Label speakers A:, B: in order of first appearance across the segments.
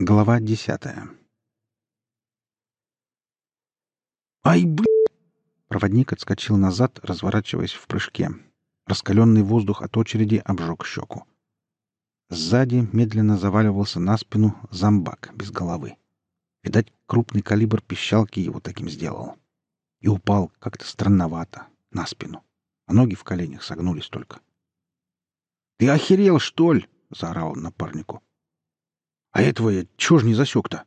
A: Глава десятая. «Ай, блин!» Проводник отскочил назад, разворачиваясь в прыжке. Раскаленный воздух от очереди обжег щеку. Сзади медленно заваливался на спину зомбак без головы. Видать, крупный калибр пищалки его таким сделал. И упал как-то странновато, на спину. А ноги в коленях согнулись только. «Ты охерел, что ли?» — заорал напарнику. А этого я чего ж не засек-то?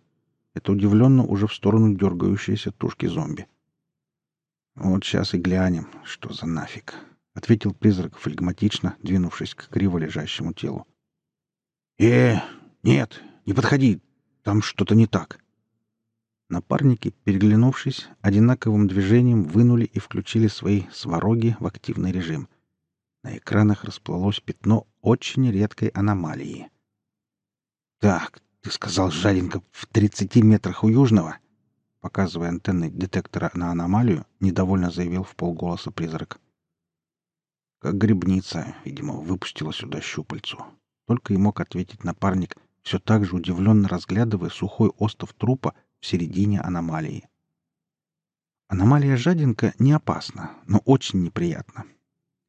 A: Это удивленно уже в сторону дергающейся тушки зомби. Вот сейчас и глянем, что за нафиг, — ответил призрак флегматично, двинувшись к криво лежащему телу. «Э, нет, не подходи, там что-то не так». Напарники, переглянувшись, одинаковым движением вынули и включили свои свороги в активный режим. На экранах расплылось пятно очень редкой аномалии — «Так, ты сказал, жаденько, в тридцати метрах у Южного?» Показывая антенны детектора на аномалию, недовольно заявил в полголоса призрак. Как грибница, видимо, выпустила сюда щупальцу. Только и мог ответить напарник, все так же удивленно разглядывая сухой остов трупа в середине аномалии. Аномалия жадинка не опасна, но очень неприятна.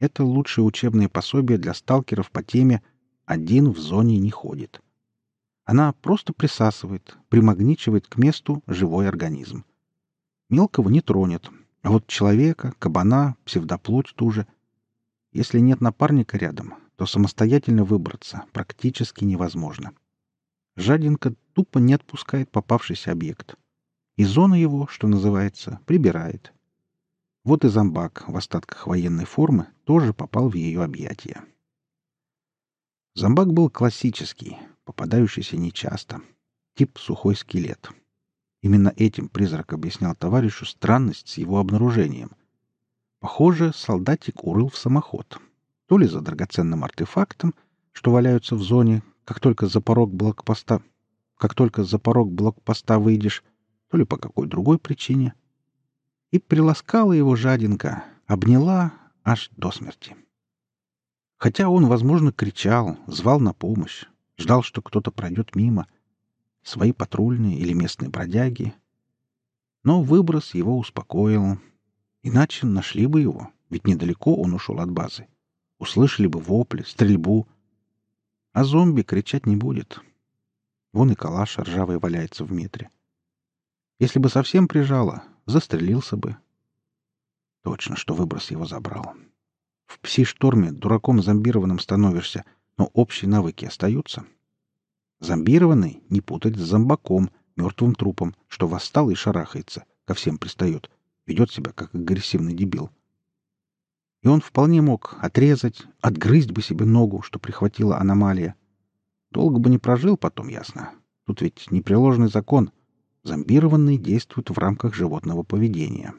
A: Это лучшее учебное пособие для сталкеров по теме «Один в зоне не ходит». Она просто присасывает, примагничивает к месту живой организм. Мелкого не тронет, а вот человека, кабана, псевдоплоть ту же. Если нет напарника рядом, то самостоятельно выбраться практически невозможно. Жадинка тупо не отпускает попавшийся объект. И зона его, что называется, прибирает. Вот и зомбак в остатках военной формы тоже попал в ее объятия. Зомбак был классический, попадающийся нечасто. Тип сухой скелет. Именно этим призрак объяснял товарищу странность с его обнаружением. Похоже, солдатик урыл в самоход. То ли за драгоценным артефактом, что валяются в зоне, как только за порог блокпоста, как только за порог блокпоста выйдешь, то ли по какой другой причине. И приласкала его жадинка, обняла аж до смерти. Хотя он, возможно, кричал, звал на помощь, Ждал, что кто-то пройдет мимо. Свои патрульные или местные бродяги. Но выброс его успокоил. Иначе нашли бы его, ведь недалеко он ушел от базы. Услышали бы вопли, стрельбу. А зомби кричать не будет. Вон и калаш ржавый валяется в метре. Если бы совсем прижало, застрелился бы. Точно, что выброс его забрал. В пси-шторме дураком зомбированным становишься — но общие навыки остаются. Зомбированный не путать с зомбаком, мертвым трупом, что восстал и шарахается, ко всем пристает, ведет себя как агрессивный дебил. И он вполне мог отрезать, отгрызть бы себе ногу, что прихватила аномалия. Долго бы не прожил потом, ясно. Тут ведь непреложный закон. Зомбированный действует в рамках животного поведения.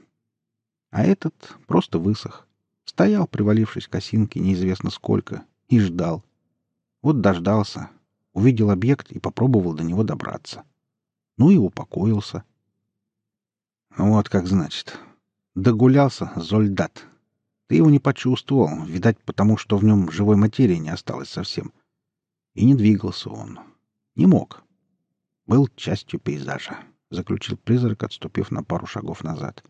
A: А этот просто высох. Стоял, привалившись к осинке неизвестно сколько, и ждал. Вот дождался, увидел объект и попробовал до него добраться. Ну и упокоился. Вот как значит. Догулялся, Зольдат. Ты его не почувствовал, видать, потому что в нем живой материи не осталось совсем. И не двигался он. Не мог. Был частью пейзажа, — заключил призрак, отступив на пару шагов назад.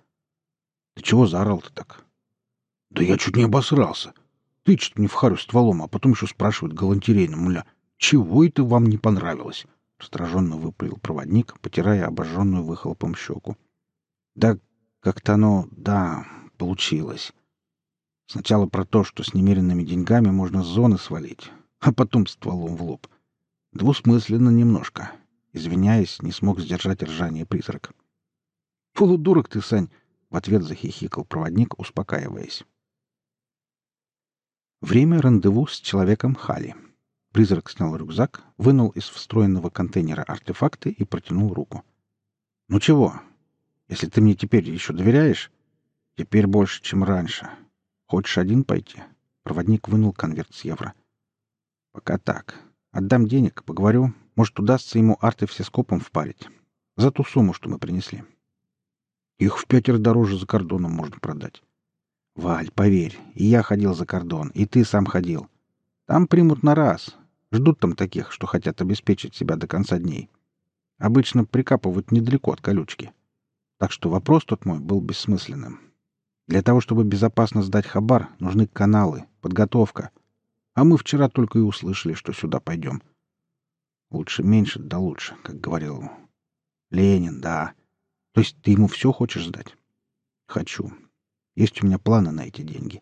A: — Ты чего заорал-то так? — Да я чуть не обосрался. Тычет мне в харю стволом, а потом еще спрашивает галантерейно, мля, чего это вам не понравилось? Раздраженно выпалил проводник, потирая обожженную выхлопом щеку. Да как-то оно, да, получилось. Сначала про то, что с немеренными деньгами можно с зоны свалить, а потом стволом в лоб. Двусмысленно немножко. Извиняясь, не смог сдержать ржание призрак. «Полудурок ты, Сань!» — в ответ захихикал проводник, успокаиваясь. Время рандеву с человеком Хали. Призрак снял рюкзак, вынул из встроенного контейнера артефакты и протянул руку. «Ну чего? Если ты мне теперь еще доверяешь? Теперь больше, чем раньше. Хочешь один пойти?» Проводник вынул конверт с евро. «Пока так. Отдам денег, поговорю. Может, удастся ему арты все скопом впарить. За ту сумму, что мы принесли. Их в пятеро дороже за кордоном можно продать. Валь, поверь, и я ходил за кордон, и ты сам ходил. Там примут на раз. Ждут там таких, что хотят обеспечить себя до конца дней. Обычно прикапывают недалеко от колючки. Так что вопрос тот мой был бессмысленным. Для того, чтобы безопасно сдать хабар, нужны каналы, подготовка. А мы вчера только и услышали, что сюда пойдем. Лучше меньше, да лучше, как говорил Ленин, да. То есть ты ему все хочешь сдать? Хочу. Есть у меня планы на эти деньги.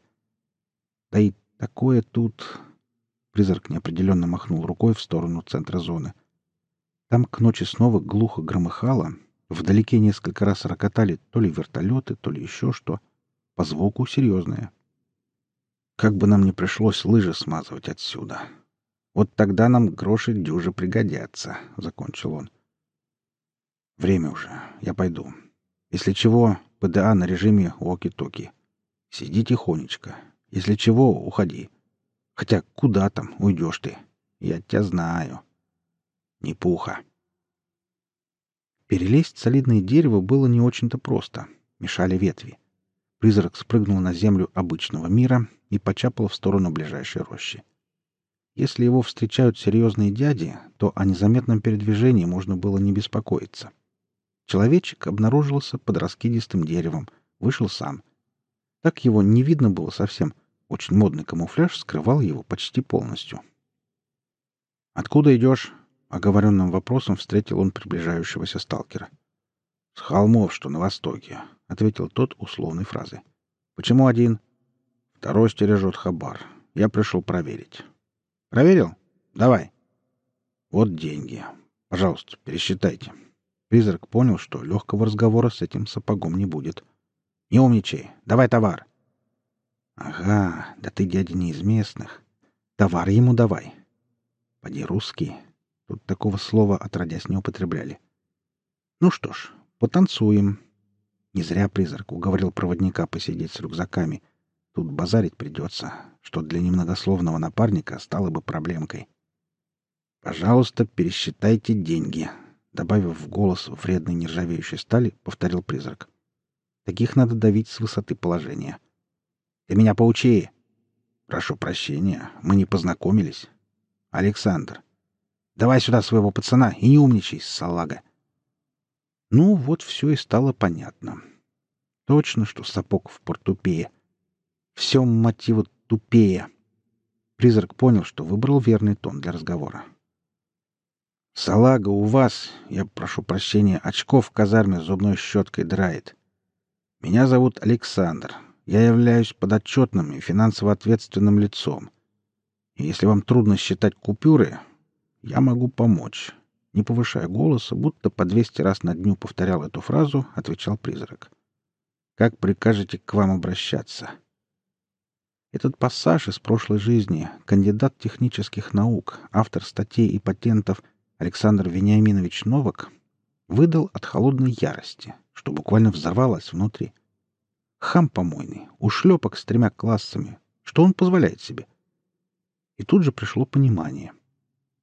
A: Да и такое тут... Призрак неопределенно махнул рукой в сторону центра зоны. Там к ночи снова глухо громыхало. Вдалеке несколько раз рокотали то ли вертолеты, то ли еще что. По звуку серьезное. Как бы нам не пришлось лыжи смазывать отсюда. Вот тогда нам гроши дюжи пригодятся, — закончил он. Время уже. Я пойду. Если чего, ПДА на режиме оки-токи. Сиди тихонечко. Если чего, уходи. Хотя куда там уйдешь ты? Я тебя знаю. Не пуха. Перелезть солидное дерево было не очень-то просто. Мешали ветви. Призрак спрыгнул на землю обычного мира и почапал в сторону ближайшей рощи. Если его встречают серьезные дяди, то о незаметном передвижении можно было не беспокоиться. Человечек обнаружился под раскидистым деревом, вышел сам. Так его не видно было совсем. Очень модный камуфляж скрывал его почти полностью. «Откуда идешь?» — оговоренным вопросом встретил он приближающегося сталкера. «С холмов, что на востоке», — ответил тот условной фразой. «Почему один?» «Второй стережет хабар. Я пришел проверить». Проверил? Давай. Вот деньги. Пожалуйста, пересчитайте. Призрак понял, что легкого разговора с этим сапогом не будет. Не умничай. Давай товар. Ага, да ты, дядя, не из местных. Товар ему давай. Поди русский. Тут такого слова отродясь не употребляли. Ну что ж, потанцуем. Не зря призрак уговорил проводника посидеть с рюкзаками. Тут базарить придется, что для немногословного напарника стало бы проблемкой. «Пожалуйста, пересчитайте деньги», — добавив в голос вредной нержавеющей стали, повторил призрак. «Таких надо давить с высоты положения». «Ты меня поучи!» «Прошу прощения, мы не познакомились». «Александр, давай сюда своего пацана и не умничай, салага». Ну, вот все и стало понятно. Точно, что сапог в портупее — все мотивы тупее. Призрак понял, что выбрал верный тон для разговора. «Салага, у вас, я прошу прощения, очков в казарме зубной щеткой драет. Меня зовут Александр. Я являюсь подотчетным и финансово ответственным лицом. И если вам трудно считать купюры, я могу помочь». Не повышая голоса, будто по двести раз на дню повторял эту фразу, отвечал призрак. «Как прикажете к вам обращаться?» Этот пассаж из прошлой жизни кандидат технических наук, автор статей и патентов Александр Вениаминович Новак выдал от холодной ярости, что буквально взорвалось внутри. Хам помойный, ушлепок с тремя классами. Что он позволяет себе? И тут же пришло понимание.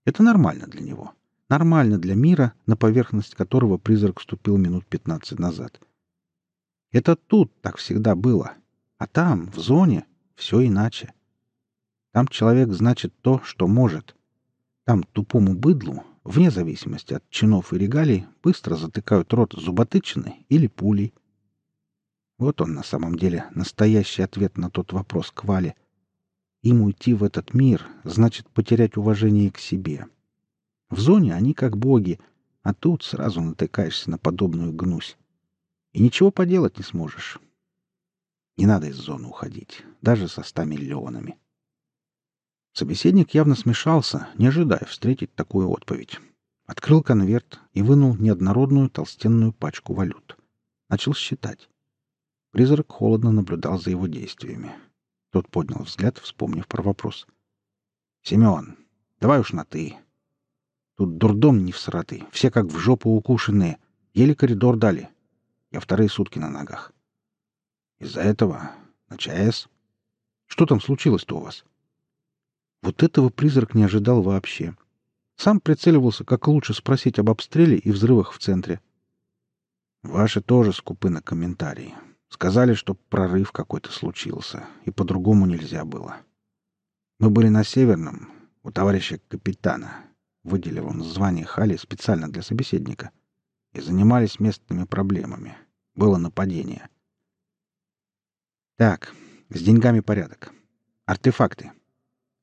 A: Это нормально для него. Нормально для мира, на поверхность которого призрак вступил минут пятнадцать назад. Это тут так всегда было. А там, в зоне, все иначе. Там человек значит то, что может. Там тупому быдлу, вне зависимости от чинов и регалий, быстро затыкают рот зуботычиной или пулей. Вот он на самом деле настоящий ответ на тот вопрос к Вале. Им уйти в этот мир значит потерять уважение к себе. В зоне они как боги, а тут сразу натыкаешься на подобную гнусь. И ничего поделать не сможешь. Не надо из зоны уходить, даже со ста миллионами. Собеседник явно смешался, не ожидая встретить такую отповедь. Открыл конверт и вынул неоднородную толстенную пачку валют. Начал считать. Призрак холодно наблюдал за его действиями. Тот поднял взгляд, вспомнив про вопрос. «Семен, давай уж на «ты». Тут дурдом не всратый, все как в жопу укушенные. Еле коридор дали. Я вторые сутки на ногах. Из-за этого на ЧАЭС? Что там случилось-то у вас? Вот этого призрак не ожидал вообще. Сам прицеливался, как лучше спросить об обстреле и взрывах в центре. Ваши тоже скупы на комментарии. Сказали, что прорыв какой-то случился, и по-другому нельзя было. Мы были на Северном, у товарища капитана. выделил он звание Хали специально для собеседника, и занимались местными проблемами. Было нападение. Так, с деньгами порядок. Артефакты.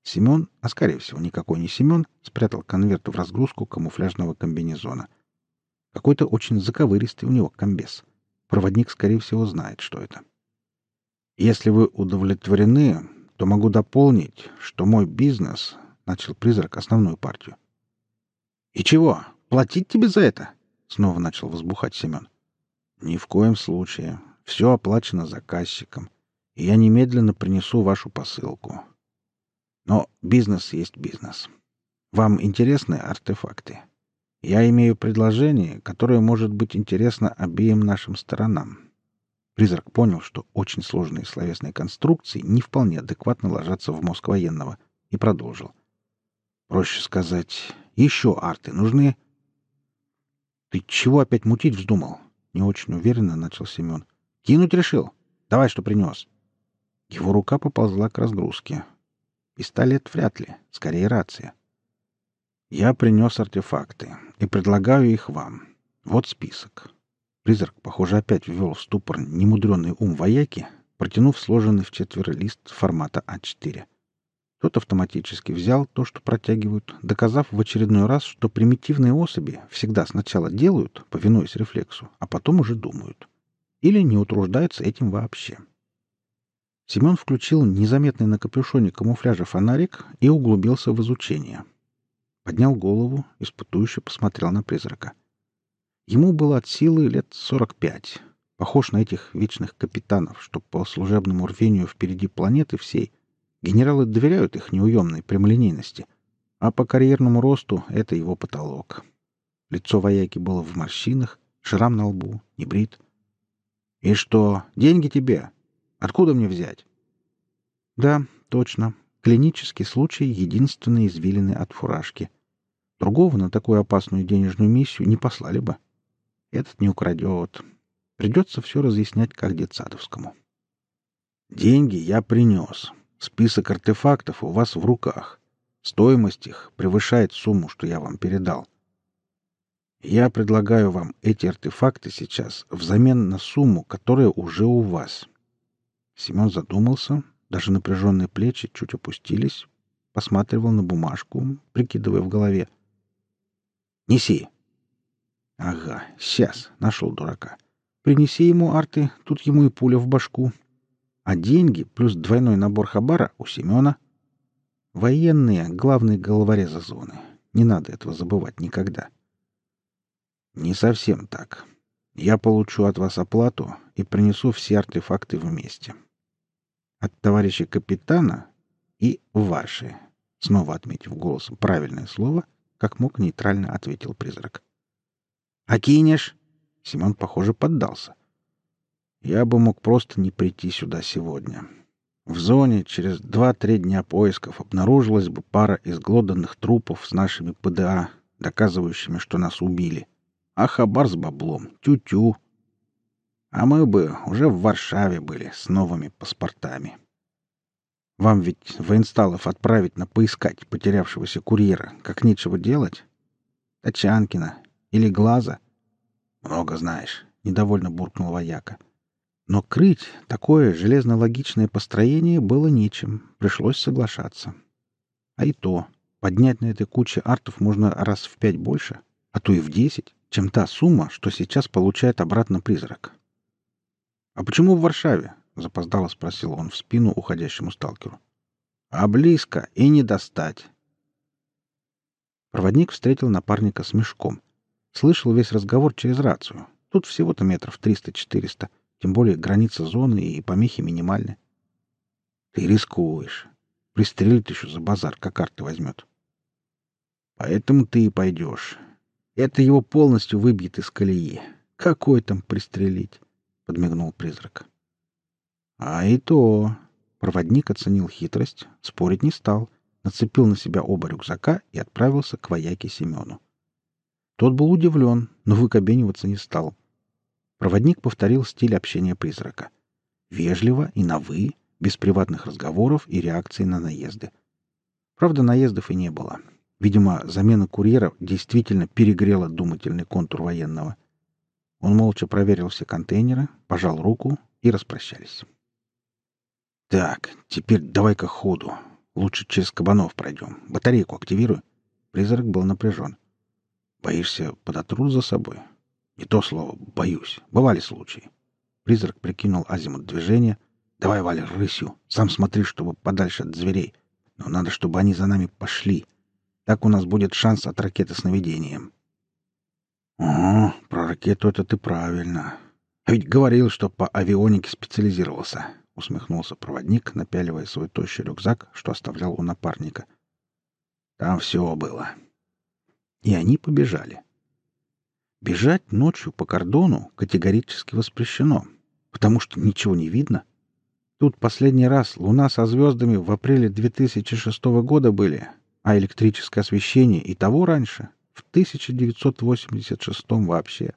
A: Семен, а скорее всего никакой не Семен, спрятал конверт в разгрузку камуфляжного комбинезона. Какой-то очень заковыристый у него комбез. Проводник, скорее всего, знает, что это. Если вы удовлетворены, то могу дополнить, что мой бизнес начал призрак основную партию. И чего? Платить тебе за это? Снова начал возбухать Семен. Ни в коем случае. Все оплачено заказчиком и я немедленно принесу вашу посылку. Но бизнес есть бизнес. Вам интересны артефакты? Я имею предложение, которое может быть интересно обеим нашим сторонам. Призрак понял, что очень сложные словесные конструкции не вполне адекватно ложатся в мозг военного, и продолжил. Проще сказать, еще арты нужны. Ты чего опять мутить вздумал? Не очень уверенно начал Семен. Кинуть решил? Давай, что принес. Его рука поползла к разгрузке. Пистолет вряд ли, скорее рация. Я принес артефакты и предлагаю их вам. Вот список. Призрак, похоже, опять ввел в ступор немудренный ум вояки, протянув сложенный в четверо лист формата А4. Тот автоматически взял то, что протягивают, доказав в очередной раз, что примитивные особи всегда сначала делают, повинуясь рефлексу, а потом уже думают. Или не утруждаются этим вообще. — Семен включил незаметный на капюшоне камуфляжа фонарик и углубился в изучение. Поднял голову, испытующе посмотрел на призрака. Ему было от силы лет сорок пять. Похож на этих вечных капитанов, что по служебному рвению впереди планеты всей генералы доверяют их неуемной прямолинейности, а по карьерному росту это его потолок. Лицо вояки было в морщинах, шрам на лбу, не брит. «И что, деньги тебе?» Откуда мне взять? Да, точно. Клинический случай — единственный извилины от фуражки. Другого на такую опасную денежную миссию не послали бы. Этот не украдет. Придется все разъяснять как детсадовскому. Деньги я принес. Список артефактов у вас в руках. Стоимость их превышает сумму, что я вам передал. Я предлагаю вам эти артефакты сейчас взамен на сумму, которая уже у вас. Семен задумался, даже напряженные плечи чуть опустились, посматривал на бумажку, прикидывая в голове. «Неси!» «Ага, сейчас, нашел дурака. Принеси ему арты, тут ему и пуля в башку. А деньги плюс двойной набор хабара у Семена. Военные — главные головорезы зоны. Не надо этого забывать никогда». «Не совсем так. Я получу от вас оплату и принесу все артефакты вместе от товарища капитана и ваши. Снова отметив голосом правильное слово, как мог нейтрально ответил призрак. «А кинешь?» Симон, похоже, поддался. «Я бы мог просто не прийти сюда сегодня. В зоне через два-три дня поисков обнаружилась бы пара изглоданных трупов с нашими ПДА, доказывающими, что нас убили. А хабар с баблом. Тю-тю. А мы бы уже в Варшаве были с новыми паспортами. Вам ведь военсталов отправить на поискать потерявшегося курьера, как нечего делать? Тачанкина или Глаза? Много знаешь, — недовольно буркнул вояка. Но крыть такое железно-логичное построение было нечем, пришлось соглашаться. А и то, поднять на этой куче артов можно раз в пять больше, а то и в десять, чем та сумма, что сейчас получает обратно призрак. «А почему в Варшаве?» — запоздало спросил он в спину уходящему сталкеру. «А близко и не достать». Проводник встретил напарника с мешком. Слышал весь разговор через рацию. Тут всего-то метров триста-четыреста, тем более граница зоны и помехи минимальны. «Ты рискуешь. Пристрелит еще за базар, как карты возьмет». «Поэтому ты и пойдешь. Это его полностью выбьет из колеи. Какой там пристрелить?» — подмигнул призрак. А и то. Проводник оценил хитрость, спорить не стал, нацепил на себя оба рюкзака и отправился к вояке Семену. Тот был удивлен, но выкобениваться не стал. Проводник повторил стиль общения призрака. Вежливо и на «вы», без приватных разговоров и реакции на наезды. Правда, наездов и не было. Видимо, замена курьера действительно перегрела думательный контур военного. Он молча проверил все контейнеры, пожал руку и распрощались. «Так, теперь давай-ка ходу. Лучше через кабанов пройдем. Батарейку активируй». Призрак был напряжен. «Боишься, подотрут за собой?» «Не то слово. Боюсь. Бывали случаи». Призрак прикинул азимут движения. «Давай, Валя, рысью. Сам смотри, чтобы подальше от зверей. Но надо, чтобы они за нами пошли. Так у нас будет шанс от ракеты с наведением». «Ого, про ракету это ты правильно. А ведь говорил, что по авионике специализировался», — усмехнулся проводник, напяливая свой тощий рюкзак, что оставлял у напарника. «Там все было». И они побежали. Бежать ночью по кордону категорически воспрещено, потому что ничего не видно. Тут последний раз луна со звездами в апреле 2006 года были, а электрическое освещение и того раньше, в 1986 вообще.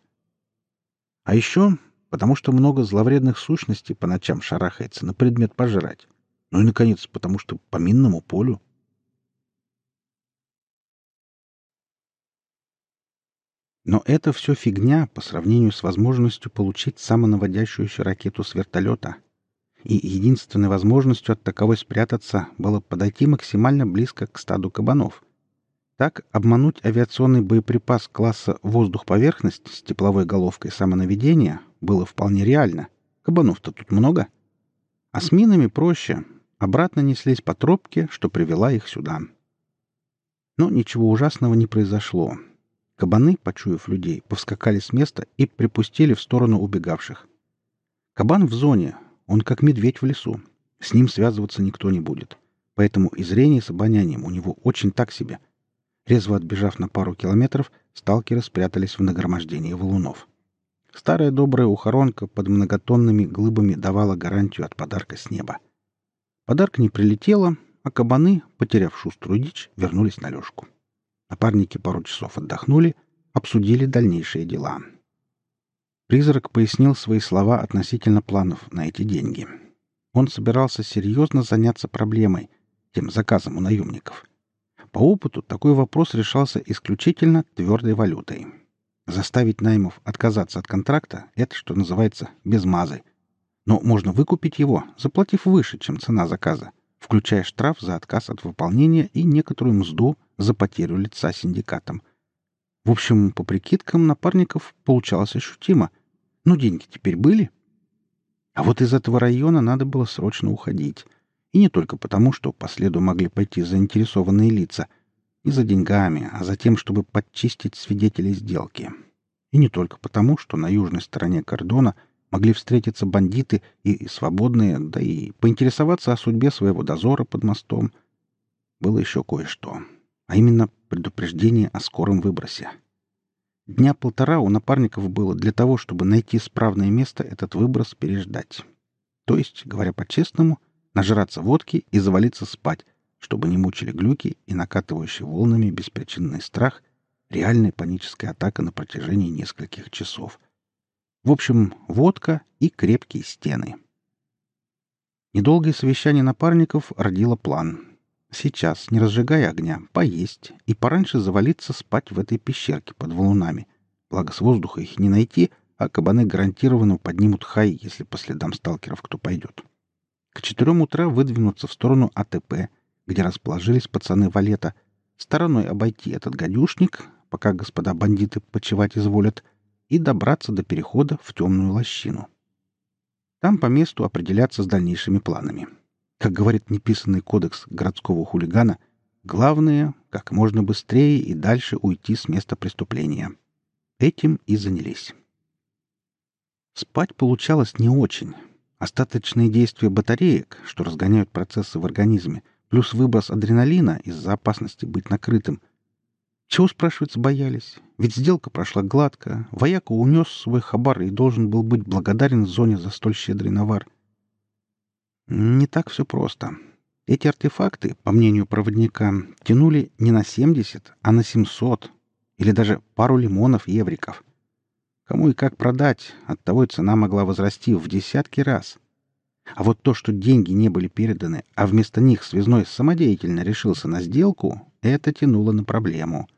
A: А еще потому что много зловредных сущностей по ночам шарахается на предмет пожрать. Ну и, наконец, потому что по минному полю. Но это все фигня по сравнению с возможностью получить самонаводящуюся ракету с вертолета. И единственной возможностью от таковой спрятаться было подойти максимально близко к стаду кабанов. Так обмануть авиационный боеприпас класса «воздух-поверхность» с тепловой головкой самонаведения было вполне реально. Кабанов-то тут много. А с минами проще. Обратно неслись по тропке, что привела их сюда. Но ничего ужасного не произошло. Кабаны, почуяв людей, повскакали с места и припустили в сторону убегавших. Кабан в зоне, он как медведь в лесу. С ним связываться никто не будет. Поэтому и зрение с обонянием у него очень так себе. Резво отбежав на пару километров, сталкеры спрятались в нагромождении валунов. Старая добрая ухоронка под многотонными глыбами давала гарантию от подарка с неба. Подарка не прилетело, а кабаны, потеряв шуструю дичь, вернулись на лёжку. Напарники пару часов отдохнули, обсудили дальнейшие дела. Призрак пояснил свои слова относительно планов на эти деньги. Он собирался серьезно заняться проблемой, тем заказом у наемников. По опыту такой вопрос решался исключительно твердой валютой. Заставить наймов отказаться от контракта — это, что называется, без мазы. Но можно выкупить его, заплатив выше, чем цена заказа, включая штраф за отказ от выполнения и некоторую мзду за потерю лица синдикатом. В общем, по прикидкам напарников получалось ощутимо. Но деньги теперь были. А вот из этого района надо было срочно уходить. И не только потому, что по следу могли пойти заинтересованные лица — не за деньгами, а за тем, чтобы подчистить свидетелей сделки. И не только потому, что на южной стороне кордона могли встретиться бандиты и свободные, да и поинтересоваться о судьбе своего дозора под мостом. Было еще кое-что, а именно предупреждение о скором выбросе. Дня полтора у напарников было для того, чтобы найти справное место этот выброс переждать. То есть, говоря по-честному, нажраться водки и завалиться спать, чтобы не мучили глюки и накатывающий волнами беспричинный страх, реальная паническая атака на протяжении нескольких часов. В общем, водка и крепкие стены. Недолгое совещание напарников родило план. Сейчас, не разжигая огня, поесть и пораньше завалиться спать в этой пещерке под валунами. Благо с воздуха их не найти, а кабаны гарантированно поднимут хай, если по следам сталкеров кто пойдет. К четырем утра выдвинуться в сторону АТП, где расположились пацаны валета, стороной обойти этот гадюшник, пока господа бандиты почевать изволят, и добраться до перехода в темную лощину. Там по месту определяться с дальнейшими планами. Как говорит неписанный кодекс городского хулигана, главное — как можно быстрее и дальше уйти с места преступления. Этим и занялись. Спать получалось не очень. Остаточные действия батареек, что разгоняют процессы в организме — плюс выброс адреналина из-за опасности быть накрытым. Чего, спрашивается, боялись? Ведь сделка прошла гладко, вояка унес свой хабар и должен был быть благодарен зоне за столь щедрый навар. Не так все просто. Эти артефакты, по мнению проводника, тянули не на 70, а на 700 или даже пару лимонов евриков. Кому и как продать, оттого и цена могла возрасти в десятки раз — а вот то, что деньги не были переданы, а вместо них связной самодеятельно решился на сделку, это тянуло на проблему.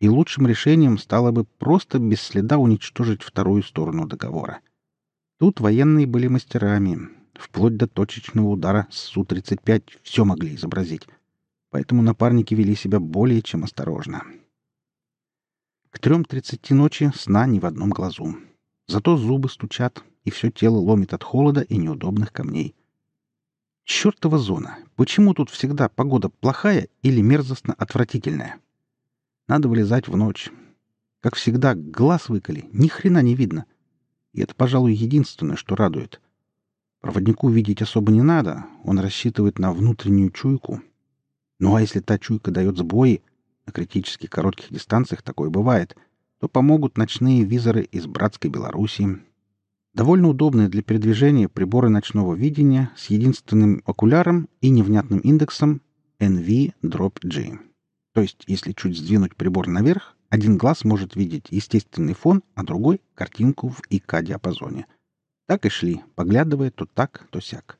A: И лучшим решением стало бы просто без следа уничтожить вторую сторону договора. Тут военные были мастерами. Вплоть до точечного удара с Су-35 все могли изобразить. Поэтому напарники вели себя более чем осторожно. К трем тридцати ночи сна ни в одном глазу. Зато зубы стучат, и все тело ломит от холода и неудобных камней. Чертова зона! Почему тут всегда погода плохая или мерзостно отвратительная? Надо вылезать в ночь. Как всегда, глаз выколи, ни хрена не видно. И это, пожалуй, единственное, что радует. Проводнику видеть особо не надо, он рассчитывает на внутреннюю чуйку. Ну а если та чуйка дает сбои, на критически коротких дистанциях такое бывает, то помогут ночные визоры из братской Белоруссии. Довольно удобные для передвижения приборы ночного видения с единственным окуляром и невнятным индексом NV-G. То есть, если чуть сдвинуть прибор наверх, один глаз может видеть естественный фон, а другой — картинку в ИК-диапазоне. Так и шли, поглядывая то так, то сяк.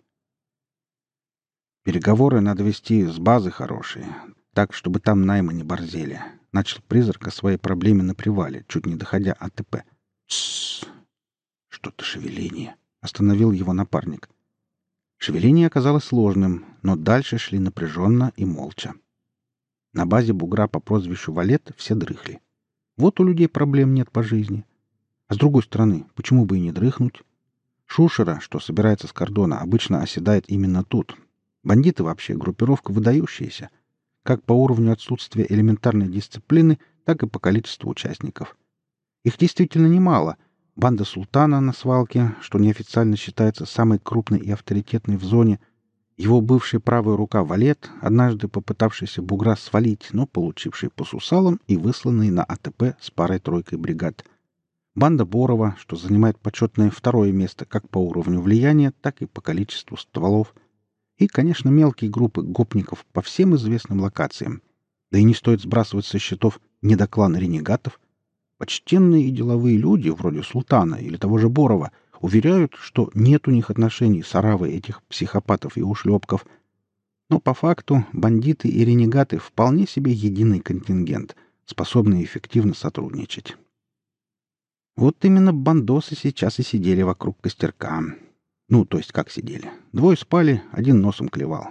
A: Переговоры надо вести с базы хорошие, так, чтобы там наймы не борзели. Начал призрак о своей проблеме на привале, чуть не доходя АТП. Тссс! Что-то шевеление. Остановил его напарник. Шевеление оказалось сложным, но дальше шли напряженно и молча. На базе бугра по прозвищу Валет все дрыхли. Вот у людей проблем нет по жизни. А с другой стороны, почему бы и не дрыхнуть? Шушера, что собирается с кордона, обычно оседает именно тут. Бандиты вообще группировка выдающаяся — как по уровню отсутствия элементарной дисциплины, так и по количеству участников. Их действительно немало. Банда султана на свалке, что неофициально считается самой крупной и авторитетной в зоне, его бывшая правая рука Валет, однажды попытавшийся бугра свалить, но получивший по сусалам и высланный на АТП с парой-тройкой бригад. Банда Борова, что занимает почетное второе место как по уровню влияния, так и по количеству стволов – и, конечно, мелкие группы гопников по всем известным локациям. Да и не стоит сбрасывать со счетов недоклан ренегатов. Почтенные и деловые люди, вроде Султана или того же Борова, уверяют, что нет у них отношений с аравой этих психопатов и ушлепков. Но по факту бандиты и ренегаты вполне себе единый контингент, способный эффективно сотрудничать. Вот именно бандосы сейчас и сидели вокруг костерка, ну, то есть как сидели. Двое спали, один носом клевал.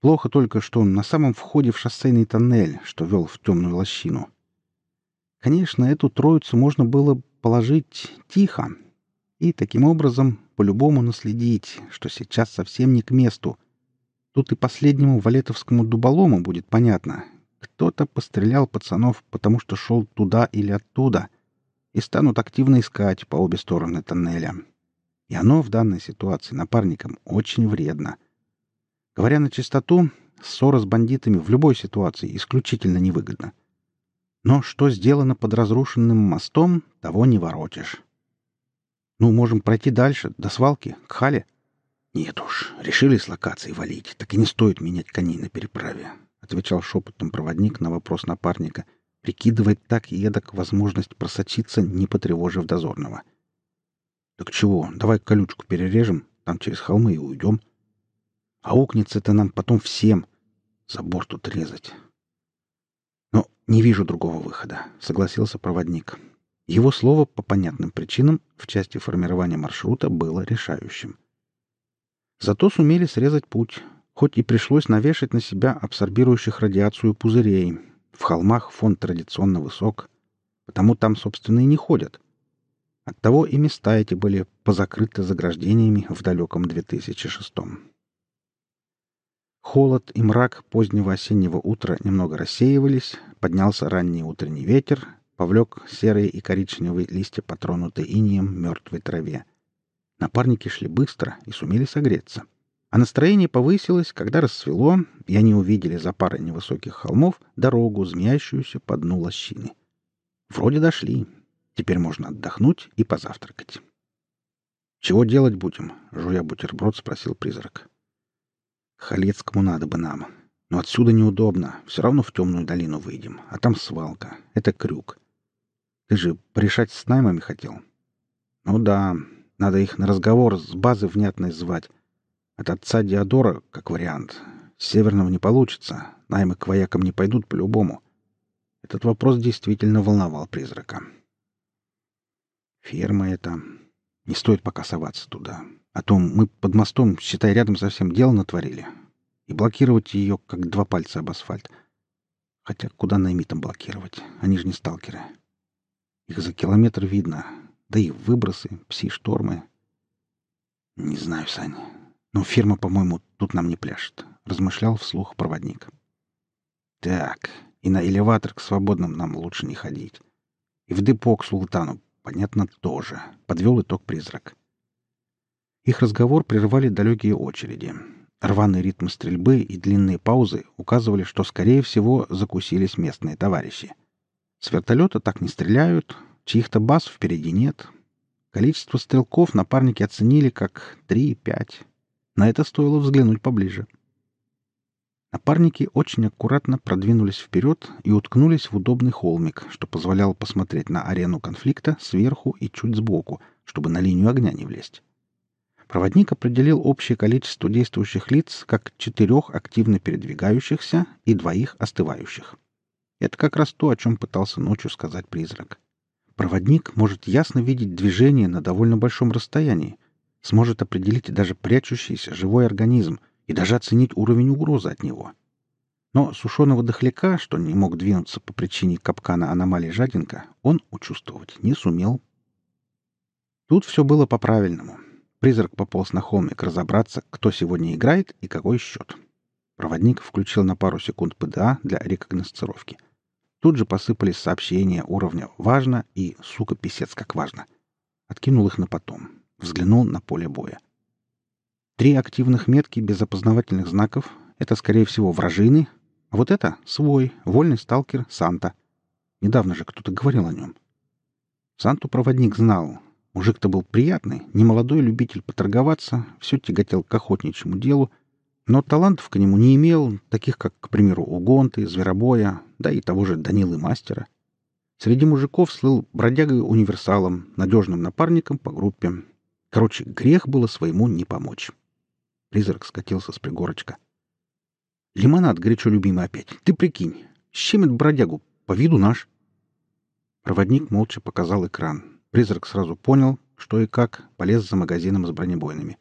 A: Плохо только, что он на самом входе в шоссейный тоннель, что вел в темную лощину. Конечно, эту троицу можно было положить тихо и таким образом по-любому наследить, что сейчас совсем не к месту. Тут и последнему валетовскому дуболому будет понятно. Кто-то пострелял пацанов, потому что шел туда или оттуда, и станут активно искать по обе стороны тоннеля. И оно в данной ситуации напарникам очень вредно. Говоря на чистоту, ссора с бандитами в любой ситуации исключительно невыгодна. Но что сделано под разрушенным мостом, того не воротишь. Ну, можем пройти дальше, до свалки, к хале. Нет уж, решили с локацией валить, так и не стоит менять коней на переправе, отвечал шепотом проводник на вопрос напарника, прикидывая так и эдак возможность просочиться, не потревожив дозорного — так чего, давай колючку перережем, там через холмы и уйдем. А укнется-то нам потом всем. Забор тут резать. Но не вижу другого выхода, согласился проводник. Его слово по понятным причинам в части формирования маршрута было решающим. Зато сумели срезать путь, хоть и пришлось навешать на себя абсорбирующих радиацию пузырей. В холмах фон традиционно высок, потому там, собственно, и не ходят. Оттого и места эти были позакрыты заграждениями в далеком 2006-м. Холод и мрак позднего осеннего утра немного рассеивались, поднялся ранний утренний ветер, повлек серые и коричневые листья, потронутые инеем мертвой траве. Напарники шли быстро и сумели согреться. А настроение повысилось, когда рассвело, и они увидели за парой невысоких холмов дорогу, змеящуюся по дну лощины. Вроде дошли, Теперь можно отдохнуть и позавтракать. «Чего делать будем?» — жуя бутерброд, спросил призрак. «Халецкому надо бы нам. Но отсюда неудобно. Все равно в темную долину выйдем. А там свалка. Это крюк. Ты же порешать с наймами хотел?» «Ну да. Надо их на разговор с базы внятной звать. От отца Диодора, как вариант. С северного не получится. наймы к воякам не пойдут по-любому. Этот вопрос действительно волновал призрака. Ферма эта. Не стоит пока соваться туда. А то мы под мостом, считай, рядом совсем дело натворили. И блокировать ее, как два пальца об асфальт. Хотя куда наймитам блокировать? Они же не сталкеры. Их за километр видно. Да и выбросы, пси-штормы. Не знаю, Саня. Но ферма, по-моему, тут нам не пляшет. Размышлял вслух проводник. Так, и на элеватор к свободным нам лучше не ходить. И в депо к султану Понятно, тоже. Подвел итог призрак. Их разговор прервали далекие очереди. Рваный ритм стрельбы и длинные паузы указывали, что, скорее всего, закусились местные товарищи. С вертолета так не стреляют, чьих-то баз впереди нет. Количество стрелков напарники оценили как 3-5. На это стоило взглянуть поближе. — Напарники очень аккуратно продвинулись вперед и уткнулись в удобный холмик, что позволял посмотреть на арену конфликта сверху и чуть сбоку, чтобы на линию огня не влезть. Проводник определил общее количество действующих лиц как четырех активно передвигающихся и двоих остывающих. Это как раз то, о чем пытался ночью сказать призрак. Проводник может ясно видеть движение на довольно большом расстоянии, сможет определить даже прячущийся живой организм — и даже оценить уровень угрозы от него. Но сушеного дохляка, что не мог двинуться по причине капкана аномалии жадинка, он учувствовать не сумел. Тут все было по-правильному. Призрак пополз на холмик разобраться, кто сегодня играет и какой счет. Проводник включил на пару секунд ПДА для рекогносцировки. Тут же посыпались сообщения уровня «важно» и «сука, писец, как важно». Откинул их на потом. Взглянул на поле боя. Три активных метки без опознавательных знаков — это, скорее всего, вражины, а вот это — свой, вольный сталкер Санта. Недавно же кто-то говорил о нем. Санту проводник знал. Мужик-то был приятный, немолодой любитель поторговаться, все тяготел к охотничьему делу, но талантов к нему не имел, таких как, к примеру, у Гонты, Зверобоя, да и того же Данилы Мастера. Среди мужиков слыл бродягой-универсалом, надежным напарником по группе. Короче, грех было своему не помочь. Призрак скатился с пригорочка. «Лимонад горячо любимый опять. Ты прикинь. Щемит бродягу. По виду наш». Проводник молча показал экран. Призрак сразу понял, что и как, полез за магазином с бронебойными.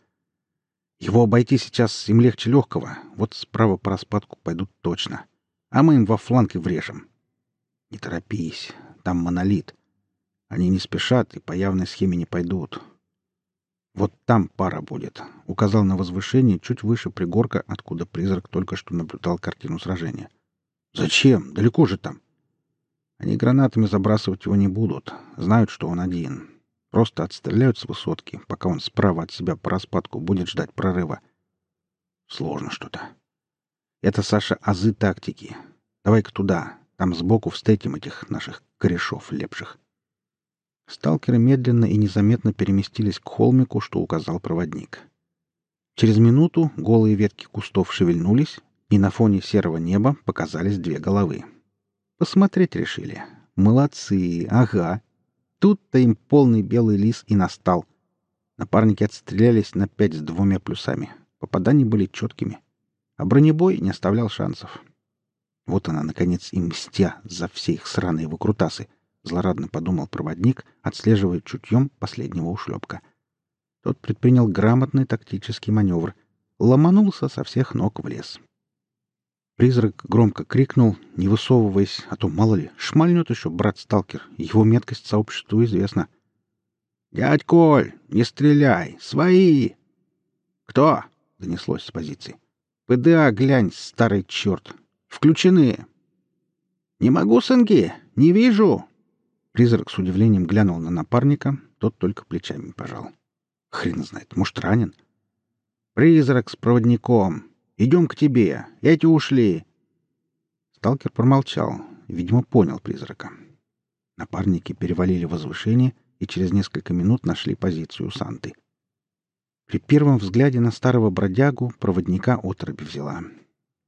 A: Его обойти сейчас им легче легкого. Вот справа по распадку пойдут точно. А мы им во фланг и врежем. Не торопись. Там монолит. Они не спешат и по явной схеме не пойдут. «Вот там пара будет», — указал на возвышение чуть выше пригорка, откуда призрак только что наблюдал картину сражения. «Зачем? Далеко же там». Они гранатами забрасывать его не будут. Знают, что он один. Просто отстреляют с высотки, пока он справа от себя по распадку будет ждать прорыва. Сложно что-то. Это, Саша, азы тактики. Давай-ка туда. Там сбоку встретим этих наших корешов лепших. Сталкеры медленно и незаметно переместились к холмику, что указал проводник. Через минуту голые ветки кустов шевельнулись, и на фоне серого неба показались две головы. Посмотреть решили. Молодцы, ага. Тут-то им полный белый лис и настал. Напарники отстрелялись на пять с двумя плюсами. Попадания были четкими. А бронебой не оставлял шансов. Вот она, наконец, и мстя за все их сраные выкрутасы —— злорадно подумал проводник, отслеживая чутьем последнего ушлепка. Тот предпринял грамотный тактический маневр. Ломанулся со всех ног в лес. Призрак громко крикнул, не высовываясь, а то, мало ли, шмальнет еще брат-сталкер. Его меткость сообществу известна. «Дядь Коль, не стреляй! Свои!» «Кто?» — донеслось с позиции. «ПДА, глянь, старый черт! Включены!» «Не могу, сынки! Не вижу!» Призрак с удивлением глянул на напарника, тот только плечами пожал. Хрен знает, может, ранен? «Призрак с проводником! Идем к тебе! Эти ушли!» Сталкер промолчал, видимо, понял призрака. Напарники перевалили возвышение и через несколько минут нашли позицию Санты. При первом взгляде на старого бродягу проводника отрыбь взяла.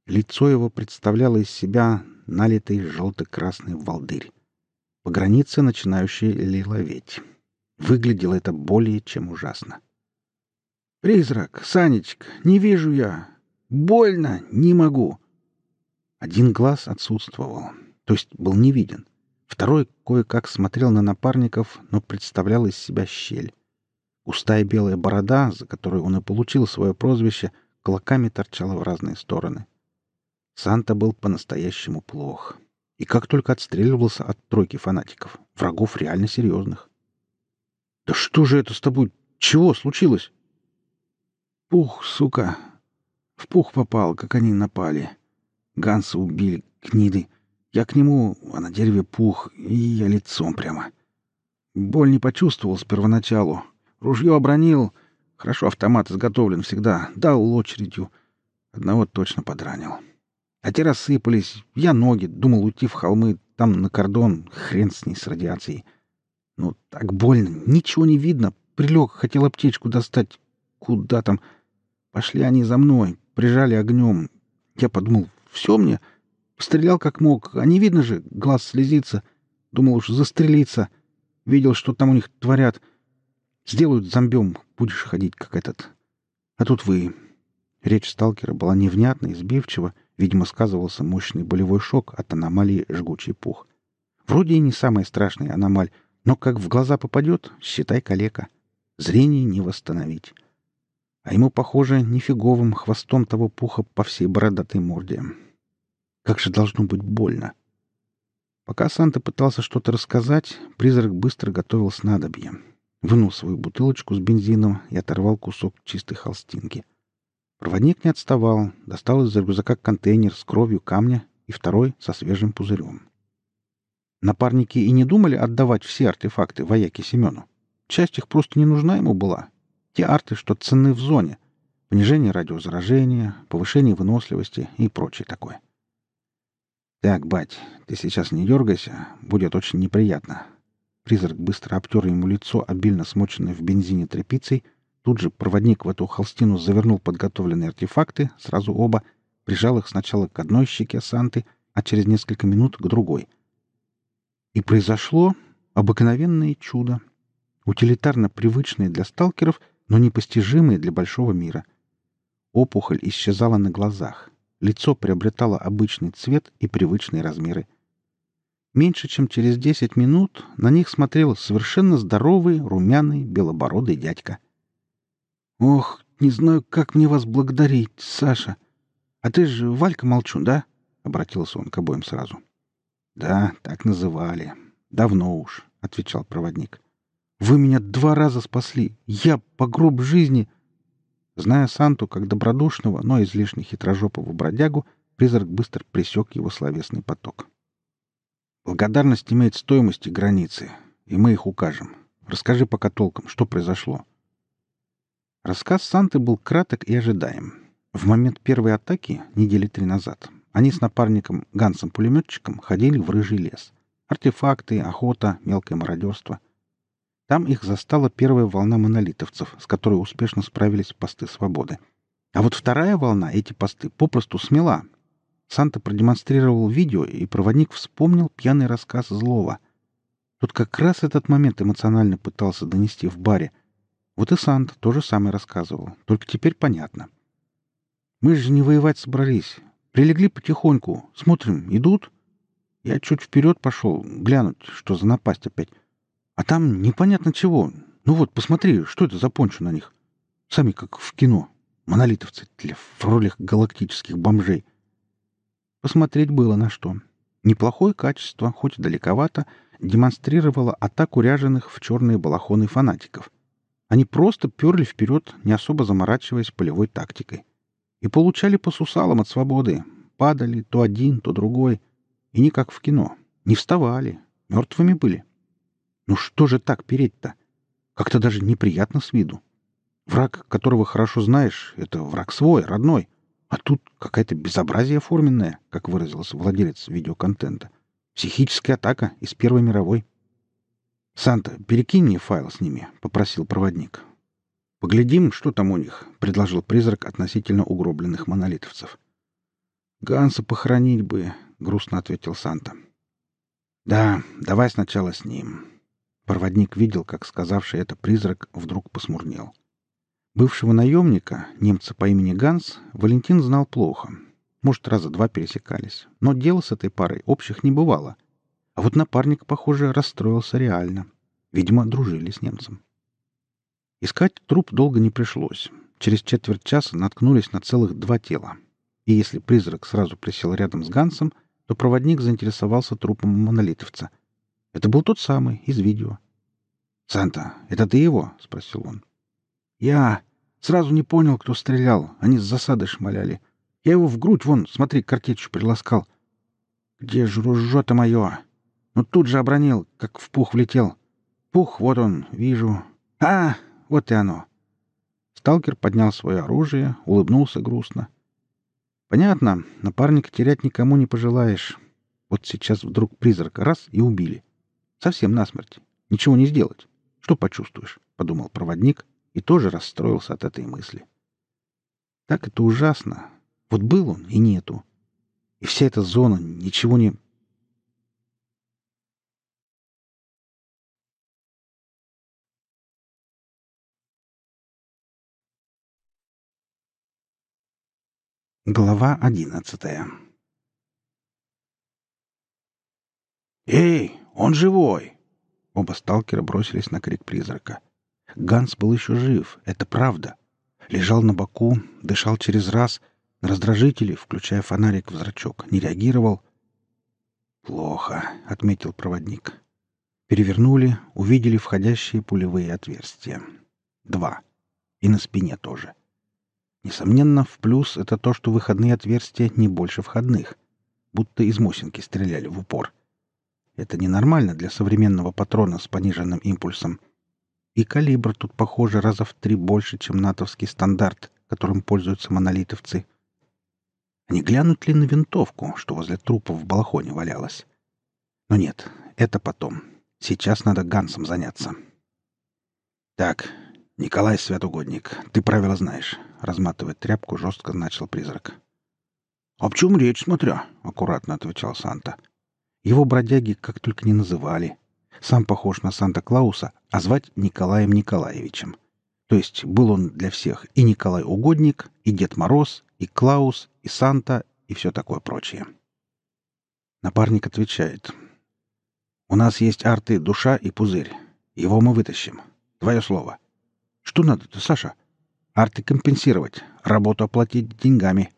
A: Лицо его представляло из себя налитый желто-красный волдырь по границе начинающей лиловеть. Выглядело это более чем ужасно. «Призрак, Санечка, не вижу я! Больно! Не могу!» Один глаз отсутствовал, то есть был не виден. Второй кое-как смотрел на напарников, но представлял из себя щель. Густая белая борода, за которую он и получил свое прозвище, клоками торчала в разные стороны. Санта был по-настоящему плох. И как только отстреливался от тройки фанатиков, врагов реально серьезных. «Да что же это с тобой? Чего случилось?» «Пух, сука! В пух попал, как они напали. Ганса убили, гниды. Я к нему, а на дереве пух, и я лицом прямо. Боль не почувствовал с первоначалу. Ружье обронил. Хорошо, автомат изготовлен всегда. Дал очередью. Одного точно подранил. А те рассыпались. Я ноги. Думал уйти в холмы. Там на кордон. Хрен с ней, с радиацией. Ну, так больно. Ничего не видно. Прилег, хотел аптечку достать. Куда там? Пошли они за мной. Прижали огнем. Я подумал, все мне. Стрелял как мог. А не видно же. Глаз слезится. Думал уж застрелиться. Видел, что там у них творят. Сделают зомбем. Будешь ходить, как этот. А тут вы. Речь сталкера была невнятна и сбивчива. Видимо, сказывался мощный болевой шок от аномалии жгучий пух. Вроде и не самая страшная аномаль, но как в глаза попадет, считай калека. Зрение не восстановить. А ему, похоже, нифиговым хвостом того пуха по всей бородатой морде. Как же должно быть больно. Пока Санта пытался что-то рассказать, призрак быстро готовил снадобье. Вынул свою бутылочку с бензином и оторвал кусок чистой холстинки — Проводник не отставал, достал из-за рюкзака контейнер с кровью камня и второй со свежим пузырем. Напарники и не думали отдавать все артефакты вояке Семену. Часть их просто не нужна ему была. Те арты, что ценны в зоне. Понижение радиозаражения, повышение выносливости и прочее такое. «Так, бать, ты сейчас не дергайся, будет очень неприятно». Призрак быстро обтер ему лицо, обильно смоченное в бензине тряпицей — Тут же проводник в эту холстину завернул подготовленные артефакты, сразу оба, прижал их сначала к одной щеке Санты, а через несколько минут к другой. И произошло обыкновенное чудо. Утилитарно привычное для сталкеров, но непостижимое для большого мира. Опухоль исчезала на глазах. Лицо приобретало обычный цвет и привычные размеры. Меньше чем через десять минут на них смотрел совершенно здоровый, румяный, белобородый дядька — «Ох, не знаю, как мне вас благодарить, Саша. А ты же Валька Молчун, да?» — обратился он к обоим сразу. «Да, так называли. Давно уж», — отвечал проводник. «Вы меня два раза спасли. Я по гроб жизни...» Зная Санту как добродушного, но излишне хитрожопого бродягу, призрак быстро пресек его словесный поток. «Благодарность имеет стоимость и границы, и мы их укажем. Расскажи пока толком, что произошло». Рассказ Санты был краток и ожидаем. В момент первой атаки, недели три назад, они с напарником Гансом-пулеметчиком ходили в рыжий лес. Артефакты, охота, мелкое мародерство. Там их застала первая волна монолитовцев, с которой успешно справились посты свободы. А вот вторая волна эти посты попросту смела. Санта продемонстрировал видео, и проводник вспомнил пьяный рассказ Злова. Тут как раз этот момент эмоционально пытался донести в баре — вот и Санта то же самое рассказывал, только теперь понятно. Мы же не воевать собрались. Прилегли потихоньку. Смотрим, идут. Я чуть вперед пошел, глянуть, что за напасть опять. А там непонятно чего. Ну вот, посмотри, что это за пончо на них. Сами как в кино. Монолитовцы в ролях галактических бомжей. Посмотреть было на что. Неплохое качество, хоть и далековато, демонстрировало атаку ряженых в черные балахоны фанатиков. Они просто перли вперед, не особо заморачиваясь полевой тактикой. И получали по сусалам от свободы. Падали то один, то другой. И не как в кино. Не вставали. Мертвыми были. Ну что же так переть-то? Как-то даже неприятно с виду. Враг, которого хорошо знаешь, это враг свой, родной. А тут какая-то безобразие форменное, как выразился владелец видеоконтента. Психическая атака из Первой мировой. «Санта, перекинь мне файл с ними», — попросил проводник. «Поглядим, что там у них», — предложил призрак относительно угробленных монолитовцев. «Ганса похоронить бы», — грустно ответил Санта. «Да, давай сначала с ним». Проводник видел, как сказавший это призрак вдруг посмурнел. Бывшего наемника, немца по имени Ганс, Валентин знал плохо. Может, раза два пересекались. Но дел с этой парой общих не бывало. А вот напарник, похоже, расстроился реально. Видимо, дружили с немцем. Искать труп долго не пришлось. Через четверть часа наткнулись на целых два тела. И если призрак сразу присел рядом с Гансом, то проводник заинтересовался трупом монолитовца. Это был тот самый, из видео. «Санта, это ты его?» — спросил он. «Я сразу не понял, кто стрелял. Они с засады шмаляли. Я его в грудь, вон, смотри, картечью приласкал. Где же ружье-то мое? Ну тут же обронил, как в пух влетел. Пух, вот он, вижу. А, вот и оно. Сталкер поднял свое оружие, улыбнулся грустно. Понятно, напарника терять никому не пожелаешь. Вот сейчас вдруг призрака раз и убили. Совсем насмерть. Ничего не сделать. Что почувствуешь? — подумал проводник и тоже расстроился от этой мысли. Так это ужасно. Вот был он и нету. И вся эта зона ничего не... Глава одиннадцатая «Эй, он живой!» Оба сталкера бросились на крик призрака. Ганс был еще жив, это правда. Лежал на боку, дышал через раз, на раздражители, включая фонарик в зрачок, не реагировал. «Плохо», — отметил проводник. Перевернули, увидели входящие пулевые отверстия. Два. И на спине тоже. — Несомненно, в плюс это то, что выходные отверстия не больше входных. Будто из Мосинки стреляли в упор. Это ненормально для современного патрона с пониженным импульсом. И калибр тут, похоже, раза в три больше, чем натовский стандарт, которым пользуются монолитовцы. Не глянут ли на винтовку, что возле трупа в балахоне валялась? Но нет, это потом. Сейчас надо Гансом заняться. Так, «Николай Святугодник, ты правила знаешь», — разматывая тряпку, жестко начал призрак. «Об чем речь, смотря?» — аккуратно отвечал Санта. Его бродяги как только не называли. Сам похож на Санта-Клауса, а звать Николаем Николаевичем. То есть был он для всех и Николай Угодник, и Дед Мороз, и Клаус, и Санта, и все такое прочее. Напарник отвечает. «У нас есть арты душа и пузырь. Его мы вытащим. Твое слово». Что надо-то, Саша? Арты компенсировать, работу оплатить деньгами.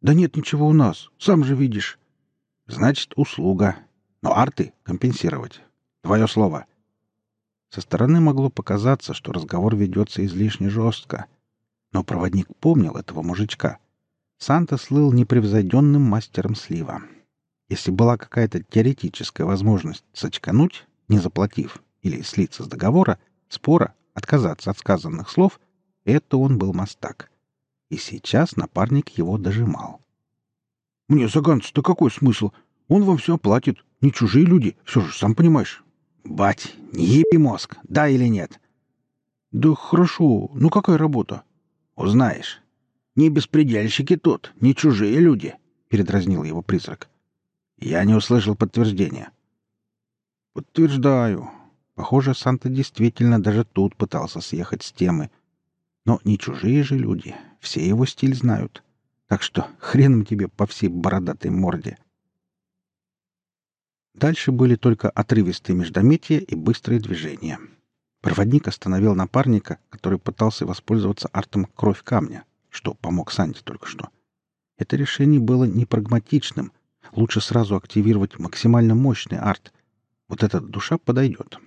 A: Да нет ничего у нас, сам же видишь. Значит, услуга. Но арты компенсировать. Твое слово. Со стороны могло показаться, что разговор ведется излишне жестко. Но проводник помнил этого мужичка. Санта слыл непревзойденным мастером слива. Если была какая-то теоретическая возможность сочкануть, не заплатив, или слиться с договора, спора, отказаться от сказанных слов, это он был мастак. И сейчас напарник его дожимал. «Мне заганцу-то какой смысл? Он вам все оплатит. Не чужие люди, все же, сам понимаешь». «Бать, не еби мозг, да или нет?» «Да хорошо. Ну какая работа?» «Узнаешь. Не беспредельщики тут, не чужие люди», — передразнил его призрак. «Я не услышал подтверждения». «Подтверждаю. Похоже, Санта действительно даже тут пытался съехать с темы. Но не чужие же люди, все его стиль знают. Так что хреном тебе по всей бородатой морде. Дальше были только отрывистые междометия и быстрые движения. Проводник остановил напарника, который пытался воспользоваться артом «Кровь камня», что помог Санте только что. Это решение было непрагматичным. Лучше сразу активировать максимально мощный арт. Вот этот душа подойдет.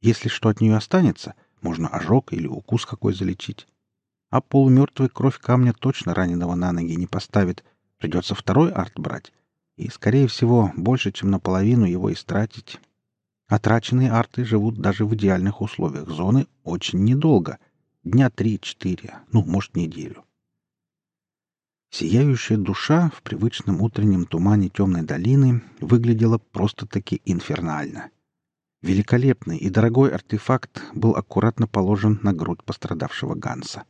A: Если что от нее останется, можно ожог или укус какой залечить. А полумертвый кровь камня точно раненого на ноги не поставит. Придется второй арт брать. И, скорее всего, больше, чем наполовину его истратить. Отраченные арты живут даже в идеальных условиях зоны очень недолго. Дня три-четыре, ну, может, неделю. Сияющая душа в привычном утреннем тумане темной долины выглядела просто-таки инфернально — Великолепный и дорогой артефакт был аккуратно положен на грудь пострадавшего Ганса.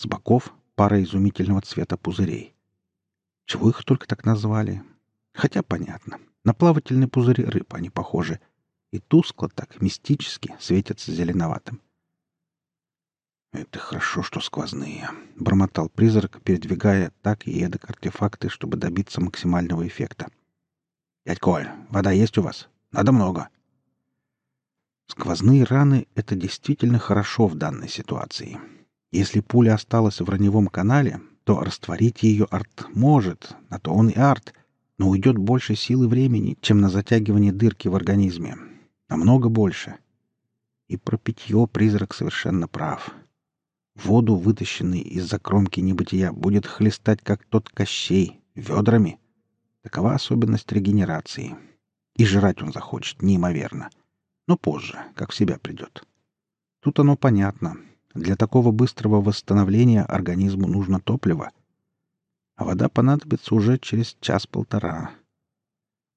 A: С боков пара изумительного цвета пузырей. Чего их только так назвали? Хотя понятно. На плавательные пузыри рыб они похожи. И тускло так, мистически, светятся зеленоватым. «Это хорошо, что сквозные», — бормотал призрак, передвигая так и эдак артефакты, чтобы добиться максимального эффекта. «Дядь Коль, вода есть у вас? Надо много». Сквозные раны — это действительно хорошо в данной ситуации. Если пуля осталась в раневом канале, то растворить ее арт может, на то он и арт, но уйдет больше силы времени, чем на затягивание дырки в организме. Намного больше. И про питье призрак совершенно прав. Воду, вытащенный из-за кромки небытия, будет хлестать, как тот Кощей, ведрами. Такова особенность регенерации. И жрать он захочет неимоверно. Но позже, как в себя придет. Тут оно понятно. Для такого быстрого восстановления организму нужно топливо. А вода понадобится уже через час-полтора.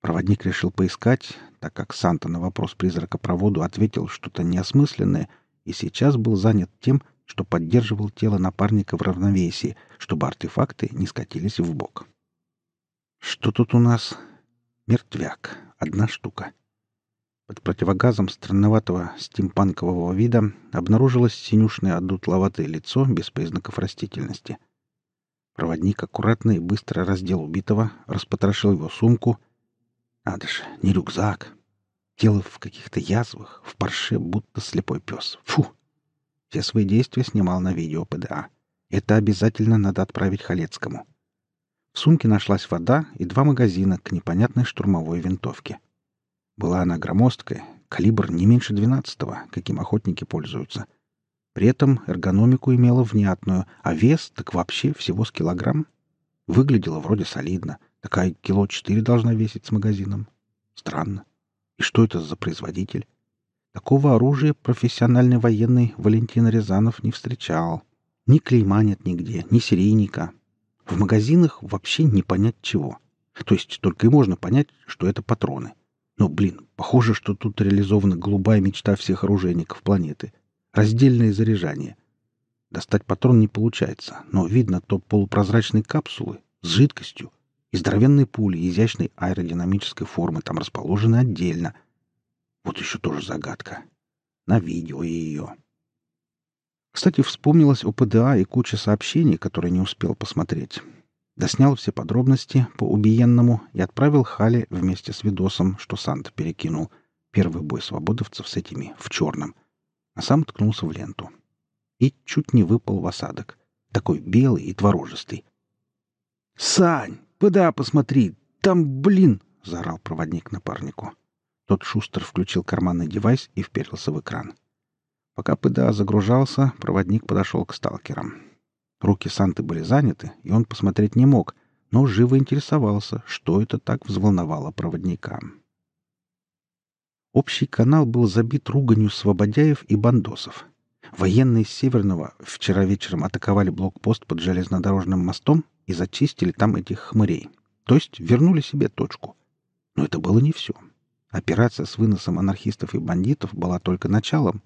A: Проводник решил поискать, так как Санта на вопрос призрака про воду ответил что-то неосмысленное и сейчас был занят тем, что поддерживал тело напарника в равновесии, чтобы артефакты не скатились в бок. Что тут у нас? Мертвяк. Одна штука. Под противогазом странноватого стимпанкового вида обнаружилось синюшное одутловатое лицо без признаков растительности. Проводник аккуратно и быстро раздел убитого, распотрошил его сумку. Надо же, не рюкзак. Тело в каких-то язвах, в парше, будто слепой пес. Фу! Все свои действия снимал на видео ПДА. Это обязательно надо отправить Халецкому. В сумке нашлась вода и два магазина к непонятной штурмовой винтовке. Была она громоздкая, калибр не меньше 12-го, каким охотники пользуются. При этом эргономику имела внятную, а вес так вообще всего с килограмм. Выглядела вроде солидно. Такая кило четыре должна весить с магазином. Странно. И что это за производитель? Такого оружия профессиональный военный Валентин Рязанов не встречал. Ни клейма нет нигде, ни серийника. В магазинах вообще не понять чего. То есть только и можно понять, что это патроны. Но, блин, похоже, что тут реализована голубая мечта всех оружейников планеты. Раздельное заряжание. Достать патрон не получается, но видно то полупрозрачные капсулы с жидкостью и здоровенные пули изящной аэродинамической формы там расположены отдельно — вот еще тоже загадка. На видео ее. Кстати, вспомнилось о ПДА и куча сообщений, которые не успел посмотреть. Доснял все подробности по убиенному и отправил Хале вместе с видосом, что Санта перекинул. Первый бой свободовцев с этими, в черном. А сам ткнулся в ленту. И чуть не выпал в осадок. Такой белый и творожистый. «Сань, ПДА посмотри! Там, блин!» — заорал проводник напарнику. Тот шустер включил карманный девайс и вперился в экран. Пока ПДА загружался, проводник подошел к сталкерам. Руки Санты были заняты, и он посмотреть не мог, но живо интересовался, что это так взволновало проводника. Общий канал был забит руганью свободяев и бандосов. Военные с Северного вчера вечером атаковали блокпост под железнодорожным мостом и зачистили там этих хмырей. То есть вернули себе точку. Но это было не все. — Операция с выносом анархистов и бандитов была только началом.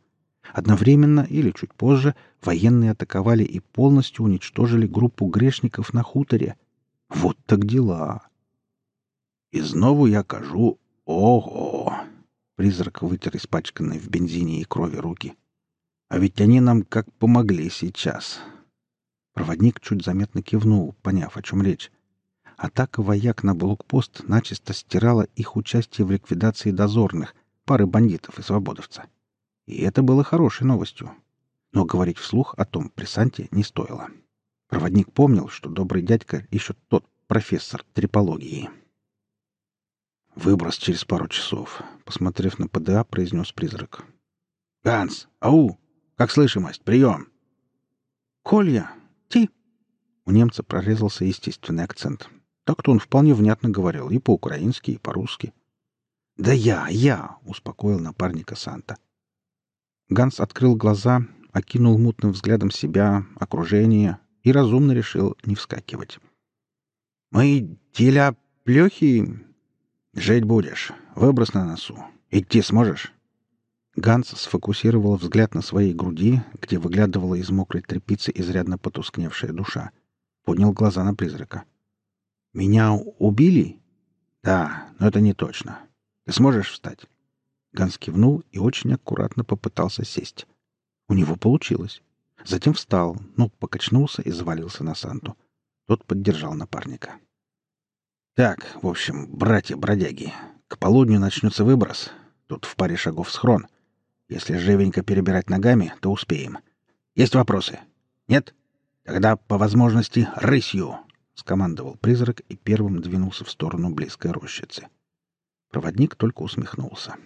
A: Одновременно или чуть позже военные атаковали и полностью уничтожили группу грешников на хуторе. Вот так дела. И снова я кажу «Ого!» Призрак вытер испачканные в бензине и крови руки. «А ведь они нам как помогли сейчас!» Проводник чуть заметно кивнул, поняв, о чем речь. Атака вояк на блокпост начисто стирала их участие в ликвидации дозорных, пары бандитов и свободовца. И это было хорошей новостью. Но говорить вслух о том прессанте не стоило. Проводник помнил, что добрый дядька еще тот профессор трипологии. «Выброс через пару часов», — посмотрев на ПДА, произнес призрак. «Ганс! Ау! Как слышимость? Прием!» «Колья! Ти!» У немца прорезался естественный акцент. Так-то он вполне внятно говорил и по-украински, и по-русски. «Да я, я!» — успокоил напарника Санта. Ганс открыл глаза, окинул мутным взглядом себя, окружение и разумно решил не вскакивать. «Мы теля плехи. Жить будешь. Выброс на носу. Идти сможешь?» Ганс сфокусировал взгляд на своей груди, где выглядывала из мокрой тряпицы изрядно потускневшая душа. Поднял глаза на призрака. — «Меня убили?» «Да, но это не точно. Ты сможешь встать?» Ганс кивнул и очень аккуратно попытался сесть. У него получилось. Затем встал, но покачнулся и завалился на Санту. Тот поддержал напарника. «Так, в общем, братья-бродяги, к полудню начнется выброс. Тут в паре шагов схрон. Если живенько перебирать ногами, то успеем. Есть вопросы? Нет? Тогда, по возможности, рысью!» — скомандовал призрак и первым двинулся в сторону близкой рощицы. Проводник только усмехнулся.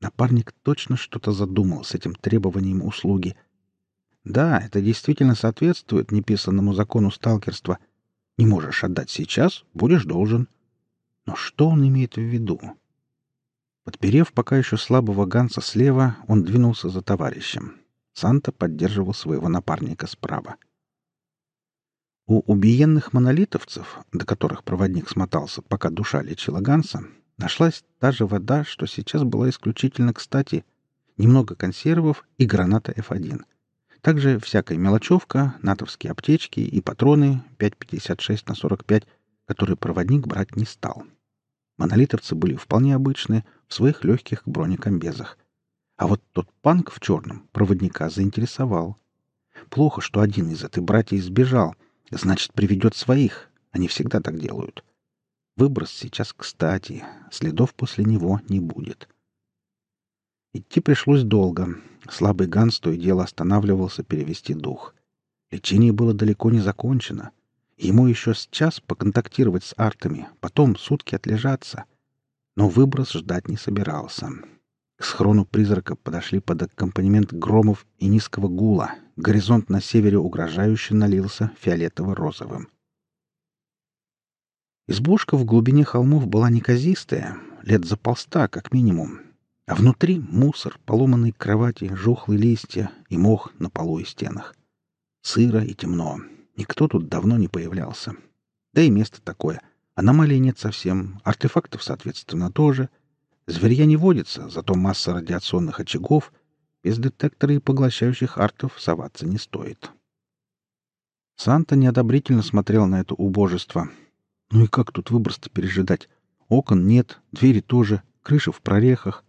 A: Напарник точно что-то задумал с этим требованием услуги. Да, это действительно соответствует неписанному закону сталкерства. Не можешь отдать сейчас — будешь должен. Но что он имеет в виду? Подперев пока еще слабого Ганса слева, он двинулся за товарищем. Санта поддерживал своего напарника справа. У убиенных монолитовцев, до которых проводник смотался, пока душа лечила Ганса, нашлась та же вода, что сейчас была исключительно кстати. Немного консервов и граната F1. Также всякая мелочевка, натовские аптечки и патроны 5,56 на 45, которые проводник брать не стал. Монолитовцы были вполне обычные, в своих легких бронекомбезах. А вот тот панк в черном проводника заинтересовал. Плохо, что один из этой братьев сбежал. Значит, приведет своих. Они всегда так делают. Выброс сейчас кстати. Следов после него не будет. Идти пришлось долго. Слабый Ганс то и дело останавливался перевести дух. Лечение было далеко не закончено. Ему еще с час поконтактировать с артами, потом сутки отлежаться. Но выброс ждать не собирался. К схрону призрака подошли под аккомпанемент громов и низкого гула. Горизонт на севере угрожающе налился фиолетово-розовым. Избушка в глубине холмов была неказистая, лет за полста, как минимум. А внутри мусор, поломанные кровати, жухлые листья и мох на полу и стенах. Сыро и темно. Никто тут давно не появлялся. Да и место такое. Аномалий нет совсем, артефактов, соответственно, тоже — Зверья не водится, зато масса радиационных очагов. Без детектора и поглощающих артов соваться не стоит. Санта неодобрительно смотрел на это убожество. Ну и как тут выброс-то пережидать? Окон нет, двери тоже, крыша в прорехах.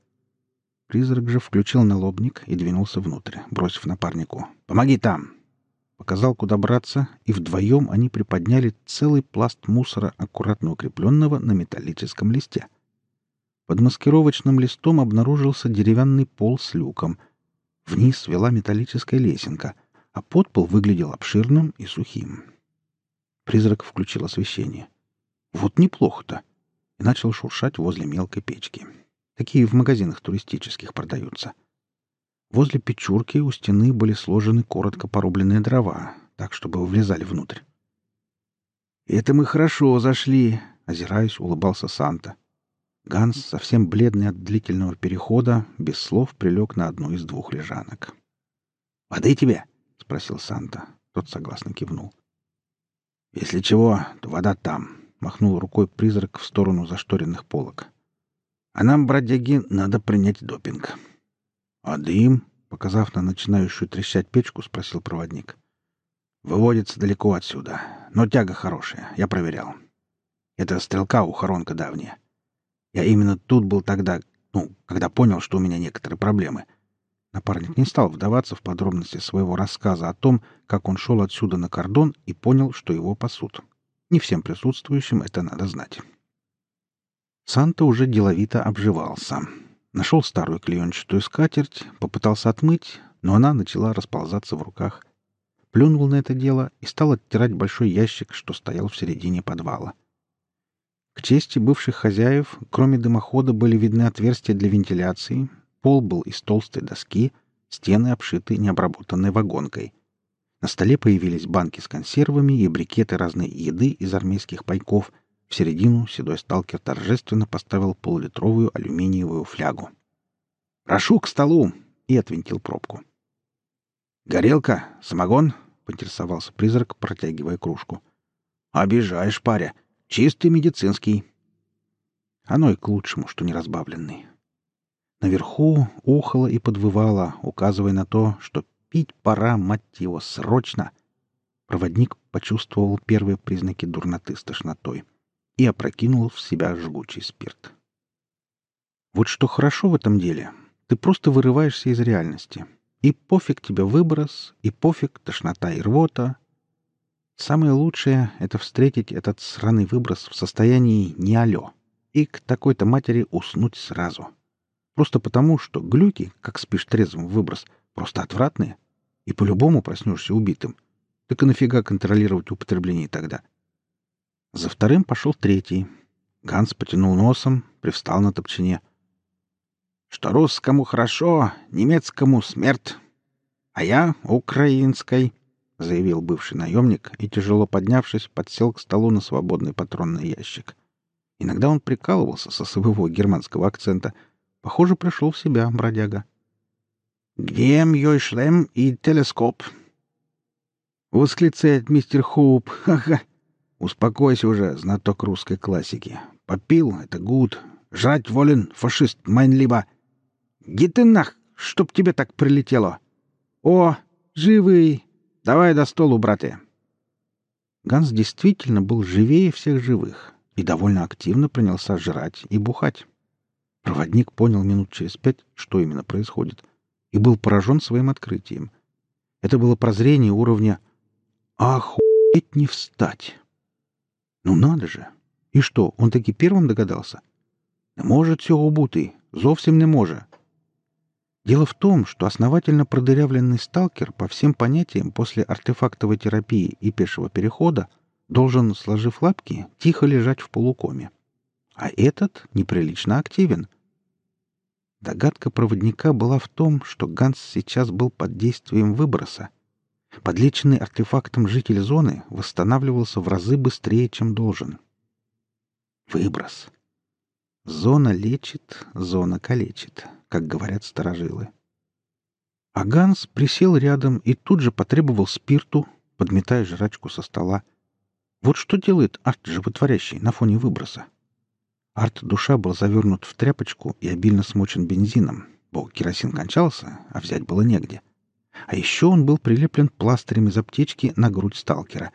A: Призрак же включил налобник и двинулся внутрь, бросив напарнику. «Помоги там!» Показал, куда браться, и вдвоем они приподняли целый пласт мусора, аккуратно укрепленного на металлическом листе — под маскировочным листом обнаружился деревянный пол с люком. Вниз вела металлическая лесенка, а подпол выглядел обширным и сухим. Призрак включил освещение. Вот неплохо-то. И начал шуршать возле мелкой печки. Такие в магазинах туристических продаются. Возле печурки у стены были сложены коротко порубленные дрова, так, чтобы влезали внутрь. «Это мы хорошо зашли», — озираясь, улыбался Санта. Ганс, совсем бледный от длительного перехода, без слов прилег на одну из двух лежанок. «Воды тебе?» — спросил Санта. Тот согласно кивнул. «Если чего, то вода там», — махнул рукой призрак в сторону зашторенных полок. «А нам, бродяги, надо принять допинг». «А дым?» — показав на начинающую трещать печку, спросил проводник. «Выводится далеко отсюда, но тяга хорошая, я проверял. Это стрелка ухоронка давняя. Я именно тут был тогда, ну, когда понял, что у меня некоторые проблемы. Напарник не стал вдаваться в подробности своего рассказа о том, как он шел отсюда на кордон и понял, что его пасут. Не всем присутствующим это надо знать. Санта уже деловито обживался. Нашел старую клеенчатую скатерть, попытался отмыть, но она начала расползаться в руках. Плюнул на это дело и стал оттирать большой ящик, что стоял в середине подвала. — к чести бывших хозяев, кроме дымохода были видны отверстия для вентиляции, пол был из толстой доски, стены обшиты необработанной вагонкой. На столе появились банки с консервами и брикеты разной еды из армейских пайков. В середину седой сталкер торжественно поставил полулитровую алюминиевую флягу. «Прошу к столу!» и отвинтил пробку. «Горелка? Самогон?» — поинтересовался призрак, протягивая кружку. «Обижаешь, паря!» Чистый медицинский. Оно и к лучшему, что не разбавленный. Наверху ухало и подвывало, указывая на то, что пить пора, мать его, срочно. Проводник почувствовал первые признаки дурноты с тошнотой и опрокинул в себя жгучий спирт. Вот что хорошо в этом деле. Ты просто вырываешься из реальности. И пофиг тебе выброс, и пофиг тошнота и рвота. Самое лучшее — это встретить этот сраный выброс в состоянии «не алё» и к такой-то матери уснуть сразу. Просто потому, что глюки, как спишь трезвым выброс, просто отвратные, и по-любому проснешься убитым. Так и нафига контролировать употребление тогда? За вторым пошел третий. Ганс потянул носом, привстал на топчине. «Что русскому хорошо, немецкому смерть, а я украинской», — заявил бывший наемник и, тяжело поднявшись, подсел к столу на свободный патронный ящик. Иногда он прикалывался со своего германского акцента. Похоже, пришел в себя бродяга. «Где мой шлем и телескоп?» «Восклицает мистер Хоуп. Ха-ха! Успокойся уже, знаток русской классики. Попил — это gut. Жрать wollen, фашист, mein Lieber. Ги ты нах, чтоб тебе так прилетело. О, живый! Давай до столу, брате!» Ганс действительно был живее всех живых и довольно активно принялся жрать и бухать. Проводник понял минут через пять, что именно происходит, и был поражен своим открытием. Это было прозрение уровня «Охуеть не встать!» Ну надо же! И что, он таки первым догадался? Не может цього бути, зовсім не може. Дело в том, что основательно продырявленный сталкер по всем понятиям после артефактовой терапии и пешего перехода должен, сложив лапки, тихо лежать в полукоме. А этот неприлично активен. Догадка проводника была в том, что Ганс сейчас был под действием выброса. Подлеченный артефактом житель зоны восстанавливался в разы быстрее, чем должен. Выброс. Зона лечит, зона калечит, как говорят старожилы. А Ганс присел рядом и тут же потребовал спирту, подметая жрачку со стола. Вот что делает арт-животворящий на фоне выброса. Арт-душа был завернут в тряпочку и обильно смочен бензином, бо керосин кончался, а взять было негде. А еще он был прилеплен пластырем из аптечки на грудь сталкера.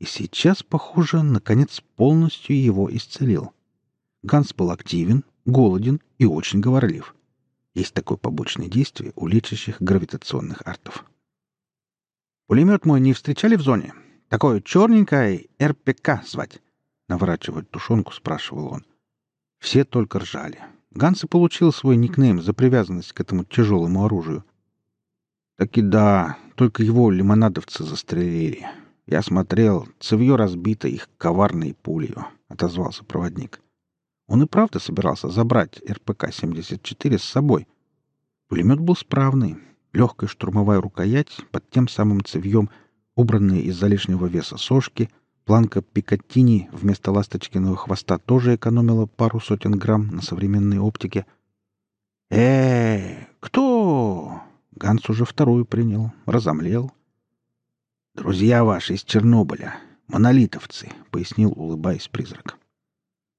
A: И сейчас, похоже, наконец полностью его исцелил. Ганс был активен, голоден и очень говорлив. Есть такое побочное действие у лечащих гравитационных артов. «Пулемет мой не встречали в зоне?» Такое черненькое РПК звать. Наворачивать тушенку, спрашивал он. Все только ржали. Ганс и получил свой никнейм за привязанность к этому тяжелому оружию. Так и да, только его лимонадовцы застрелили. Я смотрел, цевье разбито их коварной пулей, — отозвался проводник. Он и правда собирался забрать РПК-74 с собой. Пулемет был справный, легкая штурмовая рукоять под тем самым цевьем — убранные из-за лишнего веса сошки, планка Пикаттини вместо ласточкиного хвоста тоже экономила пару сотен грамм на современной оптике. э кто?» Ганс уже вторую принял, разомлел. «Друзья ваши из Чернобыля, монолитовцы», — пояснил, улыбаясь призрак.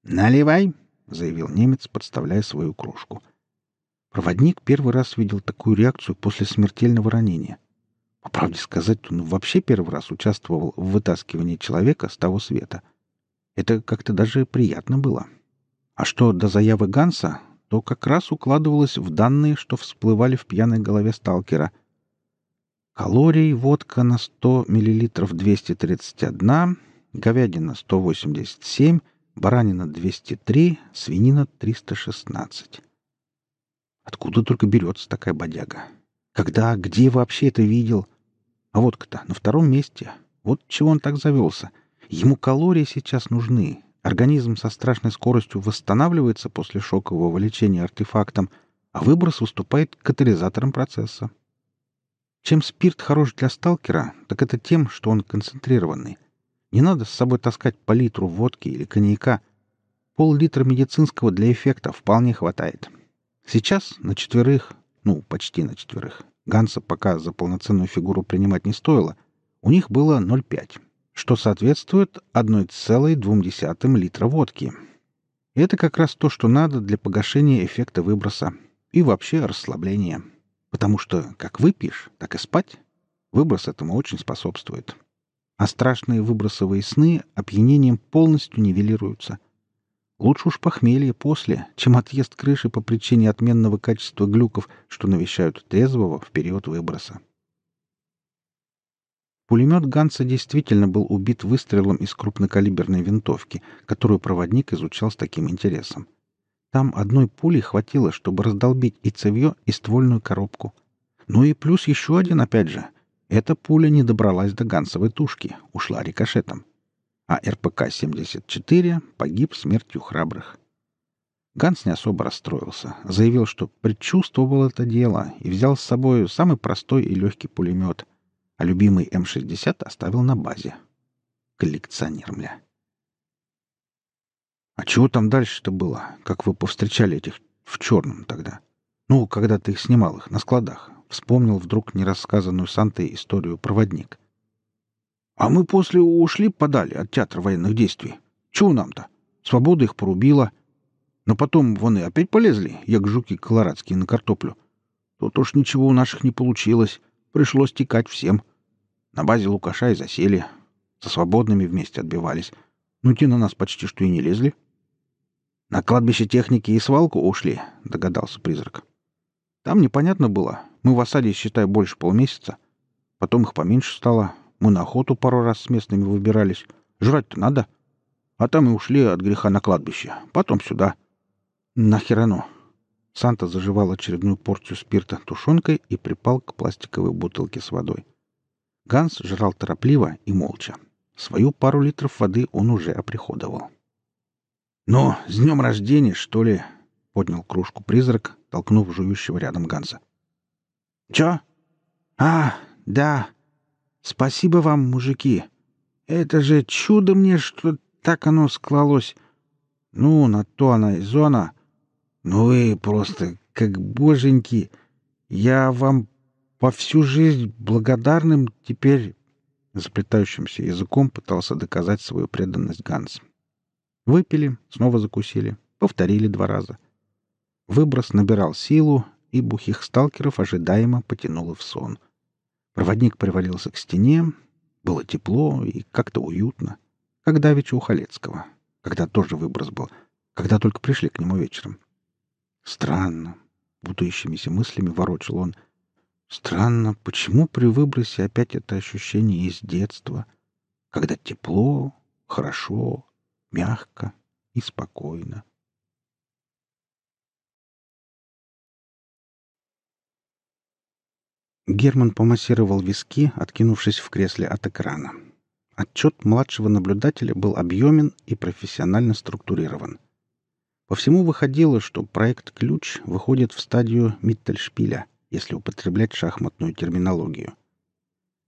A: «Наливай», — заявил немец, подставляя свою кружку. Проводник первый раз видел такую реакцию после смертельного ранения. По правде сказать, он вообще первый раз участвовал в вытаскивании человека с того света. Это как-то даже приятно было. А что до заявы Ганса, то как раз укладывалось в данные, что всплывали в пьяной голове сталкера. Калорий водка на 100 мл 231, говядина 187, баранина 203, свинина 316. Откуда только берется такая бодяга? Когда, где вообще это видел? А водка-то на втором месте. Вот чего он так завелся. Ему калории сейчас нужны. Организм со страшной скоростью восстанавливается после шокового лечения артефактом, а выброс выступает катализатором процесса. Чем спирт хорош для сталкера, так это тем, что он концентрированный. Не надо с собой таскать по литру водки или коньяка. Пол-литра медицинского для эффекта вполне хватает. Сейчас на четверых, ну, почти на четверых, Ганса пока за полноценную фигуру принимать не стоило, у них было 0,5, что соответствует 1,2 литра водки. Это как раз то, что надо для погашения эффекта выброса и вообще расслабления. Потому что как выпьешь, так и спать. Выброс этому очень способствует. А страшные выбросовые сны опьянением полностью нивелируются. Лучше уж похмелье после, чем отъезд крыши по причине отменного качества глюков, что навещают трезвого в период выброса. Пулемет Ганса действительно был убит выстрелом из крупнокалиберной винтовки, которую проводник изучал с таким интересом. Там одной пули хватило, чтобы раздолбить и цевье, и ствольную коробку. Ну и плюс еще один, опять же. Эта пуля не добралась до гансовой тушки, ушла рикошетом. А РПК-74 погиб смертью храбрых. Ганс не особо расстроился. Заявил, что предчувствовал это дело и взял с собой самый простой и легкий пулемет, а любимый М-60 оставил на базе. Коллекционер, мля. А чего там дальше-то было? Как вы повстречали этих в черном тогда? Ну, когда ты их снимал их на складах. Вспомнил вдруг нерассказанную Сантой историю проводник. А мы после ушли подали от театра военных действий. Чего нам-то? Свобода их порубила. Но потом вон и опять полезли, як жуки колорадские на картоплю. Тут уж ничего у наших не получилось. Пришлось текать всем. На базе Лукаша и засели. Со свободными вместе отбивались. Ну, те на нас почти что и не лезли. «На кладбище техники и свалку ушли», — догадался призрак. «Там непонятно было. Мы в осаде, считай, больше полмесяца. Потом их поменьше стало. Мы на охоту пару раз с местными выбирались. Жрать-то надо. А там и ушли от греха на кладбище. Потом сюда. Нахер оно?» Санта заживал очередную порцию спирта тушенкой и припал к пластиковой бутылке с водой. Ганс жрал торопливо и молча. Свою пару литров воды он уже оприходовал. «Ну, с днем рождения, что ли?» — поднял кружку призрак, толкнув жующего рядом Ганса. «Чё? А, да. Спасибо вам, мужики. Это же чудо мне, что так оно склалось. Ну, на то она и зона. Ну вы просто как боженьки. Я вам по всю жизнь благодарным теперь...» Заплетающимся языком пытался доказать свою преданность Ганс. Выпили, снова закусили, повторили два раза. Выброс набирал силу, и бухих сталкеров ожидаемо потянуло в сон. Проводник привалился к стене. Было тепло и как-то уютно. Как давеча у Халецкого, когда тоже выброс был, когда только пришли к нему вечером. Странно. Путающимися мыслями ворочил он. Странно, почему при выбросе опять это ощущение из детства, когда тепло, хорошо, мягко и спокойно. Герман помассировал виски, откинувшись в кресле от экрана. Отчет младшего наблюдателя был объемен и профессионально структурирован. По всему выходило, что проект «Ключ» выходит в стадию Миттельшпиля, если употреблять шахматную терминологию.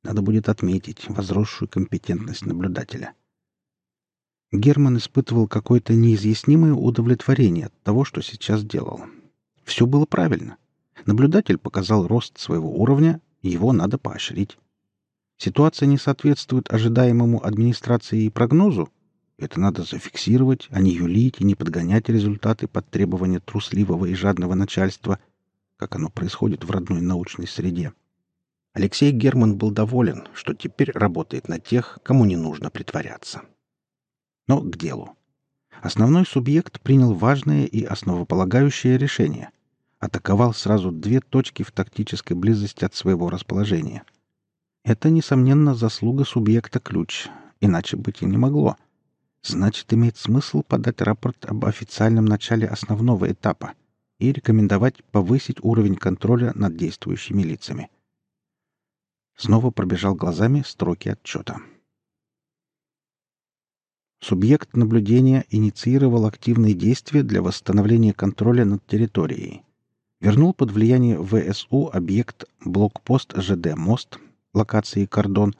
A: Надо будет отметить возросшую компетентность наблюдателя — Герман испытывал какое-то неизъяснимое удовлетворение от того, что сейчас делал. Все было правильно. Наблюдатель показал рост своего уровня, его надо поощрить. Ситуация не соответствует ожидаемому администрации и прогнозу. Это надо зафиксировать, а не юлить и не подгонять результаты под требования трусливого и жадного начальства, как оно происходит в родной научной среде. Алексей Герман был доволен, что теперь работает на тех, кому не нужно притворяться. Но к делу. Основной субъект принял важное и основополагающее решение. Атаковал сразу две точки в тактической близости от своего расположения. Это, несомненно, заслуга субъекта ключ, иначе быть и не могло. Значит, имеет смысл подать рапорт об официальном начале основного этапа и рекомендовать повысить уровень контроля над действующими лицами. Снова пробежал глазами строки отчета. Субъект наблюдения инициировал активные действия для восстановления контроля над территорией. Вернул под влияние ВСУ объект блокпост ЖД «Мост» локации «Кордон»,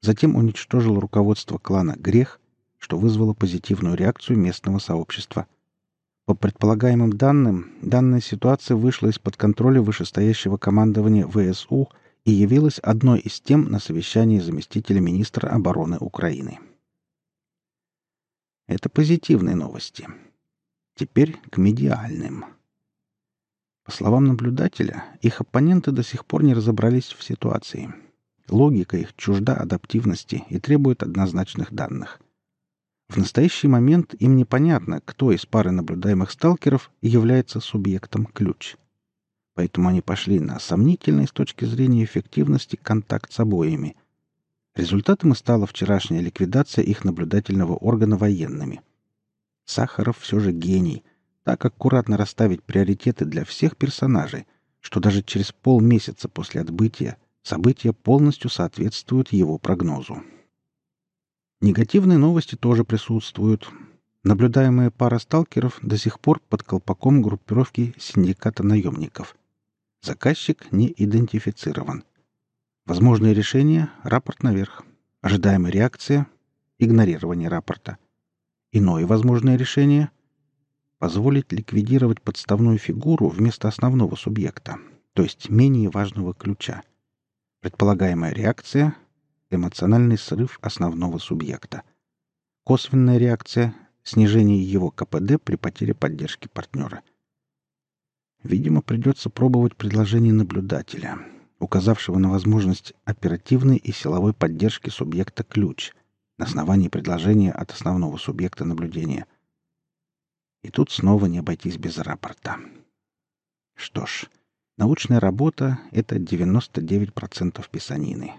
A: затем уничтожил руководство клана «Грех», что вызвало позитивную реакцию местного сообщества. По предполагаемым данным, данная ситуация вышла из-под контроля вышестоящего командования ВСУ и явилась одной из тем на совещании заместителя министра обороны Украины. Это позитивные новости. Теперь к медиальным. По словам наблюдателя, их оппоненты до сих пор не разобрались в ситуации. Логика их чужда адаптивности и требует однозначных данных. В настоящий момент им непонятно, кто из пары наблюдаемых сталкеров является субъектом ключ. Поэтому они пошли на сомнительный с точки зрения эффективности контакт с обоими. Результатом и стала вчерашняя ликвидация их наблюдательного органа военными. Сахаров все же гений. Так аккуратно расставить приоритеты для всех персонажей, что даже через полмесяца после отбытия события полностью соответствуют его прогнозу. Негативные новости тоже присутствуют. Наблюдаемая пара сталкеров до сих пор под колпаком группировки синдиката наемников. Заказчик не идентифицирован. Возможные решения — рапорт наверх. Ожидаемая реакция — игнорирование рапорта. Иное возможное решение — позволить ликвидировать подставную фигуру вместо основного субъекта, то есть менее важного ключа. Предполагаемая реакция — эмоциональный срыв основного субъекта. Косвенная реакция — снижение его КПД при потере поддержки партнера. Видимо, придется пробовать предложение наблюдателя, указавшего на возможность оперативной и силовой поддержки субъекта ключ на основании предложения от основного субъекта наблюдения. И тут снова не обойтись без рапорта. Что ж, Научная работа — это 99% писанины.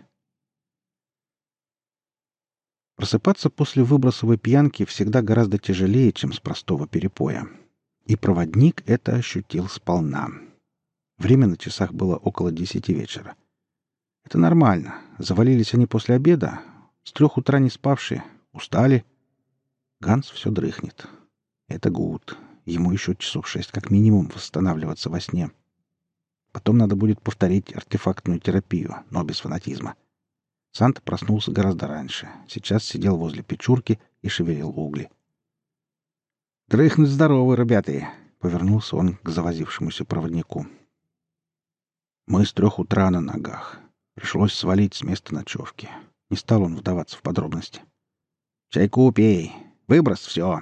A: Просыпаться после выбросовой пьянки всегда гораздо тяжелее, чем с простого перепоя. И проводник это ощутил сполна. Время на часах было около десяти вечера. Это нормально. Завалились они после обеда. С трех утра не спавшие. Устали. Ганс все дрыхнет. Это гуд. Ему еще часов шесть как минимум восстанавливаться во сне. — Потом надо будет повторить артефактную терапию, но без фанатизма. Санта проснулся гораздо раньше. Сейчас сидел возле печурки и шевелил угли. «Дрыхнуть здоровы, ребята!» — повернулся он к завозившемуся проводнику. «Мы с трех утра на ногах. Пришлось свалить с места ночевки. Не стал он вдаваться в подробности. «Чайку пей! Выброс все!»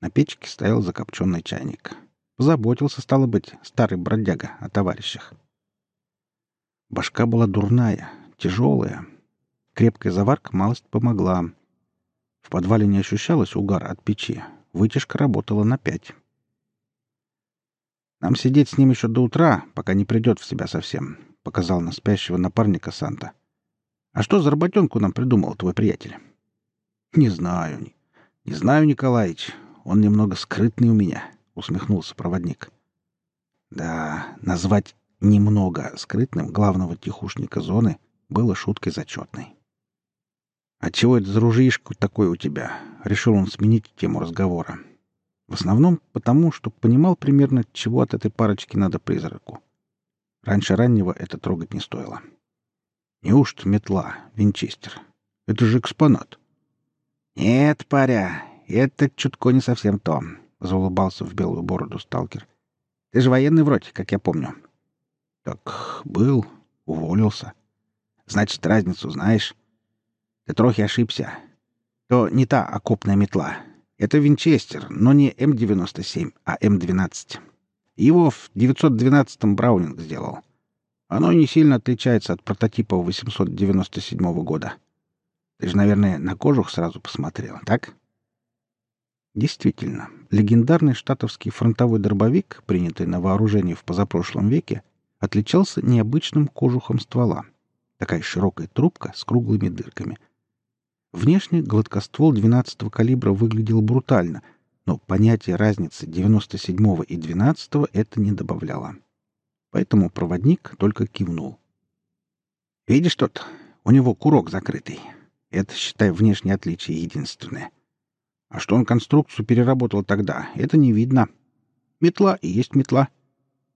A: На печке стоял закопченный чайник. Позаботился, стало быть, старый бродяга о товарищах. Башка была дурная, тяжелая. Крепкая заварка малость помогла. В подвале не ощущалось угара от печи. Вытяжка работала на пять. «Нам сидеть с ним еще до утра, пока не придет в себя совсем», — показал на спящего напарника Санта. «А что за работенку нам придумал твой приятель?» «Не знаю. Не знаю, Николаич. Он немного скрытный у меня. — усмехнулся проводник. Да, назвать немного скрытным главного тихушника зоны было шуткой зачетной. «А чего это за ружишку такой у тебя?» — решил он сменить тему разговора. В основном потому, что понимал примерно, чего от этой парочки надо призраку. Раньше раннего это трогать не стоило. Неужто метла, винчестер? Это же экспонат. «Нет, паря, это чутко не совсем то. — заулыбался в белую бороду сталкер. «Ты же военный вроде, как я помню». «Так был. Уволился. Значит, разницу знаешь. Ты трохи ошибся. То не та окопная метла. Это винчестер, но не М-97, а М-12. Его в 912-м Браунинг сделал. Оно не сильно отличается от прототипа 897 года. Ты же, наверное, на кожух сразу посмотрел, так?» Действительно, легендарный штатовский фронтовой дробовик, принятый на вооружение в позапрошлом веке, отличался необычным кожухом ствола. Такая широкая трубка с круглыми дырками. Внешне гладкоствол 12-го калибра выглядел брутально, но понятие разницы 97-го и 12-го это не добавляло. Поэтому проводник только кивнул. «Видишь тот? У него курок закрытый. Это, считай, внешнее отличие единственное. А что он конструкцию переработал тогда, это не видно. Метла и есть метла.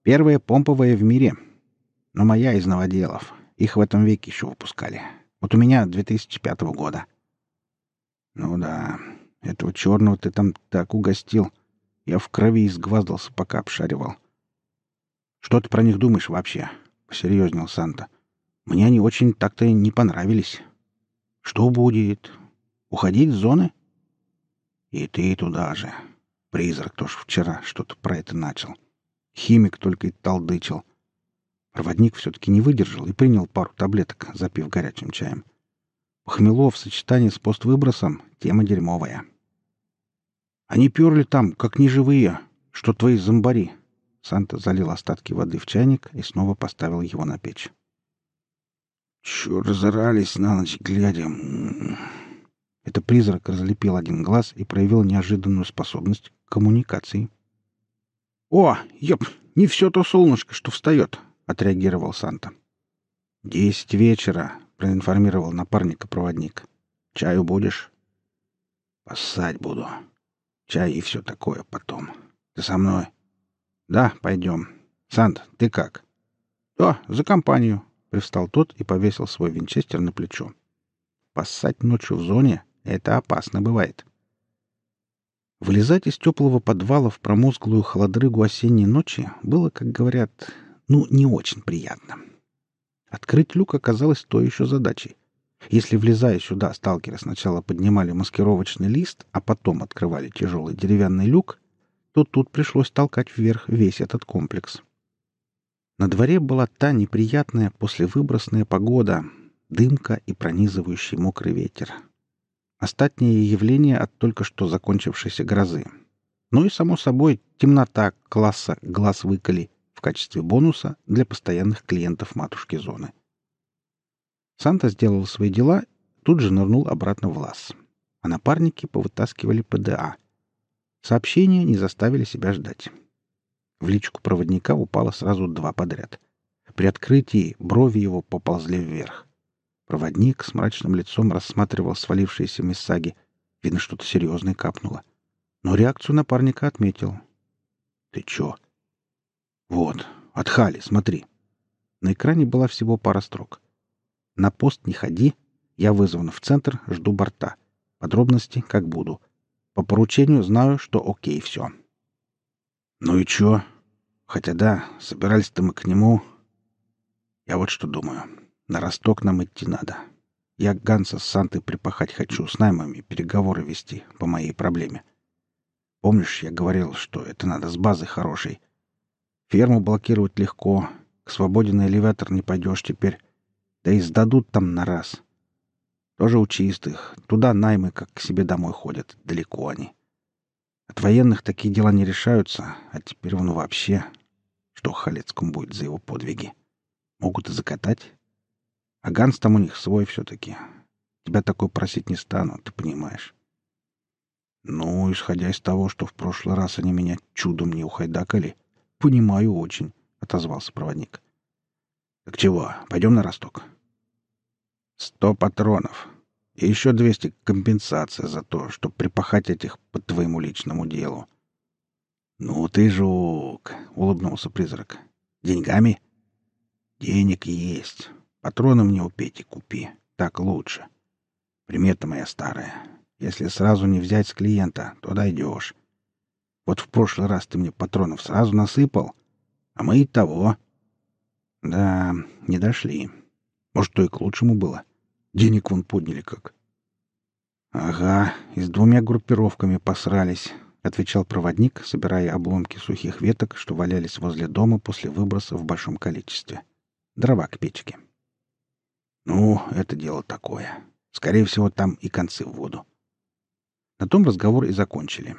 A: Первая помповая в мире. Но моя из новоделов. Их в этом веке еще выпускали. Вот у меня 2005 года. Ну да, этого черного ты там так угостил. Я в крови изгваздался, пока обшаривал. Что ты про них думаешь вообще? Посерьезнел Санта. Мне они очень так-то не понравились. Что будет? Уходить с зоны? И ты туда же. Призрак тоже вчера что-то про это начал. Химик только и толдычил. Проводник все-таки не выдержал и принял пару таблеток, запив горячим чаем. Похмело в сочетании с поствыбросом — тема дерьмовая. Они перли там, как неживые, что твои зомбари. Санта залил остатки воды в чайник и снова поставил его на печь. Чё разорались на ночь глядя. Это призрак разлепил один глаз и проявил неожиданную способность к коммуникации. «О, ёп, не все то солнышко, что встает!» — отреагировал Санта. «Десять вечера», — проинформировал напарника проводник. «Чаю будешь?» «Поссать буду. Чай и все такое потом. Ты со мной?» «Да, пойдем. Сант, ты как?» «Да, за компанию», — привстал тот и повесил свой винчестер на плечо. «Поссать ночью в зоне — это опасно бывает». Вылезать из теплого подвала в промозглую холодрыгу осенней ночи было, как говорят, ну, не очень приятно. Открыть люк оказалось той еще задачей. Если, влезая сюда, сталкеры сначала поднимали маскировочный лист, а потом открывали тяжелый деревянный люк, то тут пришлось толкать вверх весь этот комплекс. На дворе была та неприятная послевыбросная погода, дымка и пронизывающий мокрый ветер. Остатнее явление от только что закончившейся грозы. Ну и, само собой, темнота класса «Глаз выколи» в качестве бонуса для постоянных клиентов матушки зоны. Санта сделал свои дела, тут же нырнул обратно в лаз. А напарники повытаскивали ПДА. Сообщения не заставили себя ждать. В личку проводника упало сразу два подряд. При открытии брови его поползли вверх. Проводник с мрачным лицом рассматривал свалившиеся миссаги. Видно, что-то серьезное капнуло. Но реакцию напарника отметил. «Ты чё?» «Вот, от Хали, смотри». На экране была всего пара строк. «На пост не ходи. Я вызван в центр, жду борта. Подробности как буду. По поручению знаю, что окей все». «Ну и чё? Хотя да, собирались-то мы к нему. Я вот что думаю. На Росток нам идти надо. Я Ганса с Сантой припахать хочу, с наймами переговоры вести по моей проблеме. Помнишь, я говорил, что это надо с базы хорошей. Ферму блокировать легко, к свободе на элеватор не пойдешь теперь. Да и сдадут там на раз. Тоже у чистых. Туда наймы как к себе домой ходят. Далеко они. От военных такие дела не решаются, а теперь он вообще... Что Халецкому будет за его подвиги? Могут и закатать. А Ганс там у них свой все-таки. Тебя такой просить не стану, ты понимаешь. Ну, исходя из того, что в прошлый раз они меня чудом не ухайдакали, понимаю очень, — отозвался проводник. Так чего, пойдем на Росток? Сто патронов. И еще двести компенсация за то, что припахать этих по твоему личному делу. Ну ты жук, — улыбнулся призрак. Деньгами? Денег есть. Патроны мне у Пети купи. Так лучше. Примета моя старая. Если сразу не взять с клиента, то дойдешь. Вот в прошлый раз ты мне патронов сразу насыпал, а мы и того. Да, не дошли. Может, то и к лучшему было. Денег вон подняли как. Ага, и с двумя группировками посрались, — отвечал проводник, собирая обломки сухих веток, что валялись возле дома после выброса в большом количестве. Дрова к печке. — ну, это дело такое. Скорее всего, там и концы в воду. На том разговор и закончили.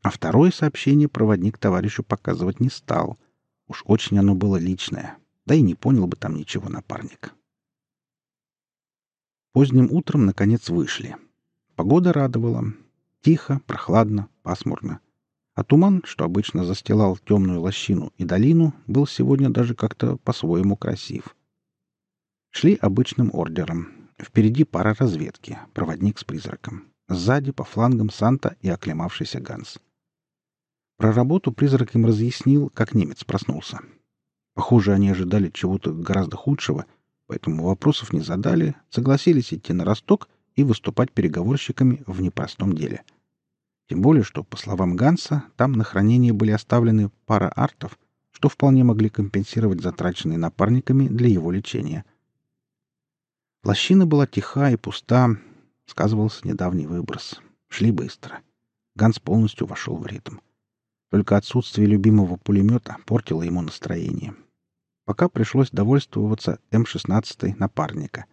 A: А второе сообщение проводник товарищу показывать не стал. Уж очень оно было личное. Да и не понял бы там ничего напарник. Поздним утром, наконец, вышли. Погода радовала. Тихо, прохладно, пасмурно. А туман, что обычно застилал темную лощину и долину, был сегодня даже как-то по-своему красив. Шли обычным ордером. Впереди пара разведки, проводник с призраком. Сзади по флангам Санта и оклемавшийся Ганс. Про работу призрак им разъяснил, как немец проснулся. Похоже, они ожидали чего-то гораздо худшего, поэтому вопросов не задали, согласились идти на Росток и выступать переговорщиками в непростом деле. Тем более, что, по словам Ганса, там на хранение были оставлены пара артов, что вполне могли компенсировать затраченные напарниками для его лечения — Лощина была тиха и пуста. Сказывался недавний выброс. Шли быстро. Ганс полностью вошел в ритм. Только отсутствие любимого пулемета портило ему настроение. Пока пришлось довольствоваться М-16 напарника.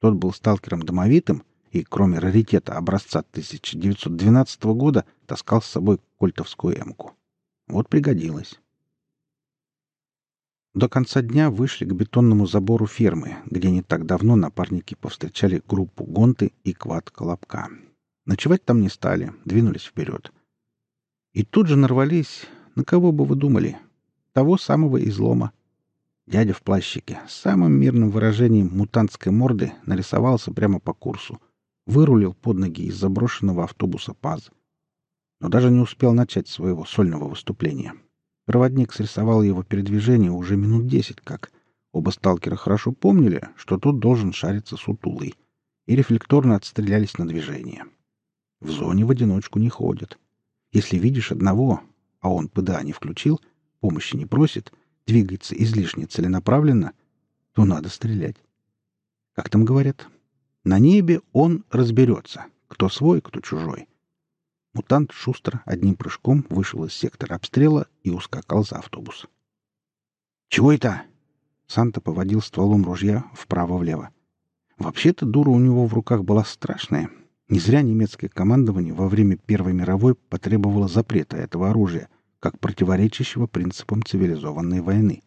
A: Тот был сталкером домовитым и, кроме раритета образца 1912 года, таскал с собой кольтовскую эмку. Вот пригодилось. До конца дня вышли к бетонному забору фермы, где не так давно напарники повстречали группу Гонты и Квад Колобка. Ночевать там не стали, двинулись вперед. И тут же нарвались, на кого бы вы думали, того самого излома. Дядя в плащике с самым мирным выражением мутантской морды нарисовался прямо по курсу. Вырулил под ноги из заброшенного автобуса ПАЗ. Но даже не успел начать своего сольного выступления. Проводник срисовал его передвижение уже минут десять как. Оба сталкера хорошо помнили, что тут должен шариться сутулый, и рефлекторно отстрелялись на движение. В зоне в одиночку не ходят. Если видишь одного, а он ПДА не включил, помощи не просит — двигается излишне целенаправленно, то надо стрелять. Как там говорят? На небе он разберется, кто свой, кто чужой. Мутант шустро одним прыжком вышел из сектора обстрела и ускакал за автобус. «Чего это?» Санта поводил стволом ружья вправо-влево. Вообще-то дура у него в руках была страшная. Не зря немецкое командование во время Первой мировой потребовало запрета этого оружия, как противоречащего принципам цивилизованной войны.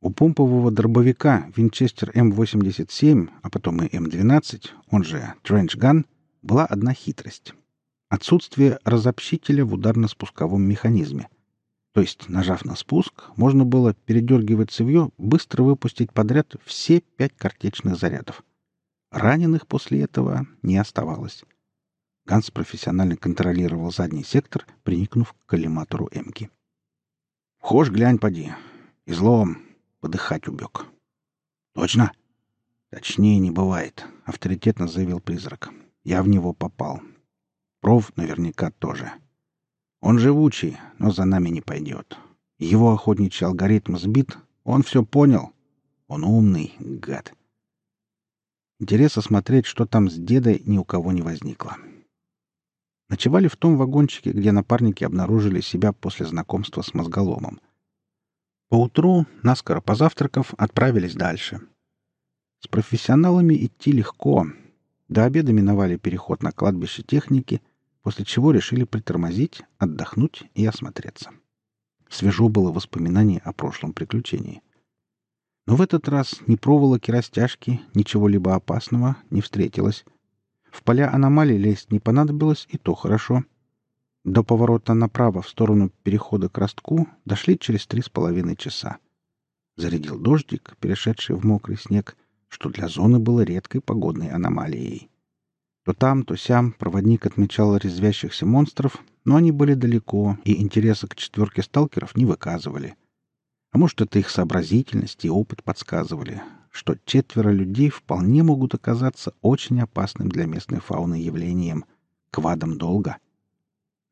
A: У помпового дробовика Винчестер М87, а потом и М12, он же Trench Gun, была одна хитрость. Отсутствие разобщителя в ударно-спусковом механизме. То есть, нажав на спуск, можно было, передергивать цевье, быстро выпустить подряд все пять картечных зарядов. Раненых после этого не оставалось. Ганс профессионально контролировал задний сектор, приникнув к коллиматору Эмки. «Хошь, глянь, поди. Излом. Подыхать убег». «Точно?» «Точнее не бывает», — авторитетно заявил призрак. «Я в него попал. Проф наверняка тоже. Он живучий, но за нами не пойдет. Его охотничий алгоритм сбит, он все понял. Он умный, гад». Интереса смотреть, что там с дедой, ни у кого не возникло. Ночевали в том вагончике, где напарники обнаружили себя после знакомства с мозголомом. Поутру, наскоро позавтракав, отправились дальше. С профессионалами идти легко. До обеда миновали переход на кладбище техники, после чего решили притормозить, отдохнуть и осмотреться. Свежо было воспоминание о прошлом приключении. Но в этот раз ни проволоки растяжки, ничего либо опасного не встретилось, в поля аномалий лезть не понадобилось, и то хорошо. До поворота направо в сторону перехода к ростку дошли через три с половиной часа. Зарядил дождик, перешедший в мокрый снег, что для зоны было редкой погодной аномалией. То там, то сям проводник отмечал резвящихся монстров, но они были далеко и интереса к четверке сталкеров не выказывали. А может, это их сообразительность и опыт подсказывали, что четверо людей вполне могут оказаться очень опасным для местной фауны явлением — квадом долга.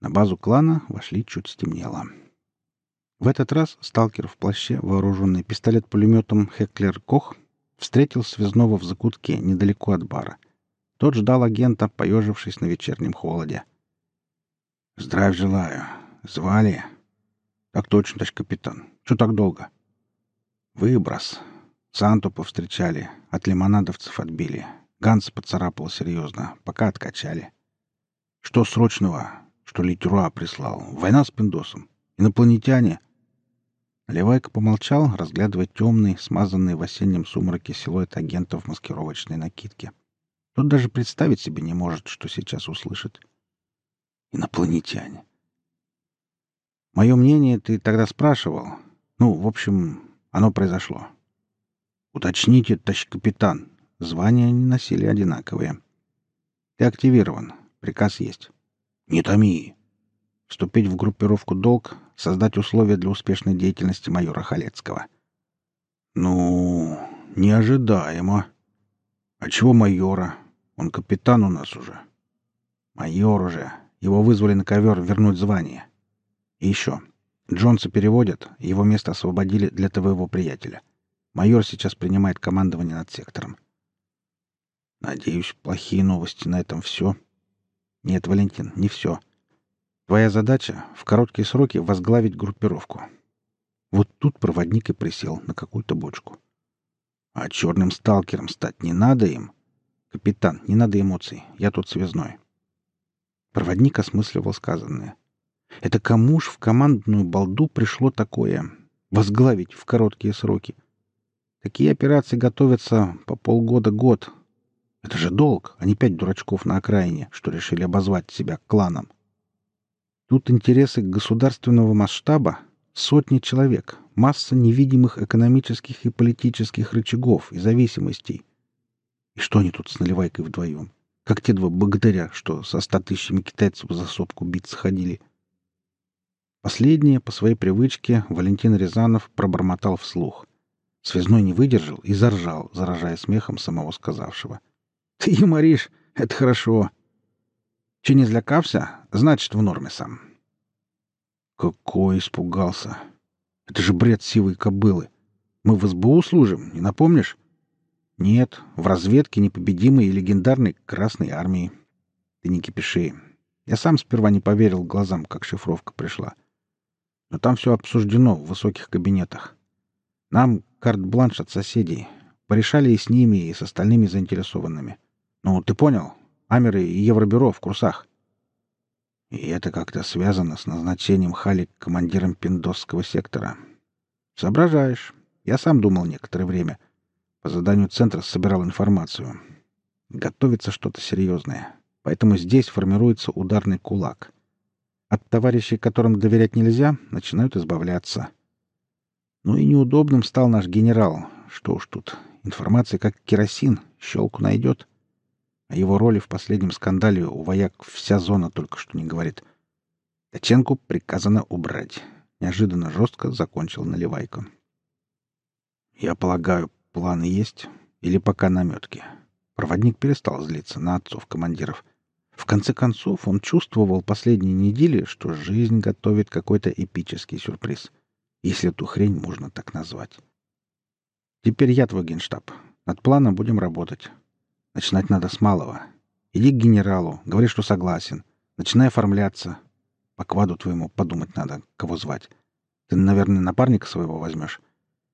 A: На базу клана вошли чуть стемнело. В этот раз сталкер в плаще, вооруженный пистолет-пулеметом Хеклер Кох, встретил связного в закутке недалеко от бара. Тот ждал агента, поежившись на вечернем холоде. «Здравия желаю. Звали?» «Так точно, товарищ капитан. Что так долго?» «Выброс. Санту повстречали, от лимонадовцев отбили. Ганс поцарапал серьезно, пока откачали. Что срочного? Что Литеруа прислал? Война с Пиндосом? Инопланетяне? Левайка помолчал, разглядывая темный, смазанный в осеннем сумраке силуэт агента в маскировочной накидке. Тот даже представить себе не может, что сейчас услышит. Инопланетяне. Мое мнение ты тогда спрашивал. Ну, в общем, оно произошло. «Уточните, товарищ капитан». Звания не носили одинаковые. «Ты активирован. Приказ есть». «Не томи». Вступить в группировку «Долг», создать условия для успешной деятельности майора Халецкого. «Ну, неожидаемо. А чего майора? Он капитан у нас уже». «Майор уже. Его вызвали на ковер вернуть звание. И еще. Джонса переводят, его место освободили для твоего приятеля. Майор сейчас принимает командование над сектором. Надеюсь, плохие новости на этом все. Нет, Валентин, не все. Твоя задача — в короткие сроки возглавить группировку. Вот тут проводник и присел на какую-то бочку. А черным сталкером стать не надо им. Капитан, не надо эмоций. Я тут связной. Проводник осмысливал сказанное. Это кому ж в командную балду пришло такое? Возглавить в короткие сроки. Такие операции готовятся по полгода-год. Это же долг, а не пять дурачков на окраине, что решили обозвать себя кланом. Тут интересы государственного масштаба — сотни человек, масса невидимых экономических и политических рычагов и зависимостей. И что они тут с наливайкой вдвоем? Как те два богатыря, что со ста тысячами китайцев за сопку биться ходили. Последнее, по своей привычке, Валентин Рязанов пробормотал вслух. Связной не выдержал и заржал, заражая смехом самого сказавшего. «Ты юморишь! Это хорошо!» «Че не злякався? Значит, в норме сам». «Какой испугался! Это же бред сивой кобылы! Мы в СБУ служим, не напомнишь?» «Нет, в разведке непобедимой и легендарной Красной Армии. Ты не кипиши. Я сам сперва не поверил глазам, как шифровка пришла. Но там все обсуждено в высоких кабинетах. Нам карт-бланш от соседей. Порешали и с ними, и с остальными заинтересованными. Ну, ты понял? Амеры и Евробюро в курсах. И это как-то связано с назначением Хали командиром Пиндосского сектора. Соображаешь. Я сам думал некоторое время — по заданию центра собирал информацию. Готовится что-то серьезное. Поэтому здесь формируется ударный кулак. От товарищей, которым доверять нельзя, начинают избавляться. Ну и неудобным стал наш генерал. Что уж тут, информация как керосин, щелку найдет. О его роли в последнем скандале у вояк вся зона только что не говорит. Таченку приказано убрать. Неожиданно жестко закончил наливайку. Я полагаю, Планы есть? Или пока наметки? Проводник перестал злиться на отцов-командиров. В конце концов, он чувствовал последние недели, что жизнь готовит какой-то эпический сюрприз. Если эту хрень можно так назвать. Теперь я твой генштаб. Над планом будем работать. Начинать надо с малого. Иди к генералу, говори, что согласен. Начинай оформляться. По кваду твоему подумать надо, кого звать. Ты, наверное, напарника своего возьмешь.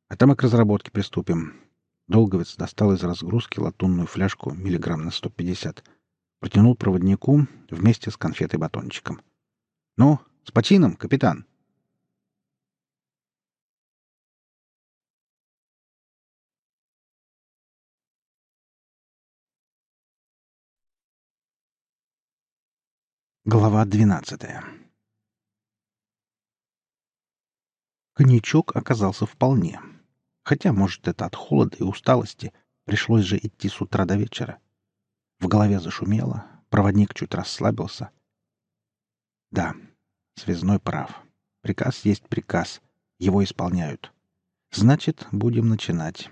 A: А там и к разработке приступим. Долговец достал из разгрузки латунную фляжку миллиграмм на 150. Протянул проводнику вместе с конфетой-батончиком. «Ну, с почином, капитан!» Глава двенадцатая Коньячок оказался вполне. Хотя, может, это от холода и усталости. Пришлось же идти с утра до вечера. В голове зашумело, проводник чуть расслабился. Да, связной прав. Приказ есть приказ. Его исполняют. Значит, будем начинать.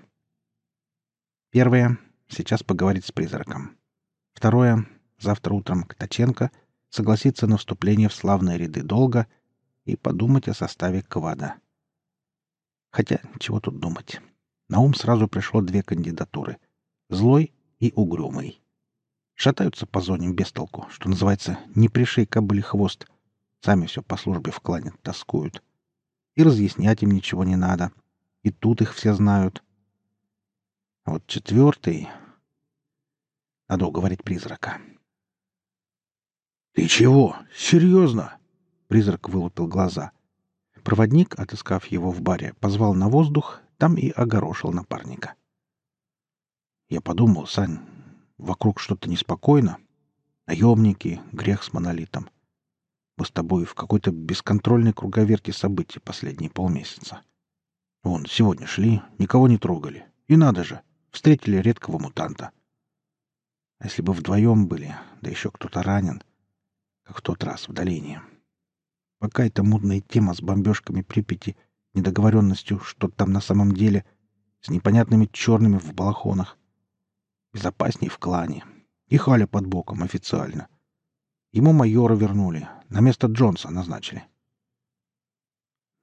A: Первое. Сейчас поговорить с призраком. Второе. Завтра утром к Ткаченко согласиться на вступление в славные ряды долга и подумать о составе квада. Хотя, чего тут думать. На ум сразу пришло две кандидатуры — злой и угрюмый. Шатаются по зоне без толку, что называется «не пришей кобыли хвост». Сами все по службе в клане тоскуют. И разъяснять им ничего не надо. И тут их все знают. А вот четвертый... Надо уговорить призрака. «Ты чего? Серьезно?» Призрак вылупил глаза. Проводник, отыскав его в баре, позвал на воздух, там и огорошил напарника. Я подумал, Сань, вокруг что-то неспокойно. Наемники, грех с монолитом. Мы с тобой в какой-то бесконтрольной круговерти событий последние полмесяца. Вон, сегодня шли, никого не трогали. И надо же, встретили редкого мутанта. А если бы вдвоем были, да еще кто-то ранен, как в тот раз в долине, Эта мудная тема с бомбежками Припяти, недоговоренностью, что там на самом деле, с непонятными черными в балахонах. Безопасней в клане. И Халя под боком официально. Ему майора вернули, на место Джонса назначили.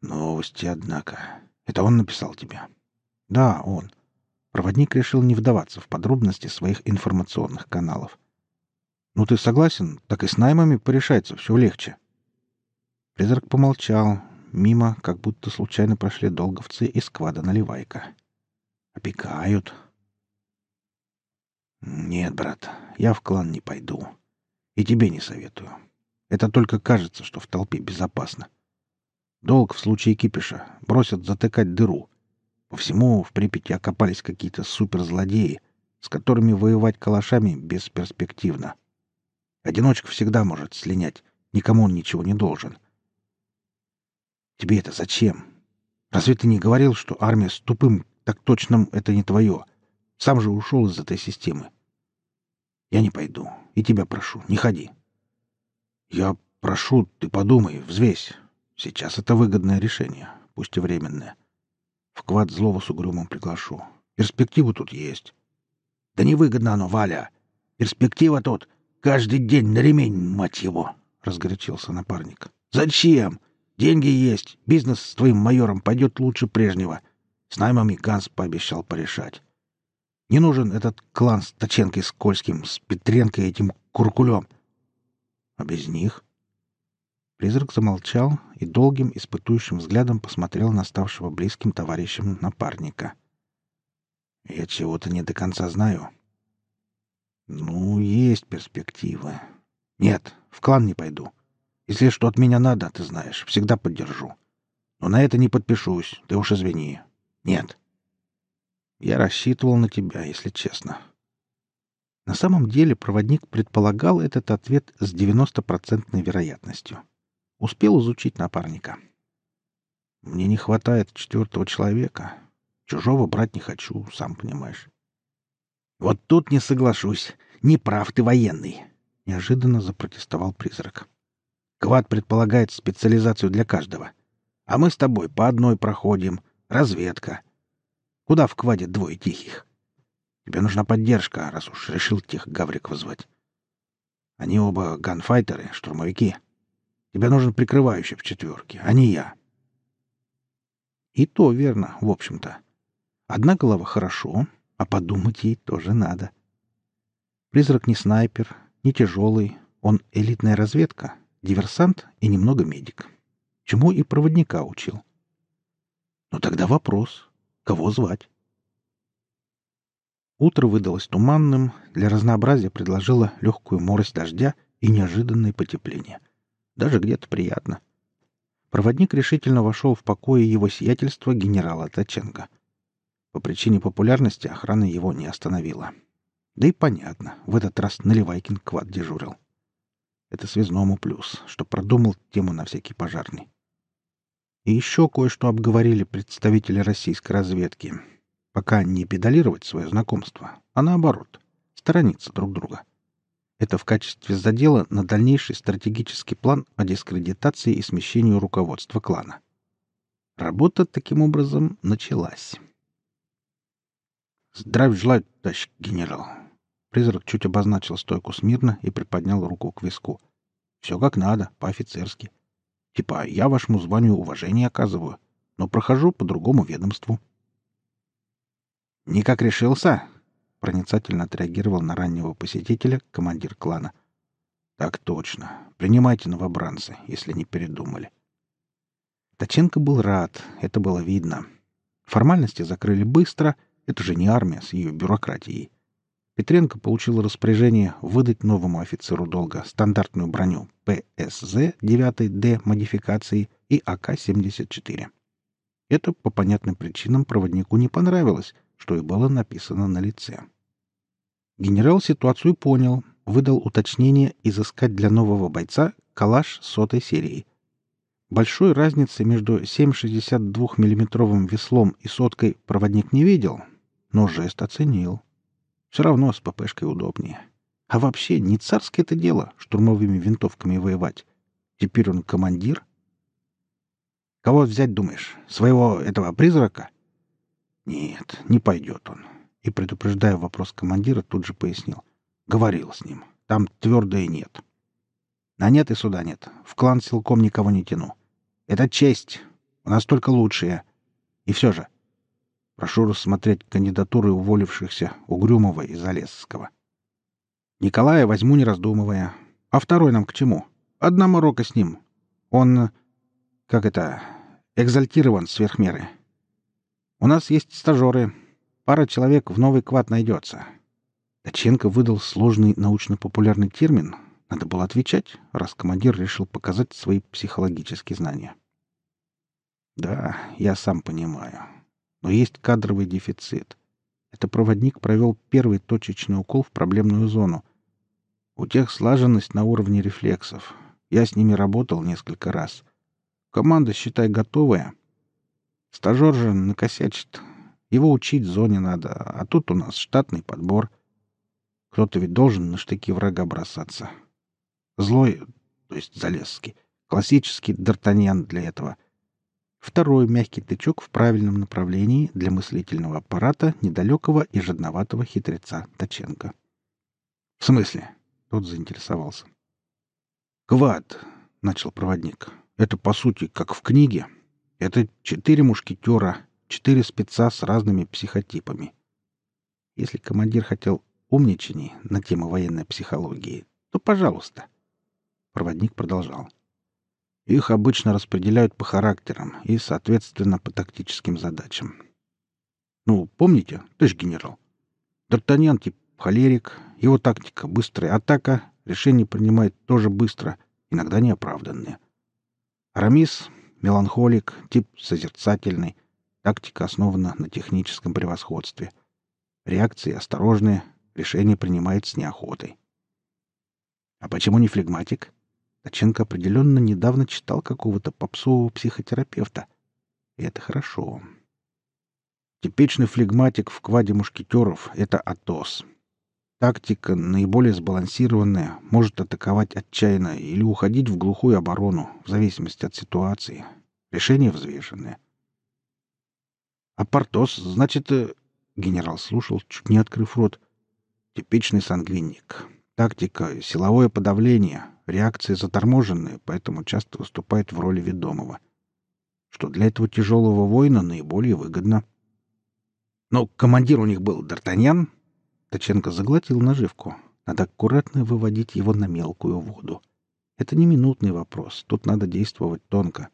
A: Новости, однако. Это он написал тебе? Да, он. Проводник решил не вдаваться в подробности своих информационных каналов. Ну ты согласен, так и с наймами порешается все легче. Призрак помолчал. Мимо, как будто случайно прошли долговцы из сквада наливайка. Опекают. Нет, брат, я в клан не пойду. И тебе не советую. Это только кажется, что в толпе безопасно. Долг в случае кипиша бросят затыкать дыру. По всему в Припяти окопались какие-то суперзлодеи, с которыми воевать калашами бесперспективно. Одиночка всегда может слинять, никому он ничего не должен. Тебе это зачем? Разве ты не говорил, что армия с тупым так точно это не твое? Сам же ушел из этой системы. Я не пойду. И тебя прошу, не ходи. Я прошу, ты подумай, взвесь. Сейчас это выгодное решение, пусть и временное. В квад злого с угрюмом приглашу. Перспектива тут есть. Да невыгодно оно, Валя. Перспектива тут. Каждый день на ремень, мать его, — разгорячился напарник. Зачем? Деньги есть. Бизнес с твоим майором пойдет лучше прежнего. С наймами Ганс пообещал порешать. Не нужен этот клан с Точенкой Скользким, с Петренко и этим Куркулем. А без них? Призрак замолчал и долгим, испытующим взглядом посмотрел на ставшего близким товарищем напарника. «Я чего-то не до конца знаю». «Ну, есть перспективы. Нет, в клан не пойду. Если что от меня надо, ты знаешь, всегда поддержу. Но на это не подпишусь, ты уж извини. Нет». «Я рассчитывал на тебя, если честно». На самом деле проводник предполагал этот ответ с 90% вероятностью. Успел изучить напарника. Мне не хватает четвертого человека. Чужого брать не хочу, сам понимаешь. Вот тут не соглашусь. Не прав ты военный. Неожиданно запротестовал призрак. Квад предполагает специализацию для каждого. А мы с тобой по одной проходим. Разведка. Куда в кваде двое тихих? Тебе нужна поддержка, раз уж решил тех гаврик вызвать. Они оба ганфайтеры, штурмовики. Тебе нужен прикрывающий в четверке, а не я. И то верно, в общем-то. Одна голова хорошо, а подумать ей тоже надо. Призрак не снайпер, не тяжелый, он элитная разведка, диверсант и немного медик. Чему и проводника учил. Но тогда вопрос, кого звать? Утро выдалось туманным, для разнообразия предложило легкую морось дождя и неожиданное потепление — даже где-то приятно. Проводник решительно вошел в покои его сиятельства генерала Таченко. По причине популярности охрана его не остановила. Да и понятно, в этот раз Наливайкин квад дежурил. Это связному плюс, что продумал тему на всякий пожарный. И еще кое-что обговорили представители российской разведки. Пока не педалировать свое знакомство, а наоборот, сторониться друг друга. — это в качестве задела на дальнейший стратегический план о дискредитации и смещении руководства клана. Работа таким образом началась. «Здравия желаю, товарищ генерал!» Призрак чуть обозначил стойку смирно и приподнял руку к виску. «Все как надо, по-офицерски. Типа, я вашему званию уважение оказываю, но прохожу по другому ведомству». «Никак решился?» проницательно отреагировал на раннего посетителя командир клана. «Так точно. Принимайте новобранцы, если не передумали». Таченко был рад, это было видно. Формальности закрыли быстро, это же не армия с ее бюрократией. Петренко получил распоряжение выдать новому офицеру долга стандартную броню ПСЗ 9D модификации и АК-74. Это по понятным причинам проводнику не понравилось, что и было написано на лице. Генерал ситуацию понял, выдал уточнение изыскать для нового бойца калаш сотой серии. Большой разницы между 7,62 миллиметровым веслом и соткой проводник не видел, но жест оценил. Все равно с ППшкой удобнее. А вообще не царское это дело штурмовыми винтовками воевать. Теперь он командир. Кого взять, думаешь? Своего этого призрака? Нет, не пойдет он и, предупреждая вопрос командира, тут же пояснил. Говорил с ним. Там твердое нет. А нет и сюда нет. В клан силком никого не тяну. Это честь. У нас только лучшие. И все же. Прошу рассмотреть кандидатуры уволившихся Угрюмова и Залесского. Николая возьму, не раздумывая. А второй нам к чему? Одна морока с ним. Он, как это, экзальтирован сверх меры. У нас есть стажеры, Пара человек в новый квад найдется. Таченко выдал сложный научно-популярный термин. Надо было отвечать, раз командир решил показать свои психологические знания. Да, я сам понимаю. Но есть кадровый дефицит. Это проводник провел первый точечный укол в проблемную зону. У тех слаженность на уровне рефлексов. Я с ними работал несколько раз. Команда, считай, готовая. Стажер же накосячит. Его учить зоне надо, а тут у нас штатный подбор. Кто-то ведь должен на штыки врага бросаться. Злой, то есть Залесский, классический Д'Артаньян для этого. Второй мягкий тычок в правильном направлении для мыслительного аппарата недалекого и жадноватого хитреца Таченко. — В смысле? — тот заинтересовался. — Квад, — начал проводник. — Это, по сути, как в книге. Это четыре мушкетера, четыре спеца с разными психотипами. Если командир хотел умничаний на тему военной психологии, то пожалуйста. Проводник продолжал. Их обычно распределяют по характерам и, соответственно, по тактическим задачам. Ну, помните, товарищ генерал? Д'Артаньян тип холерик, его тактика — быстрая атака, решение принимает тоже быстро, иногда неоправданные. Арамис — меланхолик, тип созерцательный, тактика основана на техническом превосходстве. Реакции осторожные, решение принимает с неохотой. А почему не флегматик? Таченко определенно недавно читал какого-то попсового психотерапевта. И это хорошо. Типичный флегматик в кваде мушкетеров — это Атос. Тактика, наиболее сбалансированная, может атаковать отчаянно или уходить в глухую оборону, в зависимости от ситуации. Решение взвешенное. А Портос, значит... Э, генерал слушал, чуть не открыв рот. Типичный сангвиник. Тактика — силовое подавление, реакции заторможенные, поэтому часто выступает в роли ведомого. Что для этого тяжелого воина наиболее выгодно. Но командир у них был Д'Артаньян. Таченко заглотил наживку. Надо аккуратно выводить его на мелкую воду. Это не минутный вопрос. Тут надо действовать тонко.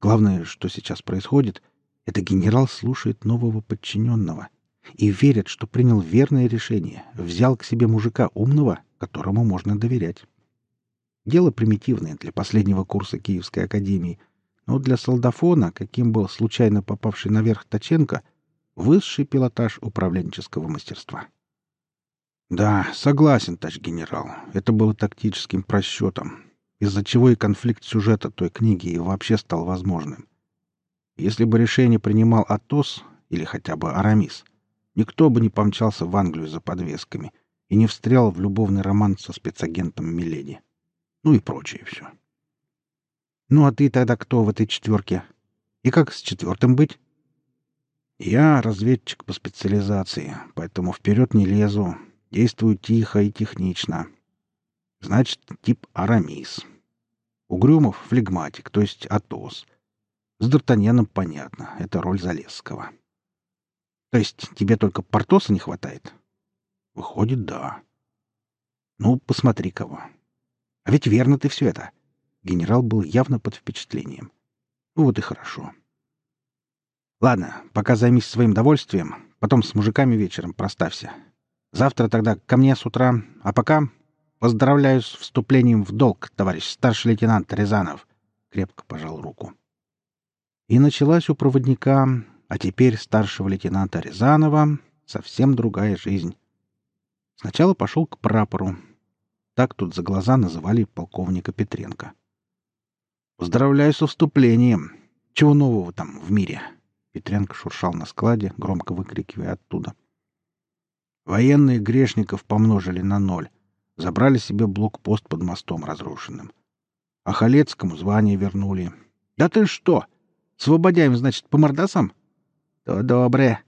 A: Главное, что сейчас происходит, это генерал слушает нового подчиненного и верит, что принял верное решение, взял к себе мужика умного, которому можно доверять. Дело примитивное для последнего курса Киевской академии, но для солдафона, каким был случайно попавший наверх Таченко, высший пилотаж управленческого мастерства. Да, согласен, товарищ генерал, это было тактическим просчетом, из-за чего и конфликт сюжета той книги и вообще стал возможным. Если бы решение принимал Атос или хотя бы Арамис, никто бы не помчался в Англию за подвесками и не встрял в любовный роман со спецагентом Миледи ну и прочее все. Ну а ты тогда кто в этой четверке? И как с четвертым быть? Я разведчик по специализации, поэтому вперед не лезу, действую тихо и технично. Значит, тип Арамис. Угрюмов — флегматик, то есть Атос. С Д'Артаньяном понятно, это роль Залесского. То есть тебе только Портоса не хватает? Выходит, да. Ну, посмотри кого. А ведь верно ты все это. Генерал был явно под впечатлением. Вот и хорошо. Ладно, пока займись своим довольствием, потом с мужиками вечером проставься. Завтра тогда ко мне с утра, а пока поздравляю с вступлением в долг, товарищ старший лейтенант Рязанов. Крепко пожал руку. И началась у проводника, а теперь старшего лейтенанта Рязанова, совсем другая жизнь. Сначала пошел к прапору, так тут за глаза называли полковника Петренко. «Поздравляю со вступлением! Чего нового там в мире?» Петренко шуршал на складе, громко выкрикивая оттуда. Военные грешников помножили на ноль. Забрали себе блокпост под мостом разрушенным. А Халецкому звание вернули. «Да ты что? Свободяем, значит, по мордасам?» «То добре!»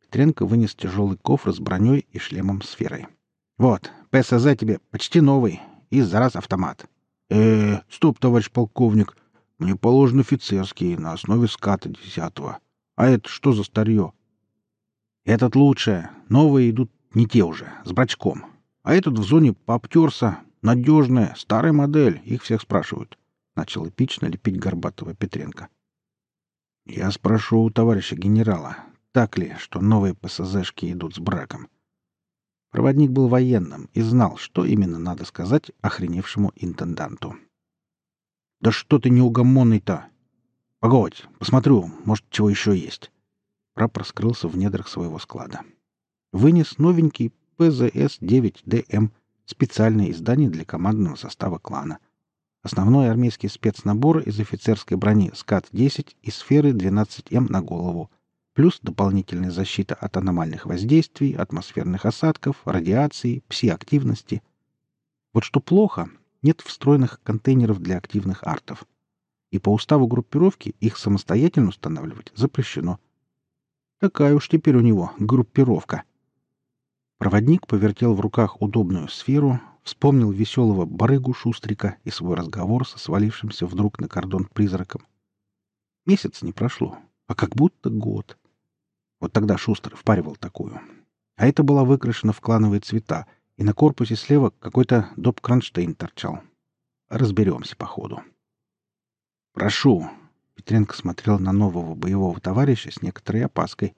A: Петренко вынес тяжелый кофр с броней и шлемом сферой. «Вот, ПСЗ тебе почти новый. И за раз автомат. Э, стоп, товарищ полковник. Мне положен офицерский на основе ската десятого. А это что за старье? Этот лучше. Новые идут не те уже, с брачком. А этот в зоне пообтерся. Надежная, старая модель. Их всех спрашивают. Начал эпично лепить горбатого Петренко. Я спрошу у товарища генерала. Так ли, что новые ПСЗшки идут с браком? Проводник был военным и знал, что именно надо сказать охреневшему интенданту. «Да что ты неугомонный-то? Погодь, посмотрю, может, чего еще есть». Прапор скрылся в недрах своего склада. Вынес новенький ПЗС-9ДМ, специальное издание для командного состава клана. Основной армейский спецнабор из офицерской брони СКАТ-10 и сферы 12М на голову, плюс дополнительная защита от аномальных воздействий, атмосферных осадков, радиации, пси-активности. Вот что плохо, нет встроенных контейнеров для активных артов. И по уставу группировки их самостоятельно устанавливать запрещено. Такая уж теперь у него группировка. Проводник повертел в руках удобную сферу, вспомнил веселого барыгу Шустрика и свой разговор со свалившимся вдруг на кордон призраком. Месяц не прошло, а как будто год. Вот тогда Шустер впаривал такую. А это была выкрашена в клановые цвета, и на корпусе слева какой-то доп-кронштейн торчал. Разберемся по ходу. «Прошу!» — Петренко смотрел на нового боевого товарища с некоторой опаской.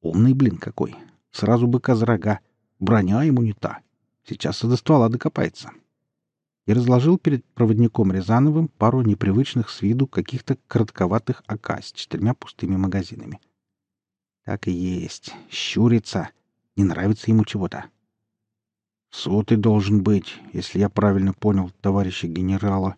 A: «Умный, блин, какой! Сразу бы козрога. Броня ему не та. Сейчас и до ствола докопается. И разложил перед проводником Рязановым пару непривычных с виду каких-то коротковатых АК с четырьмя пустыми магазинами. Так и есть. Щурится. Не нравится ему чего-то. Сотый должен быть, если я правильно понял товарища генерала.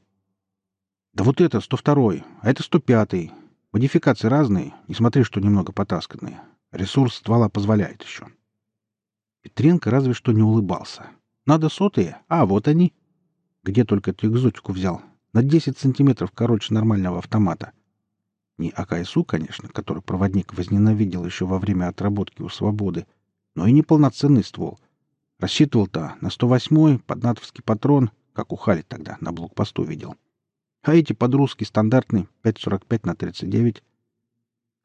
A: Да вот это 102-й, а это 105-й. Модификации разные, не смотри, что немного потасканные. Ресурс ствола позволяет еще. Петренко разве что не улыбался. Надо сотые, а вот они. Где только эту экзотику взял? На 10 сантиметров короче нормального автомата. Не АКСУ, конечно, который проводник возненавидел еще во время отработки у «Свободы», но и не полноценный ствол. Рассчитывал-то на 108-й поднатовский патрон, как у Хали тогда на блокпосту видел. А эти подрусский стандартный 5,45 на 39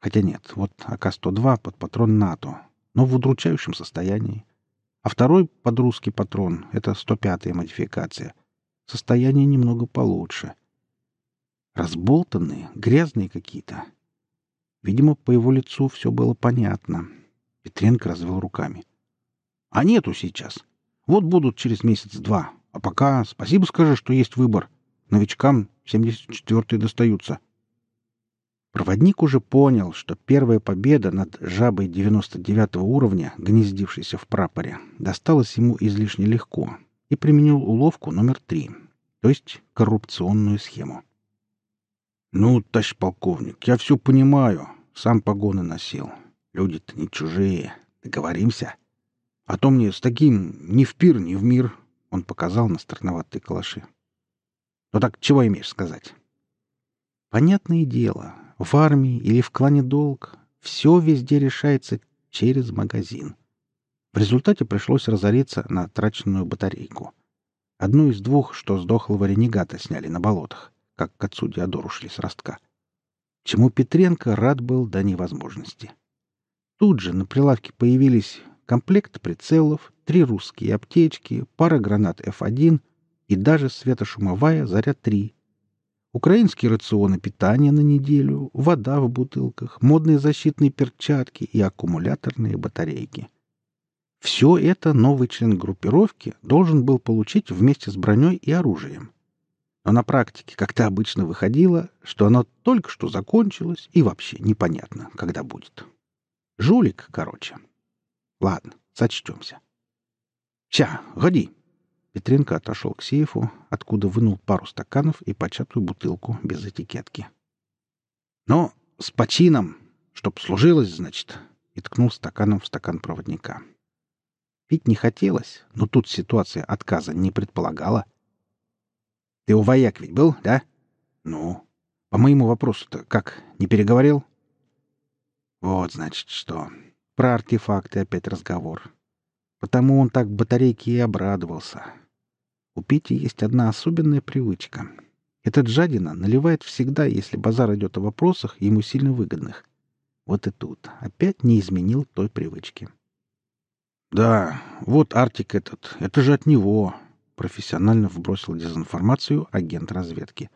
A: Хотя нет, вот АК-102 под патрон НАТО, но в удручающем состоянии. А второй под русский патрон — это 105-я модификация. Состояние немного получше. Разболтанные, грязные какие-то. Видимо, по его лицу все было понятно. Петренко развел руками. А нету сейчас. Вот будут через месяц-два. А пока спасибо скажи, что есть выбор. Новичкам 74-е достаются. — Проводник уже понял, что первая победа над жабой 99 уровня, гнездившейся в прапоре, досталась ему излишне легко и применил уловку номер три, то есть коррупционную схему. «Ну, товарищ полковник, я все понимаю. Сам погоны носил. Люди-то не чужие. Договоримся? А то мне с таким ни в пир, ни в мир», — он показал на странноватые калаши. «Ну так чего имеешь сказать?» «Понятное дело, в армии или в клане долг все везде решается через магазин. В результате пришлось разориться на траченную батарейку. Одну из двух, что с дохлого ренегата сняли на болотах, как к отцу Диодору шли с ростка. Чему Петренко рад был до невозможности. Тут же на прилавке появились комплект прицелов, три русские аптечки, пара гранат F1 и даже светошумовая «Заря-3» Украинские рационы питания на неделю, вода в бутылках, модные защитные перчатки и аккумуляторные батарейки. Все это новый член группировки должен был получить вместе с броней и оружием. Но на практике как-то обычно выходило, что оно только что закончилось и вообще непонятно, когда будет. Жулик, короче. Ладно, сочтемся. Ща, годи. Петренко отошел к сейфу, откуда вынул пару стаканов и початую бутылку без этикетки. «Ну, с почином, чтоб служилось, значит», и ткнул стаканом в стакан проводника. Пить не хотелось, но тут ситуация отказа не предполагала. «Ты у вояк ведь был, да?» «Ну, по моему вопросу-то как, не переговорил?» «Вот, значит, что. Про артефакты опять разговор. Потому он так батарейки и обрадовался. У Пети есть одна особенная привычка. Этот жадина наливает всегда, если базар идет о вопросах, ему сильно выгодных. Вот и тут опять не изменил той привычки. «Да, вот Артик этот, это же от него», — профессионально вбросил дезинформацию агент разведки.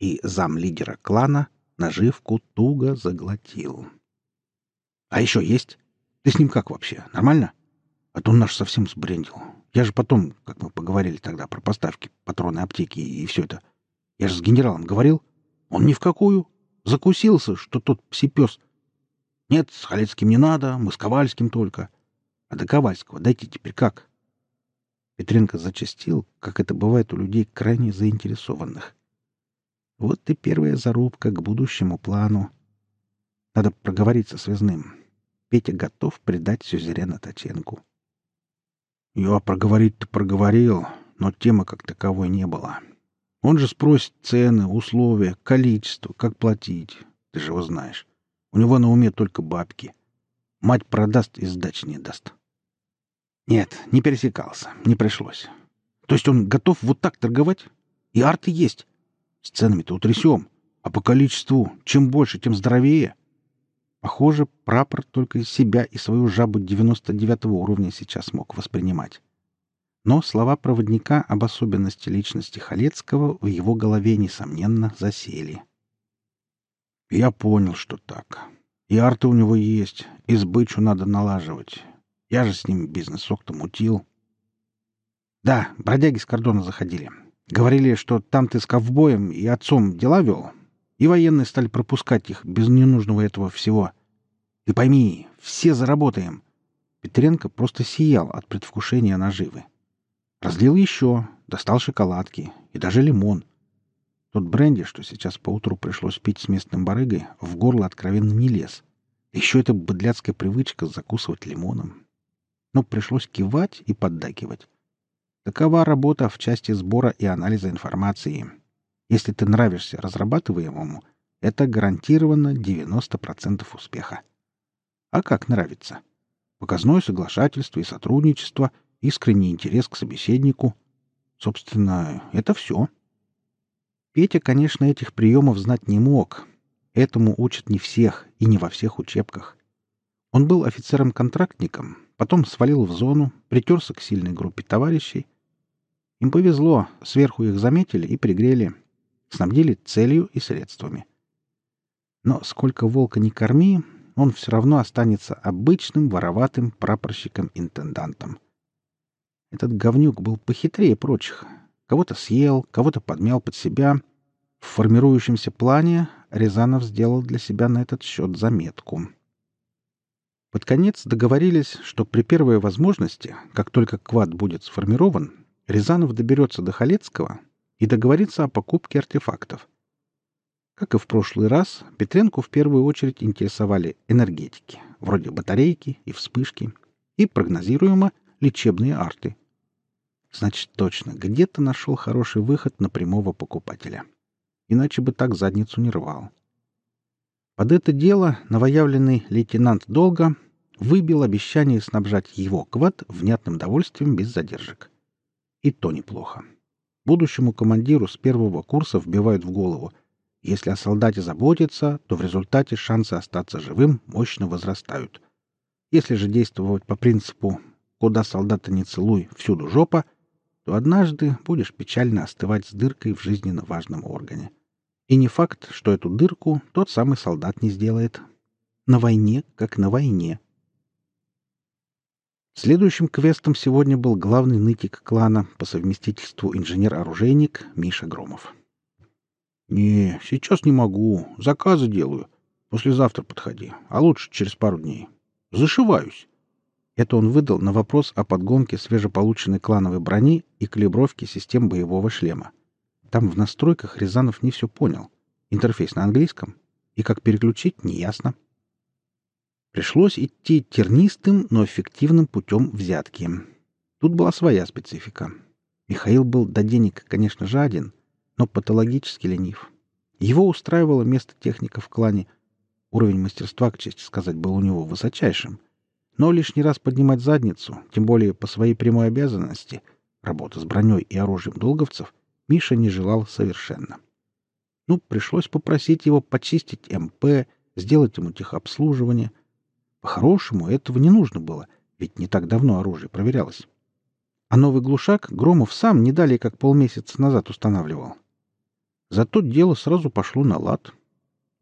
A: И зам лидера клана наживку туго заглотил. А еще есть? Ты с ним как вообще? Нормально? А то он наш совсем сбрендил. Я же потом, как мы поговорили тогда про поставки, патроны аптеки и все это. Я же с генералом говорил. Он ни в какую. Закусился, что тот псипес. Нет, с Халецким не надо, мы с Ковальским только. А до Ковальского дайте теперь как? Петренко зачастил, как это бывает у людей крайне заинтересованных. Вот и первая зарубка к будущему плану. Надо проговорить со связным. Петя готов предать сюзерена Татенку. Я проговорить-то проговорил, но темы как таковой не было. Он же спросит цены, условия, количество, как платить. Ты же его знаешь. У него на уме только бабки. Мать продаст и сдачи не даст. Нет, не пересекался, не пришлось. То есть он готов вот так торговать? И арты есть. С ценами-то утрясем. А по количеству, чем больше, тем здоровее. Похоже, прапор только из себя и свою жабу 99 уровня сейчас мог воспринимать. Но слова проводника об особенности личности Халецкого в его голове, несомненно, засели. «Я понял, что так. И арты у него есть, и сбычу надо налаживать. Я же с ним бизнесок-то мутил». «Да, бродяги с кордона заходили. Говорили, что там ты с ковбоем и отцом дела вел, и военные стали пропускать их без ненужного этого всего. Ты пойми, все заработаем. Петренко просто сиял от предвкушения наживы. Разлил еще, достал шоколадки и даже лимон. Тот бренди, что сейчас поутру пришлось пить с местным барыгой, в горло откровенно не лез. Еще эта быдляцкая привычка закусывать лимоном. Но пришлось кивать и поддакивать. Такова работа в части сбора и анализа информации. Если ты нравишься разрабатываемому, это гарантированно 90% успеха. А как нравится? Показное соглашательство и сотрудничество, искренний интерес к собеседнику. Собственно, это все. Петя, конечно, этих приемов знать не мог. Этому учат не всех и не во всех учебках. Он был офицером-контрактником, потом свалил в зону, притерся к сильной группе товарищей. Им повезло, сверху их заметили и пригрели — снабдили целью и средствами. Но сколько волка не корми, он все равно останется обычным вороватым прапорщиком-интендантом. Этот говнюк был похитрее прочих. Кого-то съел, кого-то подмял под себя. В формирующемся плане Рязанов сделал для себя на этот счет заметку. Под конец договорились, что при первой возможности, как только квад будет сформирован, Рязанов доберется до Халецкого и договориться о покупке артефактов. Как и в прошлый раз, Петренку в первую очередь интересовали энергетики, вроде батарейки и вспышки, и прогнозируемо лечебные арты. Значит, точно, где-то нашел хороший выход на прямого покупателя. Иначе бы так задницу не рвал. Под это дело новоявленный лейтенант Долго выбил обещание снабжать его квад внятным довольствием без задержек. И то неплохо. Будущему командиру с первого курса вбивают в голову. Если о солдате заботиться, то в результате шансы остаться живым мощно возрастают. Если же действовать по принципу «куда солдата не целуй, всюду жопа», то однажды будешь печально остывать с дыркой в жизненно важном органе. И не факт, что эту дырку тот самый солдат не сделает. На войне, как на войне. Следующим квестом сегодня был главный нытик клана по совместительству инженер-оружейник Миша Громов. «Не, сейчас не могу. Заказы делаю. Послезавтра подходи, а лучше через пару дней. Зашиваюсь». Это он выдал на вопрос о подгонке свежеполученной клановой брони и калибровке систем боевого шлема. Там в настройках Рязанов не все понял. Интерфейс на английском. И как переключить, неясно. Пришлось идти тернистым, но эффективным путем взятки. Тут была своя специфика. Михаил был до денег, конечно, жаден, но патологически ленив. Его устраивало место техника в клане. Уровень мастерства, к чести сказать, был у него высочайшим. Но лишний раз поднимать задницу, тем более по своей прямой обязанности, работа с броней и оружием долговцев, Миша не желал совершенно. Ну, пришлось попросить его почистить МП, сделать ему техобслуживание — по-хорошему, этого не нужно было, ведь не так давно оружие проверялось. А новый глушак Громов сам не далее, как полмесяца назад устанавливал. Зато дело сразу пошло на лад.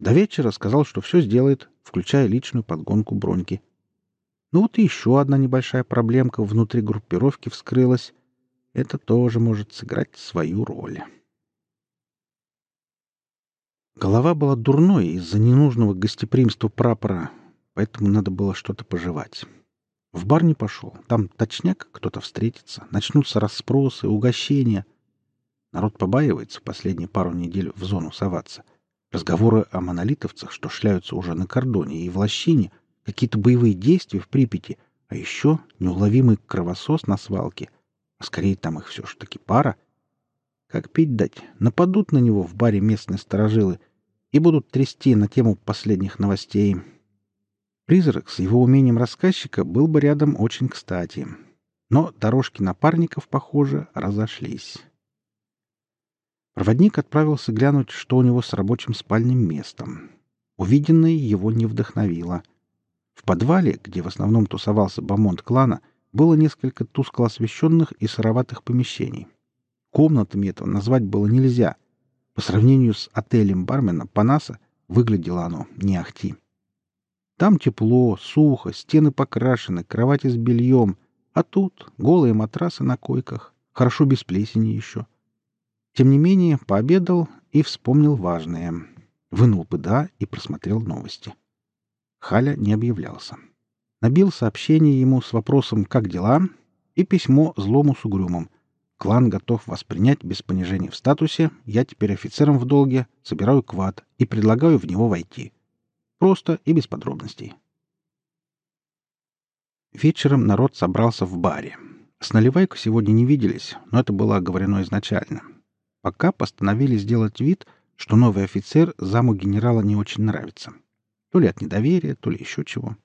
A: До вечера сказал, что все сделает, включая личную подгонку броньки. Ну вот и еще одна небольшая проблемка внутри группировки вскрылась. Это тоже может сыграть свою роль. Голова была дурной из-за ненужного гостеприимства прапора, поэтому надо было что-то пожевать. В бар не пошел. Там точняк кто-то встретится. Начнутся расспросы, угощения. Народ побаивается последние пару недель в зону соваться. Разговоры о монолитовцах, что шляются уже на кордоне и в лощине, какие-то боевые действия в Припяти, а еще неуловимый кровосос на свалке. А скорее там их все ж таки пара. Как пить дать? Нападут на него в баре местные сторожилы и будут трясти на тему последних новостей. Призрак с его умением рассказчика был бы рядом очень кстати. Но дорожки напарников, похоже, разошлись. Проводник отправился глянуть, что у него с рабочим спальным местом. Увиденное его не вдохновило. В подвале, где в основном тусовался бомонд клана, было несколько тускло освещенных и сыроватых помещений. Комнатами этого назвать было нельзя. По сравнению с отелем бармена Панаса выглядело оно не ахти. Там тепло, сухо, стены покрашены, кровати с бельем. А тут голые матрасы на койках. Хорошо без плесени еще. Тем не менее, пообедал и вспомнил важное. Вынул ПДА и просмотрел новости. Халя не объявлялся. Набил сообщение ему с вопросом «Как дела?» и письмо злому с угрюмом. Клан готов воспринять без понижения в статусе, я теперь офицером в долге, собираю квад и предлагаю в него войти. Просто и без подробностей. Вечером народ собрался в баре. С наливайкой сегодня не виделись, но это было оговорено изначально. Пока постановили сделать вид, что новый офицер заму генерала не очень нравится. То ли от недоверия, то ли еще чего.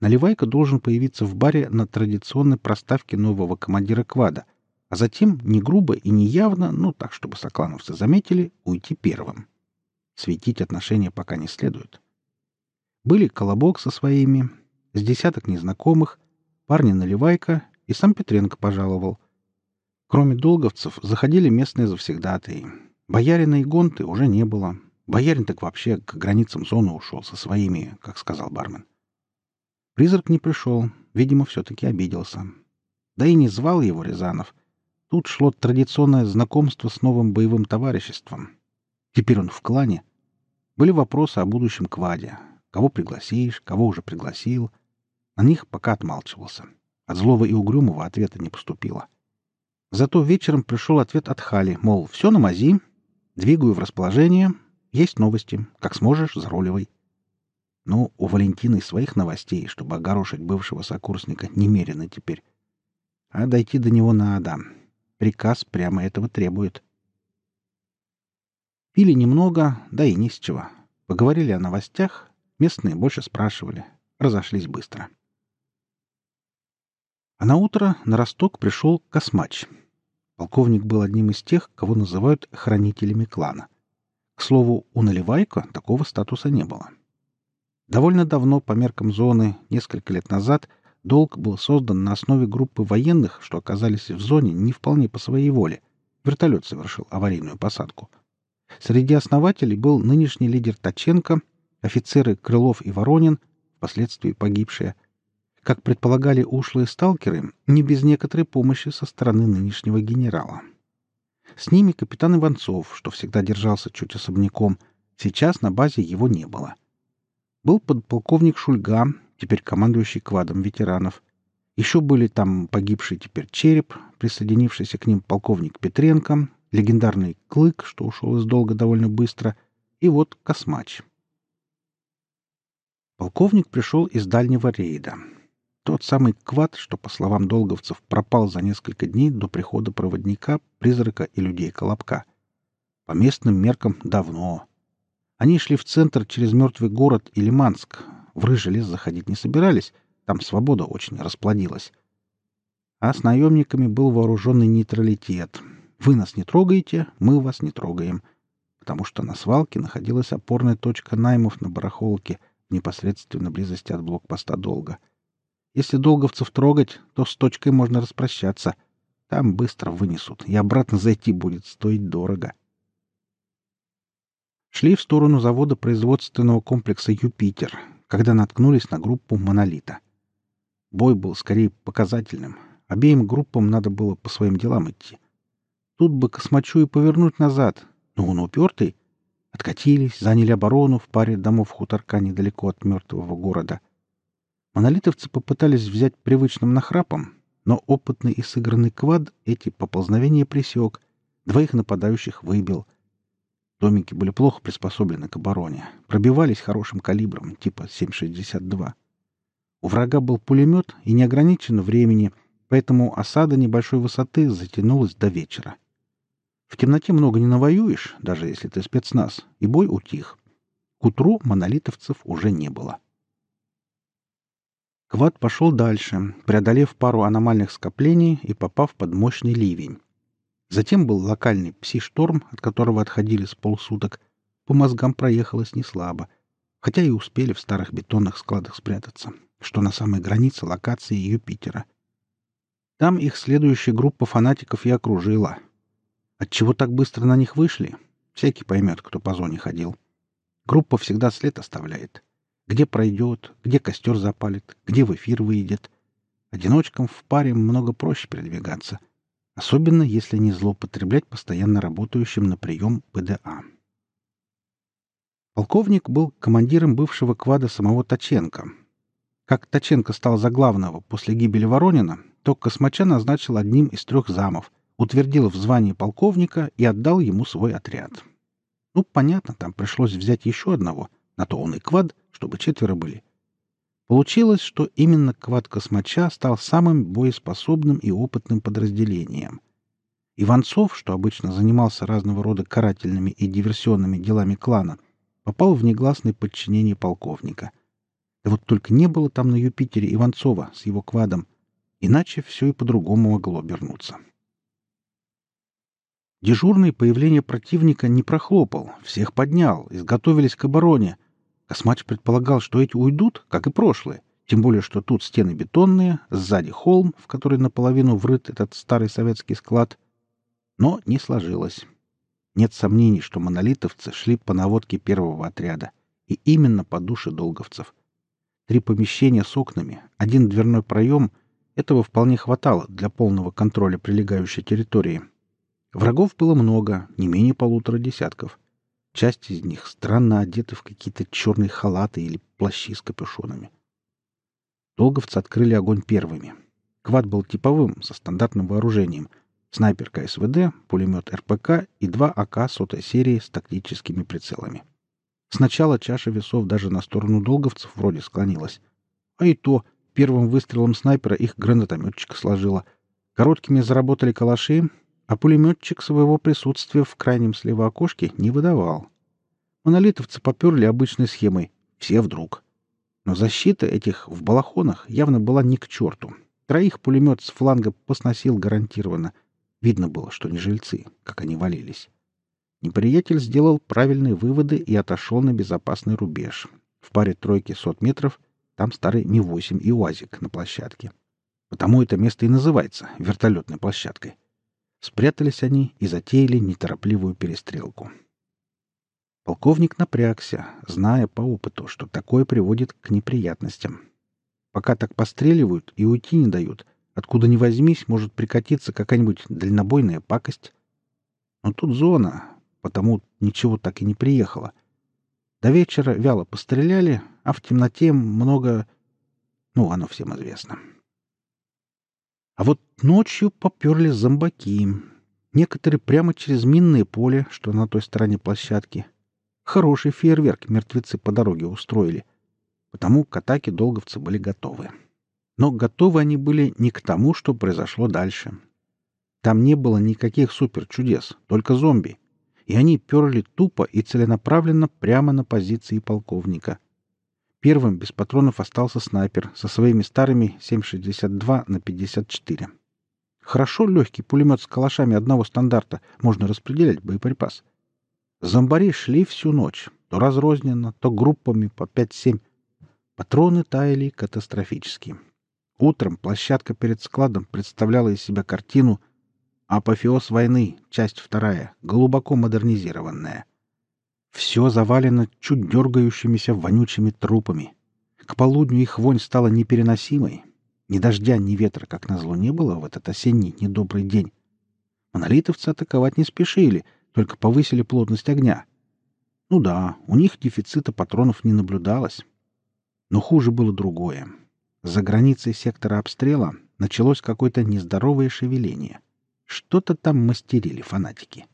A: Наливайка должен появиться в баре на традиционной проставке нового командира квада, а затем не грубо и не явно, ну так, чтобы соклановцы заметили, уйти первым. Светить отношения пока не следует. Были Колобок со своими, с десяток незнакомых, парни Наливайка и сам Петренко пожаловал. Кроме долговцев заходили местные завсегдатые. Боярина и Гонты уже не было. Боярин так вообще к границам зоны ушел со своими, как сказал бармен. Призрак не пришел, видимо, все-таки обиделся. Да и не звал его Рязанов. Тут шло традиционное знакомство с новым боевым товариществом. Теперь он в клане. Были вопросы о будущем кваде, Кого пригласишь, кого уже пригласил. На них пока отмалчивался. От злого и угрюмого ответа не поступило. Зато вечером пришел ответ от Хали, мол, все на мази, двигаю в расположение, есть новости, как сможешь, заруливай. Ну, у Валентины своих новостей, чтобы огорошить бывшего сокурсника, немерено теперь. А дойти до него надо. Приказ прямо этого требует. Пили немного, да и не с чего. Поговорили о новостях, Местные больше спрашивали. Разошлись быстро. А на утро на Росток пришел Космач. Полковник был одним из тех, кого называют хранителями клана. К слову, у Наливайко такого статуса не было. Довольно давно, по меркам зоны, несколько лет назад, долг был создан на основе группы военных, что оказались в зоне не вполне по своей воле. Вертолет совершил аварийную посадку. Среди основателей был нынешний лидер Таченко Офицеры Крылов и Воронин, впоследствии погибшие, как предполагали ушлые сталкеры, не без некоторой помощи со стороны нынешнего генерала. С ними капитан Иванцов, что всегда держался чуть особняком, сейчас на базе его не было. Был подполковник Шульга, теперь командующий квадом ветеранов. Еще были там погибший теперь Череп, присоединившийся к ним полковник Петренко, легендарный Клык, что ушел из долга довольно быстро, и вот Космач. Полковник пришел из дальнего рейда. Тот самый квад, что, по словам долговцев, пропал за несколько дней до прихода проводника, призрака и людей Колобка. По местным меркам давно. Они шли в центр через мертвый город или Манск. В рыжий лес заходить не собирались, там свобода очень расплодилась. А с наемниками был вооруженный нейтралитет. Вы нас не трогаете, мы вас не трогаем. Потому что на свалке находилась опорная точка наймов на барахолке — непосредственно близости от блокпоста Долга. Если долговцев трогать, то с точкой можно распрощаться. Там быстро вынесут, и обратно зайти будет стоить дорого. Шли в сторону завода производственного комплекса «Юпитер», когда наткнулись на группу «Монолита». Бой был скорее показательным. Обеим группам надо было по своим делам идти. Тут бы космачу и повернуть назад, но он упертый. Откатились, заняли оборону в паре домов хуторка недалеко от мертвого города. Монолитовцы попытались взять привычным нахрапом, но опытный и сыгранный квад эти поползновения пресек, двоих нападающих выбил. Домики были плохо приспособлены к обороне, пробивались хорошим калибром, типа 7,62. У врага был пулемет и не ограничено времени, поэтому осада небольшой высоты затянулась до вечера. В темноте много не навоюешь, даже если ты спецназ, и бой утих. К утру монолитовцев уже не было. Квад пошел дальше, преодолев пару аномальных скоплений и попав под мощный ливень. Затем был локальный пси-шторм, от которого отходили с полсуток. По мозгам проехалось неслабо, хотя и успели в старых бетонных складах спрятаться что на самой границе локации Юпитера. Там их следующая группа фанатиков и окружила. Отчего так быстро на них вышли? Всякий поймет, кто по зоне ходил. Группа всегда след оставляет. Где пройдет, где костер запалит, где в эфир выйдет. Одиночкам в паре много проще передвигаться, особенно если не злоупотреблять постоянно работающим на прием ПДА. Полковник был командиром бывшего квада самого Таченко, как Таченко стал за главного после гибели Воронина, то Космача назначил одним из трех замов, утвердил в звании полковника и отдал ему свой отряд. Ну, понятно, там пришлось взять еще одного, на то он и квад, чтобы четверо были. Получилось, что именно квад Космача стал самым боеспособным и опытным подразделением. Иванцов, что обычно занимался разного рода карательными и диверсионными делами клана, попал в негласное подчинение полковника — да вот только не было там на Юпитере Иванцова с его квадом, иначе все и по-другому могло обернуться. Дежурный появление противника не прохлопал, всех поднял, изготовились к обороне. Космач предполагал, что эти уйдут, как и прошлые, тем более, что тут стены бетонные, сзади холм, в который наполовину врыт этот старый советский склад. Но не сложилось. Нет сомнений, что монолитовцы шли по наводке первого отряда, и именно по душе долговцев — Три помещения с окнами, один дверной проем — этого вполне хватало для полного контроля прилегающей территории. Врагов было много, не менее полутора десятков. Часть из них странно одеты в какие-то черные халаты или плащи с капюшонами. Долговцы открыли огонь первыми. Квад был типовым, со стандартным вооружением. Снайперка СВД, пулемет РПК и два АК сотой серии с тактическими прицелами. Сначала чаша весов даже на сторону долговцев вроде склонилась. А и то первым выстрелом снайпера их гранатометчика сложило. Короткими заработали калаши, а пулеметчик своего присутствия в крайнем слева окошке не выдавал. Монолитовцы поперли обычной схемой «все вдруг». Но защита этих в балахонах явно была не к черту. Троих пулемет с фланга посносил гарантированно. Видно было, что не жильцы, как они валились. Неприятель сделал правильные выводы и отошел на безопасный рубеж. В паре тройки сот метров там старый Ми-8 и УАЗик на площадке. Потому это место и называется вертолетной площадкой. Спрятались они и затеяли неторопливую перестрелку. Полковник напрягся, зная по опыту, что такое приводит к неприятностям. Пока так постреливают и уйти не дают, откуда ни возьмись, может прикатиться какая-нибудь дальнобойная пакость. Но тут зона, потому ничего так и не приехало. До вечера вяло постреляли, а в темноте много... Ну, оно всем известно. А вот ночью поперли зомбаки. Некоторые прямо через минное поле, что на той стороне площадки. Хороший фейерверк мертвецы по дороге устроили. Потому к атаке долговцы были готовы. Но готовы они были не к тому, что произошло дальше. Там не было никаких суперчудес, только зомби и они перли тупо и целенаправленно прямо на позиции полковника. Первым без патронов остался снайпер со своими старыми 7,62 на 54. Хорошо легкий пулемет с калашами одного стандарта, можно распределять боеприпас. Зомбари шли всю ночь, то разрозненно, то группами по 5-7. Патроны таяли катастрофически. Утром площадка перед складом представляла из себя картину — Апофеоз войны, часть вторая, глубоко модернизированная. Все завалено чуть дергающимися вонючими трупами. К полудню их вонь стала непереносимой. Ни дождя, ни ветра, как назло, не было в этот осенний недобрый день. Монолитовцы атаковать не спешили, только повысили плотность огня. Ну да, у них дефицита патронов не наблюдалось. Но хуже было другое. За границей сектора обстрела началось какое-то нездоровое шевеление. Что-то там мастерили фанатики.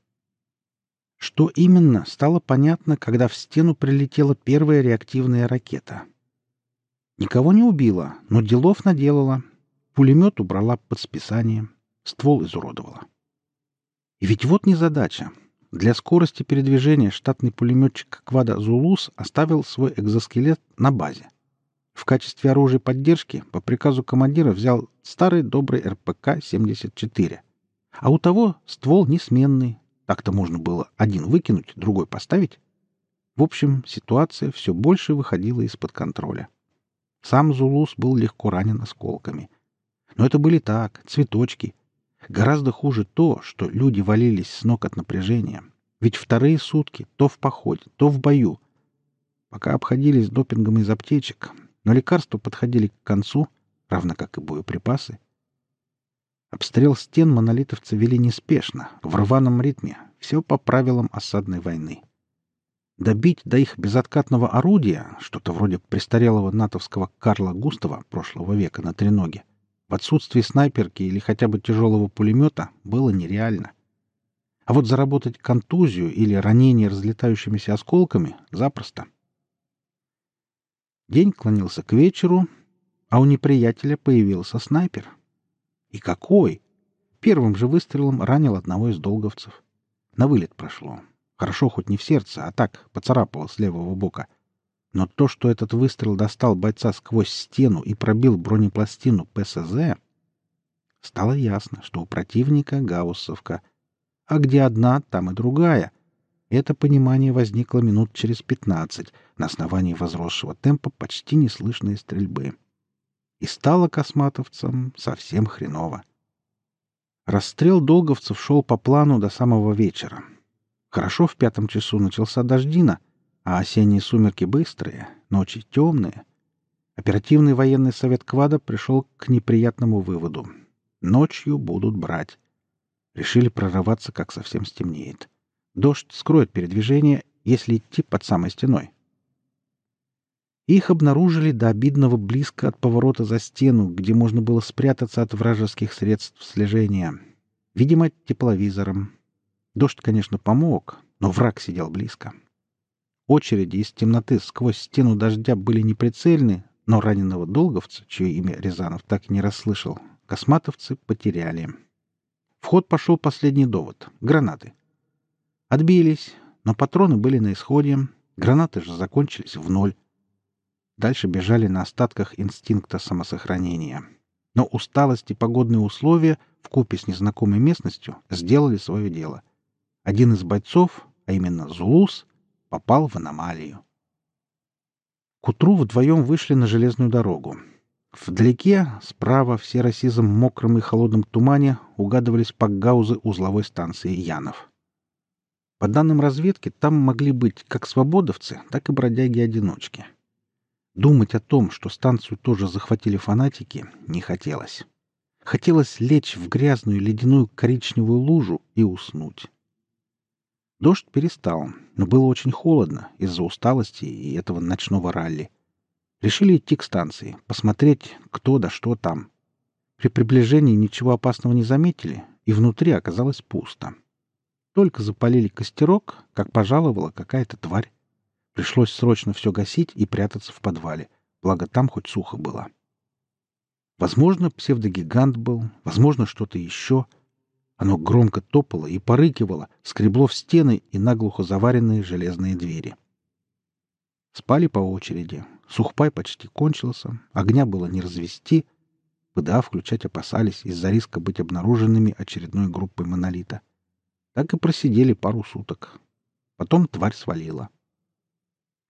A: Что именно, стало понятно, когда в стену прилетела первая реактивная ракета. Никого не убила, но делов наделала. Пулемет убрала под списание, ствол изуродовала. И ведь вот незадача. Для скорости передвижения штатный пулеметчик Квада Зулус оставил свой экзоскелет на базе. В качестве оружия поддержки по приказу командира взял старый добрый РПК-74. А у того ствол несменный. Так-то можно было один выкинуть, другой поставить. В общем, ситуация все больше выходила из-под контроля. Сам Зулус был легко ранен осколками. Но это были так, цветочки. Гораздо хуже то, что люди валились с ног от напряжения. Ведь вторые сутки то в походе, то в бою. Пока обходились допингом из аптечек, но лекарства подходили к концу, равно как и боеприпасы. Обстрел стен монолитовцы вели неспешно, в рваном ритме, все по правилам осадной войны. Добить до их безоткатного орудия, что-то вроде престарелого натовского Карла Густава прошлого века на треноге, в отсутствии снайперки или хотя бы тяжелого пулемета было нереально. А вот заработать контузию или ранение разлетающимися осколками — запросто. День клонился к вечеру, а у неприятеля появился снайпер. И какой! Первым же выстрелом ранил одного из долговцев. На вылет прошло. Хорошо хоть не в сердце, а так, поцарапало с левого бока — но то, что этот выстрел достал бойца сквозь стену и пробил бронепластину ПСЗ, стало ясно, что у противника гауссовка. А где одна, там и другая. Это понимание возникло минут через пятнадцать на основании возросшего темпа почти неслышной стрельбы. И стало косматовцам совсем хреново. Расстрел долговцев шел по плану до самого вечера. Хорошо в пятом часу начался дождина — а осенние сумерки быстрые, ночи темные. Оперативный военный совет Квада пришел к неприятному выводу. Ночью будут брать. Решили прорываться, как совсем стемнеет. Дождь скроет передвижение, если идти под самой стеной. Их обнаружили до обидного близко от поворота за стену, где можно было спрятаться от вражеских средств слежения. Видимо, тепловизором. Дождь, конечно, помог, но враг сидел близко. Очереди из темноты сквозь стену дождя были неприцельны, но раненого долговца, чье имя Рязанов так и не расслышал, косматовцы потеряли. В ход пошел последний довод — гранаты. Отбились, но патроны были на исходе, гранаты же закончились в ноль. Дальше бежали на остатках инстинкта самосохранения. Но усталость и погодные условия в купе с незнакомой местностью сделали свое дело. Один из бойцов, а именно Зулус, попал в аномалию. К утру вдвоем вышли на железную дорогу. Вдалеке, справа, в серо-сизом мокром и холодном тумане угадывались пакгаузы узловой станции Янов. По данным разведки, там могли быть как свободовцы, так и бродяги-одиночки. Думать о том, что станцию тоже захватили фанатики, не хотелось. Хотелось лечь в грязную ледяную коричневую лужу и уснуть. Дождь перестал, но было очень холодно из-за усталости и этого ночного ралли. Решили идти к станции, посмотреть, кто да что там. При приближении ничего опасного не заметили, и внутри оказалось пусто. Только запалили костерок, как пожаловала какая-то тварь. Пришлось срочно все гасить и прятаться в подвале, благо там хоть сухо было. Возможно, псевдогигант был, возможно, что-то еще — оно громко топало и порыкивало, скребло в стены и наглухо заваренные железные двери. Спали по очереди. Сухпай почти кончился, огня было не развести. ПДА включать опасались из-за риска быть обнаруженными очередной группой монолита. Так и просидели пару суток. Потом тварь свалила.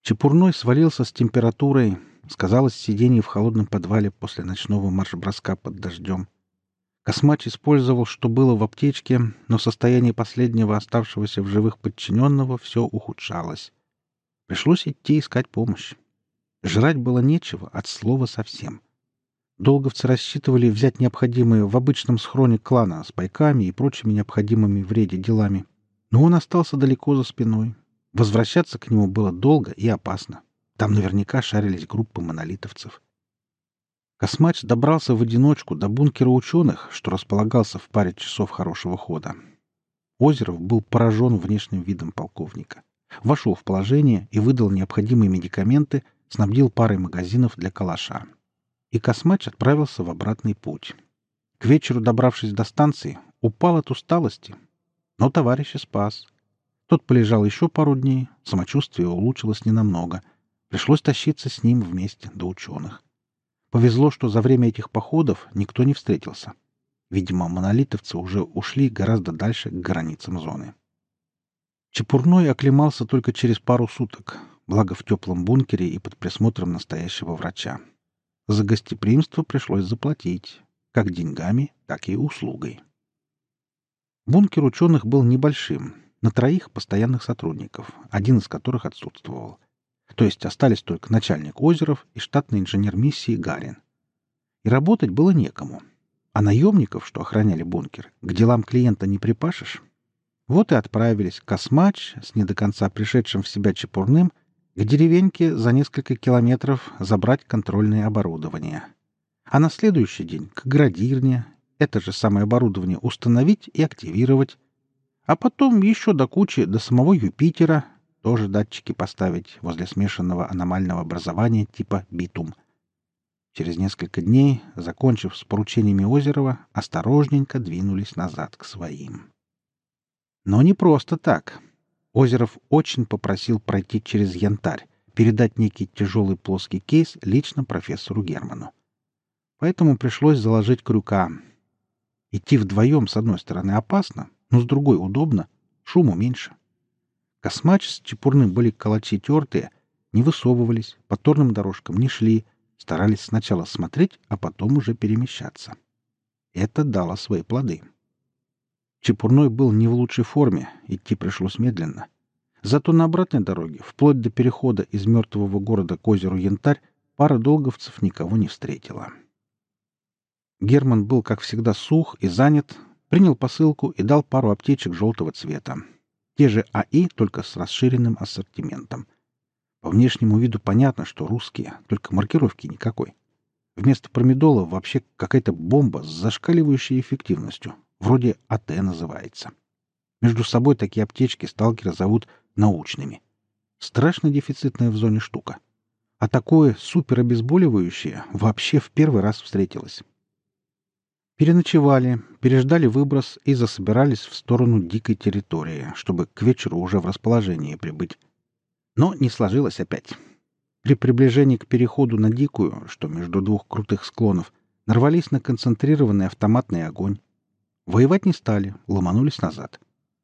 A: Чепурной свалился с температурой, сказалось сидение в холодном подвале после ночного марш-броска под дождем. Космач использовал, что было в аптечке, но состояние последнего оставшегося в живых подчиненного все ухудшалось. Пришлось идти искать помощь. Жрать было нечего, от слова совсем. Долговцы рассчитывали взять необходимое в обычном схроне клана с пайками и прочими необходимыми в делами. Но он остался далеко за спиной. Возвращаться к нему было долго и опасно. Там наверняка шарились группы монолитовцев. Космач добрался в одиночку до бункера ученых, что располагался в паре часов хорошего хода. Озеров был поражен внешним видом полковника. Вошел в положение и выдал необходимые медикаменты, снабдил парой магазинов для калаша. И Космач отправился в обратный путь. К вечеру, добравшись до станции, упал от усталости. Но товарища спас. Тот полежал еще пару дней, самочувствие улучшилось ненамного. Пришлось тащиться с ним вместе до ученых. Повезло, что за время этих походов никто не встретился. Видимо, монолитовцы уже ушли гораздо дальше к границам зоны. Чепурной оклемался только через пару суток, благо в теплом бункере и под присмотром настоящего врача. За гостеприимство пришлось заплатить, как деньгами, так и услугой. Бункер ученых был небольшим, на троих постоянных сотрудников, один из которых отсутствовал. То есть остались только начальник Озеров и штатный инженер миссии Гарин. И работать было некому. А наемников, что охраняли бункер, к делам клиента не припашешь. Вот и отправились Космач с не до конца пришедшим в себя Чепурным к деревеньке за несколько километров забрать контрольное оборудование. А на следующий день к градирне это же самое оборудование установить и активировать. А потом еще до кучи до самого Юпитера тоже датчики поставить возле смешанного аномального образования типа битум. Через несколько дней, закончив с поручениями Озерова, осторожненько двинулись назад к своим. Но не просто так. Озеров очень попросил пройти через янтарь, передать некий тяжелый плоский кейс лично профессору Герману. Поэтому пришлось заложить крюка. Идти вдвоем, с одной стороны, опасно, но с другой удобно, шуму меньше. Космач с Чепурным были калачи тертые, не высовывались, по торным дорожкам не шли, старались сначала смотреть, а потом уже перемещаться. Это дало свои плоды. Чепурной был не в лучшей форме, идти пришлось медленно. Зато на обратной дороге, вплоть до перехода из мертвого города к озеру Янтарь, пара долговцев никого не встретила. Герман был, как всегда, сух и занят, принял посылку и дал пару аптечек желтого цвета. Те же АИ, только с расширенным ассортиментом. По внешнему виду понятно, что русские, только маркировки никакой. Вместо промедола вообще какая-то бомба с зашкаливающей эффективностью. Вроде АТ называется. Между собой такие аптечки сталкеры зовут научными. Страшно дефицитная в зоне штука. А такое суперобезболивающее вообще в первый раз встретилось. Переночевали, переждали выброс и засобирались в сторону дикой территории, чтобы к вечеру уже в расположении прибыть. Но не сложилось опять. При приближении к переходу на дикую, что между двух крутых склонов, нарвались на концентрированный автоматный огонь. Воевать не стали, ломанулись назад.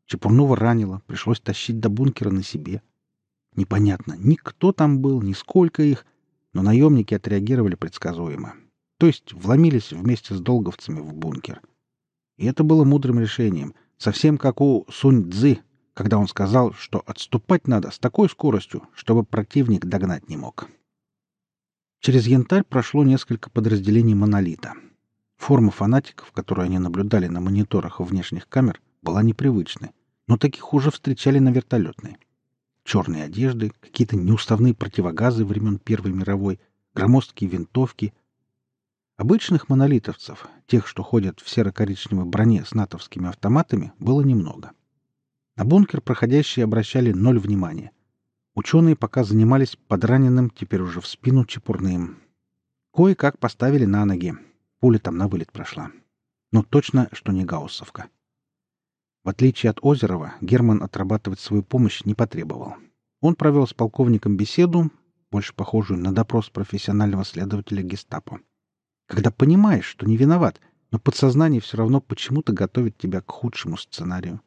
A: Чепурнова ранило, пришлось тащить до бункера на себе. Непонятно, ни кто там был, ни сколько их, но наемники отреагировали предсказуемо то есть вломились вместе с долговцами в бункер. И это было мудрым решением, совсем как у Сунь Цзы, когда он сказал, что отступать надо с такой скоростью, чтобы противник догнать не мог. Через янтарь прошло несколько подразделений монолита. Форма фанатиков, которую они наблюдали на мониторах внешних камер, была непривычной, но таких уже встречали на вертолетной. Черные одежды, какие-то неуставные противогазы времен Первой мировой, громоздкие винтовки — Обычных монолитовцев, тех, что ходят в серо-коричневой броне с натовскими автоматами, было немного. На бункер проходящие обращали ноль внимания. Ученые пока занимались подраненным, теперь уже в спину чепурным. Кое-как поставили на ноги. Пуля там на вылет прошла. Но точно, что не гауссовка. В отличие от Озерова, Герман отрабатывать свою помощь не потребовал. Он провел с полковником беседу, больше похожую на допрос профессионального следователя гестапо когда понимаешь, что не виноват, но подсознание все равно почему-то готовит тебя к худшему сценарию.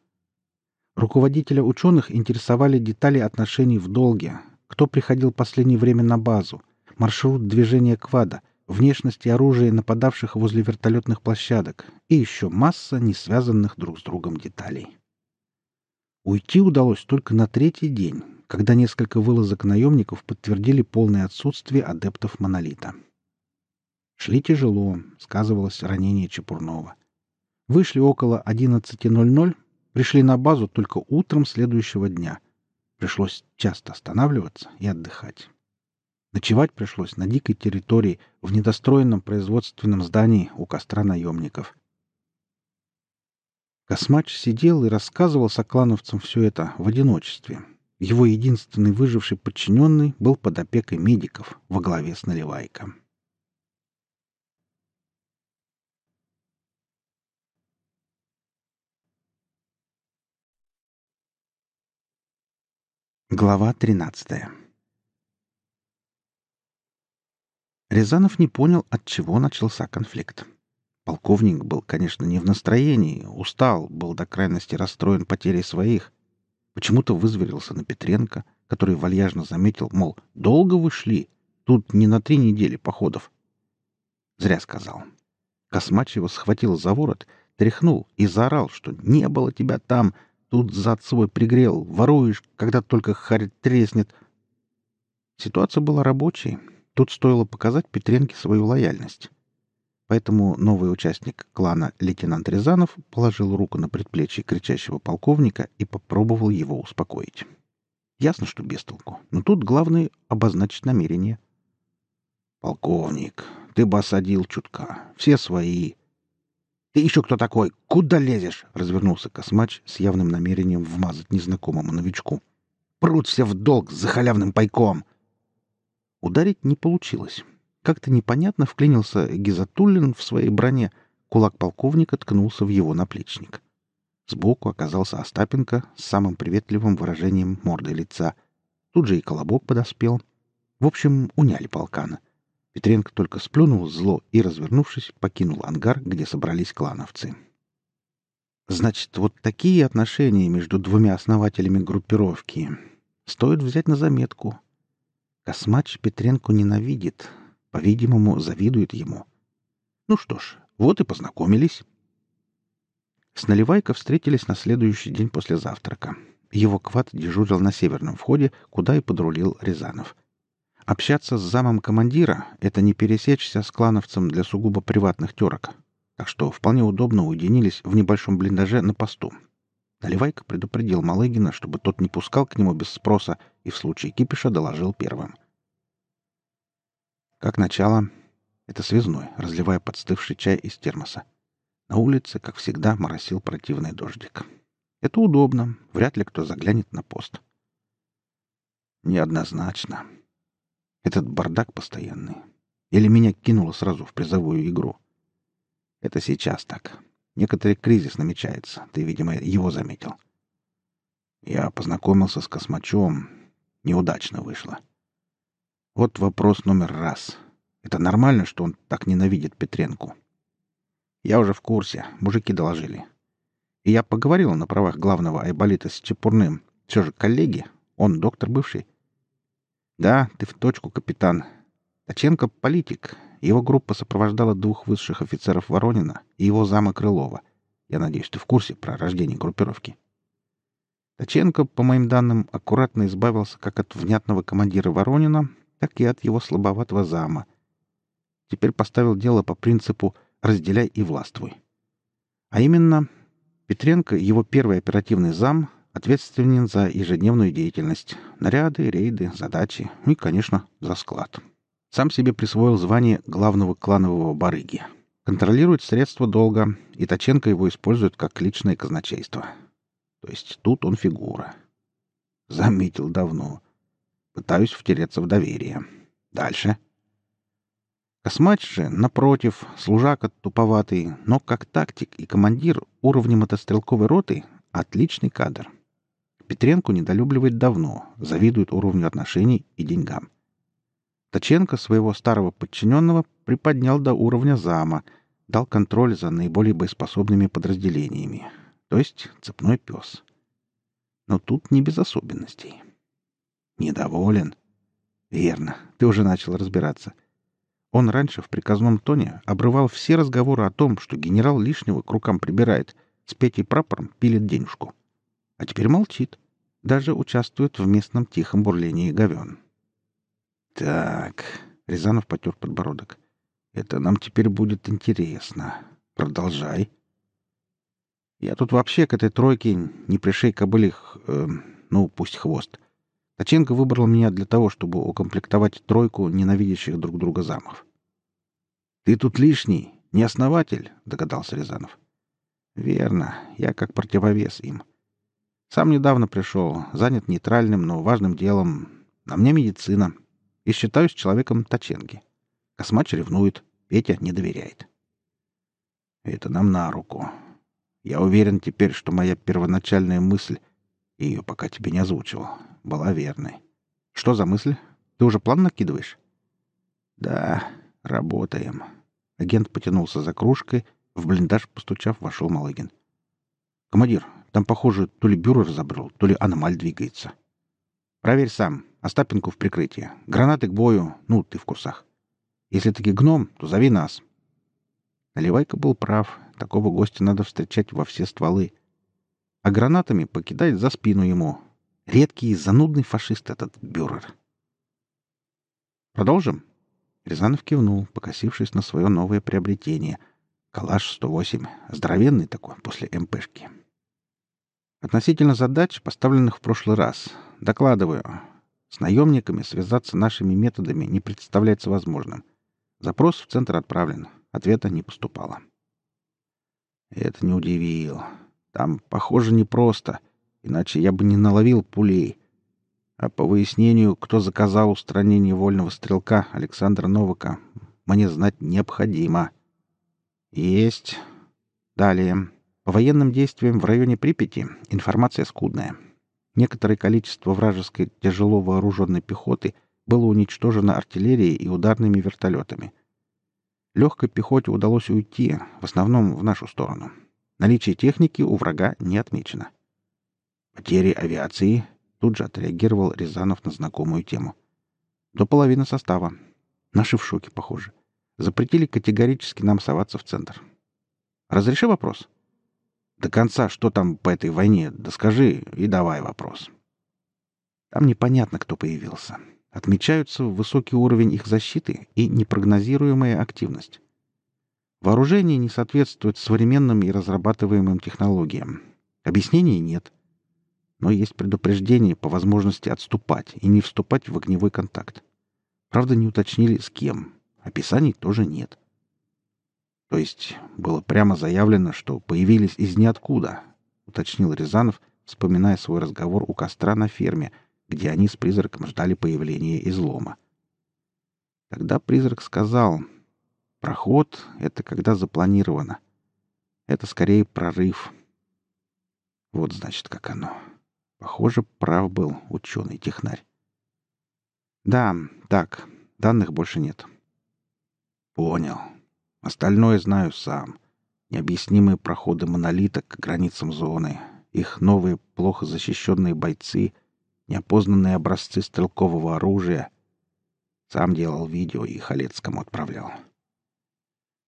A: Руководителя ученых интересовали детали отношений в долге, кто приходил последнее время на базу, маршрут движения квада, внешность и оружие нападавших возле вертолетных площадок и еще масса не связанных друг с другом деталей. Уйти удалось только на третий день, когда несколько вылазок наемников подтвердили полное отсутствие адептов монолита. Шли тяжело, сказывалось ранение Чепурнова. Вышли около 11.00, пришли на базу только утром следующего дня. Пришлось часто останавливаться и отдыхать. Ночевать пришлось на дикой территории в недостроенном производственном здании у костра наемников. Космач сидел и рассказывал соклановцам все это в одиночестве. Его единственный выживший подчиненный был под опекой медиков во главе с Наливайко. Глава 13 Рязанов не понял, от чего начался конфликт. Полковник был, конечно, не в настроении, устал, был до крайности расстроен потерей своих. Почему-то вызверился на Петренко, который вальяжно заметил, мол, долго вы шли, тут не на три недели походов. Зря сказал. Космач его схватил за ворот, тряхнул и заорал, что не было тебя там, тут зад свой пригрел, воруешь, когда только харь треснет. Ситуация была рабочей. Тут стоило показать Петренке свою лояльность. Поэтому новый участник клана лейтенант Рязанов положил руку на предплечье кричащего полковника и попробовал его успокоить. Ясно, что без толку, но тут главное — обозначить намерение. «Полковник, ты бы осадил чутка. Все свои». «Ты еще кто такой? Куда лезешь?» — развернулся космач с явным намерением вмазать незнакомому новичку. «Прут все в долг за халявным пайком!» Ударить не получилось. Как-то непонятно вклинился Гизатуллин в своей броне. Кулак полковника ткнулся в его наплечник. Сбоку оказался Остапенко с самым приветливым выражением морды лица. Тут же и Колобок подоспел. В общем, уняли полкана. Петренко только сплюнул зло и, развернувшись, покинул ангар, где собрались клановцы. Значит, вот такие отношения между двумя основателями группировки. Стоит взять на заметку. Космач Петренко ненавидит, по-видимому, завидует ему. Ну что ж, вот и познакомились. С Наливайко встретились на следующий день после завтрака. Его квад дежурил на северном входе, куда и подрулил Рязанов. Общаться с замом командира — это не пересечься с клановцем для сугубо приватных терок. Так что вполне удобно уединились в небольшом блиндаже на посту. Наливайка предупредил Малыгина, чтобы тот не пускал к нему без спроса и в случае кипиша доложил первым — как начало, это связной, разливая подстывший чай из термоса. На улице, как всегда, моросил противный дождик. Это удобно, вряд ли кто заглянет на пост. Неоднозначно. Этот бардак постоянный. Или меня кинуло сразу в призовую игру. Это сейчас так. Некоторый кризис намечается. Ты, видимо, его заметил. Я познакомился с космачом. Неудачно вышло. Вот вопрос номер раз. Это нормально, что он так ненавидит Петренку? Я уже в курсе. Мужики доложили. И я поговорил на правах главного Айболита с Чепурным. Все же коллеги. Он доктор бывший. Да, ты в точку, капитан. Таченко — политик. Его группа сопровождала двух высших офицеров Воронина и его зама Крылова. Я надеюсь, ты в курсе про рождение группировки. Таченко, по моим данным, аккуратно избавился как от внятного командира Воронина, так и от его слабоватого зама. Теперь поставил дело по принципу «разделяй и властвуй». А именно, Петренко, его первый оперативный зам, ответственен за ежедневную деятельность, наряды, рейды, задачи и, конечно, за склад. Сам себе присвоил звание главного кланового барыги. Контролирует средства долга, и Таченко его использует как личное казначейство. То есть тут он фигура. Заметил давно. Пытаюсь втереться в доверие. Дальше. Космач же, напротив, служака туповатый, но как тактик и командир уровня мотострелковой роты — отличный кадр. Петренко недолюбливает давно, завидует уровню отношений и деньгам. Таченко своего старого подчиненного приподнял до уровня зама, дал контроль за наиболее боеспособными подразделениями, то есть цепной пес. Но тут не без особенностей. Недоволен. Верно, ты уже начал разбираться. Он раньше в приказном тоне обрывал все разговоры о том, что генерал лишнего к рукам прибирает, с Петей прапором пилит денежку. А теперь молчит. даже участвует в местном тихом бурлении говен. «Так», — Рязанов потер подбородок, — «это нам теперь будет интересно. Продолжай». «Я тут вообще к этой тройке не пришей кобылих, э, ну, пусть хвост. Таченко выбрал меня для того, чтобы укомплектовать тройку ненавидящих друг друга замов. «Ты тут лишний, не основатель», — догадался Рязанов. «Верно, я как противовес им. Сам недавно пришел, занят нейтральным, но важным делом. На мне медицина. И считаюсь человеком Таченги. Космач ревнует, Петя не доверяет». «Это нам на руку. Я уверен теперь, что моя первоначальная мысль, ее пока тебе не озвучивал, была верной. Что за мысль? Ты уже план накидываешь? Да, работаем. Агент потянулся за кружкой, в блиндаж постучав, вошел Малыгин. Командир, там, похоже, то ли бюро разобрал, то ли аномаль двигается. Проверь сам. Остапенку в прикрытии. Гранаты к бою. Ну, ты в курсах. Если таки гном, то зови нас. Наливайка был прав. Такого гостя надо встречать во все стволы. А гранатами покидать за спину ему, Редкий и занудный фашист этот бюрер. «Продолжим?» Рязанов кивнул, покосившись на свое новое приобретение. «Калаш-108. Здоровенный такой, после МПшки». «Относительно задач, поставленных в прошлый раз. Докладываю. С наемниками связаться нашими методами не представляется возможным. Запрос в центр отправлен. Ответа не поступало». Это не удивило. Там, похоже, непросто иначе я бы не наловил пулей. А по выяснению, кто заказал устранение вольного стрелка Александра Новака, мне знать необходимо. Есть. Далее. По военным действиям в районе Припяти информация скудная. Некоторое количество вражеской тяжело вооруженной пехоты было уничтожено артиллерией и ударными вертолетами. Легкой пехоте удалось уйти, в основном в нашу сторону. Наличие техники у врага не отмечено. Потери авиации. Тут же отреагировал Рязанов на знакомую тему. До половины состава. Наши в шоке, похоже. Запретили категорически нам соваться в центр. Разреши вопрос. До конца, что там по этой войне, да скажи и давай вопрос. Там непонятно, кто появился. Отмечаются высокий уровень их защиты и непрогнозируемая активность. Вооружение не соответствует современным и разрабатываемым технологиям. Объяснений нет но есть предупреждение по возможности отступать и не вступать в огневой контакт. Правда, не уточнили, с кем. Описаний тоже нет. То есть было прямо заявлено, что появились из ниоткуда, уточнил Рязанов, вспоминая свой разговор у костра на ферме, где они с призраком ждали появления излома. Тогда призрак сказал, проход — это когда запланировано. Это скорее прорыв. Вот значит, как оно. Похоже, прав был ученый-технарь. Да, так, данных больше нет. Понял. Остальное знаю сам. Необъяснимые проходы монолита к границам зоны, их новые плохо защищенные бойцы, неопознанные образцы стрелкового оружия. Сам делал видео и Халецкому отправлял.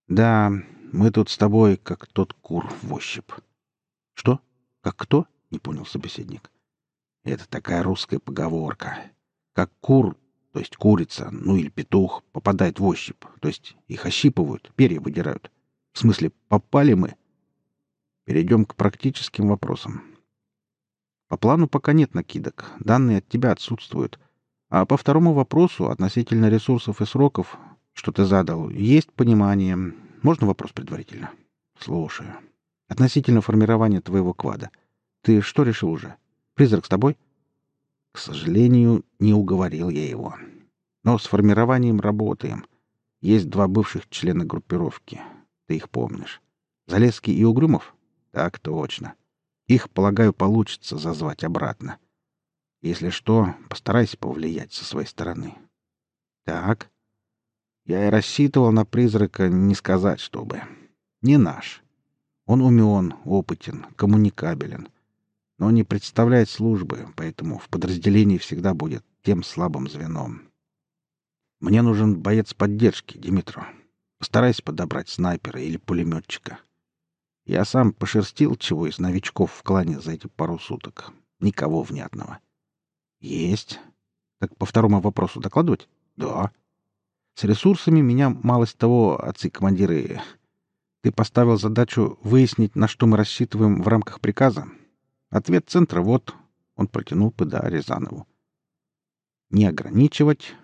A: Да, мы тут с тобой как тот кур в ощупь. Что? Как кто? Не понял собеседник. Это такая русская поговорка. Как кур, то есть курица, ну или петух, попадает в ощупь, то есть их ощипывают, перья выдирают. В смысле, попали мы? Перейдем к практическим вопросам. По плану пока нет накидок, данные от тебя отсутствуют. А по второму вопросу относительно ресурсов и сроков, что ты задал, есть понимание. Можно вопрос предварительно? Слушаю. Относительно формирования твоего квада. Ты что решил уже? — Призрак с тобой? К сожалению, не уговорил я его. Но с формированием работаем. Есть два бывших члена группировки. Ты их помнишь. Залезский и Угрюмов? Так точно. Их, полагаю, получится зазвать обратно. Если что, постарайся повлиять со своей стороны. Так. Я и рассчитывал на призрака не сказать, чтобы. Не наш. Он умен, опытен, коммуникабелен но не представляет службы, поэтому в подразделении всегда будет тем слабым звеном. Мне нужен боец поддержки, Димитро. Постарайся подобрать снайпера или пулеметчика. Я сам пошерстил чего из новичков в клане за эти пару суток. Никого внятного. Есть. Так по второму вопросу докладывать? Да. С ресурсами меня малость того, отцы-командиры. Ты поставил задачу выяснить, на что мы рассчитываем в рамках приказа. Ответ центра вот. Он протянул ПДА Рязанову. Не ограничивать.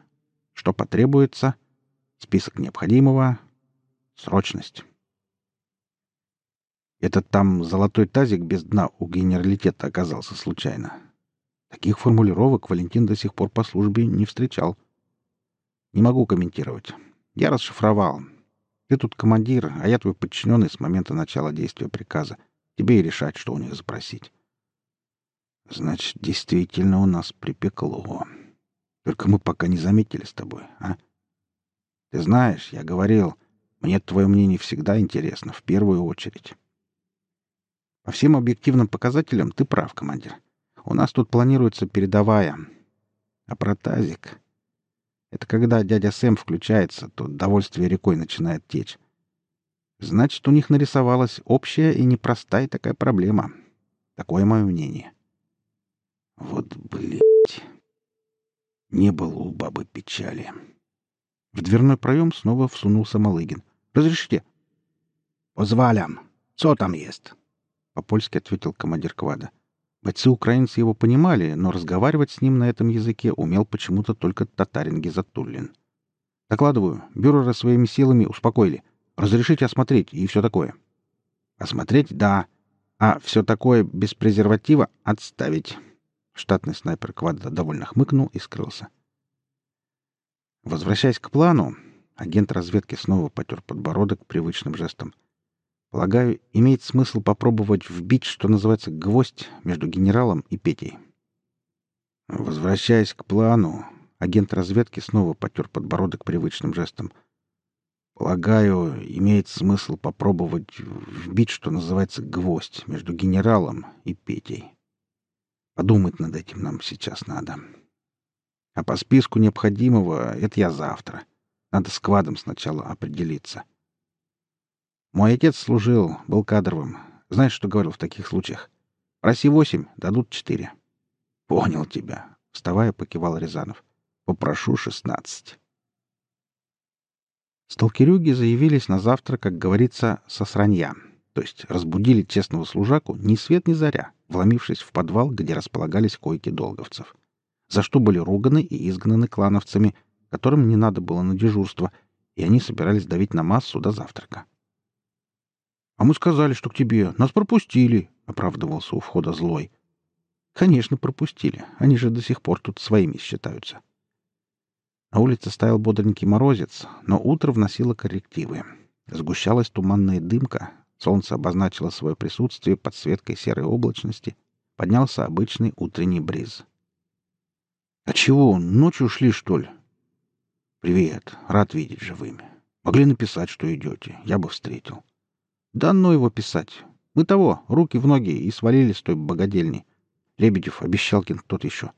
A: Что потребуется. Список необходимого. Срочность. Этот там золотой тазик без дна у генералитета оказался случайно. Таких формулировок Валентин до сих пор по службе не встречал. Не могу комментировать. Я расшифровал. Ты тут командир, а я твой подчиненный с момента начала действия приказа. Тебе и решать, что у них запросить. Значит, действительно у нас припекло. Только мы пока не заметили с тобой, а? Ты знаешь, я говорил, мне твое мнение всегда интересно, в первую очередь. По всем объективным показателям ты прав, командир. У нас тут планируется передовая. А про тазик... Это когда дядя Сэм включается, то довольствие рекой начинает течь. Значит, у них нарисовалась общая и непростая такая проблема. Такое мое мнение. Вот, блядь. Не было у бабы печали. В дверной проем снова всунулся Малыгин. «Разрешите?» «Позвалям. Что там есть?» По-польски ответил командир квада. Бойцы-украинцы его понимали, но разговаривать с ним на этом языке умел почему-то только татарин Гизатуллин. «Докладываю. Бюреры своими силами успокоили. Разрешите осмотреть и все такое». «Осмотреть — да. А все такое без презерватива — отставить». Штатный снайпер квада довольно хмыкнул и скрылся. Возвращаясь к плану, агент разведки снова потер подбородок привычным жестом — Полагаю, имеет смысл попробовать вбить, что называется, гвоздь между генералом и Петей. Возвращаясь к плану, агент разведки снова потер подбородок привычным жестом. Полагаю, имеет смысл попробовать вбить, что называется, гвоздь между генералом и Петей. Подумать над этим нам сейчас надо. А по списку необходимого — это я завтра. Надо с квадом сначала определиться. — мой отец служил, был кадровым. Знаешь, что говорил в таких случаях? Проси восемь, дадут четыре. Понял тебя. Вставая, покивал Рязанов. Попрошу шестнадцать. Сталкерюги заявились на завтра, как говорится, со сранья. То есть разбудили честного служаку ни свет ни заря, вломившись в подвал, где располагались койки долговцев. За что были руганы и изгнаны клановцами, которым не надо было на дежурство, и они собирались давить на массу до завтрака. «А мы сказали, что к тебе. Нас пропустили», — оправдывался у входа злой. «Конечно, пропустили. Они же до сих пор тут своими считаются». На улице стоял бодренький морозец, но утро вносило коррективы. Сгущалась туманная дымка, солнце обозначило свое присутствие под светкой серой облачности, поднялся обычный утренний бриз. «А чего, ночью ушли, что ли?» «Привет, рад видеть живыми. Могли написать, что идете, я бы встретил». Да ну его писать. Мы того, руки в ноги и свалили с той богадельни. Лебедев, Обещалкин, тот еще.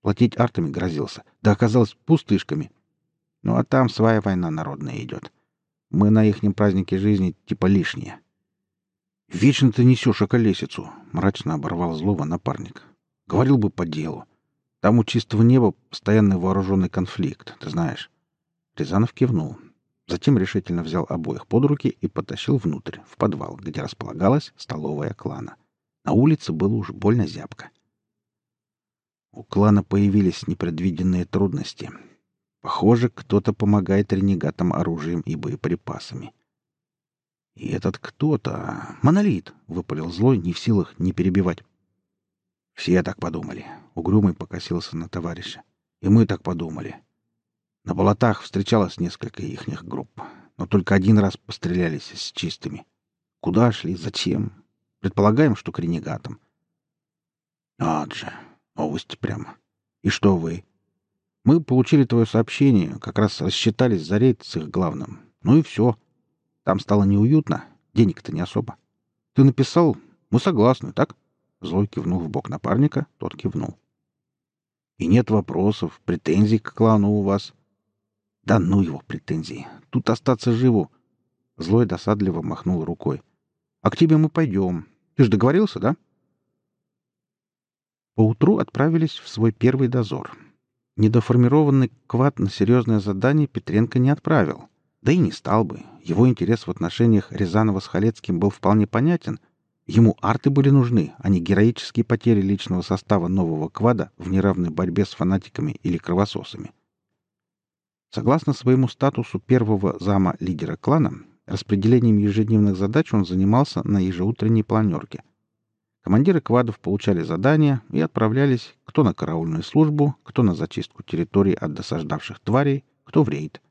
A: Платить артами грозился. Да оказалось пустышками. Ну а там своя война народная идет. Мы на ихнем празднике жизни типа лишние. «Вечно ты несешь околесицу», — мрачно оборвал злого напарник. «Говорил бы по делу. Там у чистого неба постоянный вооруженный конфликт, ты знаешь». Рязанов кивнул. Затем решительно взял обоих под руки и потащил внутрь, в подвал, где располагалась столовая клана. На улице было уж больно зябко. У клана появились непредвиденные трудности. Похоже, кто-то помогает ренегатам оружием и боеприпасами. И этот кто-то... Монолит! — выпалил злой, не в силах не перебивать. Все так подумали. Угрюмый покосился на товарища. И мы так подумали. На болотах встречалось несколько ихних групп, но только один раз пострелялись с чистыми. Куда шли, зачем? Предполагаем, что к ренегатам. Ад же, новость прямо. И что вы? Мы получили твое сообщение, как раз рассчитались за рейд с их главным. Ну и все. Там стало неуютно, денег-то не особо. Ты написал, мы согласны, так? Злой кивнул в бок напарника, тот кивнул. И нет вопросов, претензий к клану у вас. Да ну его претензии. Тут остаться живу. Злой досадливо махнул рукой. А к тебе мы пойдем. Ты же договорился, да? Поутру отправились в свой первый дозор. Недоформированный квад на серьезное задание Петренко не отправил. Да и не стал бы. Его интерес в отношениях Рязанова с Халецким был вполне понятен. Ему арты были нужны, а не героические потери личного состава нового квада в неравной борьбе с фанатиками или кровососами. Согласно своему статусу первого зама лидера клана, распределением ежедневных задач он занимался на ежеутренней планерке. Командиры квадов получали задания и отправлялись кто на караульную службу, кто на зачистку территории от досаждавших тварей, кто в рейд.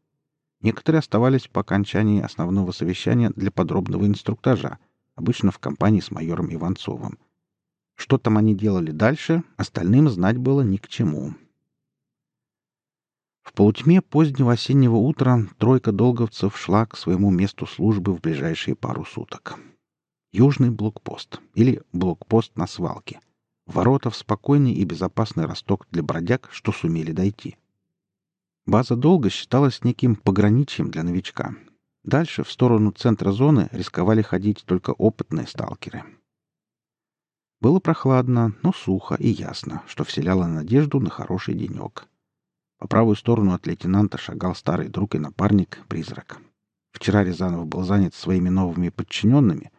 A: Некоторые оставались по окончании основного совещания для подробного инструктажа, обычно в компании с майором Иванцовым. Что там они делали дальше, остальным знать было ни к чему. В полутьме позднего осеннего утра тройка долговцев шла к своему месту службы в ближайшие пару суток. Южный блокпост или блокпост на свалке. Ворота в спокойный и безопасный росток для бродяг, что сумели дойти. База долго считалась неким пограничьем для новичка. Дальше, в сторону центра зоны, рисковали ходить только опытные сталкеры. Было прохладно, но сухо и ясно, что вселяло надежду на хороший денек. По правую сторону от лейтенанта шагал старый друг и напарник, призрак. Вчера Рязанов был занят своими новыми подчиненными.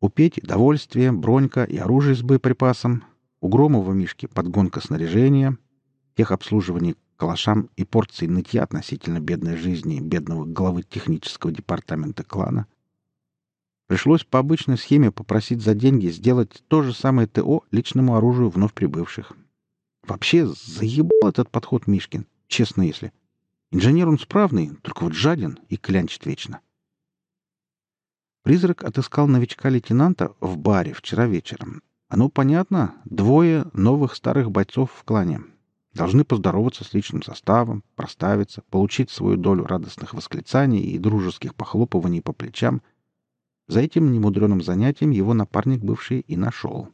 A: У Пети довольствие, бронька и оружие с боеприпасом. У Громова Мишки подгонка снаряжения, техобслуживание калашам и порции нытья относительно бедной жизни бедного главы технического департамента клана. Пришлось по обычной схеме попросить за деньги сделать то же самое ТО личному оружию вновь прибывших. Вообще заебал этот подход Мишкин, честно если. Инженер он справный, только вот жаден и клянчит вечно. Призрак отыскал новичка-лейтенанта в баре вчера вечером. Оно понятно, двое новых старых бойцов в клане. Должны поздороваться с личным составом, проставиться, получить свою долю радостных восклицаний и дружеских похлопываний по плечам. За этим немудреным занятием его напарник бывший и нашел.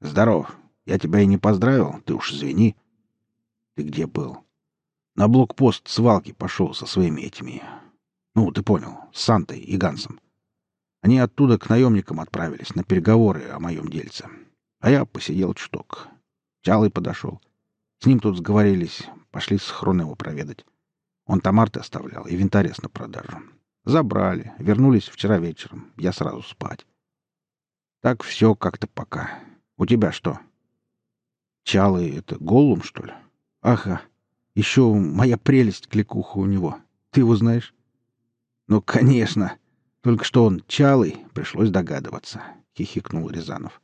A: «Здоров. Я тебя и не поздравил, ты уж извини». «Ты где был?» «На блокпост свалки пошел со своими этими... Ну, ты понял, с Сантой и Гансом. Они оттуда к наемникам отправились на переговоры о моем дельце. А я посидел чуток. Чалый подошел. С ним тут сговорились, пошли схрон его проведать. Он там арты оставлял и винторез на продажу. Забрали, вернулись вчера вечером. Я сразу спать. Так все как-то пока. У тебя что? Чалый — это голум, что ли? Ага. Еще моя прелесть кликуха у него. Ты его знаешь? Ну, конечно. Только что он чалый, пришлось догадываться, — хихикнул Рязанов.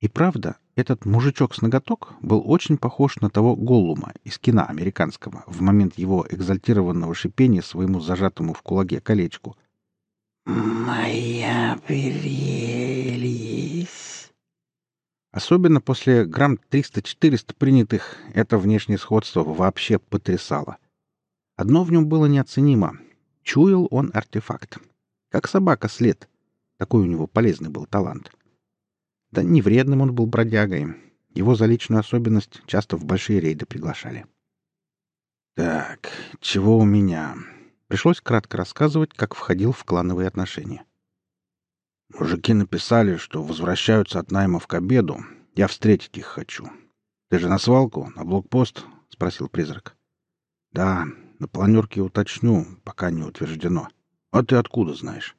A: И правда, этот мужичок с ноготок был очень похож на того Голлума из кино американского в момент его экзальтированного шипения своему зажатому в кулаге колечку. «Моя прелесть!» Особенно после грамм 300-400 принятых это внешнее сходство вообще потрясало. Одно в нем было неоценимо. Чуял он артефакт. Как собака след. Такой у него полезный был талант — да не вредным он был бродягой. Его за личную особенность часто в большие рейды приглашали. «Так, чего у меня?» Пришлось кратко рассказывать, как входил в клановые отношения. «Мужики написали, что возвращаются от наймов к обеду. Я встретить их хочу. Ты же на свалку, на блокпост?» — спросил призрак. «Да, на планерке уточню, пока не утверждено. А ты откуда знаешь?»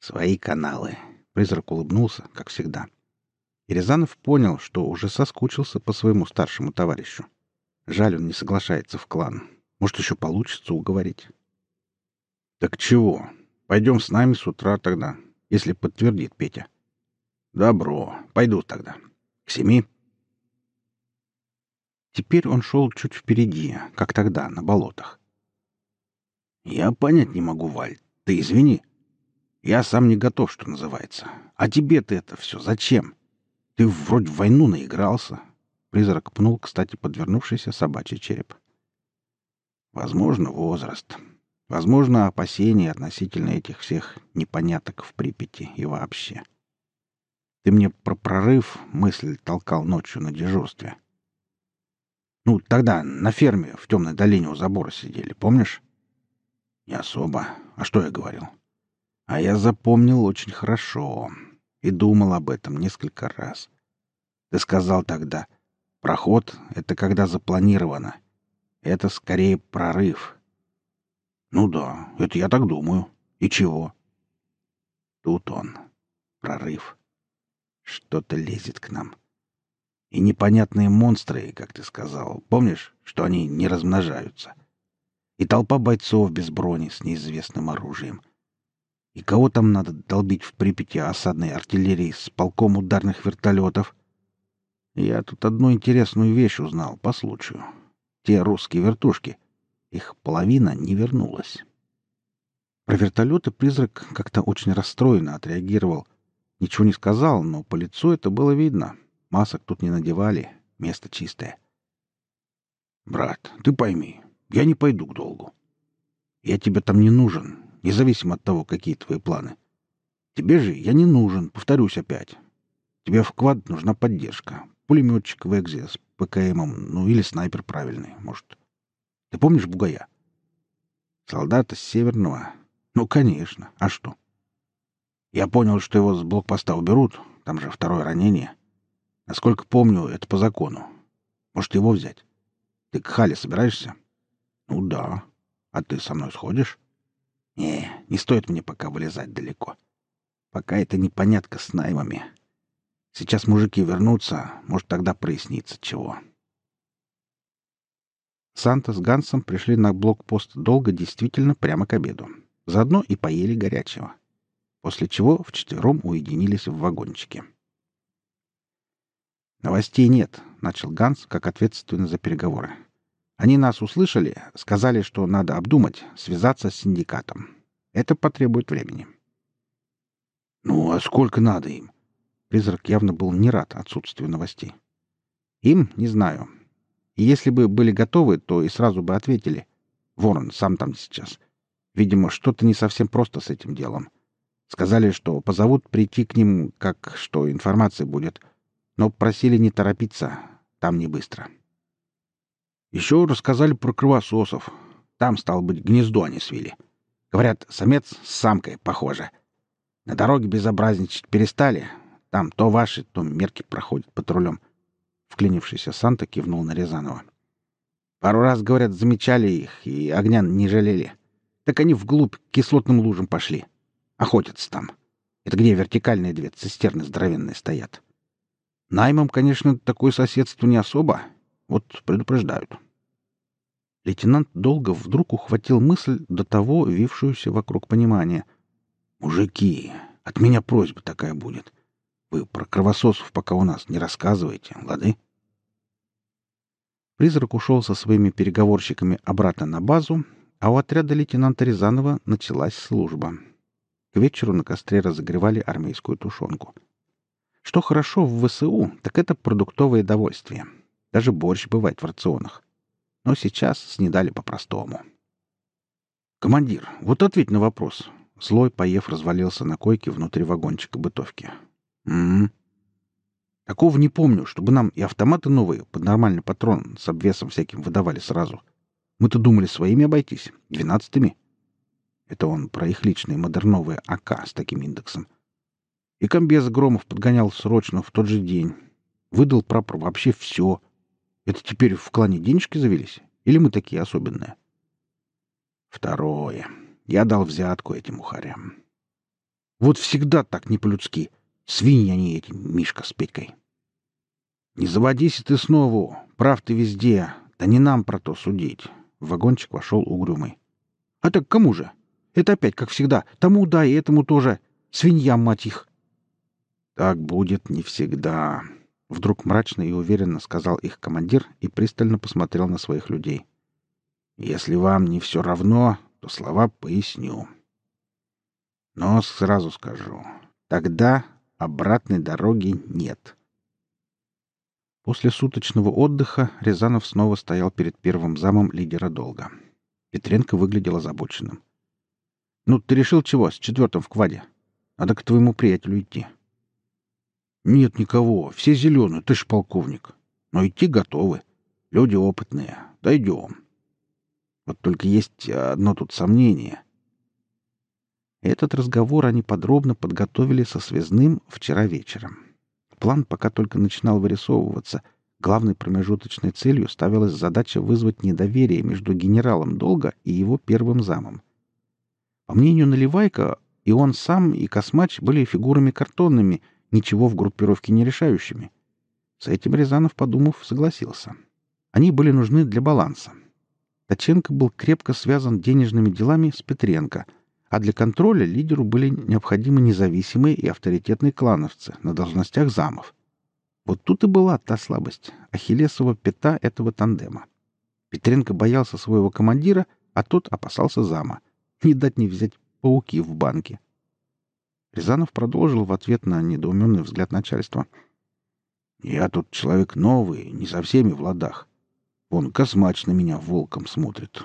A: «Свои каналы». Призрак улыбнулся, как всегда. И Рязанов понял, что уже соскучился по своему старшему товарищу. Жаль, он не соглашается в клан. Может, еще получится уговорить. «Так чего? Пойдем с нами с утра тогда, если подтвердит Петя». «Добро. Пойду тогда. К семи?» Теперь он шел чуть впереди, как тогда, на болотах. «Я понять не могу, Валь. Ты извини. Я сам не готов, что называется. А тебе-то это все зачем?» Ты вроде в войну наигрался. Призрак пнул, кстати, подвернувшийся собачий череп. Возможно, возраст. Возможно, опасения относительно этих всех непоняток в Припяти и вообще. Ты мне про прорыв мысль толкал ночью на дежурстве. Ну, тогда на ферме в темной долине у забора сидели, помнишь? Не особо. А что я говорил? А я запомнил очень хорошо и думал об этом несколько раз. Ты сказал тогда, проход — это когда запланировано. Это скорее прорыв. Ну да, это я так думаю. И чего? Тут он. Прорыв. Что-то лезет к нам. И непонятные монстры, как ты сказал. Помнишь, что они не размножаются? И толпа бойцов без брони с неизвестным оружием. И кого там надо долбить в Припяти осадной артиллерии с полком ударных вертолетов? Я тут одну интересную вещь узнал по случаю. Те русские вертушки. Их половина не вернулась. Про вертолеты призрак как-то очень расстроенно отреагировал. Ничего не сказал, но по лицу это было видно. Масок тут не надевали, место чистое. «Брат, ты пойми, я не пойду к долгу. Я тебе там не нужен, независимо от того, какие твои планы. Тебе же я не нужен, повторюсь опять. Тебе в квад нужна поддержка. Пулеметчик в Экзе с ПКМом, ну или снайпер правильный, может. Ты помнишь Бугая? Солдата с Северного? Ну, конечно. А что? Я понял, что его с блокпоста уберут. Там же второе ранение. Насколько помню, это по закону. Может, его взять? Ты к Хале собираешься? Ну да. А ты со мной сходишь? Не, не стоит мне пока вылезать далеко. Пока это непонятка с наймами. Сейчас мужики вернутся, может, тогда прояснится чего. Санта с Гансом пришли на блокпост долго действительно прямо к обеду. Заодно и поели горячего. После чего вчетвером уединились в вагончике. «Новостей нет», — начал Ганс, как ответственный за переговоры. «Они нас услышали, сказали, что надо обдумать, связаться с синдикатом. Это потребует времени». «Ну, а сколько надо им?» Призрак явно был не рад отсутствию новостей. «Им? Не знаю. И если бы были готовы, то и сразу бы ответили. Ворон сам там сейчас. Видимо, что-то не совсем просто с этим делом. Сказали, что позовут прийти к ним, как что информация будет — но просили не торопиться, там не быстро. Еще рассказали про кровососов. Там, стало быть, гнездо они свили. Говорят, самец с самкой похоже. На дороге безобразничать перестали. Там то ваши, то мерки проходят патрулем. Вклинившийся Санта кивнул на Рязанова. Пару раз, говорят, замечали их и огня не жалели. Так они вглубь к кислотным лужам пошли. Охотятся там. Это где вертикальные две цистерны здоровенные стоят. Наймом, конечно, такое соседство не особо. Вот предупреждают. Лейтенант долго вдруг ухватил мысль до того, вившуюся вокруг понимания. «Мужики, от меня просьба такая будет. Вы про кровососов пока у нас не рассказывайте, лады?» Призрак ушел со своими переговорщиками обратно на базу, а у отряда лейтенанта Рязанова началась служба. К вечеру на костре разогревали армейскую тушенку — что хорошо в ВСУ, так это продуктовое довольствие. Даже борщ бывает в рационах. Но сейчас снедали по-простому. «Командир, вот ответь на вопрос». Злой, поев, развалился на койке внутри вагончика бытовки. «М-м. Такого не помню, чтобы нам и автоматы новые под нормальный патрон с обвесом всяким выдавали сразу. Мы-то думали своими обойтись, двенадцатыми». Это он про их личные модерновые АК с таким индексом. И комбез Громов подгонял срочно, в тот же день. Выдал прапор вообще все. Это теперь в клане денежки завелись? Или мы такие особенные? Второе. Я дал взятку этим ухарям. Вот всегда так не по-людски. Свиньи они эти, Мишка с Петькой. Не заводись ты снова. Прав ты везде. Да не нам про то судить. В вагончик вошел угрюмый. А так кому же? Это опять, как всегда. Тому да, и этому тоже. Свиньям, мать их. «Так будет не всегда», — вдруг мрачно и уверенно сказал их командир и пристально посмотрел на своих людей. «Если вам не все равно, то слова поясню. Но сразу скажу, тогда обратной дороги нет». После суточного отдыха Рязанов снова стоял перед первым замом лидера долга. Петренко выглядел озабоченным. «Ну, ты решил чего с четвертым в кваде? Надо к твоему приятелю идти». «Нет никого. Все зеленые, ты ж полковник. Но идти готовы. Люди опытные. Дойдем». Вот только есть одно тут сомнение. Этот разговор они подробно подготовили со связным вчера вечером. план пока только начинал вырисовываться. Главной промежуточной целью ставилась задача вызвать недоверие между генералом Долга и его первым замом. По мнению Наливайка, и он сам, и Космач были фигурами картонными, ничего в группировке не решающими. С этим Рязанов, подумав, согласился. Они были нужны для баланса. Таченко был крепко связан денежными делами с Петренко, а для контроля лидеру были необходимы независимые и авторитетные клановцы на должностях замов. Вот тут и была та слабость, ахиллесова пята этого тандема. Петренко боялся своего командира, а тот опасался зама. Не дать не взять пауки в банке. Рязанов продолжил в ответ на недоуменный взгляд начальства. «Я тут человек новый, не со всеми в ладах. Вон космач на меня волком смотрит.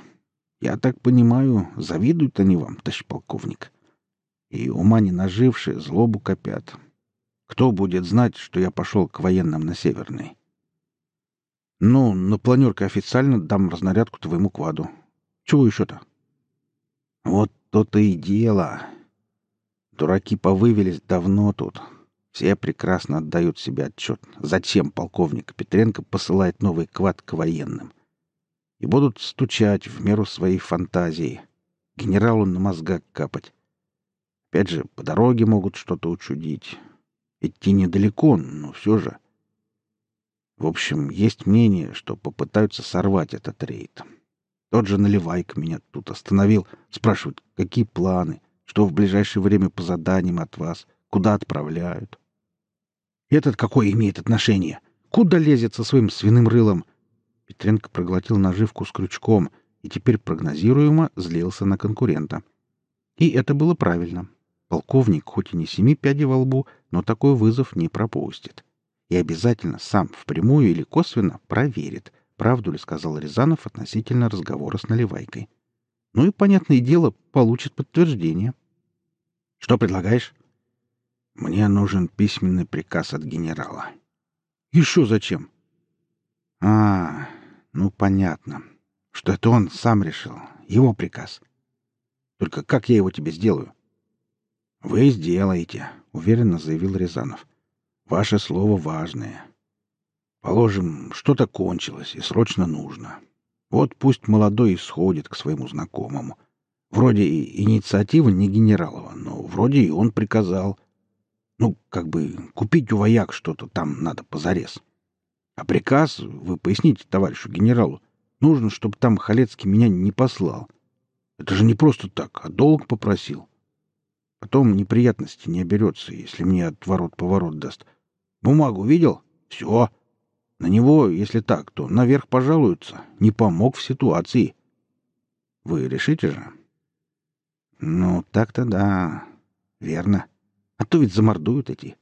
A: Я так понимаю, завидуют они вам, товарищ полковник. И ума не нажившие злобу копят. Кто будет знать, что я пошел к военным на Северный? Ну, на планерке официально дам разнарядку твоему кваду. Чего еще-то? Вот то-то и дело. Дураки повывелись давно тут. Все прекрасно отдают себе отчет, зачем полковник Петренко посылает новый квад к военным. И будут стучать в меру своей фантазии. Генералу на мозгах капать. Опять же, по дороге могут что-то учудить. Идти недалеко, но все же. В общем, есть мнение, что попытаются сорвать этот рейд. Тот же Наливайк меня тут остановил. Спрашивает, какие планы, что в ближайшее время по заданиям от вас, куда отправляют. Этот какое имеет отношение? Куда лезет со своим свиным рылом? Петренко проглотил наживку с крючком и теперь прогнозируемо злился на конкурента. И это было правильно. Полковник, хоть и не семи пядей во лбу, но такой вызов не пропустит. И обязательно сам впрямую или косвенно проверит, правду ли сказал Рязанов относительно разговора с Наливайкой. Ну и, понятное дело, получит подтверждение. «Что предлагаешь?» «Мне нужен письменный приказ от генерала». «Еще зачем?» «А, ну понятно, что это он сам решил, его приказ. Только как я его тебе сделаю?» «Вы сделаете», — уверенно заявил Рязанов. «Ваше слово важное. Положим, что-то кончилось и срочно нужно. Вот пусть молодой исходит к своему знакомому. Вроде и инициатива не генералова, но вроде и он приказал. Ну, как бы купить у вояк что-то там надо позарез. А приказ, вы поясните товарищу генералу, нужно, чтобы там Халецкий меня не послал. Это же не просто так, а долг попросил. Потом неприятности не оберется, если мне отворот-поворот даст. Бумагу видел? Все. На него, если так, то наверх пожалуются. Не помог в ситуации. Вы решите же? Ну, так-то да. Верно. А то ведь замордуют эти.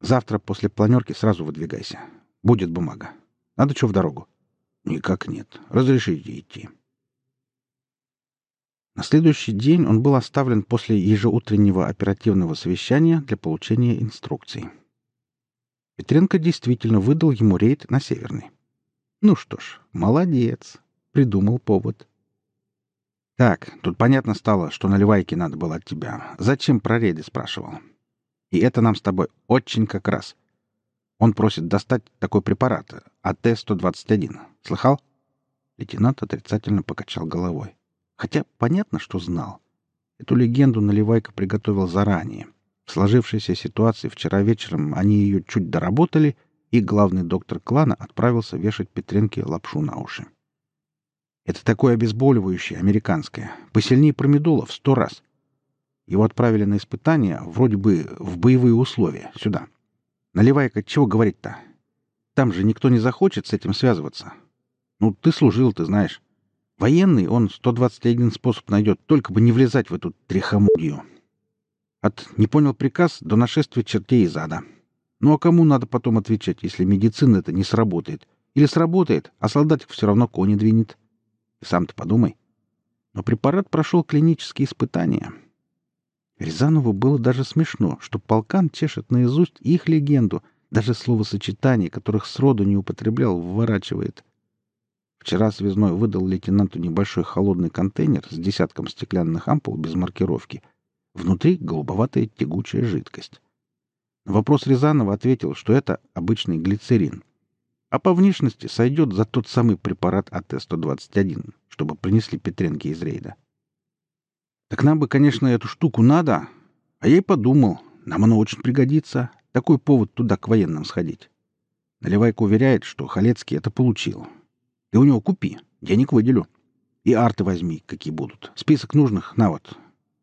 A: Завтра после планерки сразу выдвигайся. Будет бумага. Надо что в дорогу? Никак нет. Разрешите идти. На следующий день он был оставлен после ежеутреннего оперативного совещания для получения инструкций. Петренко действительно выдал ему рейд на Северный. Ну что ж, молодец. Придумал повод. Так, тут понятно стало, что наливайки надо было от тебя. Зачем про рейды спрашивал? И это нам с тобой очень как раз. Он просит достать такой препарат, АТ-121. Слыхал? Лейтенант отрицательно покачал головой. Хотя понятно, что знал. Эту легенду Наливайка приготовил заранее. В сложившейся ситуации вчера вечером они ее чуть доработали, и главный доктор клана отправился вешать Петренке лапшу на уши. Это такое обезболивающее, американское. Посильнее промедола в сто раз. Его отправили на испытания, вроде бы в боевые условия, сюда. Наливайка, чего говорить-то? Там же никто не захочет с этим связываться. Ну, ты служил, ты знаешь. Военный, он 121 способ найдет, только бы не влезать в эту трехомудию. От «не понял приказ» до нашествия чертей из ада. Ну а кому надо потом отвечать, если медицина это не сработает? Или сработает, а солдатик все равно кони двинет? Сам-то подумай. Но препарат прошел клинические испытания. Рязанову было даже смешно, что полкан чешет наизусть их легенду, даже словосочетания, которых сроду не употреблял, вворачивает. Вчера связной выдал лейтенанту небольшой холодный контейнер с десятком стеклянных ампул без маркировки. Внутри голубоватая тягучая жидкость. На вопрос Рязанова ответил, что это обычный глицерин. А по внешности сойдет за тот самый препарат АТ-121, чтобы принесли Петренки из рейда. Так нам бы, конечно, эту штуку надо. А я и подумал, нам оно очень пригодится. Такой повод туда к военным сходить. Наливайка уверяет, что Халецкий это получил. Ты у него купи, денег выделю. И арты возьми, какие будут. Список нужных, на вот.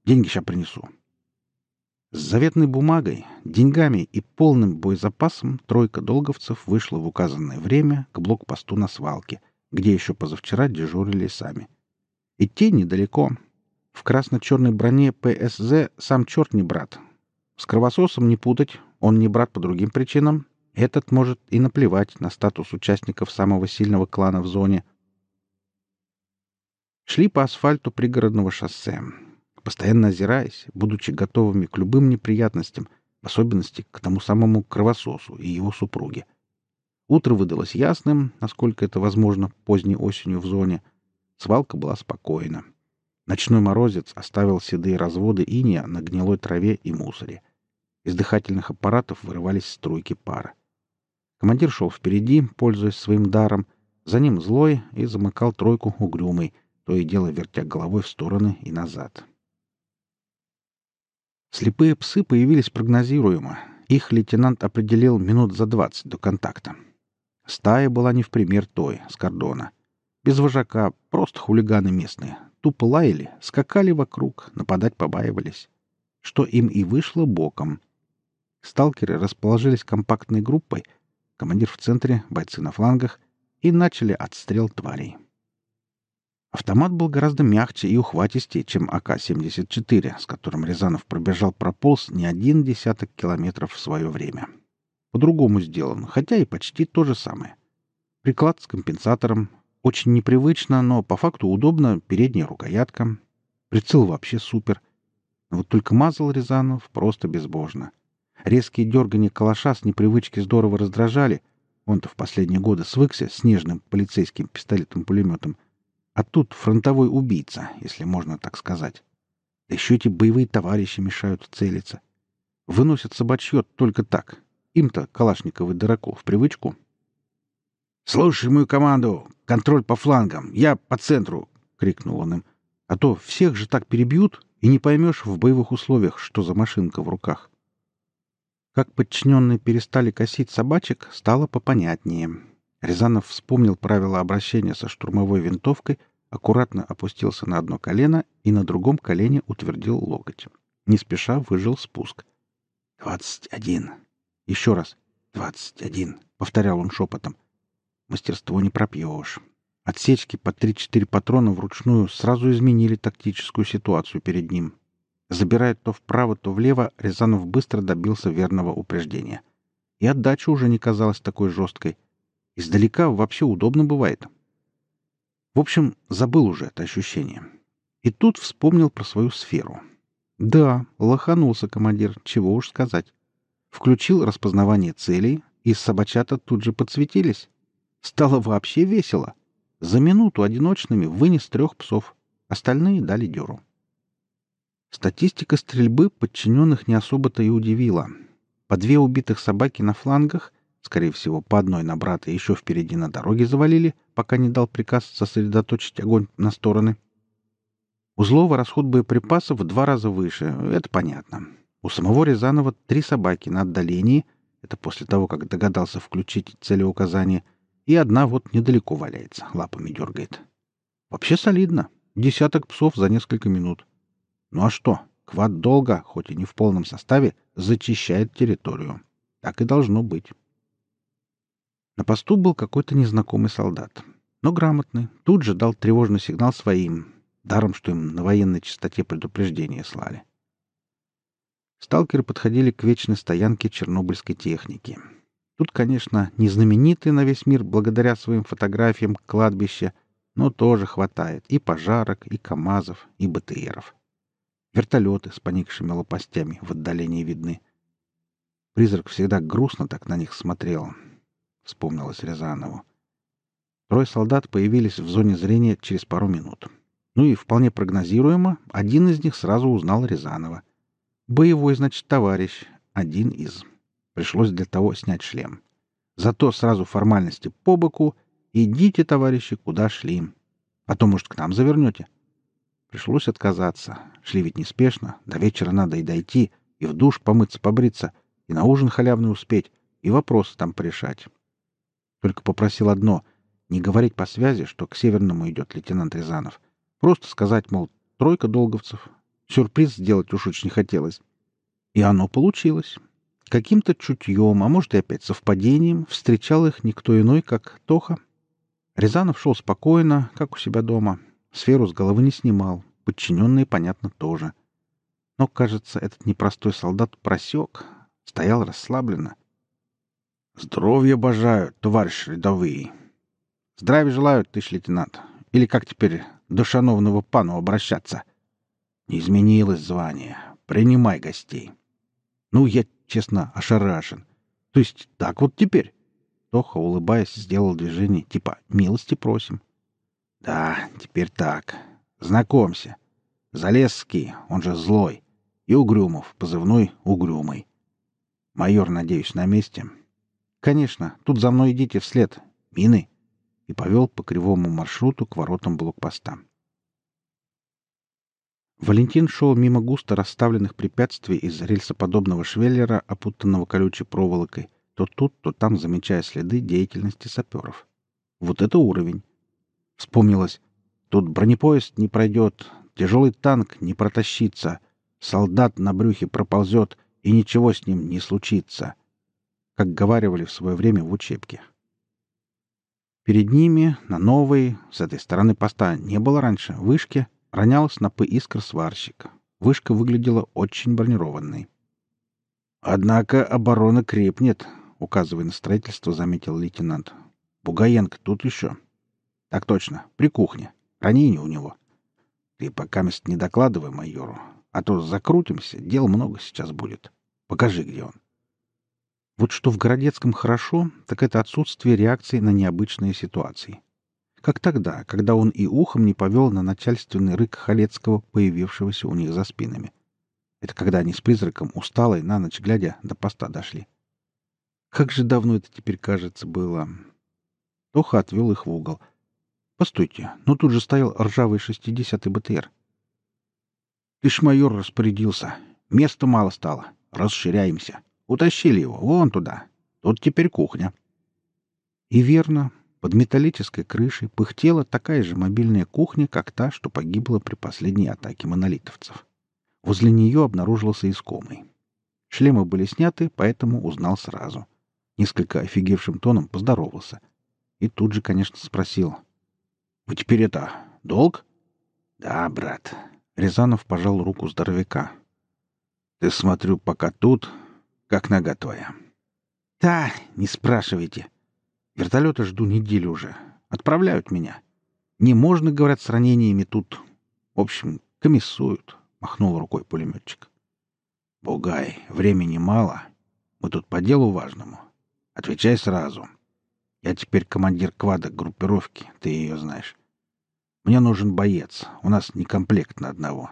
A: Деньги сейчас принесу. С заветной бумагой, деньгами и полным боезапасом тройка долговцев вышла в указанное время к блокпосту на свалке, где еще позавчера дежурили сами. Идти недалеко. В красно-черной броне ПСЗ сам черт не брат. С кровососом не путать, он не брат по другим причинам. Этот может и наплевать на статус участников самого сильного клана в зоне. Шли по асфальту пригородного шоссе постоянно озираясь, будучи готовыми к любым неприятностям, в особенности к тому самому кровососу и его супруге. Утро выдалось ясным, насколько это возможно поздней осенью в зоне. Свалка была спокойна. Ночной морозец оставил седые разводы иния на гнилой траве и мусоре. Из дыхательных аппаратов вырывались струйки пара. Командир шел впереди, пользуясь своим даром. За ним злой и замыкал тройку угрюмый, то и дело вертя головой в стороны и назад. Слепые псы появились прогнозируемо. Их лейтенант определил минут за двадцать до контакта. Стая была не в пример той, с кордона. Без вожака, просто хулиганы местные. Тупо лаяли, скакали вокруг, нападать побаивались. Что им и вышло боком. Сталкеры расположились компактной группой, командир в центре, бойцы на флангах, и начали отстрел тварей. Автомат был гораздо мягче и ухватистее, чем АК-74, с которым Рязанов пробежал прополз не один десяток километров в свое время. По-другому сделан, хотя и почти то же самое. Приклад с компенсатором. Очень непривычно, но по факту удобно передняя рукоятка. Прицел вообще супер. Вот только мазал Рязанов просто безбожно. Резкие дергания калаша с непривычки здорово раздражали. Он-то в последние годы свыкся с нежным полицейским пистолетом-пулеметом — а тут фронтовой убийца, если можно так сказать. Да еще эти боевые товарищи мешают целиться. Выносят собачье только так. Им-то Калашниковый дырокол в привычку. «Слушай мою команду! Контроль по флангам! Я по центру!» — крикнул он им. «А то всех же так перебьют, и не поймешь в боевых условиях, что за машинка в руках». Как подчиненные перестали косить собачек, стало попонятнее. Рязанов вспомнил правила обращения со штурмовой винтовкой аккуратно опустился на одно колено и на другом колене утвердил локоть. Не спеша выжил спуск. «Двадцать один!» «Еще раз!» «Двадцать один!» — повторял он шепотом. «Мастерство не пропьешь». Отсечки по три-четыре патрона вручную сразу изменили тактическую ситуацию перед ним. Забирая то вправо, то влево, Рязанов быстро добился верного упреждения. И отдача уже не казалась такой жесткой. Издалека вообще удобно бывает. В общем, забыл уже это ощущение. И тут вспомнил про свою сферу. Да, лоханулся командир, чего уж сказать. Включил распознавание целей, и собачата тут же подсветились. Стало вообще весело. За минуту одиночными вынес трех псов. Остальные дали дёру. Статистика стрельбы подчиненных не особо-то и удивила. По две убитых собаки на флангах Скорее всего, по одной на брата еще впереди на дороге завалили, пока не дал приказ сосредоточить огонь на стороны. Узлова расход боеприпасов в два раза выше, это понятно. У самого Рязанова три собаки на отдалении, это после того, как догадался включить целеуказание, и одна вот недалеко валяется, лапами дергает. Вообще солидно. Десяток псов за несколько минут. Ну а что? Квад долго, хоть и не в полном составе, зачищает территорию. Так и должно быть. На посту был какой-то незнакомый солдат. Но грамотный. Тут же дал тревожный сигнал своим. Даром, что им на военной частоте предупреждения слали. Сталкеры подходили к вечной стоянке чернобыльской техники. Тут, конечно, не знаменитые на весь мир благодаря своим фотографиям кладбища, но тоже хватает и пожарок, и КАМАЗов, и БТРов. Вертолеты с поникшими лопастями в отдалении видны. Призрак всегда грустно так на них смотрел, вспомнилось Рязанову. Трое солдат появились в зоне зрения через пару минут. Ну и вполне прогнозируемо, один из них сразу узнал Рязанова. Боевой, значит, товарищ, один из. Пришлось для того снять шлем. Зато сразу формальности по боку. Идите, товарищи, куда шли. Потом, может, к нам завернете. Пришлось отказаться. Шли ведь неспешно. До вечера надо и дойти, и в душ помыться, побриться, и на ужин халявный успеть, и вопросы там порешать. Только попросил одно — не говорить по связи, что к Северному идет лейтенант Рязанов. Просто сказать, мол, тройка долговцев. Сюрприз сделать уж очень хотелось. И оно получилось. Каким-то чутьем, а может и опять совпадением, встречал их никто иной, как Тоха. Рязанов шел спокойно, как у себя дома. Сферу с головы не снимал. Подчиненные, понятно, тоже. Но, кажется, этот непростой солдат просек. Стоял расслабленно. «Здоровья бажаю, товарищ рядовые!» «Здравия желаю, товарищ лейтенант!» Или как теперь до шановного пану обращаться? Не изменилось звание. Принимай гостей. Ну, я, честно, ошарашен. То есть так вот теперь? Тоха, улыбаясь, сделал движение, типа «милости просим». «Да, теперь так. Знакомься. Залесский, он же Злой, и Угрюмов, позывной Угрюмый. Майор, надеюсь, на месте?» «Конечно. Тут за мной идите вслед. Мины?» И повел по кривому маршруту к воротам блокпоста. Валентин шел мимо густо расставленных препятствий из рельсоподобного швеллера, опутанного колючей проволокой, то тут, то там замечая следы деятельности саперов. Вот это уровень. Вспомнилось. Тут бронепоезд не пройдет, тяжелый танк не протащится, солдат на брюхе проползет, и ничего с ним не случится. Как говаривали в свое время в учебке. Перед ними, на новой, с этой стороны поста не было раньше, вышке, ронял снопы искр сварщик. Вышка выглядела очень бронированной. «Однако оборона крепнет», — указывая на строительство, заметил лейтенант. «Бугаенко тут еще?» «Так точно, при кухне. Ранение у него». «Ты пока мест не докладывай майору, а то закрутимся, дел много сейчас будет. Покажи, где он». Вот что в Городецком хорошо, так это отсутствие реакции на необычные ситуации. Как тогда, когда он и ухом не повел на начальственный рык Халецкого, появившегося у них за спинами. Это когда они с призраком, усталой, на ночь глядя, до поста дошли. Как же давно это теперь, кажется, было. Тоха отвел их в угол. «Постойте, но тут же стоял ржавый шестидесятый БТР». «Ты ж майор распорядился. Места мало стало. Расширяемся. Утащили его вон туда. Тут теперь кухня». И верно, под металлической крышей пыхтела такая же мобильная кухня, как та, что погибла при последней атаке монолитовцев. Возле нее обнаружился искомый. Шлемы были сняты, поэтому узнал сразу. Несколько офигевшим тоном поздоровался. И тут же, конечно, спросил. «Вы теперь это... долг?» «Да, брат». Рязанов пожал руку здоровяка. «Ты, смотрю, пока тут, как нога твоя». «Да, не спрашивайте», Вертолета жду неделю уже. Отправляют меня. Не можно, говорят, с ранениями тут. В общем, комиссуют, — махнул рукой пулеметчик. Бугай, времени мало. Мы тут по делу важному. Отвечай сразу. Я теперь командир квада группировки, ты ее знаешь. Мне нужен боец. У нас не комплект на одного.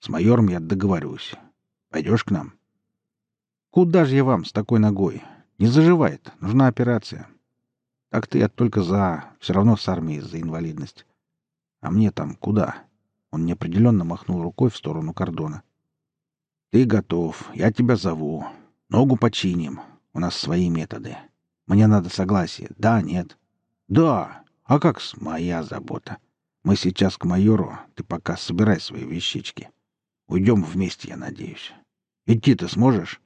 A: С майором я договорюсь. Пойдешь к нам? Куда же я вам с такой ногой? Не заживает. Нужна операция. Так ты я только за... Все равно с армией за инвалидность. А мне там куда? Он неопределенно махнул рукой в сторону кордона. Ты готов. Я тебя зову. Ногу починим. У нас свои методы. Мне надо согласие. Да, нет? Да. А как с моя забота? Мы сейчас к майору. Ты пока собирай свои вещички. Уйдем вместе, я надеюсь. Идти ты сможешь?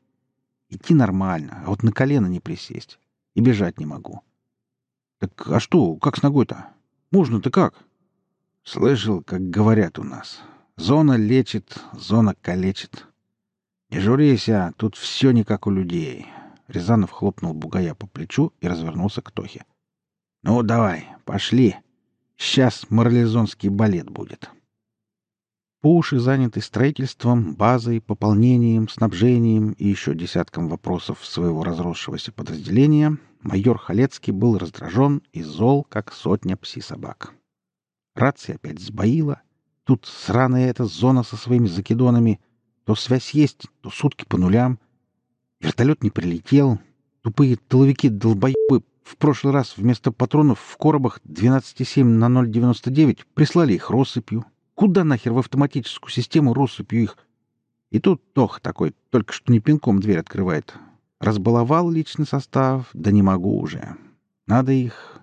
A: Идти нормально, а вот на колено не присесть. И бежать не могу. Так а что, как с ногой-то? Можно-то как? Слышал, как говорят у нас. Зона лечит, зона калечит. Не журись, а тут все не как у людей. Рязанов хлопнул бугая по плечу и развернулся к Тохе. Ну, давай, пошли. Сейчас марлезонский балет будет. По уши заняты строительством, базой, пополнением, снабжением и еще десятком вопросов своего разросшегося подразделения, майор Халецкий был раздражен и зол, как сотня пси-собак. Рация опять сбоила. Тут сраная эта зона со своими закидонами. То связь есть, то сутки по нулям. Вертолет не прилетел. Тупые тыловики-долбоебы в прошлый раз вместо патронов в коробах 12,7 на 0,99 прислали их россыпью. Куда нахер в автоматическую систему россыпью их? И тут Тох такой, только что не пинком дверь открывает. Разбаловал личный состав, да не могу уже. Надо их...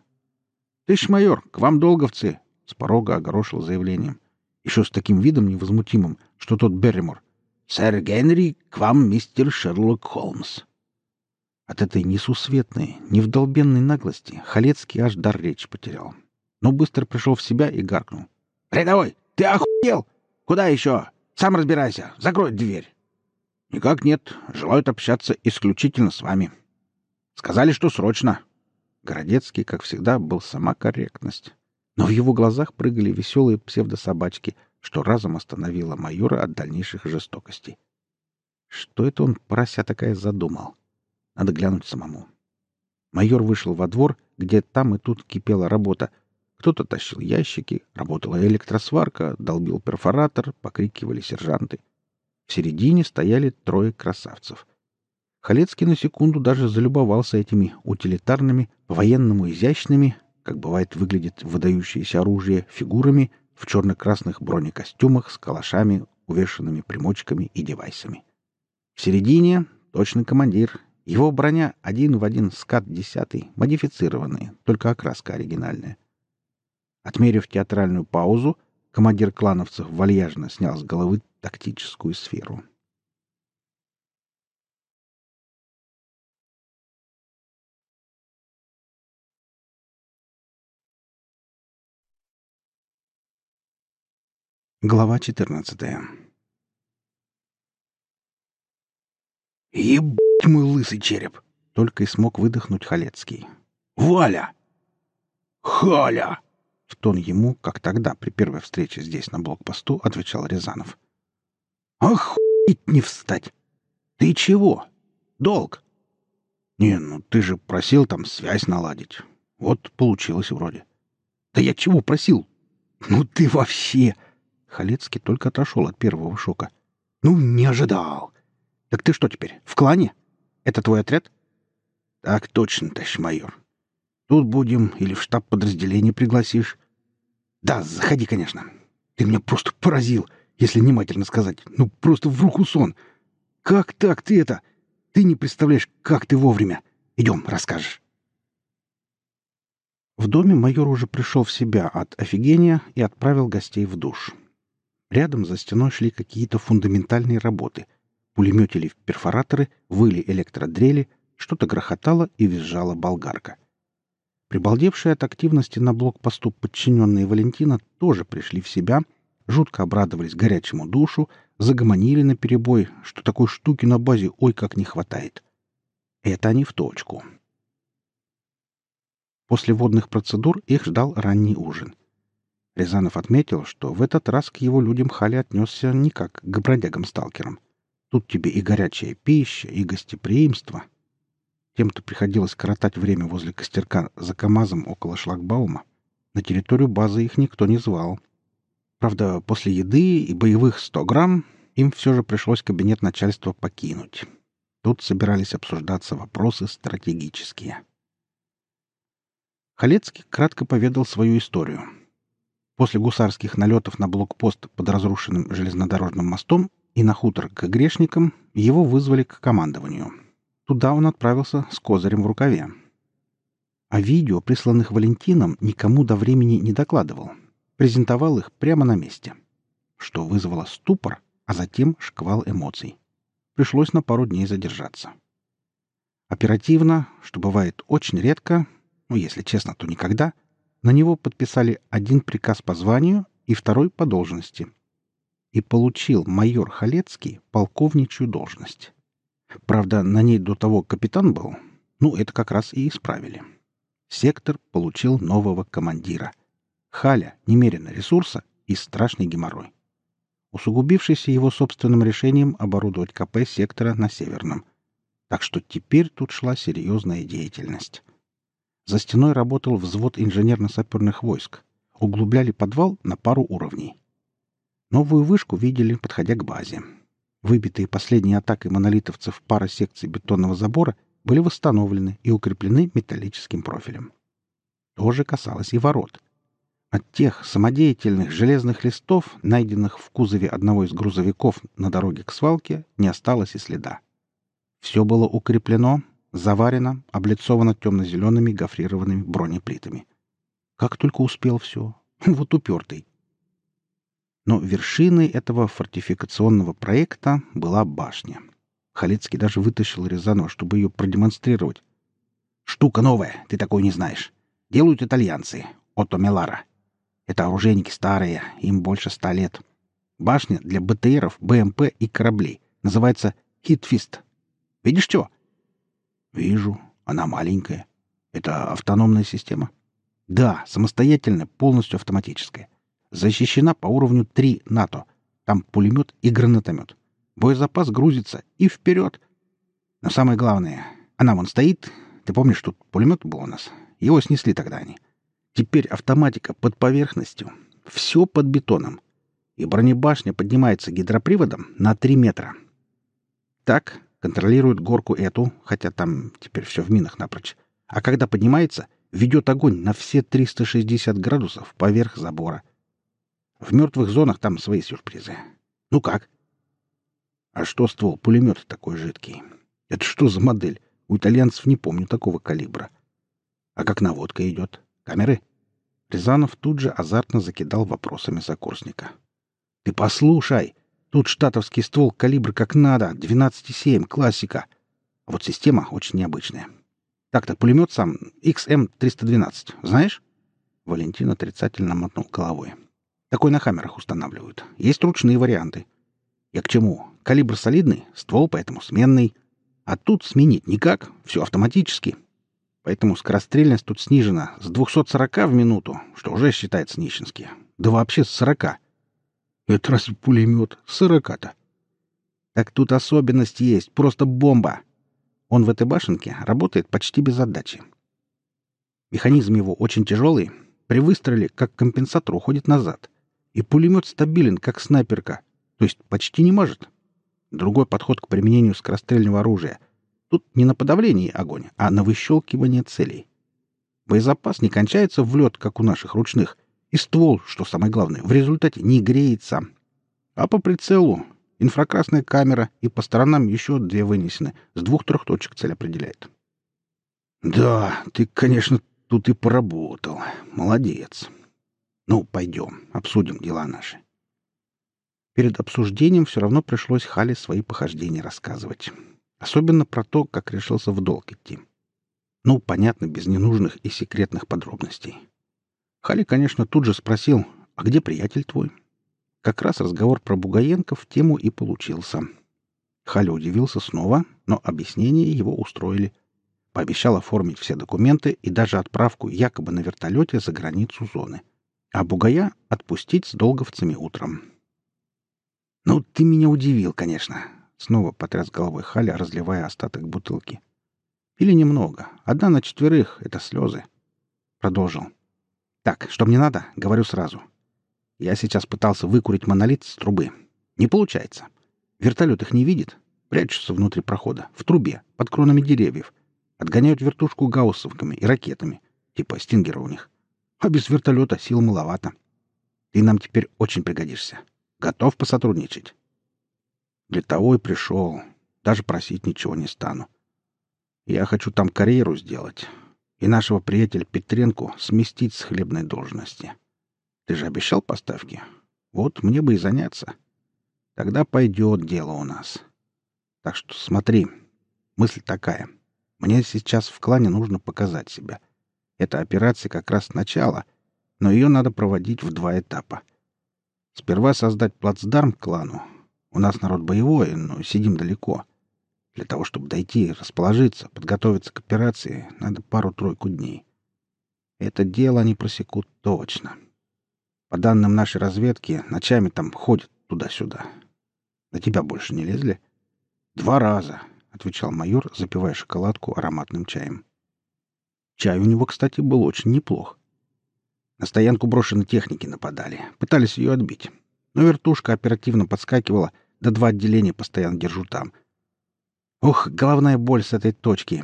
A: «Товарищ майор, к вам долговцы!» — с порога огорошил заявлением. Еще с таким видом невозмутимым, что тот Берримор. «Сэр Генри, к вам мистер Шерлок Холмс». От этой несусветной, невдолбенной наглости Халецкий аж дар речи потерял. Но быстро пришел в себя и гаркнул. «Рядовой, ты охуел? Куда еще? Сам разбирайся. Закрой дверь». «Никак нет. Желают общаться исключительно с вами». «Сказали, что срочно». Городецкий, как всегда, был сама корректность. Но в его глазах прыгали веселые псевдособачки, что разом остановило майора от дальнейших жестокостей. Что это он, порося такая, задумал? Надо глянуть самому. Майор вышел во двор, где там и тут кипела работа. Кто-то тащил ящики, работала электросварка, долбил перфоратор, покрикивали сержанты. В середине стояли трое красавцев. Халецкий на секунду даже залюбовался этими утилитарными, по-военному изящными, как бывает выглядит выдающееся оружие, фигурами в черно-красных бронекостюмах с калашами, увешанными примочками и девайсами. В середине точный командир, его броня один в один скат-10, модифицированный, только окраска оригинальная. Отмерив театральную паузу, командир клановцев вальяжно снял с головы тактическую сферу. Глава четырнадцатая «Ебать мой лысый череп!» — только и смог выдохнуть Халецкий. «Валя!» «Халя!» — тон ему, как тогда, при первой встрече здесь, на блокпосту, отвечал Рязанов. «Охуеть не встать! Ты чего? Долг!» «Не, ну ты же просил там связь наладить. Вот получилось вроде». «Да я чего просил? Ну ты вообще...» Халецкий только отошел от первого шока. «Ну, не ожидал. Так ты что теперь, в клане? Это твой отряд? Так точно, товарищ майор. Тут будем или в штаб подразделения пригласишь. Да, заходи, конечно. Ты меня просто поразил, если внимательно сказать. Ну, просто в руку сон. Как так ты это? Ты не представляешь, как ты вовремя. Идем, расскажешь. В доме майор уже пришел в себя от офигения и отправил гостей в душ. Рядом за стеной шли какие-то фундаментальные работы — Пулеметили в перфораторы, выли электродрели, что-то грохотало и визжала болгарка. Прибалдевшие от активности на блокпосту подчиненные Валентина тоже пришли в себя, жутко обрадовались горячему душу, загомонили на перебой, что такой штуки на базе ой как не хватает. Это они в точку. После водных процедур их ждал ранний ужин. Рязанов отметил, что в этот раз к его людям Хали отнесся не как к бродягам-сталкерам. Тут тебе и горячая пища, и гостеприимство. Тем-то приходилось коротать время возле костерка за КАМАЗом около шлагбаума. На территорию базы их никто не звал. Правда, после еды и боевых 100 грамм им все же пришлось кабинет начальства покинуть. Тут собирались обсуждаться вопросы стратегические. Халецкий кратко поведал свою историю. После гусарских налетов на блокпост под разрушенным железнодорожным мостом и на хутор к грешникам его вызвали к командованию. Туда он отправился с козырем в рукаве. О видео, присланных Валентином, никому до времени не докладывал. Презентовал их прямо на месте. Что вызвало ступор, а затем шквал эмоций. Пришлось на пару дней задержаться. Оперативно, что бывает очень редко, ну, если честно, то никогда, на него подписали один приказ по званию и второй по должности — и получил майор Халецкий полковничью должность. Правда, на ней до того капитан был. Ну, это как раз и исправили. Сектор получил нового командира. Халя немерено ресурса и страшный геморрой. Усугубившийся его собственным решением оборудовать КП сектора на Северном. Так что теперь тут шла серьезная деятельность. За стеной работал взвод инженерно-саперных войск. Углубляли подвал на пару уровней. Новую вышку видели, подходя к базе. Выбитые последней атакой монолитовцев пара секций бетонного забора были восстановлены и укреплены металлическим профилем. То же касалось и ворот. От тех самодеятельных железных листов, найденных в кузове одного из грузовиков на дороге к свалке, не осталось и следа. Все было укреплено, заварено, облицовано темно-зелеными гофрированными бронеплитами. Как только успел все. Вот упертый. Но вершиной этого фортификационного проекта была башня. Халицкий даже вытащил Рязанова, чтобы ее продемонстрировать. «Штука новая, ты такой не знаешь. Делают итальянцы. Отто Мелара. Это оружейники старые, им больше ста лет. Башня для БТРов, БМП и кораблей. Называется Хитфист. Видишь что?» «Вижу. Она маленькая. Это автономная система?» «Да, самостоятельная, полностью автоматическая. Защищена по уровню 3 НАТО. Там пулемет и гранатомет. Боезапас грузится и вперед. Но самое главное, она вон стоит. Ты помнишь, тут пулемет был у нас? Его снесли тогда они. Теперь автоматика под поверхностью. Все под бетоном. И бронебашня поднимается гидроприводом на 3 метра. Так контролирует горку эту, хотя там теперь все в минах напрочь. А когда поднимается, ведет огонь на все 360 градусов поверх забора — в мертвых зонах там свои сюрпризы. Ну как? А что ствол пулемета такой жидкий? Это что за модель? У итальянцев не помню такого калибра. А как наводка идет? Камеры? Рязанов тут же азартно закидал вопросами сокурсника. Ты послушай! Тут штатовский ствол калибр как надо, 12,7, классика. А вот система очень необычная. Так-то пулемет сам XM312, знаешь? Валентин отрицательно мотнул головой. Такой на хаммерах устанавливают. Есть ручные варианты. Я к чему? Калибр солидный, ствол поэтому сменный. А тут сменить никак, все автоматически. Поэтому скорострельность тут снижена с 240 в минуту, что уже считается нищенски. Да вообще с 40. Это разве пулемет? С 40-то. Так тут особенность есть, просто бомба. Он в этой башенке работает почти без отдачи. Механизм его очень тяжелый, при выстреле как компенсатор уходит назад. И пулемет стабилен, как снайперка. То есть почти не может. Другой подход к применению скорострельного оружия. Тут не на подавление огонь, а на выщелкивание целей. Боезапас не кончается в лед, как у наших ручных. И ствол, что самое главное, в результате не греется. А по прицелу инфракрасная камера и по сторонам еще две вынесены. С двух-трех точек цель определяет. «Да, ты, конечно, тут и поработал. Молодец. Ну, пойдем, обсудим дела наши. Перед обсуждением все равно пришлось Хале свои похождения рассказывать. Особенно про то, как решился в долг идти. Ну, понятно, без ненужных и секретных подробностей. Хали, конечно, тут же спросил, а где приятель твой? Как раз разговор про Бугаенко в тему и получился. Халя удивился снова, но объяснения его устроили. Пообещал оформить все документы и даже отправку якобы на вертолете за границу зоны — а бугая отпустить с долговцами утром. «Ну, ты меня удивил, конечно», — снова потряс головой Халя, разливая остаток бутылки. «Или немного. Одна на четверых — это слезы». Продолжил. «Так, что мне надо, говорю сразу. Я сейчас пытался выкурить монолит с трубы. Не получается. Вертолет их не видит. Прячутся внутри прохода, в трубе, под кронами деревьев. Отгоняют вертушку гауссовками и ракетами. Типа стингера у них. А без вертолета сил маловато. Ты нам теперь очень пригодишься. Готов посотрудничать?» «Для того и пришел. Даже просить ничего не стану. Я хочу там карьеру сделать и нашего приятеля Петренку сместить с хлебной должности. Ты же обещал поставки? Вот мне бы и заняться. Тогда пойдет дело у нас. Так что смотри, мысль такая. Мне сейчас в клане нужно показать себя — эта операция как раз начало, но ее надо проводить в два этапа. Сперва создать плацдарм клану. У нас народ боевой, но сидим далеко. Для того, чтобы дойти, расположиться, подготовиться к операции, надо пару-тройку дней. Это дело они просекут точно. По данным нашей разведки, ночами там ходят туда-сюда. На тебя больше не лезли? Два раза, — отвечал майор, запивая шоколадку ароматным чаем. Чай у него, кстати, был очень неплох. На стоянку брошенной техники нападали. Пытались ее отбить. Но вертушка оперативно подскакивала, Да два отделения постоянно держу там. Ох, головная боль с этой точки.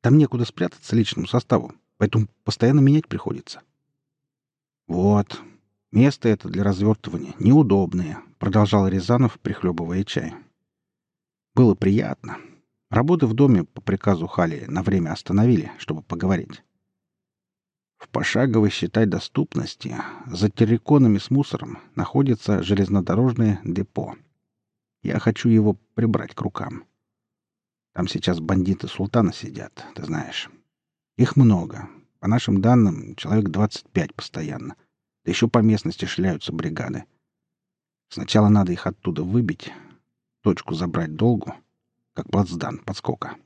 A: Там некуда спрятаться личному составу, поэтому постоянно менять приходится. Вот. Место это для развертывания неудобное, продолжал Рязанов, прихлебывая чай. Было приятно. Работы в доме по приказу Хали на время остановили, чтобы поговорить. В пошаговой, считай, доступности за терриконами с мусором находится железнодорожное депо. Я хочу его прибрать к рукам. Там сейчас бандиты султана сидят, ты знаешь. Их много. По нашим данным, человек 25 постоянно. Да еще по местности шляются бригады. Сначала надо их оттуда выбить, точку забрать долгу, как плацдан подскока.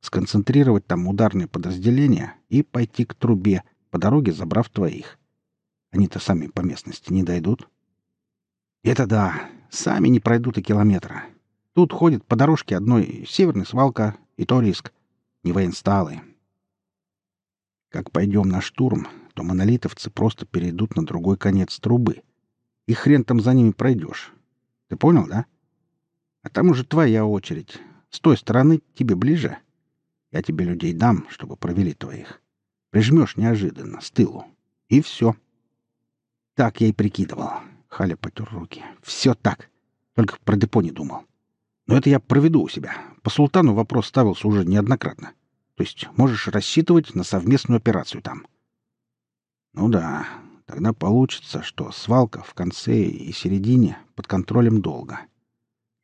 A: Сконцентрировать там ударные подразделения и пойти к трубе, по дороге забрав твоих. Они-то сами по местности не дойдут. Это да, сами не пройдут и километра. Тут ходит по дорожке одной северный свалка, и то риск. Не военсталые. Как пойдем на штурм, то монолитовцы просто перейдут на другой конец трубы. И хрен там за ними пройдешь. Ты понял, да? А там уже твоя очередь. С той стороны тебе ближе. Я тебе людей дам, чтобы провели твоих. Прижмешь неожиданно, с тылу. И все. Так я и прикидывал. Халя потер руки. Все так. Только про депо не думал. Но это я проведу у себя. По султану вопрос ставился уже неоднократно. То есть можешь рассчитывать на совместную операцию там. Ну да, тогда получится, что свалка в конце и середине под контролем долга.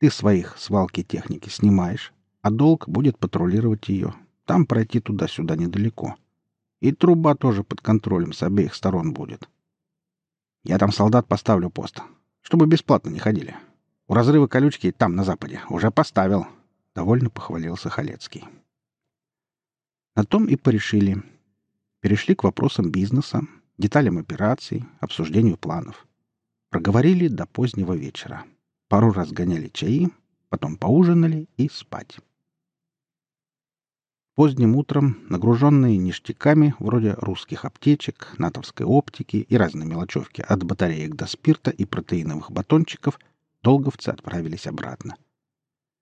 A: Ты своих свалки техники снимаешь, а долг будет патрулировать ее. Там пройти туда-сюда недалеко. И труба тоже под контролем с обеих сторон будет. Я там солдат поставлю пост, чтобы бесплатно не ходили. У разрыва колючки там, на западе, уже поставил. Довольно похвалился Халецкий. На том и порешили. Перешли к вопросам бизнеса, деталям операций, обсуждению планов. Проговорили до позднего вечера. Пару раз гоняли чаи, потом поужинали и спать. Поздним утром, нагруженные ништяками вроде русских аптечек, натовской оптики и разной мелочевки от батареек до спирта и протеиновых батончиков, долговцы отправились обратно.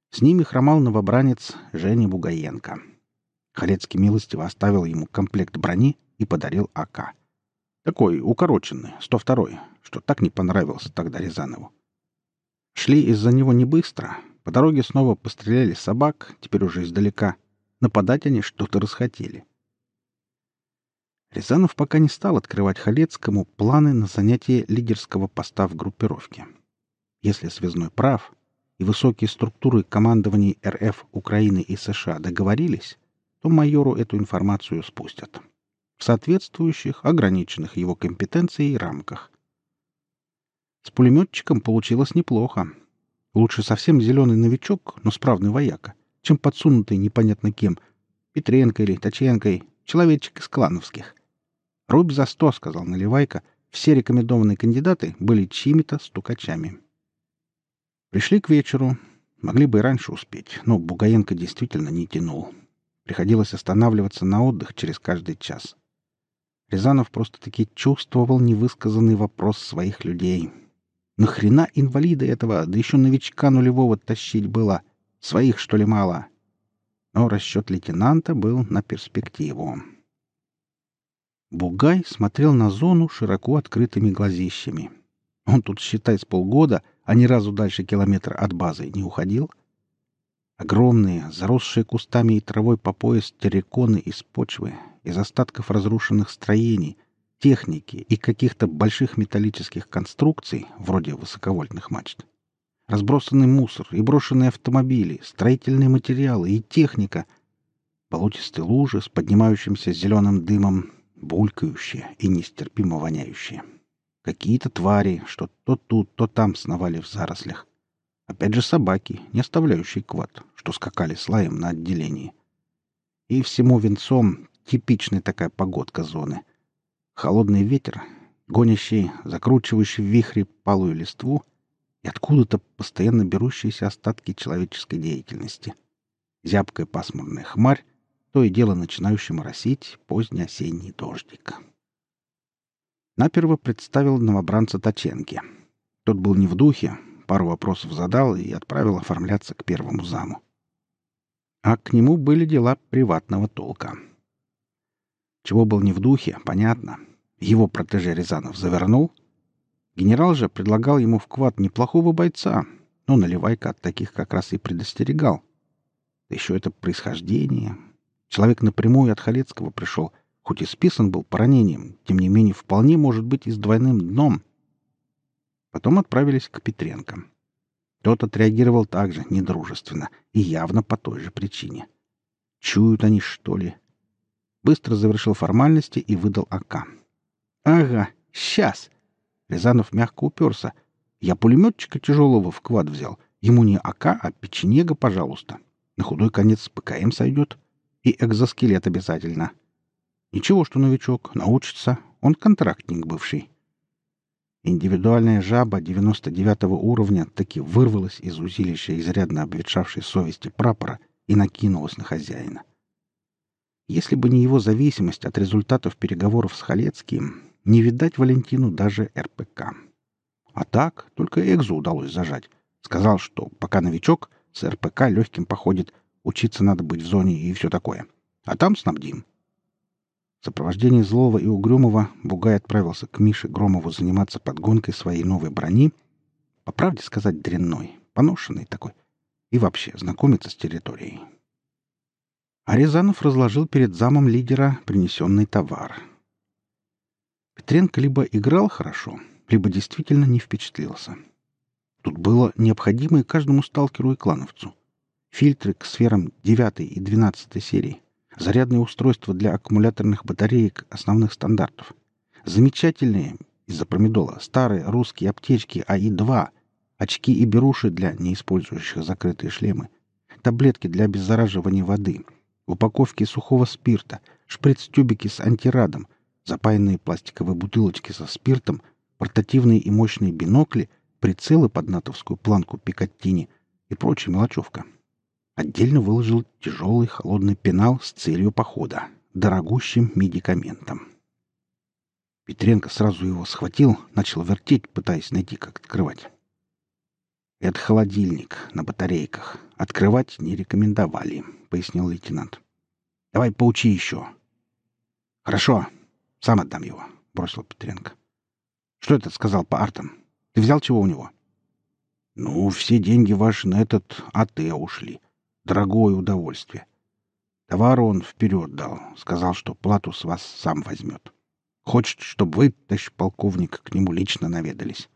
A: С ними хромал новобранец Женя Бугаенко. Халецкий милостиво оставил ему комплект брони и подарил АК. Такой укороченный, 102-й, что так не понравился тогда Рязанову. Шли из-за него не быстро. По дороге снова постреляли собак, теперь уже издалека — Нападать они что-то расхотели. Рязанов пока не стал открывать Халецкому планы на занятие лидерского поста в группировке. Если связной прав и высокие структуры командований РФ, Украины и США договорились, то майору эту информацию спустят. В соответствующих, ограниченных его компетенцией рамках. С пулеметчиком получилось неплохо. Лучше совсем зеленый новичок, но справный вояка, чем подсунутый непонятно кем, Петренко или Точенкой, человечек из клановских. «Рубь за сто», — сказал Наливайко, все рекомендованные кандидаты были чьими-то стукачами. Пришли к вечеру. Могли бы и раньше успеть, но Бугаенко действительно не тянул. Приходилось останавливаться на отдых через каждый час. Рязанов просто-таки чувствовал невысказанный вопрос своих людей. Нахрена инвалида этого, да еще новичка нулевого тащить было? Своих, что ли, мало? Но расчет лейтенанта был на перспективу. Бугай смотрел на зону широко открытыми глазищами. Он тут, считай, с полгода, а ни разу дальше километра от базы не уходил. Огромные, заросшие кустами и травой по пояс терриконы из почвы, из остатков разрушенных строений, техники и каких-то больших металлических конструкций, вроде высоковольтных мачт разбросанный мусор и брошенные автомобили, строительные материалы и техника, болотистые лужи с поднимающимся зеленым дымом, булькающие и нестерпимо воняющие. Какие-то твари, что то тут, то там сновали в зарослях. Опять же собаки, не оставляющие квад, что скакали с лаем на отделении. И всему венцом типичная такая погодка зоны. Холодный ветер, гонящий, закручивающий в вихре палую листву — и откуда-то постоянно берущиеся остатки человеческой деятельности. Зябкая пасмурная хмарь, то и дело начинающий моросить поздний осенний дождик. Наперво представил новобранца Таченки. Тот был не в духе, пару вопросов задал и отправил оформляться к первому заму. А к нему были дела приватного толка. Чего был не в духе, понятно. Его протеже Рязанов завернул. Генерал же предлагал ему вклад неплохого бойца, но Наливайка от таких как раз и предостерегал. Еще это происхождение. Человек напрямую от Халецкого пришел, хоть и списан был по ранениям, тем не менее вполне может быть и с двойным дном. Потом отправились к Петренко. Тот отреагировал также недружественно и явно по той же причине. Чуют они, что ли? Быстро завершил формальности и выдал АК. «Ага, сейчас!» Рязанов мягко уперся. «Я пулеметчика тяжелого в квад взял. Ему не АК, а печенега, пожалуйста. На худой конец ПКМ сойдет. И экзоскелет обязательно. Ничего, что новичок, научится. Он контрактник бывший. Индивидуальная жаба 99 уровня таки вырвалась из узилища изрядно обветшавшей совести прапора и накинулась на хозяина. Если бы не его зависимость от результатов переговоров с Халецким, не видать Валентину даже РПК. А так только Экзу удалось зажать. Сказал, что пока новичок, с РПК легким походит, учиться надо быть в зоне и все такое. А там снабдим. В сопровождении злого и угрюмого Бугай отправился к Мише Громову заниматься подгонкой своей новой брони, по правде сказать, дрянной, поношенный такой, и вообще знакомиться с территорией. А Рязанов разложил перед замом лидера принесенный товар. Петренко либо играл хорошо, либо действительно не впечатлился. Тут было необходимое каждому сталкеру и клановцу. Фильтры к сферам 9 и 12 серии — зарядные устройства для аккумуляторных батареек основных стандартов. Замечательные, из-за промедола, старые русские аптечки АИ-2, очки и беруши для неиспользующих закрытые шлемы, таблетки для обеззараживания воды, упаковки сухого спирта, шприц-тюбики с антирадом, запаянные пластиковые бутылочки со спиртом, портативные и мощные бинокли, прицелы под натовскую планку Пикаттини и прочая мелочевка — Отдельно выложил тяжелый холодный пенал с целью похода, дорогущим медикаментом. Петренко сразу его схватил, начал вертеть, пытаясь найти, как открывать. «Это холодильник на батарейках. Открывать не рекомендовали», — пояснил лейтенант. «Давай поучи еще». «Хорошо. Сам отдам его», — бросил Петренко. «Что этот сказал по артам? Ты взял чего у него?» «Ну, все деньги ваши на этот АТ ушли. Дорогое удовольствие. Товар он вперед дал. Сказал, что плату с вас сам возьмет. Хочет, чтобы вы, товарищ полковник, к нему лично наведались.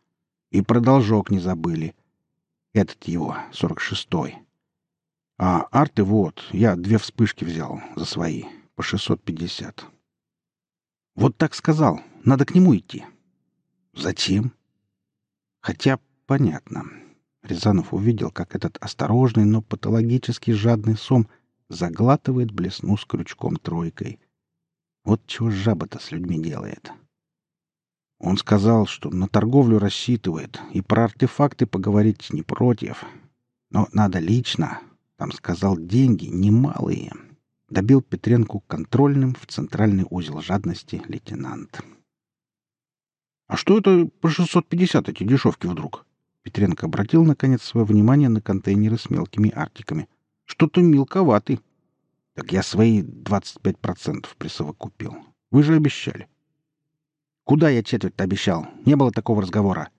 A: И про должок не забыли. Этот его, сорок шестой. А арты вот, я две вспышки взял за свои, по шестьсот пятьдесят. Вот так сказал. Надо к нему идти. Зачем? Хотя понятно. Рязанов увидел, как этот осторожный, но патологически жадный сом заглатывает блесну с крючком тройкой. Вот чего жаба-то с людьми делает. Он сказал, что на торговлю рассчитывает, и про артефакты поговорить не против. Но надо лично. Там сказал, деньги немалые. Добил Петренку контрольным в центральный узел жадности лейтенант. «А что это по 650 эти дешевки вдруг?» Петренко обратил, наконец, свое внимание на контейнеры с мелкими артиками. «Что-то мелковатый». «Так я свои 25% присовокупил. Вы же обещали». «Куда я четверть обещал? Не было такого разговора».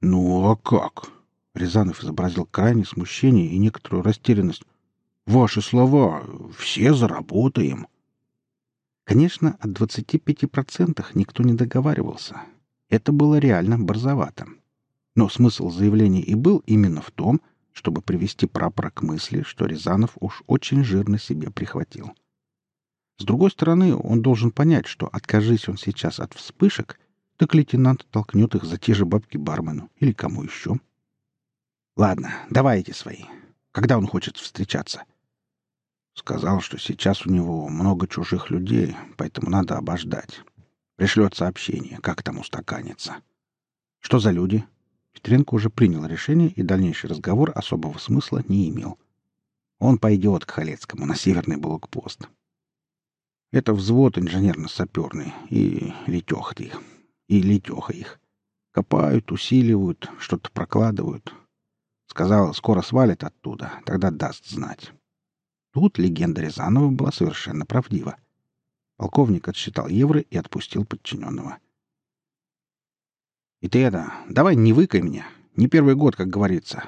A: «Ну, а как?» Рязанов изобразил крайнее смущение и некоторую растерянность. «Ваши слова. Все заработаем». Конечно, о 25% никто не договаривался. Это было реально борзовато. Но смысл заявления и был именно в том, чтобы привести прапора к мысли, что Рязанов уж очень жирно себе прихватил. С другой стороны, он должен понять, что откажись он сейчас от вспышек, так лейтенант толкнет их за те же бабки бармену или кому еще. Ладно, давайте свои. Когда он хочет встречаться? Сказал, что сейчас у него много чужих людей, поэтому надо обождать. Пришлет сообщение, как там устаканится. Что за люди? Петренко уже принял решение, и дальнейший разговор особого смысла не имел. Он пойдет к Халецкому на северный блокпост. Это взвод инженерно-саперный, и Летеха их, и Летеха их. Копают, усиливают, что-то прокладывают. Сказал, скоро свалит оттуда, тогда даст знать. Тут легенда Рязанова была совершенно правдива. Полковник отсчитал евро и отпустил подчиненного. «И ты это, давай не выкай меня. Не первый год, как говорится.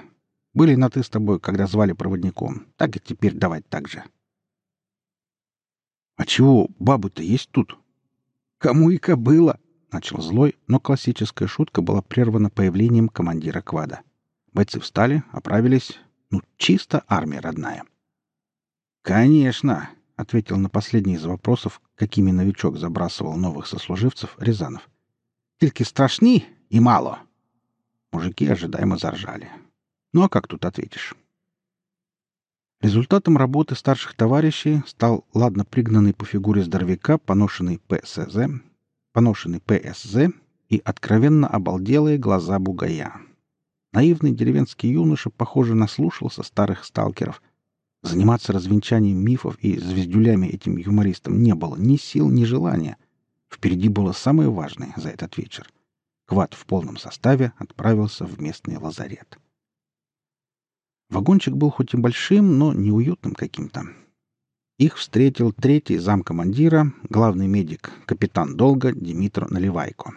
A: Были на «ты» с тобой, когда звали проводником. Так и теперь давай так же». «А чего бабы-то есть тут?» «Кому и кобыла?» — начал злой, но классическая шутка была прервана появлением командира квада. Бойцы встали, оправились. Ну, чисто армия родная. «Конечно!» — ответил на последний из вопросов, какими новичок забрасывал новых сослуживцев Рязанов. «Только страшни и мало!» Мужики ожидаемо заржали. «Ну а как тут ответишь?» Результатом работы старших товарищей стал ладно пригнанный по фигуре здоровяка поношенный ПСЗ, поношенный ПСЗ и откровенно обалделые глаза бугая. Наивный деревенский юноша, похоже, наслушался старых сталкеров, Заниматься развенчанием мифов и звездюлями этим юмористам не было ни сил, ни желания. Впереди было самое важное за этот вечер. Квад в полном составе отправился в местный лазарет. Вагончик был хоть и большим, но неуютным каким-то. Их встретил третий замкомандира, главный медик, капитан Долга Димитр Наливайко.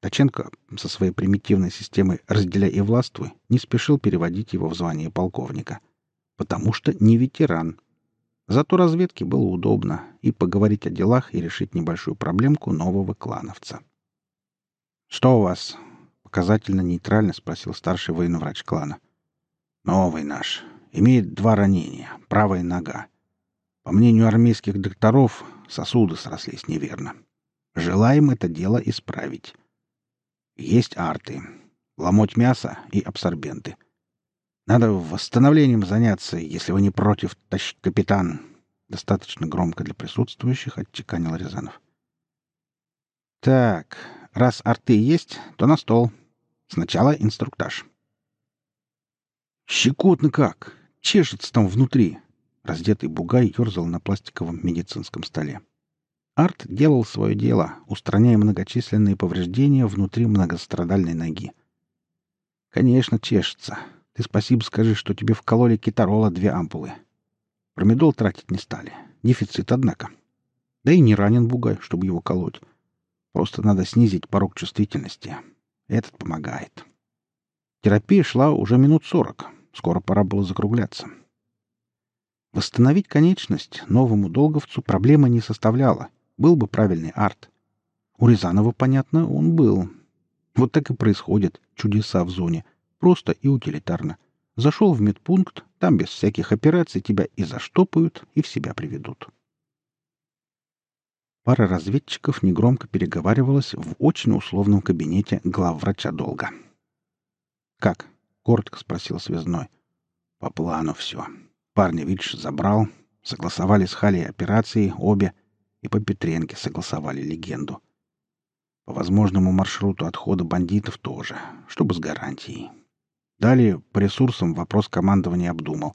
A: Таченко со своей примитивной системой «разделяй и властвуй» не спешил переводить его в звание полковника — потому что не ветеран. Зато разведке было удобно и поговорить о делах и решить небольшую проблемку нового клановца. «Что у вас?» — показательно нейтрально спросил старший военврач клана. «Новый наш. Имеет два ранения. Правая нога. По мнению армейских докторов, сосуды срослись неверно. Желаем это дело исправить. Есть арты. Ломоть мясо и абсорбенты. Надо восстановлением заняться, если вы не против, товарищ капитан. Достаточно громко для присутствующих отчеканил Рязанов. Так, раз арты есть, то на стол. Сначала инструктаж. Щекотно как! Чешется там внутри. Раздетый бугай ерзал на пластиковом медицинском столе. Арт делал свое дело, устраняя многочисленные повреждения внутри многострадальной ноги. Конечно, чешется. Ты спасибо скажи, что тебе вкололи китарола две ампулы. Промедол тратить не стали. Дефицит, однако. Да и не ранен бугай, чтобы его колоть. Просто надо снизить порог чувствительности. Этот помогает. Терапия шла уже минут сорок. Скоро пора было закругляться. Восстановить конечность новому долговцу проблема не составляла. Был бы правильный арт. У Рязанова, понятно, он был. Вот так и происходят чудеса в зоне — Просто и утилитарно. Зашел в медпункт, там без всяких операций тебя и заштопают, и в себя приведут. Пара разведчиков негромко переговаривалась в очень условном кабинете главврача долга. «Как?» — коротко спросил связной. «По плану все. Парня, видишь, забрал. Согласовали с Халей операции обе, и по Петренке согласовали легенду. По возможному маршруту отхода бандитов тоже, чтобы с гарантией. Далее по ресурсам вопрос командования обдумал.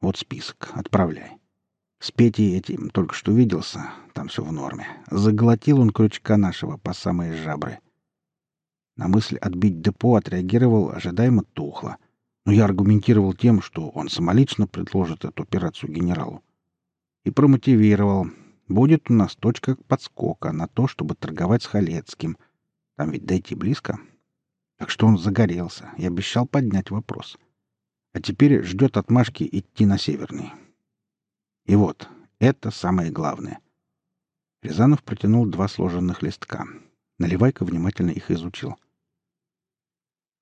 A: Вот список. Отправляй. С Петей этим только что виделся. Там все в норме. Заглотил он крючка нашего по самые жабры. На мысль отбить депо отреагировал ожидаемо тухло. Но я аргументировал тем, что он самолично предложит эту операцию генералу. И промотивировал. Будет у нас точка подскока на то, чтобы торговать с Халецким. Там ведь дойти близко. Так что он загорелся и обещал поднять вопрос. А теперь ждет отмашки идти на Северный. И вот, это самое главное. Рязанов протянул два сложенных листка. Наливайка внимательно их изучил.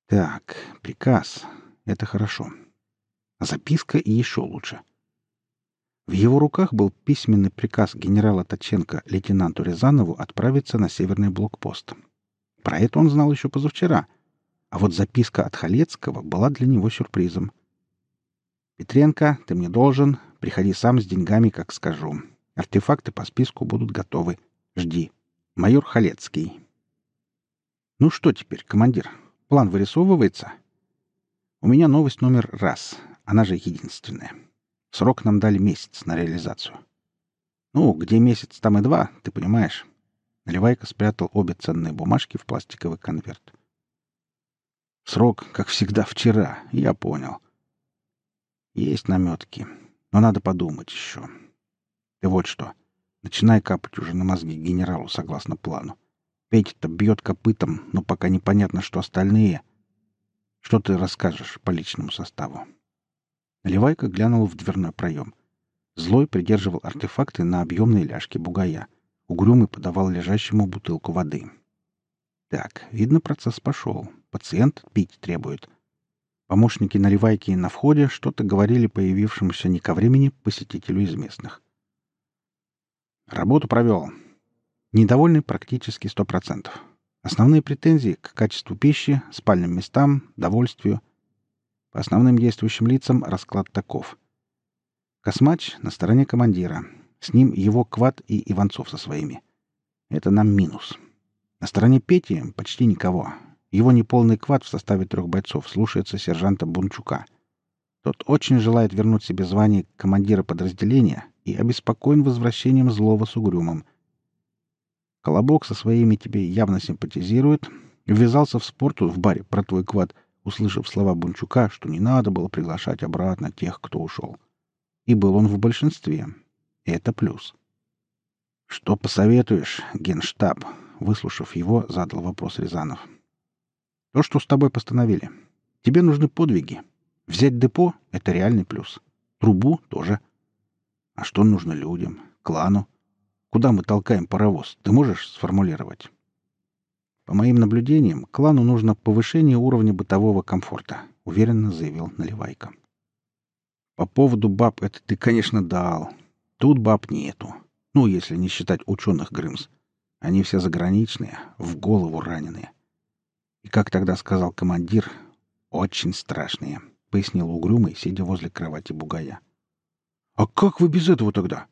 A: Так, приказ. Это хорошо. А записка и еще лучше. В его руках был письменный приказ генерала Точенко лейтенанту Рязанову отправиться на северный блокпост. Про это он знал еще позавчера — а вот записка от Халецкого была для него сюрпризом. «Петренко, ты мне должен. Приходи сам с деньгами, как скажу. Артефакты по списку будут готовы. Жди. Майор Халецкий». «Ну что теперь, командир? План вырисовывается?» «У меня новость номер раз. Она же единственная. Срок нам дали месяц на реализацию». «Ну, где месяц, там и два, ты понимаешь». Наливайка спрятал обе ценные бумажки в пластиковый конверт. Срок, как всегда, вчера. Я понял. Есть наметки. Но надо подумать еще. Ты вот что. Начинай капать уже на мозги генералу согласно плану. Петя-то бьет копытом, но пока непонятно, что остальные. Что ты расскажешь по личному составу? Наливайка глянул в дверной проем. Злой придерживал артефакты на объемной ляжке бугая. Угрюмый подавал лежащему бутылку воды. Так, видно, процесс пошел. Пациент пить требует. Помощники наливайки на входе что-то говорили появившемуся не ко времени посетителю из местных. Работу провел. Недовольны практически сто процентов. Основные претензии к качеству пищи, спальным местам, довольствию. По основным действующим лицам расклад таков. Космач на стороне командира. С ним его квад и Иванцов со своими. Это нам минус. На стороне Пети почти никого. Его неполный квад в составе трех бойцов слушается сержанта Бунчука. Тот очень желает вернуть себе звание командира подразделения и обеспокоен возвращением злого с угрюмом. Колобок со своими тебе явно симпатизирует. Ввязался в спорту в баре про твой квад, услышав слова Бунчука, что не надо было приглашать обратно тех, кто ушел. И был он в большинстве. Это плюс. «Что посоветуешь, генштаб?» Выслушав его, задал вопрос Рязанов. То, что с тобой постановили. Тебе нужны подвиги. Взять депо — это реальный плюс. Трубу — тоже. А что нужно людям, клану? Куда мы толкаем паровоз? Ты можешь сформулировать? По моим наблюдениям, клану нужно повышение уровня бытового комфорта, уверенно заявил Наливайко. По поводу баб это ты, конечно, дал. Тут баб нету. Ну, если не считать ученых Грымс. Они все заграничные, в голову раненые. И как тогда сказал командир, очень страшные, — пояснил угрюмый, сидя возле кровати бугая. «А как вы без этого тогда?»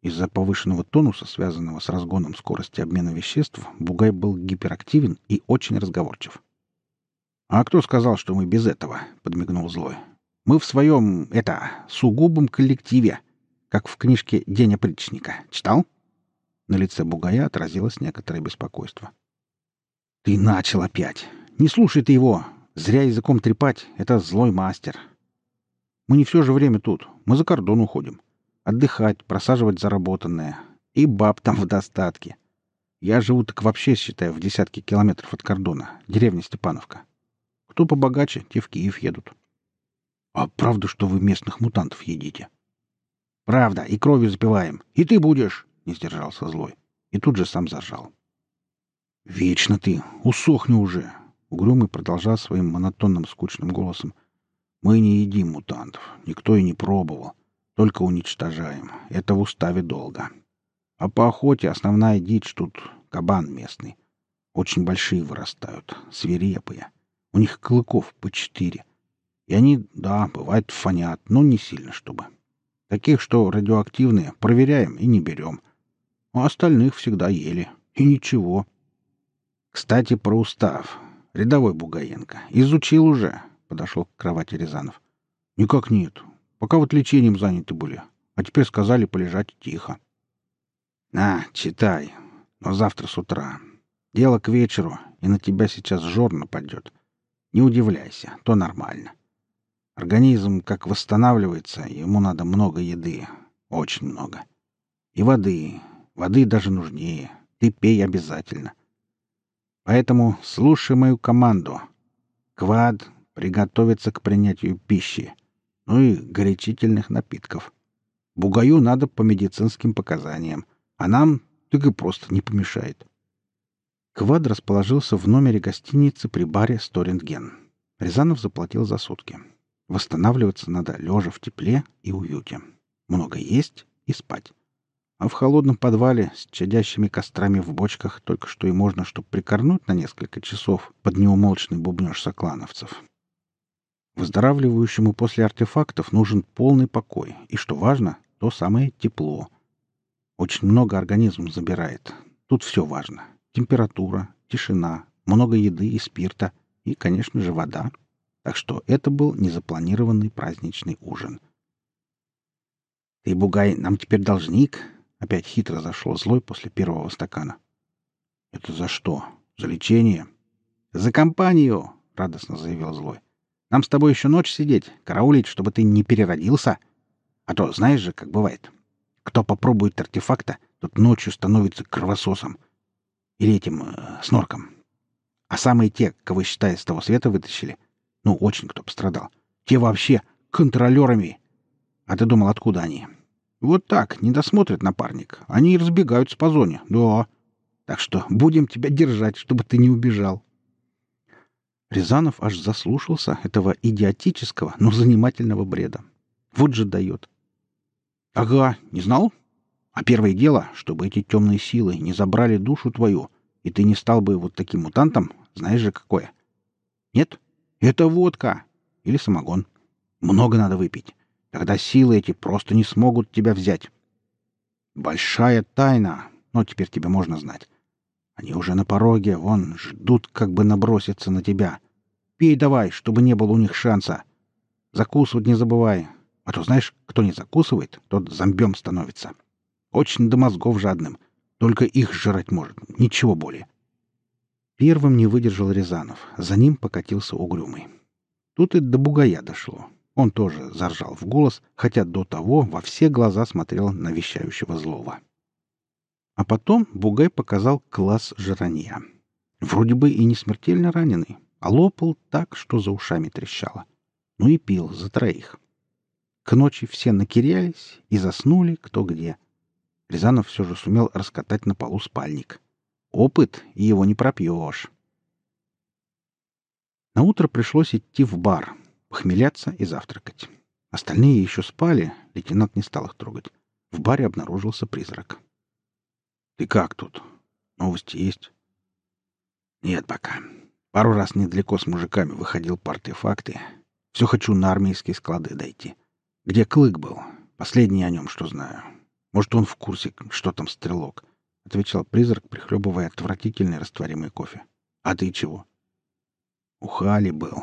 A: Из-за повышенного тонуса, связанного с разгоном скорости обмена веществ, Бугай был гиперактивен и очень разговорчив. «А кто сказал, что мы без этого?» — подмигнул злой. «Мы в своем, это, сугубом коллективе, как в книжке «День опричника». Читал?» На лице Бугая отразилось некоторое беспокойство. «Ты начал опять! Не слушай ты его! Зря языком трепать — это злой мастер. Мы не все же время тут, мы за кордон уходим. Отдыхать, просаживать заработанное. И баб там в достатке. Я живу так вообще, считаю, в десятки километров от кордона. Деревня Степановка. Кто побогаче, те в Киев едут. А правда, что вы местных мутантов едите? Правда, и кровью запиваем. И ты будешь, не сдержался злой. И тут же сам зажал. «Вечно ты! Усохни уже!» Угрюмый продолжал своим монотонным скучным голосом. «Мы не едим мутантов. Никто и не пробовал. Только уничтожаем. Это в уставе долго. А по охоте основная дичь тут кабан местный. Очень большие вырастают, свирепые. У них клыков по четыре. И они, да, бывает, фонят, но не сильно, чтобы. Таких, что радиоактивные, проверяем и не берем. А остальных всегда ели. И ничего. Кстати, про устав. Рядовой Бугаенко. Изучил уже. Подошел к кровати Рязанов. Никак нет. Пока вот лечением заняты были. А теперь сказали полежать тихо. На, читай. Но завтра с утра. Дело к вечеру, и на тебя сейчас жор нападет. Не удивляйся, то нормально. Организм как восстанавливается, ему надо много еды. Очень много. И воды. Воды даже нужнее. Ты пей обязательно. Поэтому слушай мою команду. Квад приготовится к принятию пищи, ну и горячительных напитков. Бугаю надо по медицинским показаниям, а нам так и просто не помешает. Квад расположился в номере гостиницы при баре «Сторентген». Рязанов заплатил за сутки. Восстанавливаться надо лежа в тепле и уюте. Много есть и спать. А в холодном подвале с чадящими кострами в бочках только что и можно, чтобы прикорнуть на несколько часов под неумолчный бубнеж соклановцев. Выздоравливающему после артефактов нужен полный покой, и, что важно, то самое тепло. Очень много организм забирает. Тут все важно. Температура, тишина, много еды и спирта, и, конечно же, вода. Так что это был незапланированный праздничный ужин. «Ты, Бугай, нам теперь должник?» Опять хитро зашел злой после первого стакана. «Это за что? За лечение?» «За компанию! радостно заявил злой. «Нам с тобой еще ночь сидеть, караулить, чтобы ты не переродился. А то знаешь же, как бывает. Кто попробует артефакта, тот ночью становится кровососом. Или этим э, снорком. А самые те, кого, считая, с того света вытащили, ну, очень кто пострадал, те вообще контролерами. А ты думал, откуда они? Вот так, не досмотрит напарник. Они и разбегаются по зоне. Да. Так что будем тебя держать, чтобы ты не убежал. Рязанов аж заслушался этого идиотического, но занимательного бреда. Вот же дает. Ага, не знал? А первое дело, чтобы эти темные силы не забрали душу твою, и ты не стал бы вот таким мутантом, знаешь же какое. Нет? Это водка. Или самогон. Много надо выпить. Тогда силы эти просто не смогут тебя взять. Большая тайна, но теперь тебе можно знать. Они уже на пороге, вон, ждут, как бы наброситься на тебя. Пей давай, чтобы не было у них шанса. Закусывать не забывай. А то, знаешь, кто не закусывает, тот зомбем становится. Очень до мозгов жадным. Только их жрать может. Ничего более. Первым не выдержал Рязанов. За ним покатился Угрюмый. Тут и до бугая дошло. Он тоже заржал в голос, хотя до того во все глаза смотрел на вещающего злого. А потом Бугай показал класс жранья. Вроде бы и не смертельно раненый, а лопал так, что за ушами трещало. Ну и пил за троих. К ночи все накирялись и заснули кто где. Рязанов все же сумел раскатать на полу спальник. Опыт, и его не пропьешь. На утро пришлось идти в бар, похмеляться и завтракать. Остальные еще спали, лейтенант не стал их трогать. В баре обнаружился призрак. «Ты как тут? Новости есть?» «Нет пока. Пару раз недалеко с мужиками выходил по артефакты. Все хочу на армейские склады дойти. Где Клык был? Последний о нем что знаю. Может, он в курсе, что там стрелок?» — отвечал призрак, прихлебывая отвратительный растворимый кофе. «А ты чего?» «У Хали был.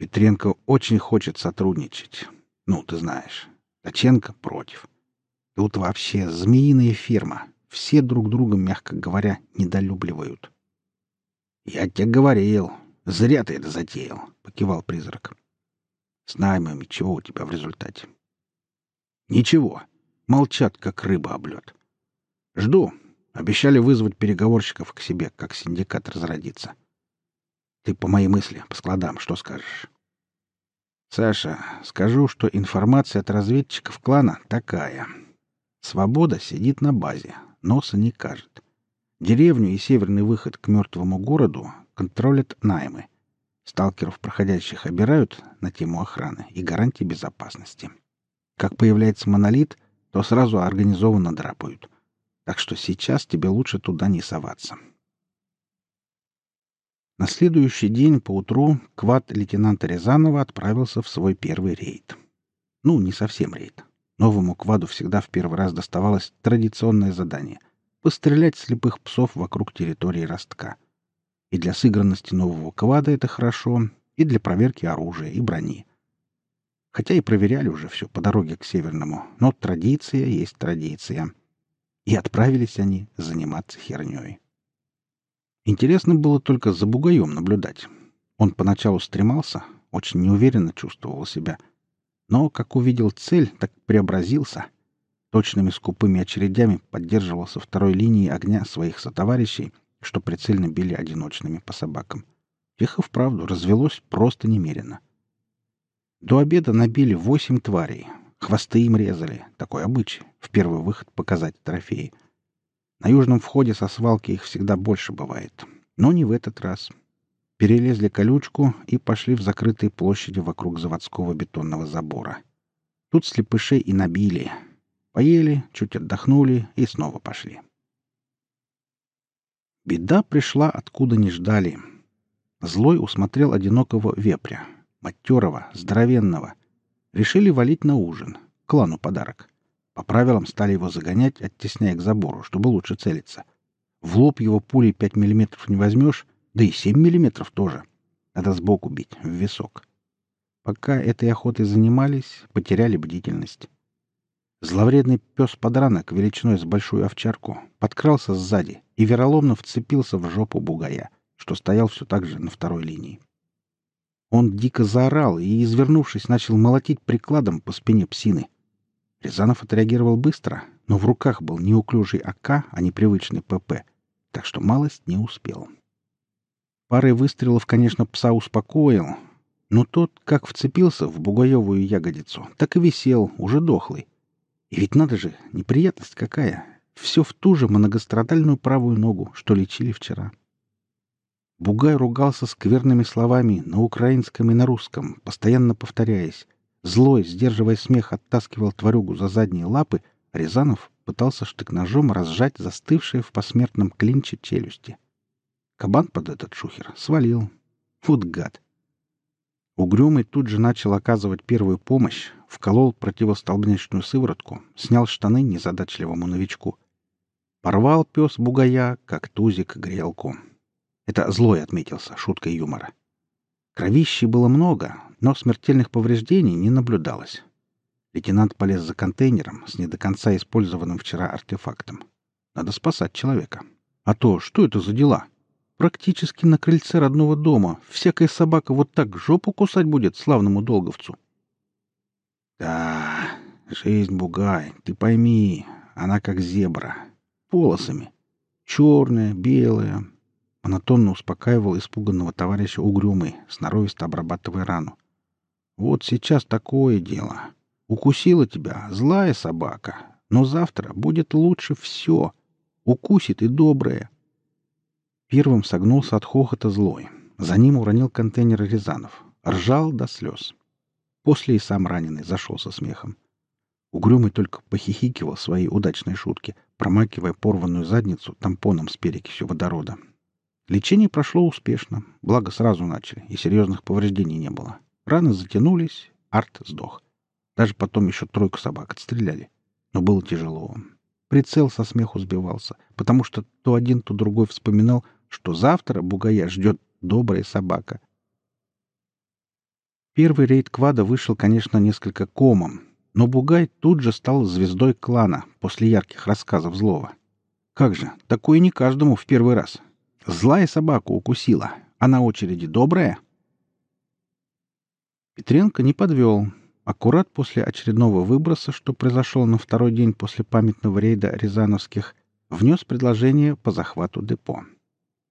A: Петренко очень хочет сотрудничать. Ну, ты знаешь. Таченко против. Тут вообще змеиная фирма. Все друг друга, мягко говоря, недолюбливают. «Я тебе говорил. Зря ты это затеял», — покивал призрак. «С наймами чего у тебя в результате?» «Ничего. Молчат, как рыба об лед. Жду. Обещали вызвать переговорщиков к себе, как синдикат разродится. Ты по моей мысли, по складам, что скажешь? Саша, скажу, что информация от разведчиков клана такая. Свобода сидит на базе, носа не кажет. Деревню и северный выход к мертвому городу контролят наймы. Сталкеров, проходящих, обирают на тему охраны и гарантии безопасности. Как появляется монолит, то сразу организованно драпают. Так что сейчас тебе лучше туда не соваться. На следующий день поутру квад лейтенанта Рязанова отправился в свой первый рейд. Ну, не совсем рейд. Новому кваду всегда в первый раз доставалось традиционное задание — пострелять слепых псов вокруг территории ростка. И для сыгранности нового квада это хорошо, и для проверки оружия и брони. Хотя и проверяли уже все по дороге к Северному, но традиция есть традиция. И отправились они заниматься херней. Интересно было только за бугаем наблюдать. Он поначалу стремался, очень неуверенно чувствовал себя. Но, как увидел цель, так преобразился. Точными скупыми очередями поддерживал со второй линии огня своих сотоварищей, что прицельно били одиночными по собакам. Их и вправду развелось просто немерено. До обеда набили восемь тварей. Хвосты им резали. Такой обычай. В первый выход показать трофеи — на южном входе со свалки их всегда больше бывает. Но не в этот раз. Перелезли колючку и пошли в закрытые площади вокруг заводского бетонного забора. Тут слепышей и набили. Поели, чуть отдохнули и снова пошли. Беда пришла, откуда не ждали. Злой усмотрел одинокого вепря, матерого, здоровенного. Решили валить на ужин. Клану подарок. По правилам стали его загонять, оттесняя к забору, чтобы лучше целиться. В лоб его пулей 5 миллиметров не возьмешь, да и 7 миллиметров тоже. Надо сбоку бить, в висок. Пока этой охотой занимались, потеряли бдительность. Зловредный пес-подранок величиной с большую овчарку подкрался сзади и вероломно вцепился в жопу бугая, что стоял все так же на второй линии. Он дико заорал и, извернувшись, начал молотить прикладом по спине псины. Рязанов отреагировал быстро, но в руках был неуклюжий АК, а не привычный ПП, так что малость не успел. Парой выстрелов, конечно, пса успокоил, но тот, как вцепился в бугаевую ягодицу, так и висел, уже дохлый. И ведь надо же, неприятность какая. Все в ту же многострадальную правую ногу, что лечили вчера. Бугай ругался скверными словами на украинском и на русском, постоянно повторяясь. Злой, сдерживая смех, оттаскивал тварюгу за задние лапы, Рязанов пытался штык-ножом разжать застывшие в посмертном клинче челюсти. Кабан под этот шухер свалил. Вот гад! Угрюмый тут же начал оказывать первую помощь, вколол противостолбнячную сыворотку, снял штаны незадачливому новичку. Порвал пес бугая, как тузик грелку. Это злой отметился, шуткой юмора. Кровищи было много, но смертельных повреждений не наблюдалось. Лейтенант полез за контейнером с не до конца использованным вчера артефактом. Надо спасать человека. А то, что это за дела? Практически на крыльце родного дома всякая собака вот так жопу кусать будет славному долговцу. Да, жизнь бугай, ты пойми, она как зебра. Полосами. Черная, белая. Монотонно успокаивал испуганного товарища угрюмый, сноровисто обрабатывая рану. Вот сейчас такое дело. Укусила тебя злая собака, но завтра будет лучше все. Укусит и добрая. Первым согнулся от хохота злой. За ним уронил контейнер Рязанов. Ржал до слез. После и сам раненый зашел со смехом. Угрюмый только похихикивал своей удачной шутки, промакивая порванную задницу тампоном с перекисью водорода. Лечение прошло успешно, благо сразу начали, и серьезных повреждений не было. Раны затянулись, арт сдох. Даже потом еще тройку собак отстреляли. Но было тяжело. Прицел со смеху сбивался, потому что то один, то другой вспоминал, что завтра бугая ждет добрая собака. Первый рейд квада вышел, конечно, несколько комом, но Бугай тут же стал звездой клана после ярких рассказов злого. Как же, такое не каждому в первый раз. Злая собака укусила, а на очереди добрая. Петренко не подвел. Аккурат после очередного выброса, что произошел на второй день после памятного рейда Рязановских, внес предложение по захвату депо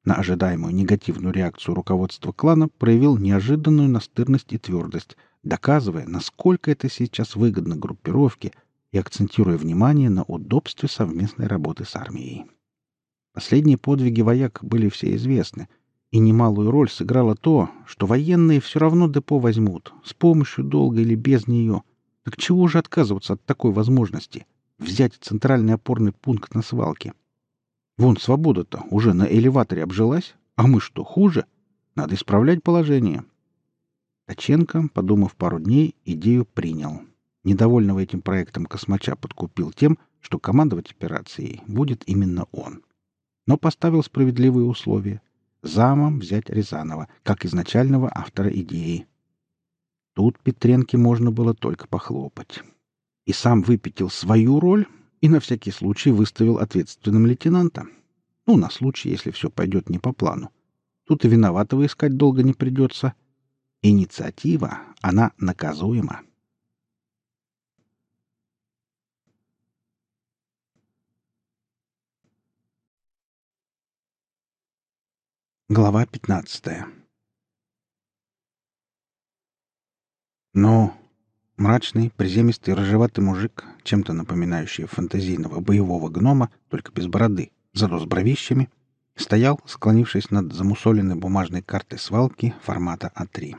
A: на ожидаемую негативную реакцию руководства клана проявил неожиданную настырность и твердость, доказывая, насколько это сейчас выгодно группировке и акцентируя внимание на удобстве совместной работы с армией. Последние подвиги вояк были все известны, и немалую роль сыграло то, что военные все равно депо возьмут, с помощью долга или без нее. Так чего же отказываться от такой возможности? Взять центральный опорный пункт на свалке — Вон свобода-то уже на элеваторе обжилась, а мы что, хуже? Надо исправлять положение. Таченко, подумав пару дней, идею принял. Недовольного этим проектом космача подкупил тем, что командовать операцией будет именно он. Но поставил справедливые условия. Замом взять Рязанова, как изначального автора идеи. Тут Петренке можно было только похлопать. И сам выпятил свою роль, и на всякий случай выставил ответственным лейтенанта. Ну, на случай, если все пойдет не по плану. Тут и виноватого искать долго не придется. Инициатива, она наказуема. Глава пятнадцатая «Ну, Мрачный, приземистый, рыжеватый мужик, чем-то напоминающий фантазийного боевого гнома, только без бороды, зато с бровищами, стоял, склонившись над замусоленной бумажной картой свалки формата А3.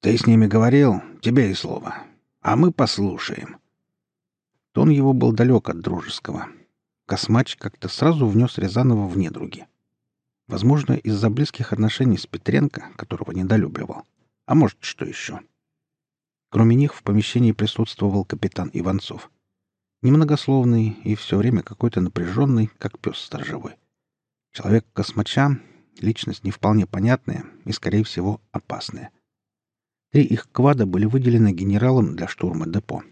A: «Ты с ними говорил? Тебе и слово. А мы послушаем». Тон его был далек от дружеского. Космач как-то сразу внес Рязанова в недруги. Возможно, из-за близких отношений с Петренко, которого недолюбливал. А может, что еще. — Кроме них в помещении присутствовал капитан Иванцов. Немногословный и все время какой-то напряженный, как пес сторожевой. Человек-космача — личность не вполне понятная и, скорее всего, опасная. Три их квада были выделены генералом для штурма депо.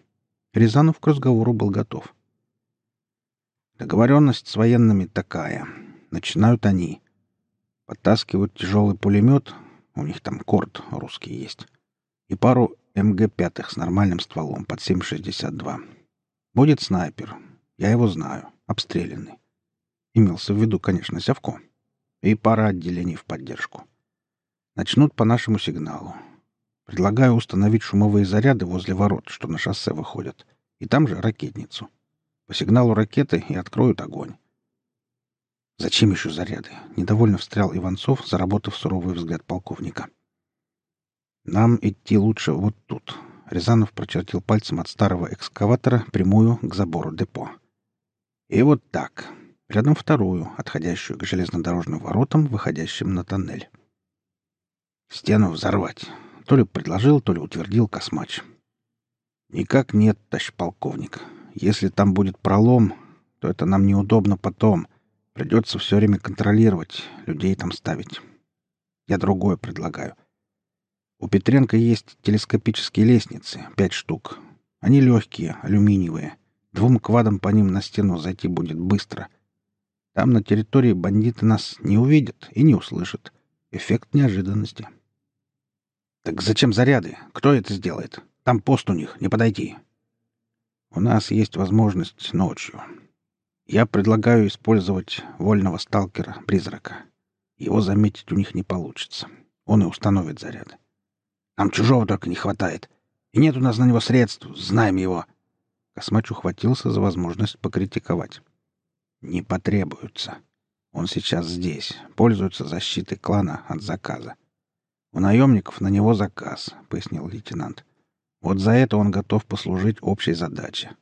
A: Рязанов к разговору был готов. Договоренность с военными такая. Начинают они. Подтаскивают тяжелый пулемет, У них там корт русский есть. И пару МГ-5 с нормальным стволом под 7,62. Будет снайпер. Я его знаю. Обстрелянный. Имелся в виду, конечно, Сявко. И пара отделений в поддержку. Начнут по нашему сигналу. Предлагаю установить шумовые заряды возле ворот, что на шоссе выходят. И там же ракетницу. По сигналу ракеты и откроют огонь. «Зачем еще заряды?» — недовольно встрял Иванцов, заработав суровый взгляд полковника. «Нам идти лучше вот тут». Рязанов прочертил пальцем от старого экскаватора прямую к забору депо. «И вот так. Рядом вторую, отходящую к железнодорожным воротам, выходящим на тоннель. Стену взорвать. То ли предложил, то ли утвердил Космач. Никак нет, товарищ полковник. Если там будет пролом, то это нам неудобно потом. Придется все время контролировать, людей там ставить. Я другое предлагаю. У Петренко есть телескопические лестницы, пять штук. Они легкие, алюминиевые. Двум квадам по ним на стену зайти будет быстро. Там на территории бандиты нас не увидят и не услышат. Эффект неожиданности. Так зачем заряды? Кто это сделает? Там пост у них, не подойти. У нас есть возможность ночью. Я предлагаю использовать вольного сталкера-призрака. Его заметить у них не получится. Он и установит заряды. Нам чужого только не хватает. И нет у нас на него средств, знаем его. Космач ухватился за возможность покритиковать. Не потребуются. Он сейчас здесь, пользуется защитой клана от заказа. У наемников на него заказ, пояснил лейтенант. Вот за это он готов послужить общей задаче.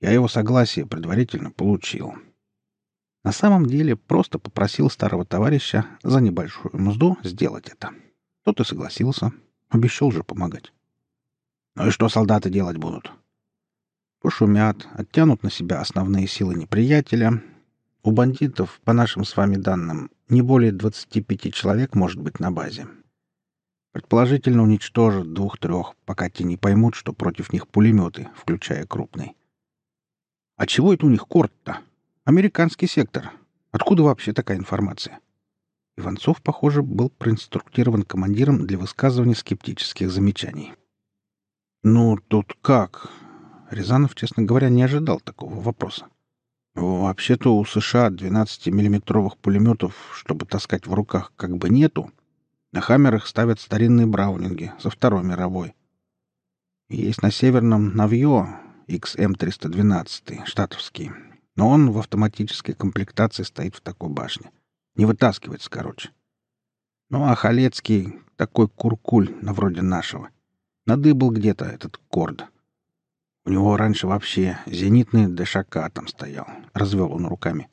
A: Я его согласие предварительно получил. На самом деле просто попросил старого товарища за небольшую мзду сделать это. Тот и согласился. Обещал же помогать. Ну и что солдаты делать будут? Пошумят, оттянут на себя основные силы неприятеля. У бандитов, по нашим с вами данным, не более 25 человек может быть на базе. Предположительно, уничтожат двух-трех, пока те не поймут, что против них пулеметы, включая крупный. А чего это у них корт-то? Американский сектор. Откуда вообще такая информация? Иванцов, похоже, был проинструктирован командиром для высказывания скептических замечаний. «Ну, тут как?» Рязанов, честно говоря, не ожидал такого вопроса. «Вообще-то у США 12-миллиметровых пулеметов, чтобы таскать в руках, как бы нету, на «Хаммерах» ставят старинные браунинги со Второй мировой. Есть на северном «Навье» XM-312, штатовский, но он в автоматической комплектации стоит в такой башне. Не вытаскивается, короче. Ну, а Халецкий — такой куркуль, на вроде нашего. Надыбал где-то этот корд. У него раньше вообще зенитный ДШК там стоял. Развел он руками.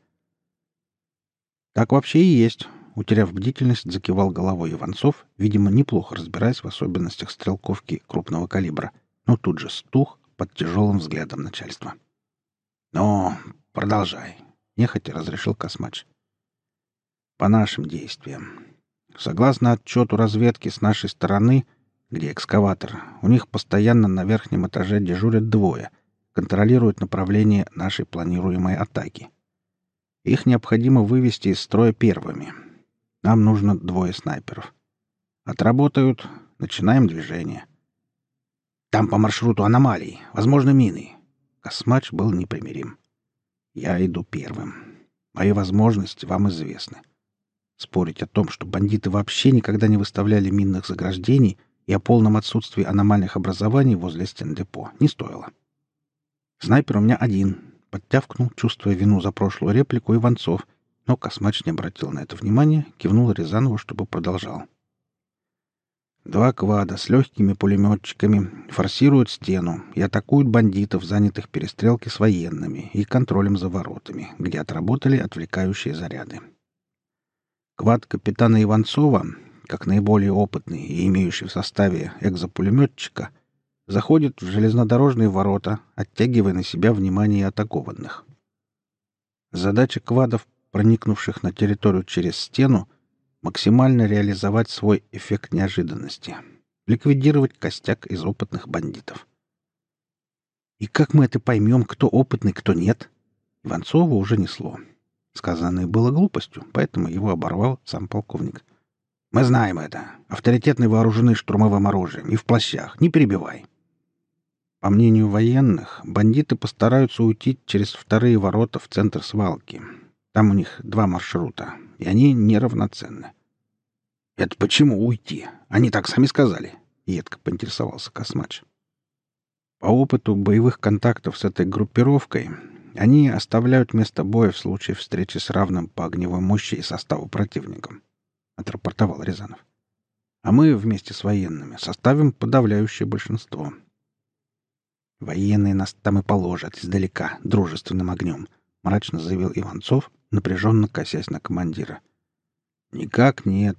A: Так вообще и есть. Утеряв бдительность, закивал головой Иванцов, видимо, неплохо разбираясь в особенностях стрелковки крупного калибра, но тут же стух под тяжелым взглядом начальства. «Ну, продолжай», — нехотя разрешил Космач. «По нашим действиям. Согласно отчету разведки с нашей стороны, где экскаватор, у них постоянно на верхнем этаже дежурят двое, контролируют направление нашей планируемой атаки. Их необходимо вывести из строя первыми, нам нужно двое снайперов. Отработают, начинаем движение. Там по маршруту аномалии, возможно, мины. Космач был непримирим. Я иду первым. Мои возможности вам известны. Спорить о том, что бандиты вообще никогда не выставляли минных заграждений и о полном отсутствии аномальных образований возле стен депо, не стоило. Снайпер у меня один, подтявкнул, чувствуя вину за прошлую реплику Иванцов, но Космач не обратил на это внимания, кивнул Рязанову, чтобы продолжал. Два квада с легкими пулеметчиками форсируют стену и атакуют бандитов, занятых перестрелки с военными и контролем за воротами, где отработали отвлекающие заряды. Квад капитана Иванцова, как наиболее опытный и имеющий в составе экзопулеметчика, заходит в железнодорожные ворота, оттягивая на себя внимание атакованных. Задача квадов проникнувших на территорию через стену, максимально реализовать свой эффект неожиданности, ликвидировать костяк из опытных бандитов. И как мы это поймем, кто опытный, кто нет? Иванцова уже несло. Сказанное было глупостью, поэтому его оборвал сам полковник. Мы знаем это. Авторитетные вооружены штурмовым оружием и в плащах. Не перебивай. По мнению военных, бандиты постараются уйти через вторые ворота в центр свалки. Там у них два маршрута, и они неравноценны. «Это почему уйти? Они так сами сказали», — едко поинтересовался Космач. По опыту боевых контактов с этой группировкой, они оставляют место боя в случае встречи с равным по огневой мощи и составу противником, — отрапортовал Рязанов. А мы вместе с военными составим подавляющее большинство. Военные нас там и положат издалека, дружественным огнем, — мрачно заявил Иванцов, напряженно косясь на командира. «Никак нет.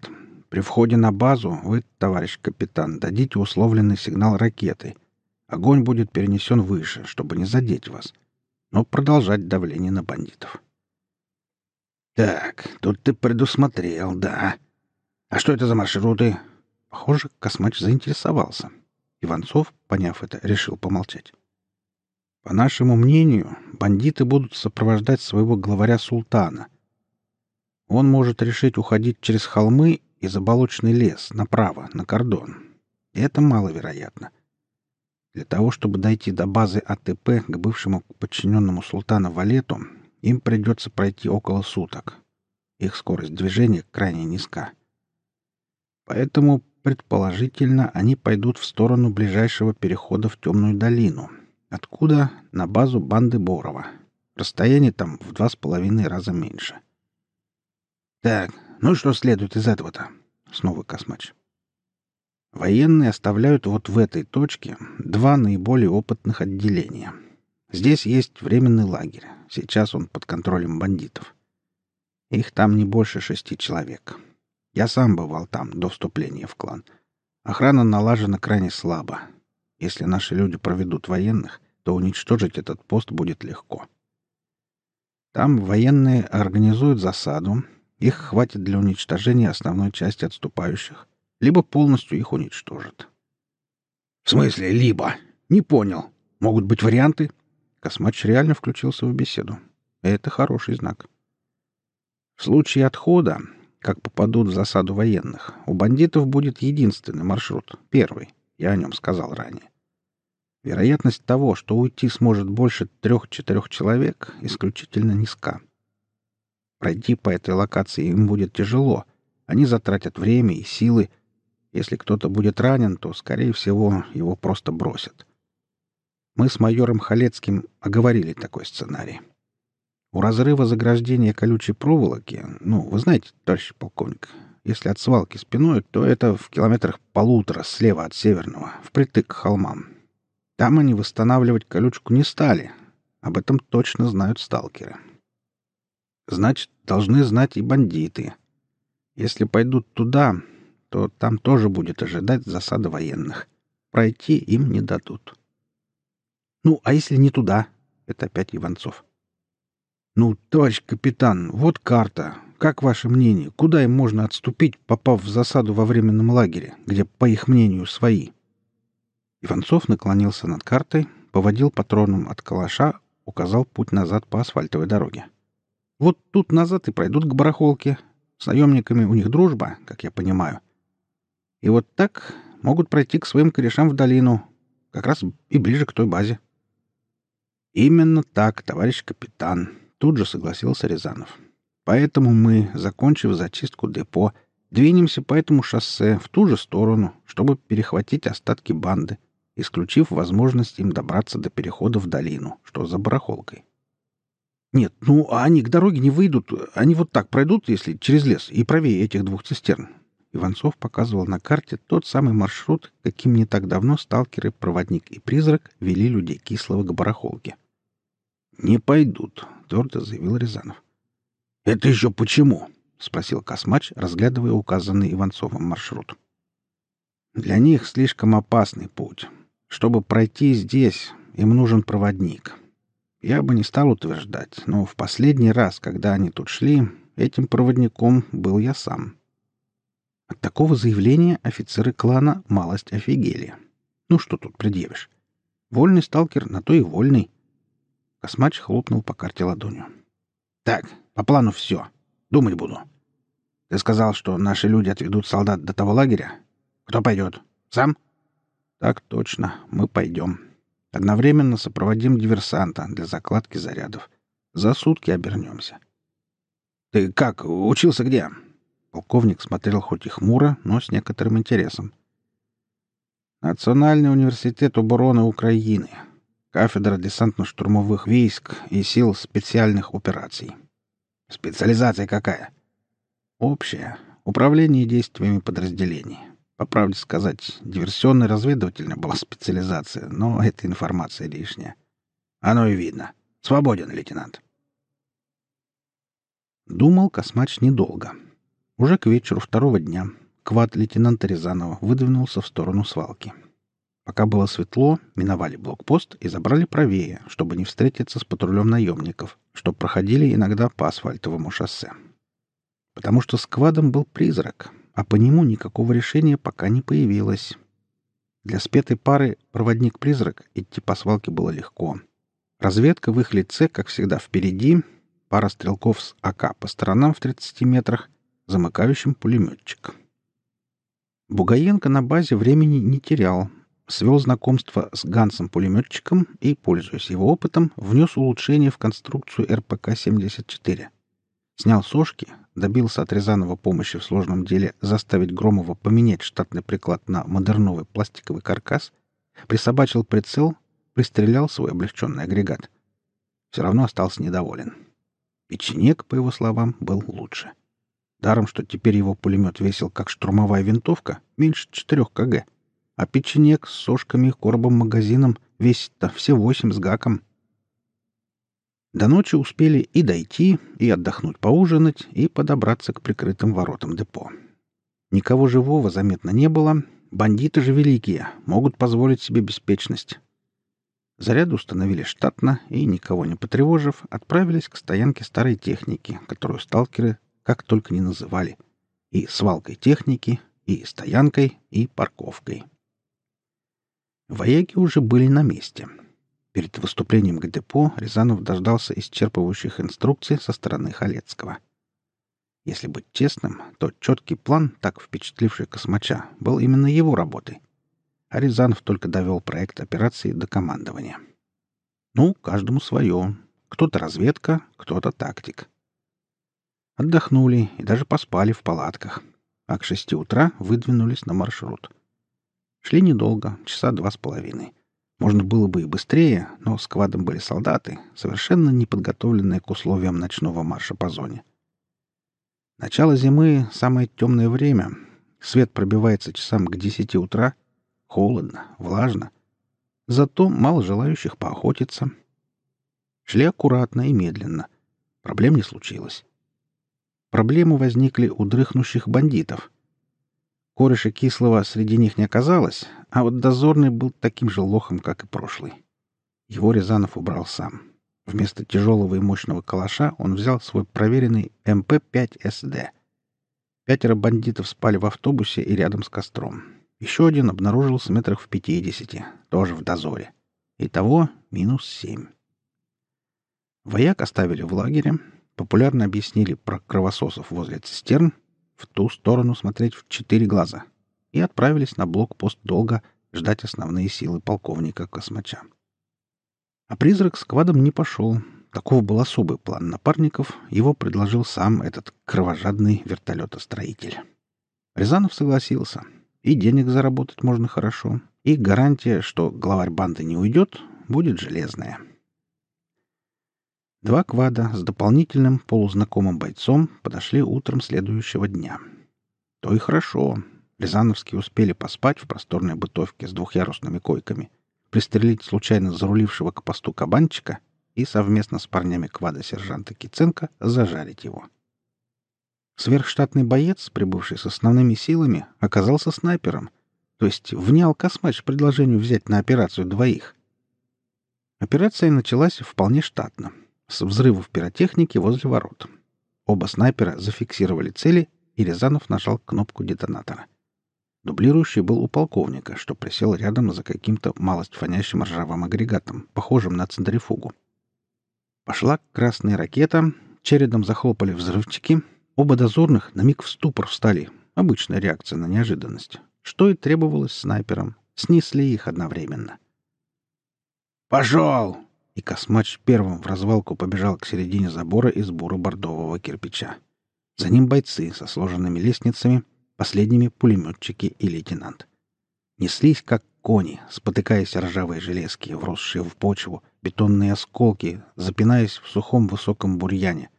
A: При входе на базу вы, товарищ капитан, дадите условленный сигнал ракеты. Огонь будет перенесен выше, чтобы не задеть вас, но продолжать давление на бандитов». «Так, тут ты предусмотрел, да. А что это за маршруты?» Похоже, Космач заинтересовался. Иванцов, поняв это, решил помолчать. По нашему мнению, бандиты будут сопровождать своего главаря султана. Он может решить уходить через холмы и заболоченный лес направо, на кордон. Это маловероятно. Для того, чтобы дойти до базы АТП к бывшему подчиненному султана Валету, им придется пройти около суток. Их скорость движения крайне низка. Поэтому, предположительно, они пойдут в сторону ближайшего перехода в темную долину — Откуда? На базу банды Борова. Расстояние там в два с половиной раза меньше. Так, ну и что следует из этого-то? Снова Космач. Военные оставляют вот в этой точке два наиболее опытных отделения. Здесь есть временный лагерь. Сейчас он под контролем бандитов. Их там не больше шести человек. Я сам бывал там до вступления в клан. Охрана налажена крайне слабо. Если наши люди проведут военных, то уничтожить этот пост будет легко. Там военные организуют засаду, их хватит для уничтожения основной части отступающих, либо полностью их уничтожат. — В смысле «либо»? Не понял. Могут быть варианты? Космач реально включился в беседу. Это хороший знак. В случае отхода, как попадут в засаду военных, у бандитов будет единственный маршрут, первый. Я о нем сказал ранее. Вероятность того, что уйти сможет больше трех-четырех человек, исключительно низка. Пройти по этой локации им будет тяжело. Они затратят время и силы. Если кто-то будет ранен, то, скорее всего, его просто бросят. Мы с майором Халецким оговорили такой сценарий. У разрыва заграждения колючей проволоки, ну, вы знаете, товарищ полковник, если от свалки спиной, то это в километрах полутора слева от северного, впритык к холмам. Там они восстанавливать колючку не стали. Об этом точно знают сталкеры. Значит, должны знать и бандиты. Если пойдут туда, то там тоже будет ожидать засада военных. Пройти им не дадут. Ну, а если не туда? Это опять Иванцов. Ну, товарищ капитан, вот карта. Как ваше мнение, куда им можно отступить, попав в засаду во временном лагере, где, по их мнению, свои? Иванцов наклонился над картой, поводил патроном от калаша, указал путь назад по асфальтовой дороге. «Вот тут назад и пройдут к барахолке. С наемниками у них дружба, как я понимаю. И вот так могут пройти к своим корешам в долину, как раз и ближе к той базе». «Именно так, товарищ капитан», — тут же согласился Рязанов. «Поэтому мы, закончив зачистку депо, двинемся по этому шоссе в ту же сторону, чтобы перехватить остатки банды исключив возможность им добраться до перехода в долину, что за барахолкой. Нет, ну, а они к дороге не выйдут. Они вот так пройдут, если через лес, и правее этих двух цистерн. Иванцов показывал на карте тот самый маршрут, каким не так давно сталкеры, проводник и призрак вели людей кислого к барахолке. «Не пойдут», — твердо заявил Рязанов. «Это еще почему?» — спросил Космач, разглядывая указанный Иванцовым маршрут. «Для них слишком опасный путь. Чтобы пройти здесь, им нужен проводник. Я бы не стал утверждать, но в последний раз, когда они тут шли, этим проводником был я сам. От такого заявления офицеры клана малость офигели. Ну что тут предъявишь? Вольный сталкер на то и вольный. Космач хлопнул по карте ладонью. Так, по плану все. Думать буду. Ты сказал, что наши люди отведут солдат до того лагеря? Кто пойдет? Сам? Так точно, мы пойдем. Одновременно сопроводим диверсанта для закладки зарядов. За сутки обернемся. Ты как, учился где? Полковник смотрел хоть и хмуро, но с некоторым интересом. Национальный университет обороны Украины. Кафедра десантно-штурмовых войск и сил специальных операций. Специализация какая? Общая. Управление действиями подразделений. По правде сказать, диверсионно-разведывательная была специализация, но эта информация лишняя. Оно и видно. Свободен, лейтенант. Думал Космач недолго. Уже к вечеру второго дня квад лейтенанта Рязанова выдвинулся в сторону свалки. Пока было светло, миновали блокпост и забрали правее, чтобы не встретиться с патрулем наемников, что проходили иногда по асфальтовому шоссе. Потому что с квадом был призрак, а по нему никакого решения пока не появилось. Для спетой пары проводник-призрак идти по свалке было легко. Разведка в их лице, как всегда, впереди, пара стрелков с АК по сторонам в 30 метрах, замыкающим пулеметчик. Бугаенко на базе времени не терял, свел знакомство с Гансом-пулеметчиком и, пользуясь его опытом, внес улучшение в конструкцию РПК-74. Снял сошки, добился от Рязанова помощи в сложном деле заставить Громова поменять штатный приклад на модерновый пластиковый каркас, присобачил прицел, пристрелял свой облегченный агрегат. Все равно остался недоволен. Печенек, по его словам, был лучше. Даром, что теперь его пулемет весил как штурмовая винтовка, меньше 4 кг, а печенек с сошками, коробом, магазином весит-то все восемь с гаком — до ночи успели и дойти, и отдохнуть поужинать, и подобраться к прикрытым воротам депо. Никого живого заметно не было. Бандиты же великие, могут позволить себе беспечность. Заряды установили штатно и, никого не потревожив, отправились к стоянке старой техники, которую сталкеры как только не называли. И свалкой техники, и стоянкой, и парковкой. Вояки уже были на месте — Перед выступлением к депо Рязанов дождался исчерпывающих инструкций со стороны Халецкого. Если быть честным, то четкий план, так впечатливший Космача, был именно его работой. А Рязанов только довел проект операции до командования. Ну, каждому свое. Кто-то разведка, кто-то тактик. Отдохнули и даже поспали в палатках. А к шести утра выдвинулись на маршрут. Шли недолго, часа два с половиной. Можно было бы и быстрее, но с квадом были солдаты, совершенно не подготовленные к условиям ночного марша по зоне. Начало зимы — самое темное время. Свет пробивается часам к десяти утра. Холодно, влажно. Зато мало желающих поохотиться. Шли аккуратно и медленно. Проблем не случилось. Проблемы возникли у дрыхнущих бандитов. Кореша Кислого среди них не оказалось, а вот дозорный был таким же лохом, как и прошлый. Его Рязанов убрал сам. Вместо тяжелого и мощного калаша он взял свой проверенный МП-5СД. Пятеро бандитов спали в автобусе и рядом с костром. Еще один обнаружился метрах в пятидесяти, тоже в дозоре. Итого минус семь. Вояк оставили в лагере, популярно объяснили про кровососов возле цистерн, в ту сторону смотреть в четыре глаза — и отправились на блокпост долго ждать основные силы полковника Космача. А призрак с квадом не пошел. Таков был особый план напарников, его предложил сам этот кровожадный вертолетостроитель. Рязанов согласился. И денег заработать можно хорошо, и гарантия, что главарь банды не уйдет, будет железная. Два квада с дополнительным полузнакомым бойцом подошли утром следующего дня. То и хорошо. Рязановские успели поспать в просторной бытовке с двухъярусными койками, пристрелить случайно зарулившего к посту кабанчика и совместно с парнями квада сержанта Киценко зажарить его. Сверхштатный боец, прибывший с основными силами, оказался снайпером, то есть внял Космач предложению взять на операцию двоих. Операция началась вполне штатно, с взрывов пиротехники возле ворот. Оба снайпера зафиксировали цели, и Рязанов нажал кнопку детонатора. Дублирующий был у полковника, что присел рядом за каким-то малость фонящим ржавым агрегатом, похожим на центрифугу. Пошла красная ракета, чередом захлопали взрывчики, Оба дозорных на миг в ступор встали. Обычная реакция на неожиданность. Что и требовалось снайперам. Снесли их одновременно.
B: «Пошел!»
A: И космач первым в развалку побежал к середине забора из буро-бордового кирпича. За ним бойцы со сложенными лестницами, последними пулеметчики и лейтенант. Неслись, как кони, спотыкаясь ржавые железки, вросшие в почву, бетонные осколки, запинаясь в сухом высоком бурьяне.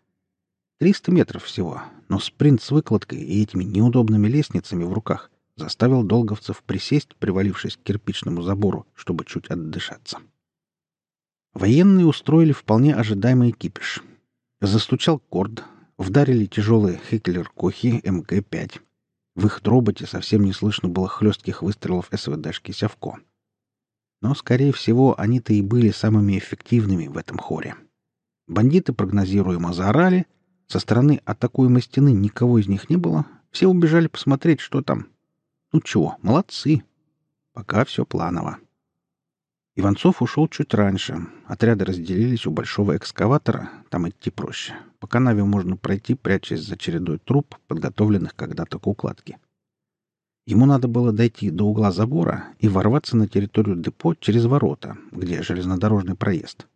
A: Триста метров всего, но спринт с выкладкой и этими неудобными лестницами в руках заставил долговцев присесть, привалившись к кирпичному забору, чтобы чуть отдышаться. Военные устроили вполне ожидаемый кипиш. Застучал корд, вдарили тяжелые Хеклер-Кохи МГ-5. В их роботе совсем не слышно было хлестких выстрелов СВДшки «Сявко». Но, скорее всего, они-то и были самыми эффективными в этом хоре. Бандиты прогнозируемо заорали, со стороны атакуемой стены никого из них не было, все убежали посмотреть, что там. Ну чего, молодцы. Пока все планово. Иванцов ушел чуть раньше. Отряды разделились у большого экскаватора. Там идти проще. По канаве можно пройти, прячась за чередой труб, подготовленных когда-то к укладке. Ему надо было дойти до угла забора и ворваться на территорию депо через ворота, где железнодорожный проезд.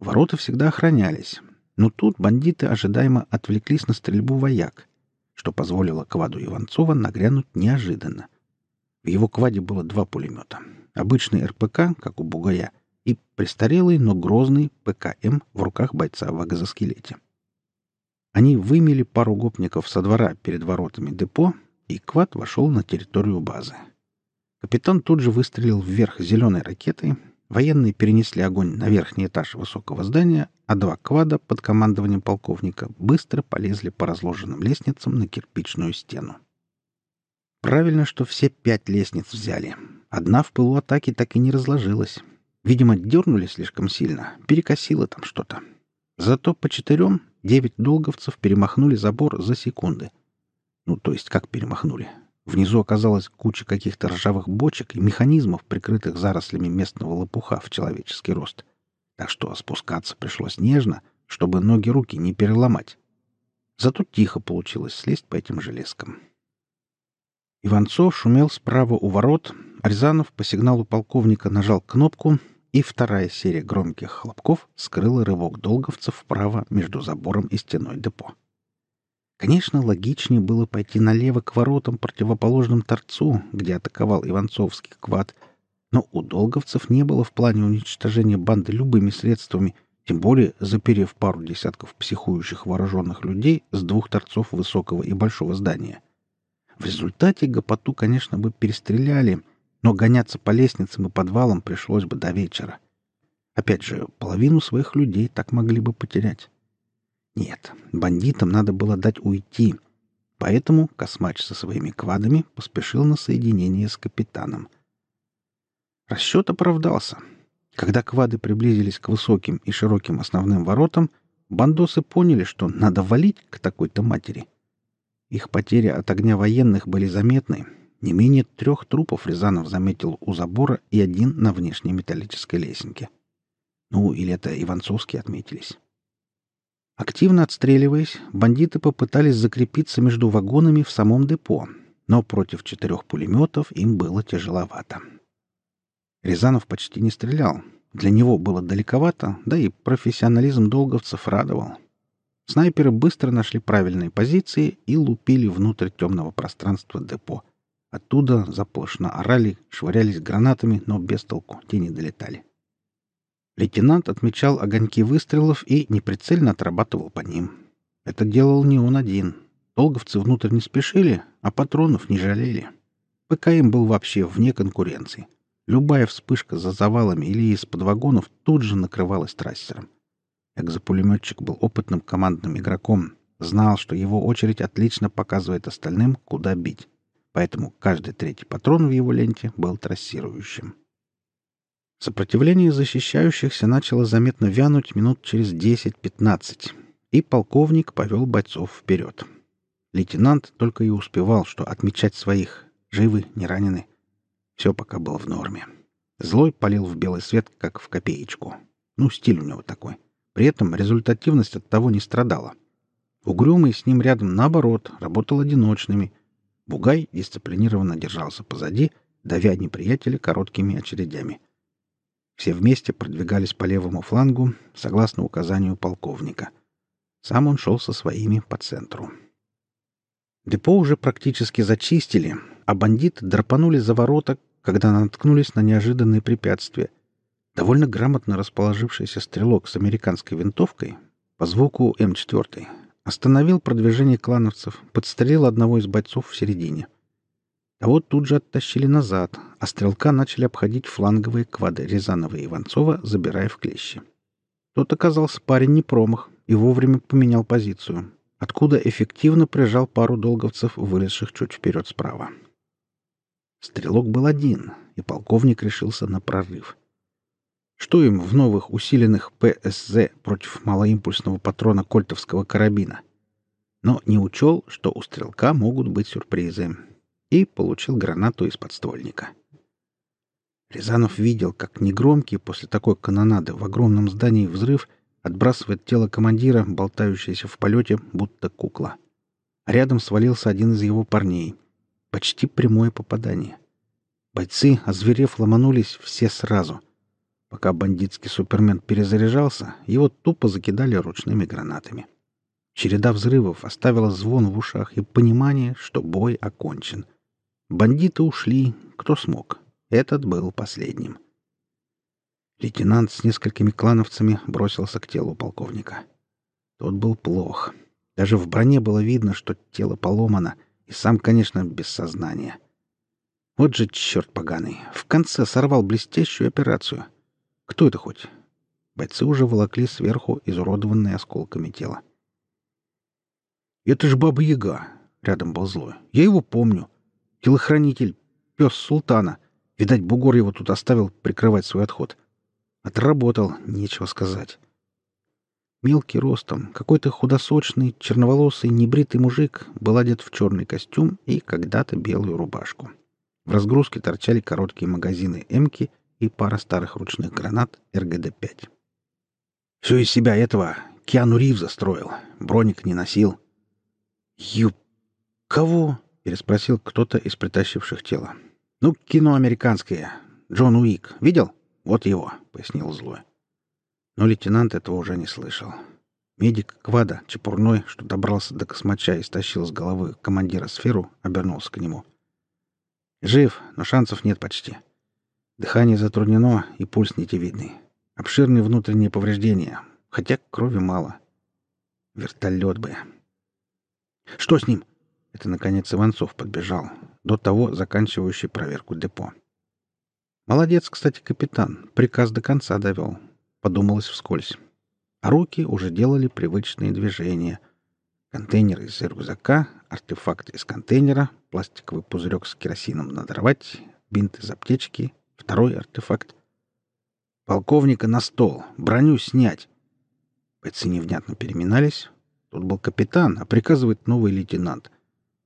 A: Ворота всегда охранялись, но тут бандиты ожидаемо отвлеклись на стрельбу вояк, что позволило кваду Иванцова нагрянуть неожиданно. В его кваде было два пулемета — Обычный РПК, как у Бугая, и престарелый, но грозный ПКМ в руках бойца в экзоскелете. Они вымели пару гопников со двора перед воротами депо, и Квад вошел на территорию базы. Капитан тут же выстрелил вверх зеленой ракетой, военные перенесли огонь на верхний этаж высокого здания, а два квада под командованием полковника быстро полезли по разложенным лестницам на кирпичную стену. Правильно, что все пять лестниц взяли. Одна в пылу атаки так и не разложилась. Видимо, дернули слишком сильно, перекосило там что-то. Зато по четырем девять долговцев перемахнули забор за секунды. Ну, то есть как перемахнули? Внизу оказалась куча каких-то ржавых бочек и механизмов, прикрытых зарослями местного лопуха в человеческий рост. Так что спускаться пришлось нежно, чтобы ноги-руки не переломать. Зато тихо получилось слезть по этим железкам. Иванцов шумел справа у ворот, Рязанов по сигналу полковника нажал кнопку, и вторая серия громких хлопков скрыла рывок долговцев вправо между забором и стеной депо. Конечно, логичнее было пойти налево к воротам противоположным торцу, где атаковал Иванцовский квад, но у долговцев не было в плане уничтожения банды любыми средствами, тем более заперев пару десятков психующих вооруженных людей с двух торцов высокого и большого здания. В результате Гопоту, конечно, бы перестреляли, но гоняться по лестницам и подвалам пришлось бы до вечера. Опять же, половину своих людей так могли бы потерять. Нет, бандитам надо было дать уйти. Поэтому Космач со своими квадами поспешил на соединение с капитаном. Расчет оправдался. Когда квады приблизились к высоким и широким основным воротам, бандосы поняли, что надо валить к такой-то матери — их потери от огня военных были заметны. Не менее трех трупов Рязанов заметил у забора и один на внешней металлической лесенке. Ну, или это Иванцовские отметились. Активно отстреливаясь, бандиты попытались закрепиться между вагонами в самом депо, но против четырех пулеметов им было тяжеловато. Рязанов почти не стрелял. Для него было далековато, да и профессионализм долговцев радовал. Снайперы быстро нашли правильные позиции и лупили внутрь темного пространства депо. Оттуда заполошно орали, швырялись гранатами, но без толку, те не долетали. Лейтенант отмечал огоньки выстрелов и неприцельно отрабатывал по ним. Это делал не он один. Долговцы внутрь не спешили, а патронов не жалели. ПКМ был вообще вне конкуренции. Любая вспышка за завалами или из-под вагонов тут же накрывалась трассером. Экзопулеметчик был опытным командным игроком, знал, что его очередь отлично показывает остальным, куда бить. Поэтому каждый третий патрон в его ленте был трассирующим. Сопротивление защищающихся начало заметно вянуть минут через 10-15, и полковник повел бойцов вперед. Лейтенант только и успевал, что отмечать своих. Живы, не ранены. Все пока было в норме. Злой полил в белый свет, как в копеечку. Ну, стиль у него такой. При этом результативность от того не страдала. Угрюмый с ним рядом, наоборот, работал одиночными. Бугай дисциплинированно держался позади, давя неприятеля короткими очередями. Все вместе продвигались по левому флангу, согласно указанию полковника. Сам он шел со своими по центру. Депо уже практически зачистили, а бандиты драпанули за ворота, когда наткнулись на неожиданные препятствия. Довольно грамотно расположившийся стрелок с американской винтовкой по звуку М4 остановил продвижение клановцев, подстрелил одного из бойцов в середине. А вот тут же оттащили назад, а стрелка начали обходить фланговые квады Рязанова и Иванцова, забирая в клещи. Тот оказался парень не промах и вовремя поменял позицию, откуда эффективно прижал пару долговцев, вылезших чуть вперед справа. Стрелок был один, и полковник решился на прорыв. Что им в новых усиленных ПСЗ против малоимпульсного патрона кольтовского карабина? Но не учел, что у стрелка могут быть сюрпризы, и получил гранату из подствольника. Рязанов видел, как негромкий после такой канонады в огромном здании взрыв отбрасывает тело командира, болтающееся в полете, будто кукла. рядом свалился один из его парней. Почти прямое попадание. Бойцы, озверев, ломанулись все сразу. Пока бандитский супермен перезаряжался, его тупо закидали ручными гранатами. Череда взрывов оставила звон в ушах и понимание, что бой окончен. Бандиты ушли, кто смог. Этот был последним. Лейтенант с несколькими клановцами бросился к телу полковника. Тот был плох. Даже в броне было видно, что тело поломано, и сам, конечно, без сознания. Вот же черт поганый. В конце сорвал блестящую операцию. Кто это хоть? Бойцы уже волокли сверху изуродованное осколками тело. «Это ж Баба-Яга!» — рядом был злой. «Я его помню. Телохранитель, пес султана. Видать, бугор его тут оставил прикрывать свой отход. Отработал, нечего сказать. Мелкий ростом, какой-то худосочный, черноволосый, небритый мужик был одет в черный костюм и когда-то белую рубашку. В разгрузке торчали короткие магазины «Эмки» и пара старых ручных гранат РГД-5. Все из себя этого Киану Ривза строил. Броник не носил. «Юп! Кого?» — переспросил кто-то из притащивших тело. «Ну, кино американское. Джон Уик. Видел?» «Вот его», — пояснил злой. Но лейтенант этого уже не слышал. Медик Квада, чепурной, что добрался до космача и стащил с головы командира сферу, обернулся к нему. «Жив, но шансов нет почти. Дыхание затруднено и пульс нитевидный. Обширные внутренние повреждения, хотя крови мало. Вертолет бы». «Что с ним?» Это, наконец, Иванцов подбежал, до того заканчивающий проверку депо. Молодец, кстати, капитан. Приказ до конца довел. Подумалось вскользь. А руки уже делали привычные движения. Контейнер из рюкзака, артефакт из контейнера, пластиковый пузырек с керосином надорвать, бинт из аптечки, второй артефакт. Полковника на стол, броню снять. Бойцы невнятно переминались. Тут был капитан, а приказывает новый лейтенант.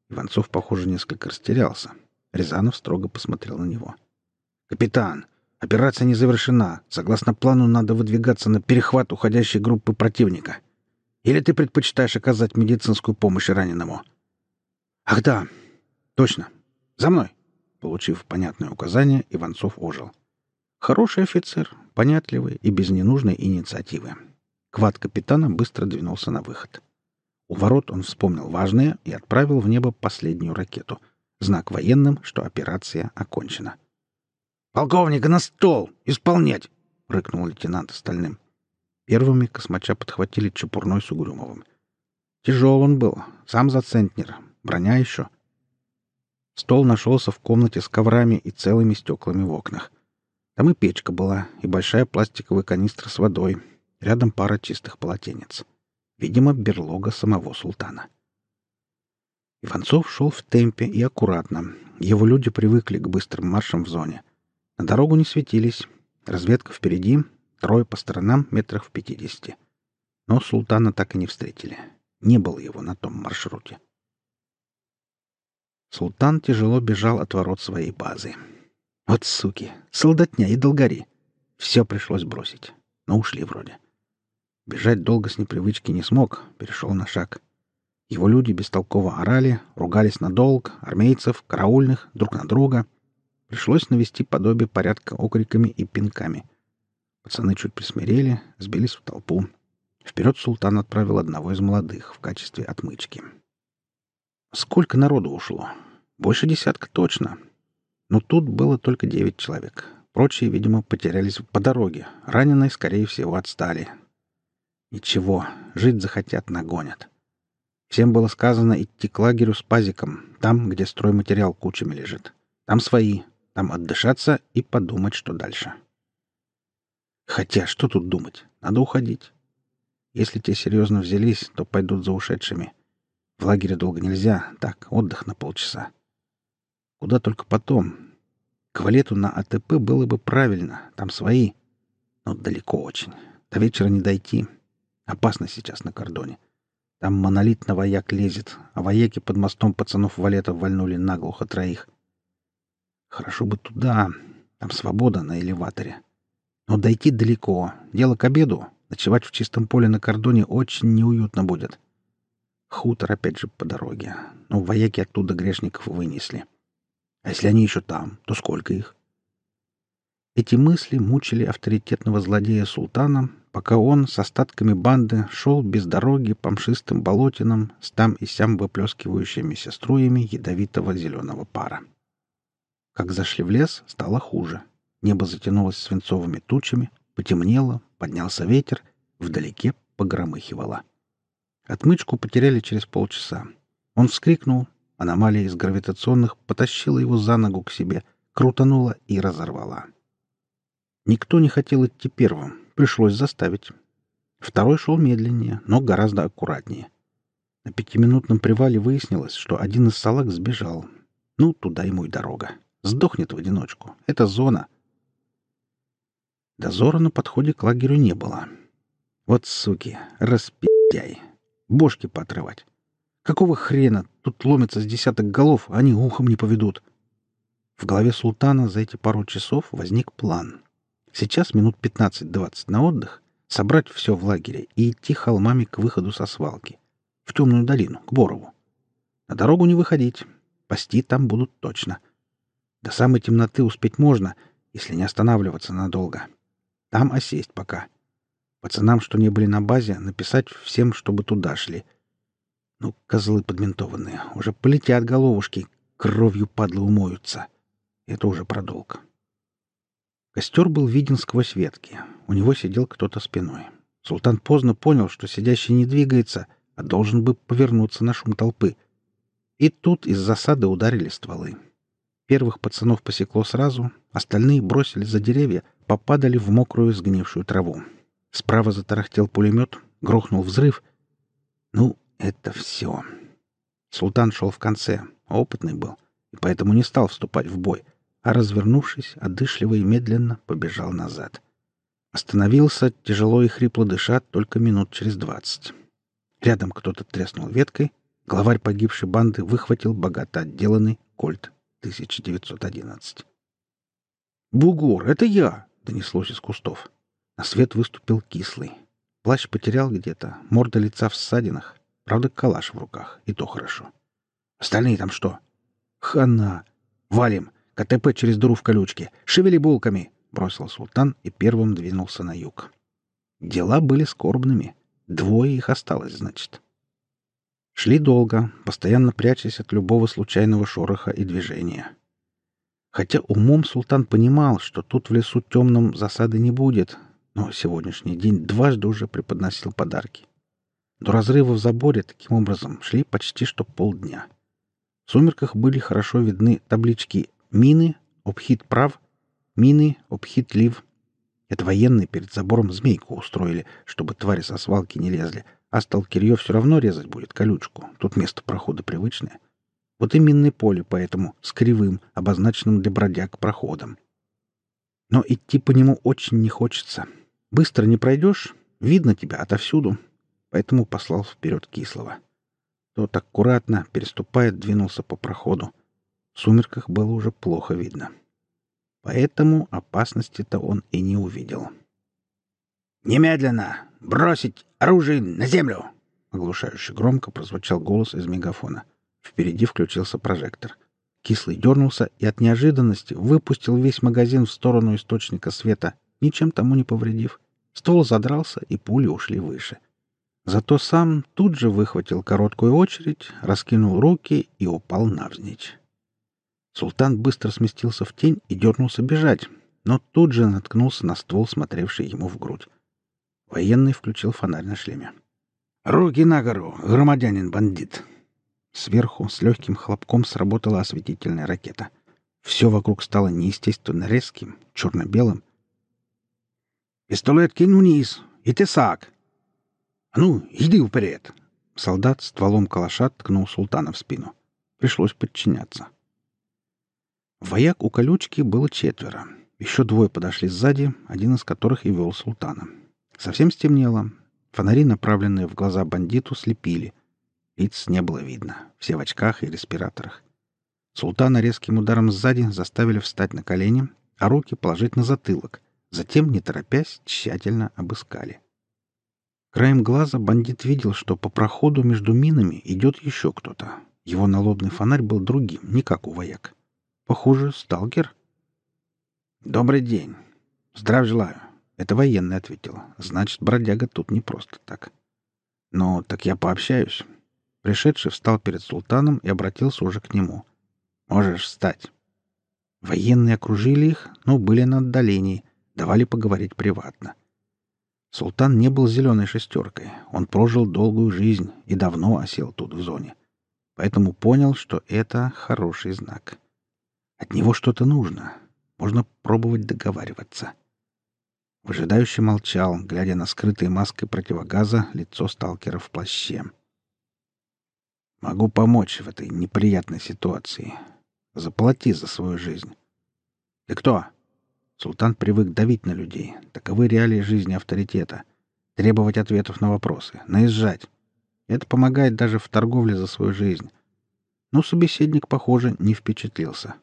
A: Иванцов, похоже, несколько растерялся. Рязанов строго посмотрел на него. — «Капитан, операция не завершена. Согласно плану, надо выдвигаться на перехват уходящей группы противника. Или ты предпочитаешь оказать медицинскую помощь раненому?» «Ах да, точно. За мной!» Получив понятное указание, Иванцов ожил. Хороший офицер, понятливый и без ненужной инициативы. Квад капитана быстро двинулся на выход. У ворот он вспомнил важное и отправил в небо последнюю ракету. Знак военным, что операция окончена. «Полковника на стол! Исполнять!» — рыкнул лейтенант остальным. Первыми космача подхватили Чепурной с Угрюмовым. Тяжел он был, сам за центнер, броня еще. Стол нашелся в комнате с коврами и целыми стеклами в окнах. Там и печка была, и большая пластиковая канистра с водой. Рядом пара чистых полотенец. Видимо, берлога самого султана. Иванцов шел в темпе и аккуратно. Его люди привыкли к быстрым маршам в зоне. На дорогу не светились. Разведка впереди, трое по сторонам метрах в пятидесяти. Но султана так и не встретили. Не было его на том маршруте. Султан тяжело бежал от ворот своей базы. Вот суки, солдатня и долгари. Все пришлось бросить. Но ушли вроде. Бежать долго с непривычки не смог, перешел на шаг. Его люди бестолково орали, ругались на долг, армейцев, караульных, друг на друга. Пришлось навести подобие порядка окриками и пинками. Пацаны чуть присмирели, сбились в толпу. Вперед султан отправил одного из молодых в качестве отмычки. Сколько народу ушло? Больше десятка точно. Но тут было только девять человек. Прочие, видимо, потерялись по дороге. Раненые, скорее всего, отстали. Ничего, жить захотят, нагонят. Всем было сказано идти к лагерю с пазиком, там, где стройматериал кучами лежит. Там свои, там отдышаться и подумать, что дальше. Хотя, что тут думать? Надо уходить. Если те серьезно взялись, то пойдут за ушедшими. В лагере долго нельзя, так, отдых на полчаса. Куда только потом. К валету на АТП было бы правильно, там свои. Но далеко очень. До вечера не дойти. Опасно сейчас на кордоне. Там монолит на вояк лезет, а вояки под мостом пацанов валета вальнули наглухо троих. Хорошо бы туда, там свобода на элеваторе. Но дойти далеко. Дело к обеду. Ночевать в чистом поле на кордоне очень неуютно будет. Хутор опять же по дороге. Но вояки оттуда грешников вынесли. А если они еще там, то сколько их? Эти мысли мучили авторитетного злодея султана, пока он с остатками банды шел без дороги по мшистым болотинам с там и сям выплескивающимися струями ядовитого зеленого пара. Как зашли в лес, стало хуже. Небо затянулось свинцовыми тучами, потемнело, Поднялся ветер, вдалеке погромыхивало. Отмычку потеряли через полчаса. Он вскрикнул, аномалия из гравитационных потащила его за ногу к себе, крутанула и разорвала. Никто не хотел идти первым, пришлось заставить. Второй шел медленнее, но гораздо аккуратнее. На пятиминутном привале выяснилось, что один из салак сбежал. Ну, туда ему и дорога. Сдохнет в одиночку. Это зона — Дозора на подходе к лагерю не было. Вот суки, распи***яй. Бошки поотрывать. Какого хрена? Тут ломится с десяток голов, а они ухом не поведут. В голове султана за эти пару часов возник план. Сейчас минут 15-20 на отдых, собрать все в лагере и идти холмами к выходу со свалки. В темную долину, к Борову. На дорогу не выходить. Пасти там будут точно. До самой темноты успеть можно, если не останавливаться надолго. — там осесть пока. Пацанам, что не были на базе, написать всем, чтобы туда шли. Ну, козлы подментованные. Уже полетят головушки, кровью падлы умоются. Это уже про долг. Костер был виден сквозь ветки. У него сидел кто-то спиной. Султан поздно понял, что сидящий не двигается, а должен бы повернуться на шум толпы. И тут из засады ударили стволы. Первых пацанов посекло сразу, остальные бросили за деревья, попадали в мокрую сгнившую траву. Справа затарахтел пулемет, грохнул взрыв. Ну, это все. Султан шел в конце, опытный был, и поэтому не стал вступать в бой, а, развернувшись, одышливо и медленно побежал назад. Остановился, тяжело и хрипло дыша, только минут через двадцать. Рядом кто-то треснул веткой, главарь погибшей банды выхватил богато отделанный кольт 1911. «Бугур, это я!» — донеслось из кустов. На свет выступил кислый. Плащ потерял где-то, морда лица в ссадинах. Правда, калаш в руках, и то хорошо. «Остальные там что?» «Хана! Валим! КТП через дыру в колючке! Шевели булками!» — бросил султан и первым двинулся на юг. Дела были скорбными. Двое их осталось, значит. Шли долго, постоянно прячась от любого случайного шороха и движения. Хотя умом султан понимал, что тут в лесу темном засады не будет, но сегодняшний день дважды уже преподносил подарки. До разрыва в заборе таким образом шли почти что полдня. В сумерках были хорошо видны таблички «Мины», «Обхит прав», «Мины», «Обхит лив». Это военные перед забором змейку устроили, чтобы твари со свалки не лезли, а сталкерье все равно резать будет колючку. Тут место прохода привычное. Вот и минное поле поэтому с кривым, обозначенным для бродяг проходом. Но идти по нему очень не хочется. Быстро не пройдешь, видно тебя отовсюду. Поэтому послал вперед Кислого. Тот аккуратно, переступая, двинулся по проходу. В сумерках было уже плохо видно. Поэтому опасности-то он и не увидел. «Немедленно! Бросить оружие на землю!» Оглушающе громко прозвучал голос из мегафона. Впереди включился прожектор. Кислый дернулся и от неожиданности выпустил весь магазин в сторону источника света, ничем тому не повредив. Ствол задрался, и пули ушли выше. Зато сам тут же выхватил короткую очередь, раскинул руки и упал навзничь. Султан быстро сместился в тень и дернулся бежать, но тут же наткнулся на ствол, смотревший ему в грудь. Военный включил фонарь на шлеме. «Руки на гору, громадянин-бандит!» Сверху с легким хлопком сработала осветительная ракета. Все вокруг стало неестественно резким, черно-белым. «Пистолет кинь вниз! И тесак!» «А ну, иди вперед!» Солдат стволом калаша ткнул султана в спину. Пришлось подчиняться. Вояк у колючки было четверо. Еще двое подошли сзади, один из которых и вел султана. Совсем стемнело. Фонари, направленные в глаза бандиту, слепили. Лиц не было видно. Все в очках и респираторах. Султана резким ударом сзади заставили встать на колени, а руки положить на затылок. Затем, не торопясь, тщательно обыскали. Краем глаза бандит видел, что по проходу между минами идет еще кто-то. Его налобный фонарь был другим, не как у вояк. Похоже, сталкер. «Добрый день. Здрав желаю». Это военный ответил. Значит, бродяга тут не просто так. «Ну, так я пообщаюсь». Пришедший встал перед султаном и обратился уже к нему. «Можешь встать». Военные окружили их, но были на отдалении, давали поговорить приватно. Султан не был зеленой шестеркой. Он прожил долгую жизнь и давно осел тут в зоне. Поэтому понял, что это хороший знак. От него что-то нужно. Можно пробовать договариваться. Выжидающий молчал, глядя на скрытое маской противогаза лицо сталкера в плаще. «Могу помочь в этой неприятной ситуации. Заплати за свою жизнь». «Ты кто?» Султан привык давить на людей. Таковы реалии жизни авторитета. Требовать ответов на вопросы. Наезжать. Это помогает даже в торговле за свою жизнь. Но собеседник, похоже, не впечатлился.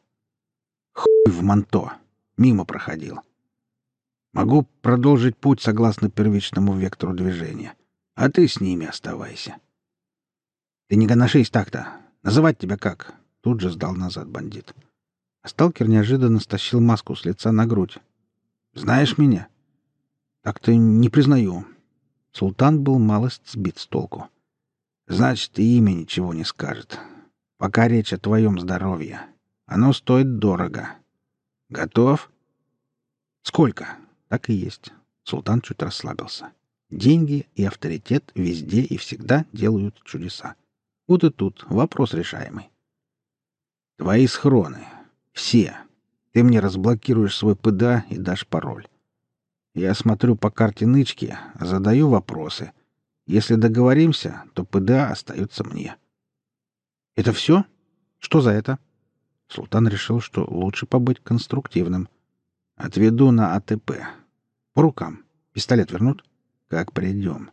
A: Хуй в манто. Мимо проходил. Могу продолжить путь согласно первичному вектору движения. А ты с ними оставайся. Ты не гоношись так-то. Называть тебя как? Тут же сдал назад бандит. Сталкер неожиданно стащил маску с лица на грудь. Знаешь меня? Так-то не признаю. Султан был малость сбит с толку. Значит, и имя ничего не скажет. Пока речь о твоем здоровье. Оно стоит дорого. Готов? Сколько? Так и есть. Султан чуть расслабился. Деньги и авторитет везде и всегда делают чудеса. Вот и тут вопрос решаемый. Твои схроны. Все. Ты мне разблокируешь свой ПДА и дашь пароль. Я смотрю по карте нычки, задаю вопросы. Если договоримся, то ПДА остается мне. Это все? Что за это? Султан решил, что лучше побыть конструктивным. Отведу на АТП. По рукам. Пистолет вернут? Как придем.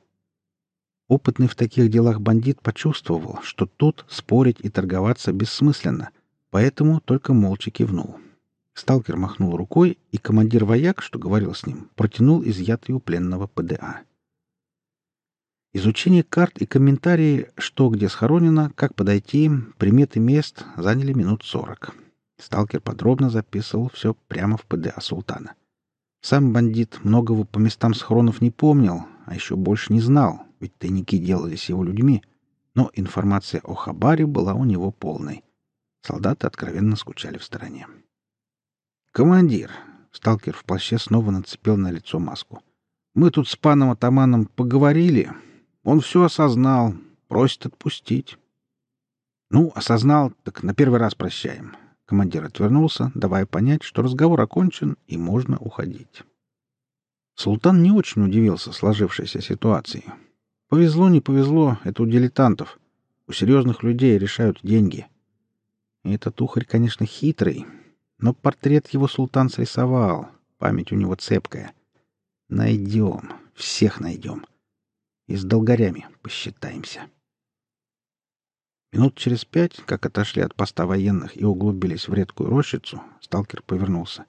A: Опытный в таких делах бандит почувствовал, что тут спорить и торговаться бессмысленно, поэтому только молча кивнул. Сталкер махнул рукой, и командир вояк, что говорил с ним, протянул изъятый у пленного ПДА. Изучение карт и комментарии, что где схоронено, как подойти, приметы мест заняли минут сорок. Сталкер подробно записывал все прямо в ПДА султана. Сам бандит многого по местам схронов не помнил, а еще больше не знал, ведь тайники делались его людьми, но информация о Хабаре была у него полной. Солдаты откровенно скучали в стороне. «Командир!» — сталкер в плаще снова нацепил на лицо маску. «Мы тут с паном атаманом поговорили, он все осознал, просит отпустить. Ну, осознал, так на первый раз прощаем. Командир отвернулся, давая понять, что разговор окончен и можно уходить. Султан не очень удивился сложившейся ситуации. Повезло, не повезло, это у дилетантов. У серьезных людей решают деньги. Этот ухарь, конечно, хитрый, но портрет его султан срисовал. Память у него цепкая. Найдем, всех найдем. — и с долгарями посчитаемся. Минут через пять, как отошли от поста военных и углубились в редкую рощицу, сталкер повернулся.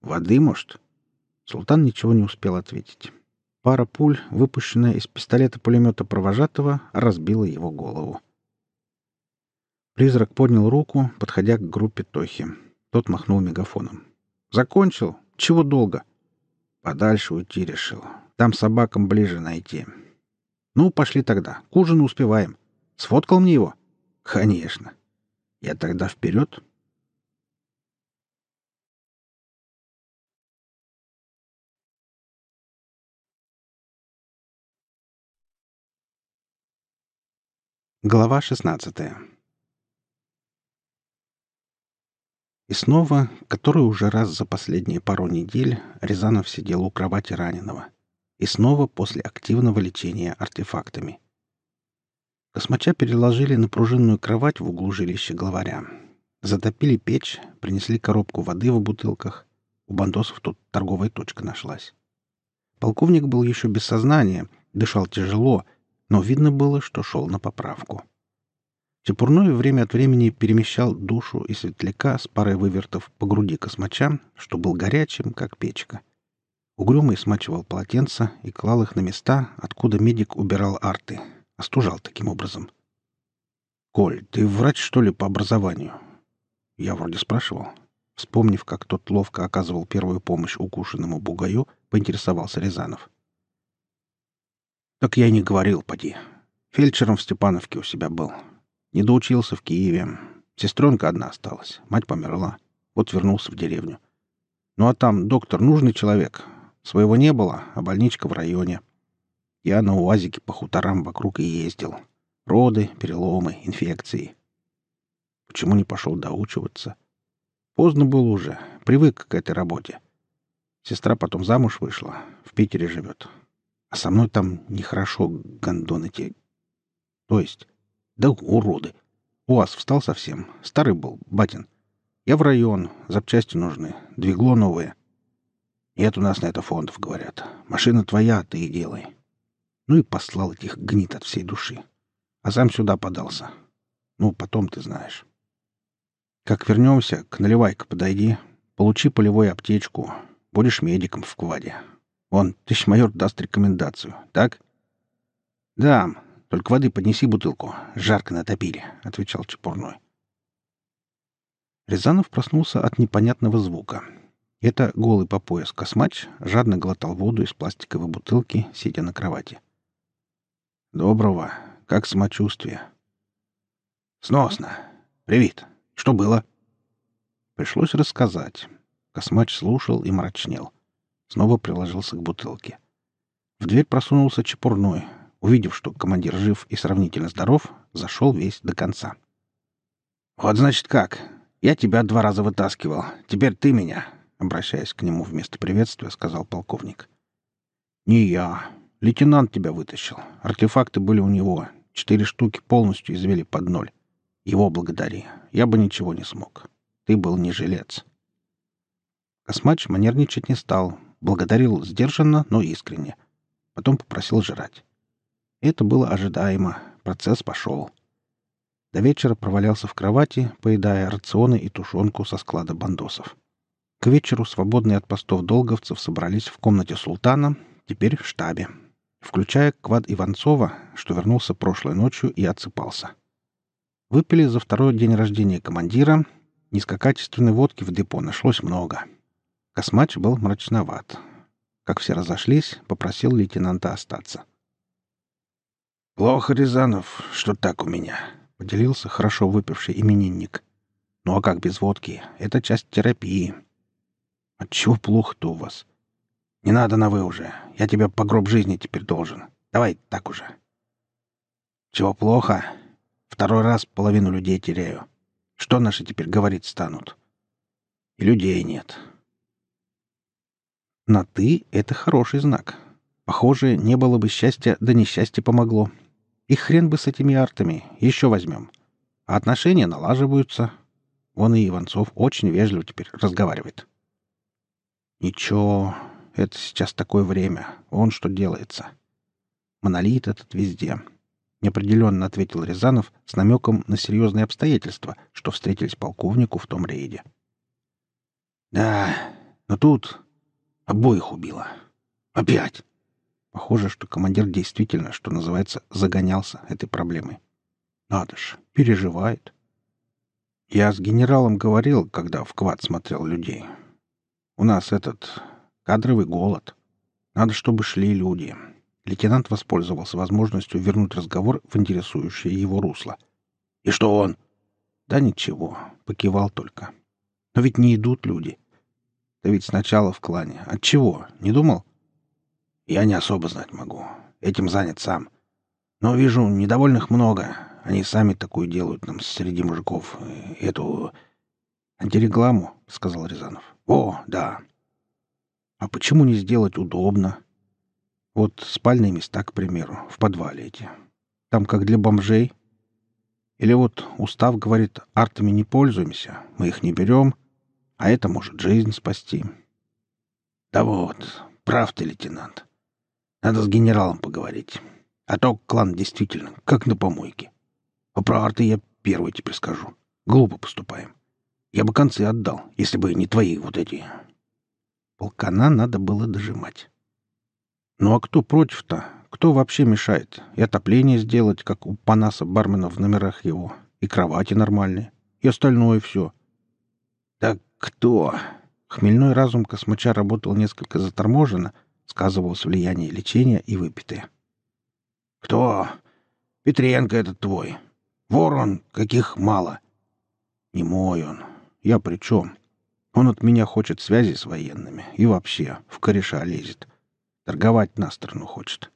A: «Воды, может?» Султан ничего не успел ответить. Пара пуль, выпущенная из пистолета-пулемета провожатого, разбила его голову. Призрак поднял руку, подходя к группе Тохи. Тот махнул мегафоном. «Закончил? Чего долго?» «Подальше уйти решил. Там собакам ближе найти». «Ну, пошли тогда. К ужину успеваем. Сфоткал мне его?» «Конечно. Я тогда вперед?» Глава шестнадцатая И снова, который уже раз за последние пару недель, Рязанов сидел у кровати раненого. И снова после активного лечения артефактами. Космача переложили на пружинную кровать в углу жилища главаря. Затопили печь, принесли коробку воды в бутылках. У бандосов тут торговая точка нашлась. Полковник был еще без сознания, дышал тяжело, но видно было, что шел на поправку. Чепурной время от времени перемещал душу и светляка с парой вывертов по груди космача, что был горячим, как печка. Угрюмый смачивал полотенца и клал их на места, откуда медик убирал арты. Остужал таким образом. «Коль, ты врач, что ли, по образованию?» Я вроде спрашивал. Вспомнив, как тот ловко оказывал первую помощь укушенному бугаю, поинтересовался Рязанов. «Так я и не говорил, поди. Фельдшером в Степановке у себя был. Не доучился в Киеве. Сестренка одна осталась. Мать померла. Вот вернулся в деревню. Ну а там доктор нужный человек. Своего не было, а больничка в районе. Я на УАЗике по хуторам вокруг и ездил. Роды, переломы, инфекции. Почему не пошел доучиваться? Поздно было уже. Привык к этой работе. Сестра потом замуж вышла. В Питере живет. А со мной там нехорошо, гондоны те. То есть да уроды. У вас встал совсем. Старый был, батин. Я в район. Запчасти нужны. Двигло новое. Нет у нас на это фондов, говорят. Машина твоя, ты и делай. Ну и послал этих гнит от всей души. А сам сюда подался. Ну, потом ты знаешь. Как вернемся, к наливайка подойди. Получи полевую аптечку. Будешь медиком в кваде. Он, тысяч майор, даст рекомендацию. Так? Да, только воды поднеси бутылку. Жарко натопили», — отвечал Чепурной. Рязанов проснулся от непонятного звука. Это голый по пояс космач жадно глотал воду из пластиковой бутылки, сидя на кровати. «Доброго. Как самочувствие?» «Сносно. Привет. Что было?» Пришлось рассказать. Космач слушал и мрачнел. Снова приложился к бутылке. В дверь просунулся Чепурной, увидев, что командир жив и сравнительно здоров, зашел весь до конца. «Вот значит как. Я тебя два раза вытаскивал. Теперь ты меня», — обращаясь к нему вместо приветствия, сказал полковник. «Не я. Лейтенант тебя вытащил. Артефакты были у него. Четыре штуки полностью извели под ноль. Его благодари. Я бы ничего не смог. Ты был не жилец». Космач манерничать не стал. Благодарил сдержанно, но искренне. Потом попросил жрать. Это было ожидаемо. Процесс пошел. До вечера провалялся в кровати, поедая рационы и тушенку со склада бандосов. К вечеру свободные от постов долговцев собрались в комнате султана, теперь в штабе, включая квад Иванцова, что вернулся прошлой ночью и отсыпался. Выпили за второй день рождения командира. Низкокачественной водки в депо нашлось много. Космач был мрачноват. Как все разошлись, попросил лейтенанта остаться. — «Плохо, Рязанов, что так у меня», — поделился хорошо выпивший именинник. «Ну а как без водки? Это часть терапии». «Отчего плохо-то у вас?» «Не надо на «вы» уже. Я тебе по гроб жизни теперь должен. Давай так уже». «Чего плохо? Второй раз половину людей теряю. Что наши теперь говорить станут?» «И людей нет». «На «ты» — это хороший знак. Похоже, не было бы счастья, да несчастье помогло. И хрен бы с этими артами, еще возьмем. А отношения налаживаются. Вон и Иванцов очень вежливо теперь разговаривает. Ничего, это сейчас такое время. Он что делается. Монолит этот везде. Неопределенно ответил Рязанов с намеком на серьезные обстоятельства, что встретились полковнику в том рейде. Да, но тут обоих убило. Опять. Похоже, что командир действительно, что называется, загонялся этой проблемой. Надо ж, переживает. Я с генералом говорил, когда в квад смотрел людей. У нас этот кадровый голод. Надо, чтобы шли люди. Лейтенант воспользовался возможностью вернуть разговор в интересующее его русло. «И что он?» «Да ничего», — покивал только. «Но ведь не идут люди. Ты ведь сначала в клане. От чего? Не думал?» «Я не особо знать могу. Этим занят сам. Но вижу, недовольных много. Они сами такую делают нам среди мужиков. Эту... антирекламу, — сказал Рязанов. О, да. А почему не сделать удобно? Вот спальные места, к примеру, в подвале эти. Там как для бомжей. Или вот устав говорит, артами не пользуемся, мы их не берем, а это может жизнь спасти. Да вот, прав ты, лейтенант. Надо с генералом поговорить. А то клан действительно как на помойке. А про арты я первый теперь скажу. Глупо поступаем. Я бы концы отдал, если бы не твои вот эти. Полкана надо было дожимать. Ну а кто против-то? Кто вообще мешает? И отопление сделать, как у Панаса бармена в номерах его, и кровати нормальные, и остальное все. Так кто? Хмельной разум космача работал несколько заторможенно, сказывалось влияние лечения и выпитое. «Кто? Петренко этот твой. Ворон, каких мало. Не мой он. Я при чем? Он от меня хочет связи с военными и вообще в кореша лезет. Торговать на сторону хочет.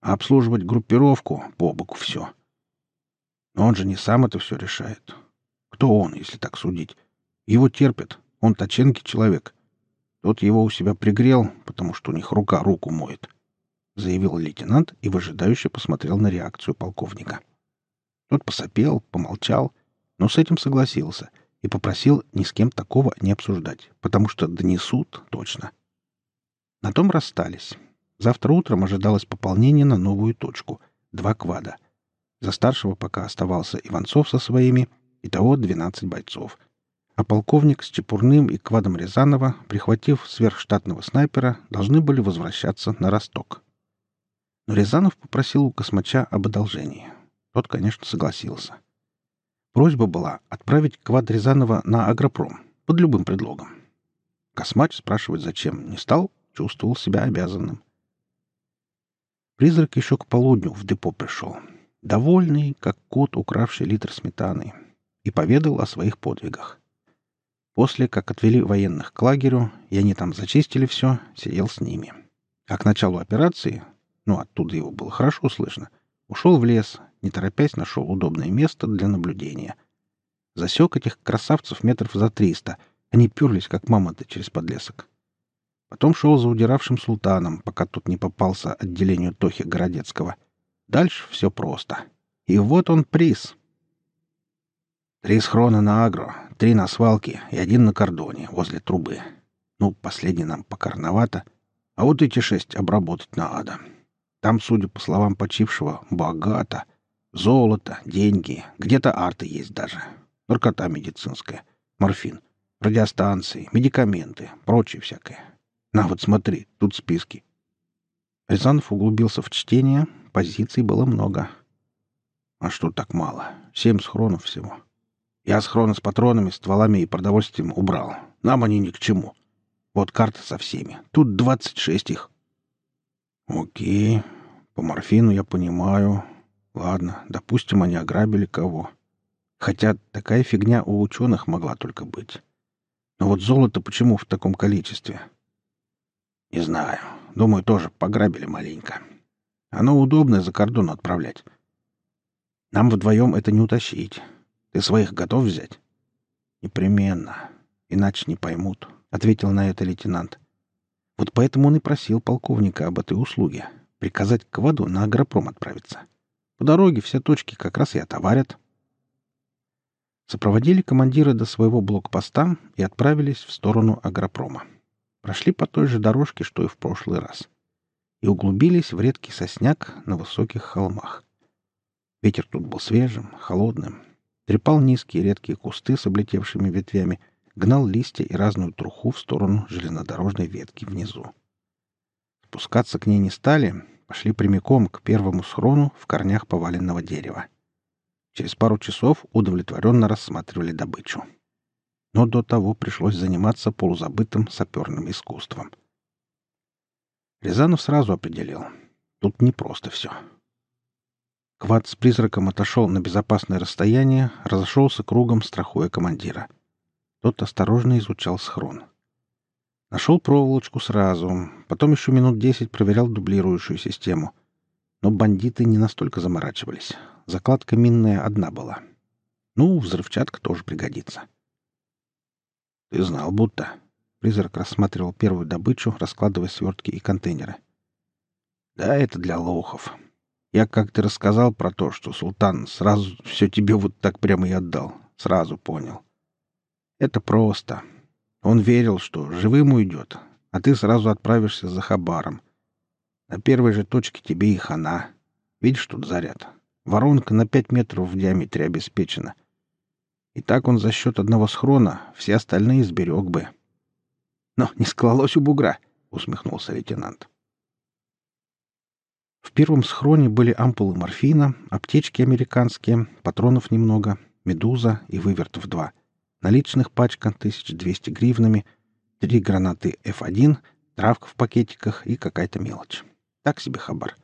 A: А обслуживать группировку по боку все. Но он же не сам это все решает. Кто он, если так судить? Его терпят. Он точенкий человек. Тот его у себя пригрел, потому что у них рука руку моет. Заявил лейтенант и выжидающе посмотрел на реакцию полковника. — тот посопел, помолчал, но с этим согласился и попросил ни с кем такого не обсуждать, потому что донесут точно. На том расстались. Завтра утром ожидалось пополнение на новую точку — два квада. За старшего пока оставался Иванцов со своими, итого 12 бойцов. А полковник с Чепурным и квадом Рязанова, прихватив сверхштатного снайпера, должны были возвращаться на Росток. Но Рязанов попросил у космача об одолжении — тот, конечно, согласился. Просьба была отправить квад Рязанова на агропром под любым предлогом. Космач спрашивать зачем не стал, чувствовал себя обязанным. Призрак еще к полудню в депо пришел, довольный, как кот, укравший литр сметаны, и поведал о своих подвигах. После, как отвели военных к лагерю, и они там зачистили все, сидел с ними. А к началу операции, ну, оттуда его было хорошо слышно, ушел в лес, не торопясь нашел удобное место для наблюдения. Засек этих красавцев метров за триста. Они перлись, как мамонты, через подлесок. Потом шел за удиравшим султаном, пока тут не попался отделению Тохи Городецкого. Дальше все просто. И вот он приз. Три схрона на агро, три на свалке и один на кордоне, возле трубы. Ну, последний нам покорновато. А вот эти шесть обработать надо. Там, судя по словам почившего, богато. Золото, деньги, где-то арты есть даже. Наркота медицинская, морфин, радиостанции, медикаменты, прочее всякое. На вот смотри, тут списки. Рязанов углубился в чтение, позиций было много. А что так мало? Семь схронов всего. Я схроны с патронами, стволами и продовольствием убрал. Нам они ни к чему. Вот карта со всеми. Тут двадцать шесть их. Окей. По морфину я понимаю. Ладно, допустим, они ограбили кого. Хотя такая фигня у ученых могла только быть. Но вот золото почему в таком количестве? Не знаю. Думаю, тоже пограбили маленько. Оно удобное за кордон отправлять. Нам вдвоем это не утащить. Ты своих готов взять? Непременно. Иначе не поймут, — ответил на это лейтенант. Вот поэтому он и просил полковника об этой услуге — приказать к воду на агропром отправиться. По дороге все точки как раз и отоварят. Сопроводили командира до своего блокпоста и отправились в сторону агропрома. Прошли по той же дорожке, что и в прошлый раз. И углубились в редкий сосняк на высоких холмах. Ветер тут был свежим, холодным. Трепал низкие редкие кусты с облетевшими ветвями, гнал листья и разную труху в сторону железнодорожной ветки внизу. Спускаться к ней не стали, пошли прямиком к первому схрону в корнях поваленного дерева. Через пару часов удовлетворенно рассматривали добычу. Но до того пришлось заниматься полузабытым саперным искусством. Рязанов сразу определил. Тут не просто все. Квад с призраком отошел на безопасное расстояние, разошелся кругом, страхуя командира. Тот осторожно изучал схрон. Нашел проволочку сразу, потом еще минут десять проверял дублирующую систему. Но бандиты не настолько заморачивались. Закладка минная одна была. Ну, взрывчатка тоже пригодится. «Ты знал, будто...» Призрак рассматривал первую добычу, раскладывая свертки и контейнеры. «Да, это для лохов. Я как-то рассказал про то, что султан сразу все тебе вот так прямо и отдал. Сразу понял. Это просто. Он верил, что живым уйдет, а ты сразу отправишься за хабаром. На первой же точке тебе и хана. Видишь тут заряд? Воронка на пять метров в диаметре обеспечена. И так он за счет одного схрона все остальные сберег бы. Но не склалось у бугра, — усмехнулся лейтенант. В первом схроне были ампулы морфина, аптечки американские, патронов немного, медуза и вывертов два. Наличных пачка 1200 гривнами, три гранаты F1, травка в пакетиках и какая-то мелочь. Так себе хабар.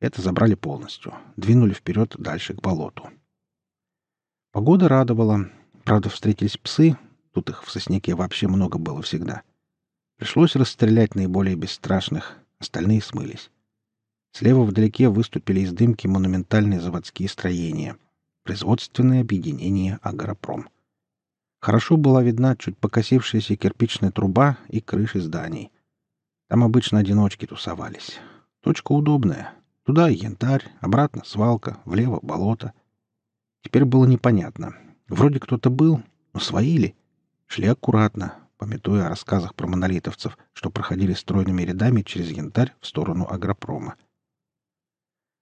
A: Это забрали полностью. Двинули вперед дальше к болоту. Погода радовала. Правда, встретились псы. Тут их в сосняке вообще много было всегда. Пришлось расстрелять наиболее бесстрашных. Остальные смылись. Слева вдалеке выступили из дымки монументальные заводские строения. Производственное объединение «Агропром». Хорошо была видна чуть покосившаяся кирпичная труба и крыши зданий. Там обычно одиночки тусовались. Точка удобная. Туда янтарь, обратно свалка, влево болото. Теперь было непонятно. Вроде кто-то был, но свои ли? Шли аккуратно, пометуя о рассказах про монолитовцев, что проходили стройными рядами через янтарь в сторону агропрома.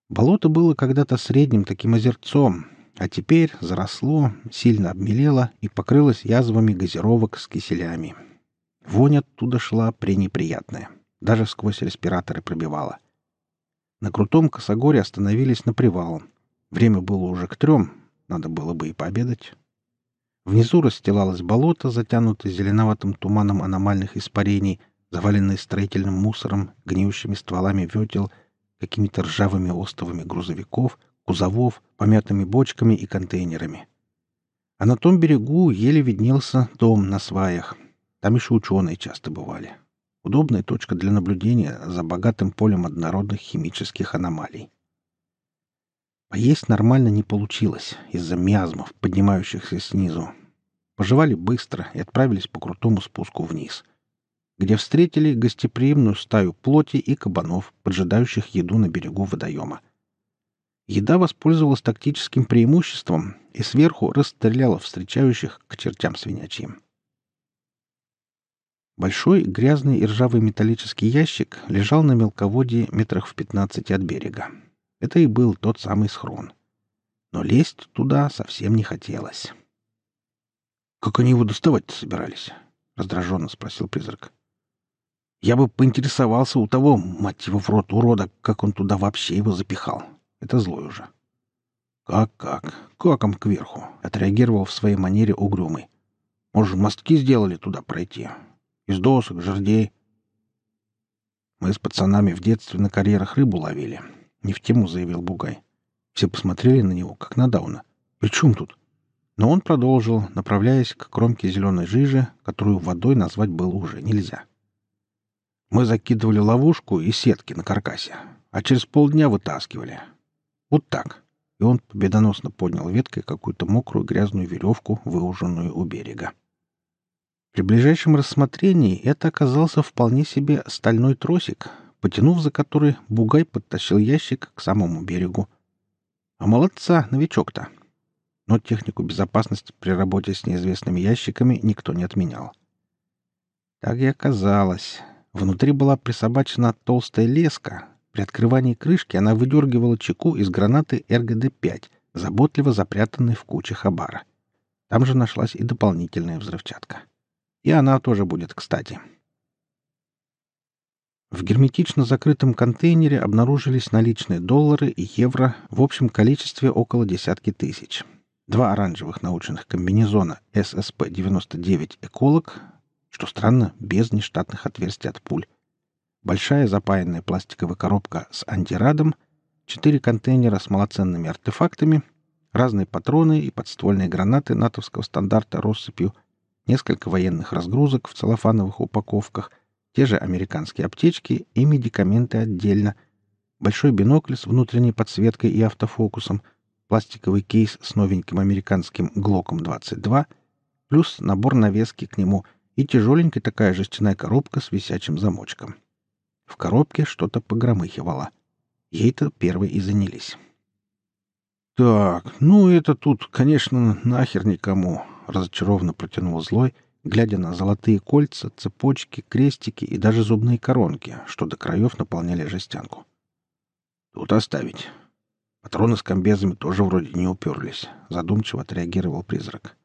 A: Болото было когда-то средним таким озерцом, а теперь заросло, сильно обмелело и покрылось язвами газировок с киселями. Вонь оттуда шла пренеприятная, даже сквозь респираторы пробивала. На крутом косогоре остановились на привал. Время было уже к трем, надо было бы и пообедать. Внизу расстилалось болото, затянутое зеленоватым туманом аномальных испарений, заваленное строительным мусором, гниющими стволами ветел — какими-то ржавыми остовами грузовиков, кузовов, помятыми бочками и контейнерами. А на том берегу еле виднелся дом на сваях. Там еще ученые часто бывали. Удобная точка для наблюдения за богатым полем однородных химических аномалий. Поесть нормально не получилось из-за миазмов, поднимающихся снизу. Пожевали быстро и отправились по крутому спуску вниз — где встретили гостеприимную стаю плоти и кабанов, поджидающих еду на берегу водоема. Еда воспользовалась тактическим преимуществом и сверху расстреляла встречающих к чертям свинячьим. Большой грязный и ржавый металлический ящик лежал на мелководье метрах в пятнадцати от берега. Это и был тот самый схрон. Но лезть туда совсем не хотелось. «Как они его доставать-то собирались?» — раздраженно спросил призрак. Я бы поинтересовался у того, мать его в рот урода, как он туда вообще его запихал. Это злой уже. «Как-как? Каком кверху?» — отреагировал в своей манере угрюмый. «Может, мостки сделали туда пройти? Из досок, жердей?» «Мы с пацанами в детстве на карьерах рыбу ловили», — не в тему заявил Бугай. Все посмотрели на него, как на Дауна. «При чем тут?» Но он продолжил, направляясь к кромке зеленой жижи, которую водой назвать было уже нельзя. — мы закидывали ловушку и сетки на каркасе, а через полдня вытаскивали. Вот так. И он победоносно поднял веткой какую-то мокрую грязную веревку, выуженную у берега. При ближайшем рассмотрении это оказался вполне себе стальной тросик, потянув за который, бугай подтащил ящик к самому берегу. А молодца, новичок-то. Но технику безопасности при работе с неизвестными ящиками никто не отменял. Так и оказалось. Внутри была присобачена толстая леска. При открывании крышки она выдергивала чеку из гранаты РГД-5, заботливо запрятанной в куче хабара. Там же нашлась и дополнительная взрывчатка. И она тоже будет кстати. В герметично закрытом контейнере обнаружились наличные доллары и евро в общем количестве около десятки тысяч. Два оранжевых научных комбинезона ССП-99 «Эколог», что странно, без нештатных отверстий от пуль, большая запаянная пластиковая коробка с антирадом, четыре контейнера с малоценными артефактами, разные патроны и подствольные гранаты натовского стандарта россыпью, несколько военных разгрузок в целлофановых упаковках — те же американские аптечки и медикаменты отдельно, большой бинокль с внутренней подсветкой и автофокусом, пластиковый кейс с новеньким американским Глоком 22, плюс набор навески к нему и тяжеленькая такая жестяная коробка с висячим замочком. В коробке что-то погромыхивало. Ей-то первой и занялись. «Так, ну это тут, конечно, нахер никому», — разочарованно протянул злой — глядя на золотые кольца, цепочки, крестики и даже зубные коронки, что до краев наполняли жестянку. «Тут оставить. Патроны с комбезами тоже вроде не уперлись», — задумчиво отреагировал призрак.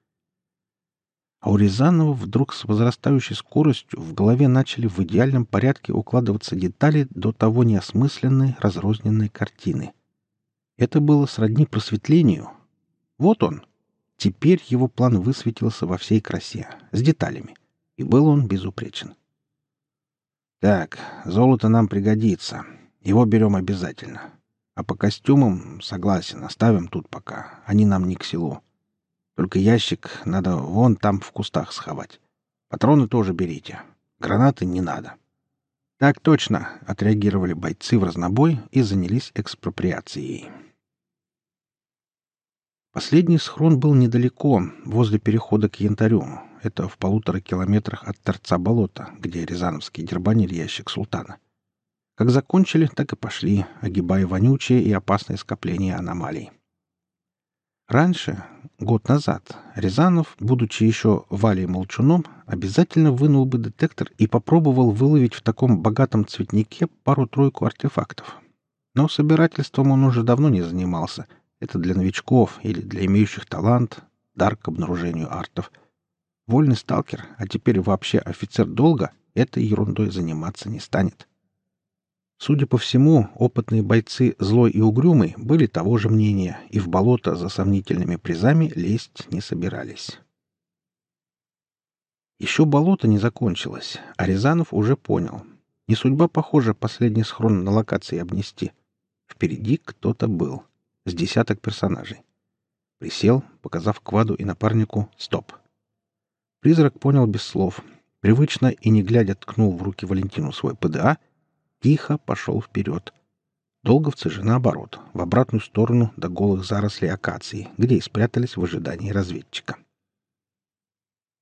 A: А у Рязанова вдруг с возрастающей скоростью в голове начали в идеальном порядке укладываться детали до того неосмысленной, разрозненной картины. Это было сродни просветлению. Вот он, Теперь его план высветился во всей красе, с деталями, и был он безупречен. «Так, золото нам пригодится. Его берем обязательно. А по костюмам, согласен, оставим тут пока. Они нам не к селу. Только ящик надо вон там в кустах сховать. Патроны тоже берите. Гранаты не надо». «Так точно», — отреагировали бойцы в разнобой и занялись экспроприацией. Последний схрон был недалеко, возле перехода к Янтарю. Это в полутора километрах от торца болота, где рязановские дербанили ящик султана. Как закончили, так и пошли, огибая вонючее и опасное скопление аномалий. Раньше, год назад, Рязанов, будучи еще Валей Молчуном, обязательно вынул бы детектор и попробовал выловить в таком богатом цветнике пару-тройку артефактов. Но собирательством он уже давно не занимался — это для новичков или для имеющих талант, дар к обнаружению артов. Вольный сталкер, а теперь вообще офицер долга, этой ерундой заниматься не станет. Судя по всему, опытные бойцы Злой и Угрюмый были того же мнения и в болото за сомнительными призами лезть не собирались. Еще болото не закончилось, а Рязанов уже понял. Не судьба, похоже, последний схрон на локации обнести. Впереди кто-то был. — с десяток персонажей. Присел, показав кваду и напарнику «Стоп». Призрак понял без слов. Привычно и не глядя ткнул в руки Валентину свой ПДА, тихо пошел вперед. Долговцы же наоборот, в обратную сторону до голых зарослей акации, где и спрятались в ожидании разведчика.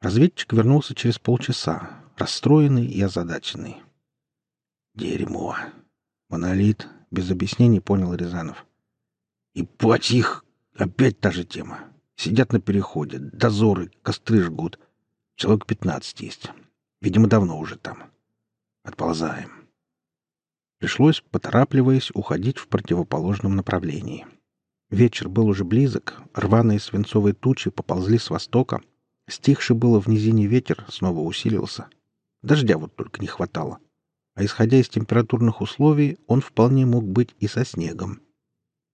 A: Разведчик вернулся через полчаса, расстроенный и озадаченный. «Дерьмо!» «Монолит», — без объяснений понял Рязанов. И плать их опять та же тема. Сидят на переходе, дозоры, костры жгут. Человек пятнадцать есть. Видимо, давно уже там. Отползаем. Пришлось, поторапливаясь, уходить в противоположном направлении. Вечер был уже близок, рваные свинцовые тучи поползли с востока. Стихший было в низине ветер снова усилился. Дождя вот только не хватало. А исходя из температурных условий, он вполне мог быть и со снегом.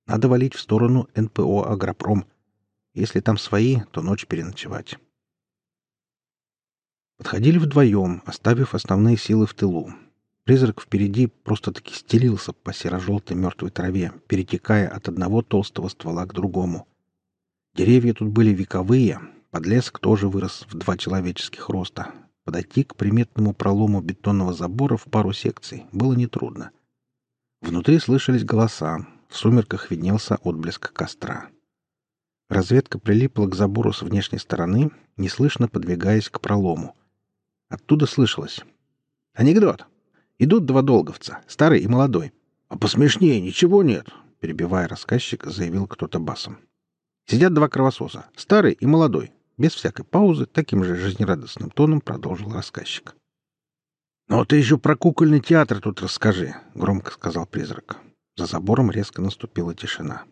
A: Надо валить в сторону НПО «Агропром». Если там свои, то ночь переночевать. Подходили вдвоем, оставив основные силы в тылу. Призрак впереди просто-таки стелился по серо-желтой мертвой траве, перетекая от одного толстого ствола к другому. Деревья тут были вековые, подлесок тоже вырос в два человеческих роста. Подойти к приметному пролому бетонного забора в пару секций было нетрудно. Внутри слышались голоса, в сумерках виднелся отблеск костра. Разведка прилипла к забору с внешней стороны, неслышно подвигаясь к пролому. Оттуда слышалось. «Анекдот! Идут два долговца, старый и молодой. А посмешнее ничего нет!» Перебивая рассказчик, заявил кто-то басом. Сидят два кровососа, старый и молодой. Без всякой паузы, таким же жизнерадостным тоном продолжил рассказчик. «Но ты еще про кукольный театр тут расскажи», — громко сказал призрак. За забором резко наступила тишина.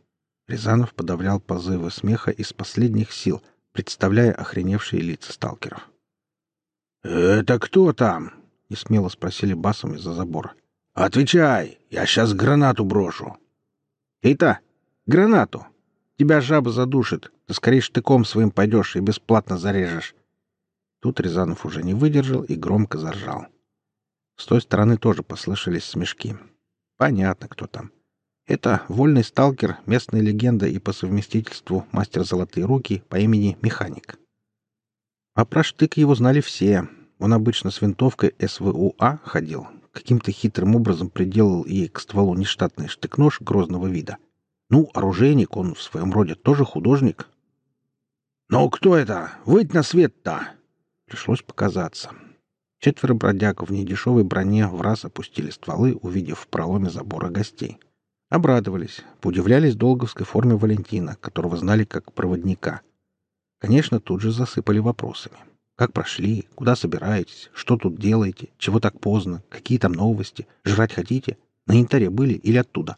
A: Рязанов подавлял позывы смеха из последних сил, представляя охреневшие лица сталкеров. «Это кто там?» — несмело спросили басом из-за забора. «Отвечай! Я сейчас гранату брошу!» «Ты-то? Гранату! Тебя жаба задушит. Ты скорее штыком своим пойдешь и бесплатно зарежешь!» Тут Рязанов уже не выдержал и громко заржал. С той стороны тоже послышались смешки. Понятно, кто там. Это вольный сталкер, местная легенда и по совместительству мастер золотые руки по имени Механик. А про штык его знали все. Он обычно с винтовкой СВУА ходил, каким-то хитрым образом приделал ей к стволу нештатный штык-нож грозного вида. Ну, оружейник, он в своем роде тоже художник. «Ну, кто это? Выйдь на свет-то!» Пришлось показаться. Четверо бродяг в недешевой броне в раз опустили стволы, увидев в проломе забора гостей. Обрадовались, поудивлялись долговской форме Валентина, которого знали как проводника. Конечно, тут же засыпали вопросами. — как прошли? Куда собираетесь? Что тут делаете? Чего так поздно? Какие там новости? Жрать хотите? На янтаре были или оттуда?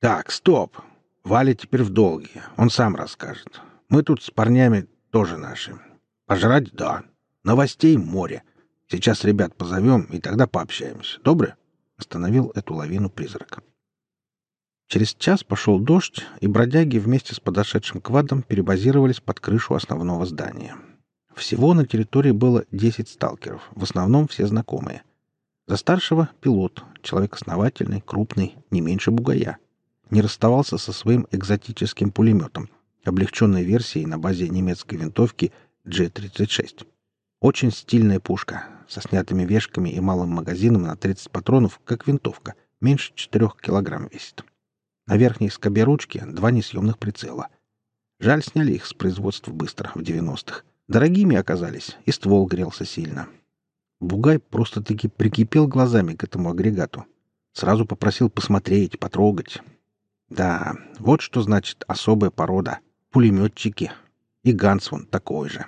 A: Так, стоп. Валя теперь в долге. Он сам расскажет. Мы тут с парнями тоже наши. Пожрать — да. Новостей — море. Сейчас ребят позовем, и тогда пообщаемся. Добрый? Остановил эту лавину призрака. Через час пошел дождь, и бродяги вместе с подошедшим квадом перебазировались под крышу основного здания. Всего на территории было 10 сталкеров, в основном все знакомые. За старшего — пилот, человек основательный, крупный, не меньше бугая. Не расставался со своим экзотическим пулеметом, облегченной версией на базе немецкой винтовки G-36. Очень стильная пушка, со снятыми вешками и малым магазином на 30 патронов, как винтовка, меньше 4 килограмм весит. На верхней скобе ручки два несъемных прицела. Жаль, сняли их с производства быстро, в 90-х. Дорогими оказались, и ствол грелся сильно. Бугай просто-таки прикипел глазами к этому агрегату. Сразу попросил посмотреть, потрогать. Да, вот что значит особая порода. Пулеметчики. И Ганс вон такой же.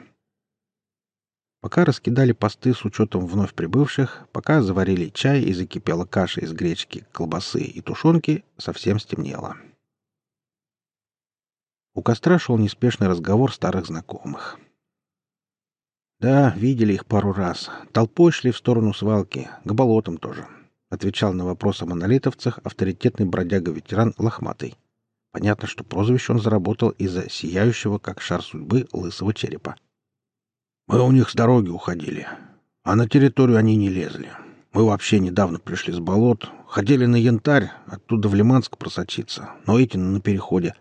A: Пока раскидали посты с учетом вновь прибывших, пока заварили чай и закипела каша из гречки, колбасы и тушенки, совсем стемнело. У костра шел неспешный разговор старых знакомых. «Да, видели их пару раз. Толпой шли в сторону свалки, к болотам тоже», — отвечал на вопрос о монолитовцах авторитетный бродяга-ветеран Лохматый. Понятно, что прозвище он заработал из-за сияющего, как шар судьбы, лысого черепа. «Мы у них с дороги уходили, а на территорию они не лезли. Мы вообще недавно пришли с болот, ходили на янтарь, оттуда в Лиманск просочиться, но эти на переходе.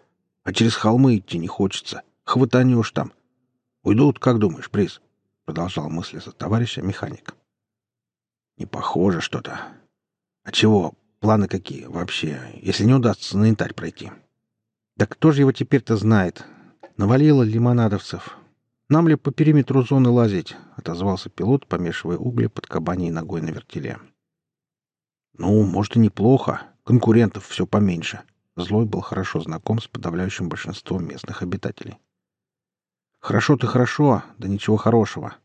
A: А через холмы идти не хочется. Хватанешь там. Уйдут, как думаешь, приз?» Продолжал мысли за товарища механик. Не похоже что-то. А чего? Планы какие вообще, если не удастся на янтарь пройти? Да кто же его теперь-то знает? Навалило лимонадовцев. Нам ли по периметру зоны лазить? Отозвался пилот, помешивая угли под кабаней ногой на вертеле. Ну, может и неплохо. Конкурентов все поменьше. Злой был хорошо знаком с подавляющим большинством местных обитателей. Хорошо-то хорошо, да ничего хорошего.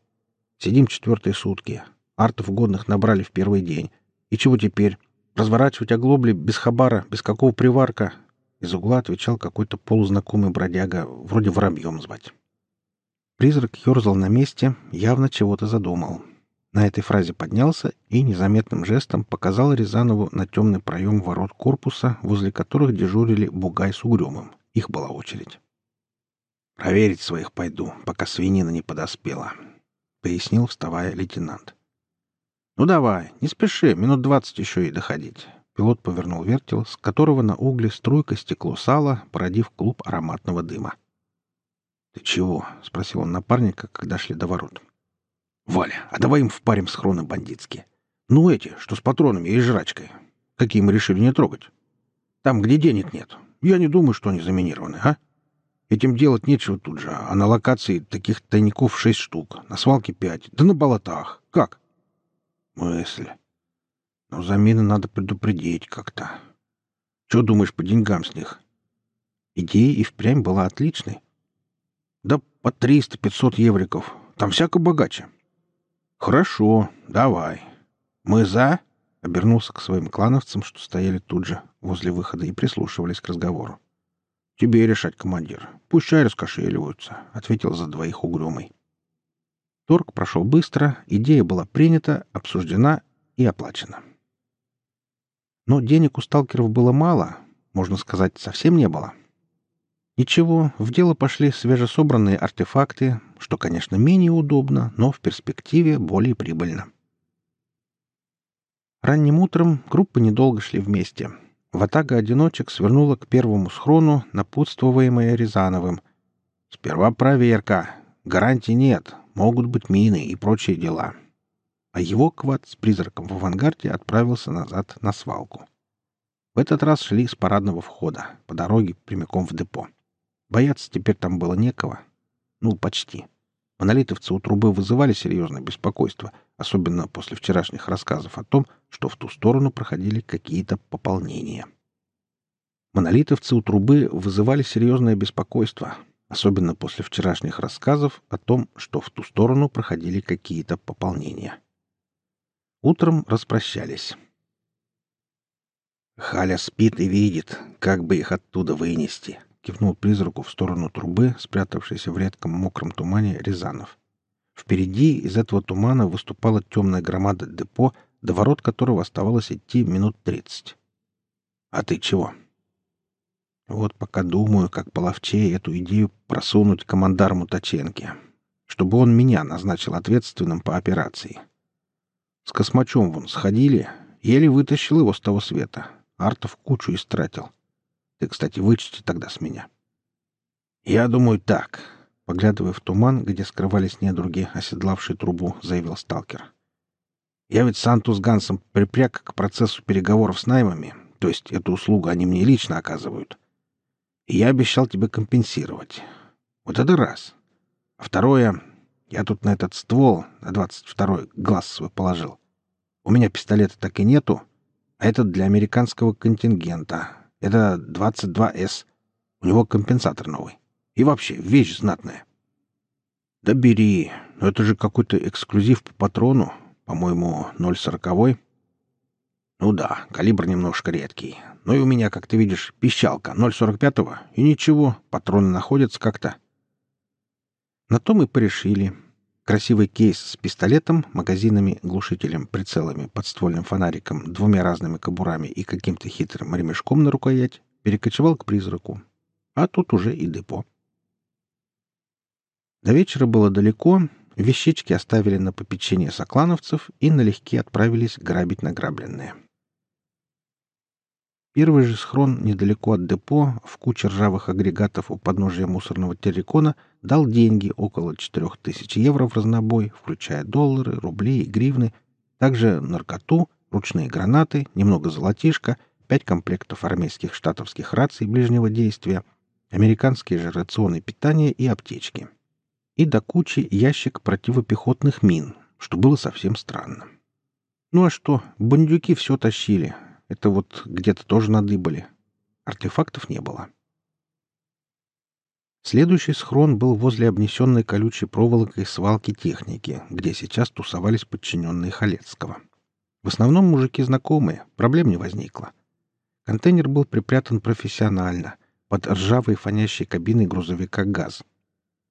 A: Сидим четвертые сутки. Артов годных набрали в первый день. И чего теперь? Разворачивать оглобли без хабара, без какого приварка? Из угла отвечал какой-то полузнакомый бродяга, вроде воробьем звать. Призрак ерзал на месте, явно чего-то задумал. На этой фразе поднялся и незаметным жестом показал Рязанову на темный проем ворот корпуса, возле которых дежурили Бугай с Угрюмым. Их была очередь. Проверить своих пойду, пока свинина не подоспела, — пояснил, вставая лейтенант. — Ну давай, не спеши, минут двадцать еще и доходить. Пилот повернул вертел, с которого на угле струйка стекло сала, породив клуб ароматного дыма. — Ты чего? — спросил он напарника, когда шли до ворот. — Валя, а давай им впарим схроны бандитские. Ну эти, что с патронами и жрачкой. Какие мы решили не трогать. Там, где денег нет. Я не думаю, что они заминированы, а? — Этим делать нечего тут же, а на локации таких тайников шесть штук, на свалке пять, да на болотах. Как? Мысль. Но замены надо предупредить как-то. Что думаешь по деньгам с них? Идея и впрямь была отличной. Да по триста пятьсот евриков. Там всяко богаче. Хорошо, давай. Мы за? Обернулся к своим клановцам, что стояли тут же, возле выхода, и прислушивались к разговору. «Тебе решать, командир. Пущай раскошеливаются», — ответил за двоих угрюмый. Торг прошел быстро, идея была принята, обсуждена и оплачена. Но денег у сталкеров было мало, можно сказать, совсем не было. Ничего, в дело пошли свежесобранные артефакты, что, конечно, менее удобно, но в перспективе более прибыльно. Ранним утром группы недолго шли вместе. Ватага одиночек свернула к первому схрону, напутствуемая Рязановым. «Сперва проверка. Гарантий нет. Могут быть мины и прочие дела». А его квад с призраком в авангарде отправился назад на свалку. В этот раз шли с парадного входа, по дороге прямиком в депо. Бояться теперь там было некого. Ну, почти. Монолитовцы у трубы вызывали серьезное беспокойство, особенно после вчерашних рассказов о том, что в ту сторону проходили какие-то пополнения. Монолитовцы у трубы вызывали серьезное беспокойство, особенно после вчерашних рассказов о том, что в ту сторону проходили какие-то пополнения. Утром распрощались. «Халя спит и видит, как бы их оттуда вынести», кивнул призраку в сторону трубы, спрятавшейся в редком мокром тумане Рязанов. Впереди из этого тумана выступала темная громада депо, до ворот которого оставалось идти минут тридцать. «А ты чего?» «Вот пока думаю, как половчее эту идею просунуть командарму Таченке, чтобы он меня назначил ответственным по операции. С космачом вон сходили, еле вытащил его с того света, артов кучу истратил. Ты, кстати, вычти тогда с меня. Я думаю так. Поглядывая в туман, где скрывались недруги, оседлавшие трубу, заявил сталкер. Я ведь Санту с Гансом припряг к процессу переговоров с наймами, то есть эту услугу они мне лично оказывают. И я обещал тебе компенсировать. Вот это раз. А второе, я тут на этот ствол, на двадцать второй, глаз свой положил. У меня пистолета так и нету, а этот для американского контингента, это 22С. У него компенсатор новый. И вообще, вещь знатная. Да бери. Но это же какой-то эксклюзив по патрону. По-моему, 0,40. Ну да, калибр немножко редкий. Но и у меня, как ты видишь, пищалка 0,45. И ничего, патроны находятся как-то. На то мы порешили. Красивый кейс с пистолетом, магазинами, глушителем, прицелами, подствольным фонариком, двумя разными кобурами и каким-то хитрым ремешком на рукоять перекочевал к призраку. А тут уже и депо. До вечера было далеко, вещички оставили на попечение соклановцев и налегке отправились грабить награбленное. Первый же схрон недалеко от депо, в куче ржавых агрегатов у подножия мусорного террикона, дал деньги около 4000 евро в разнобой, включая доллары, рубли и гривны, также наркоту, ручные гранаты, немного золотишка, пять комплектов армейских штатовских раций ближнего действия, американские же рационы питания и аптечки. И до кучи ящик противопехотных мин, что было совсем странно. Ну а что, бандюки все тащили, это вот где-то тоже надыбали. Артефактов не было. Следующий схрон был возле обнесенной колючей проволокой свалки техники, где сейчас тусовались подчиненные Халецкого. В основном мужики знакомые, проблем не возникло. Контейнер был припрятан профессионально, под ржавой фонящей кабиной грузовика «ГАЗ».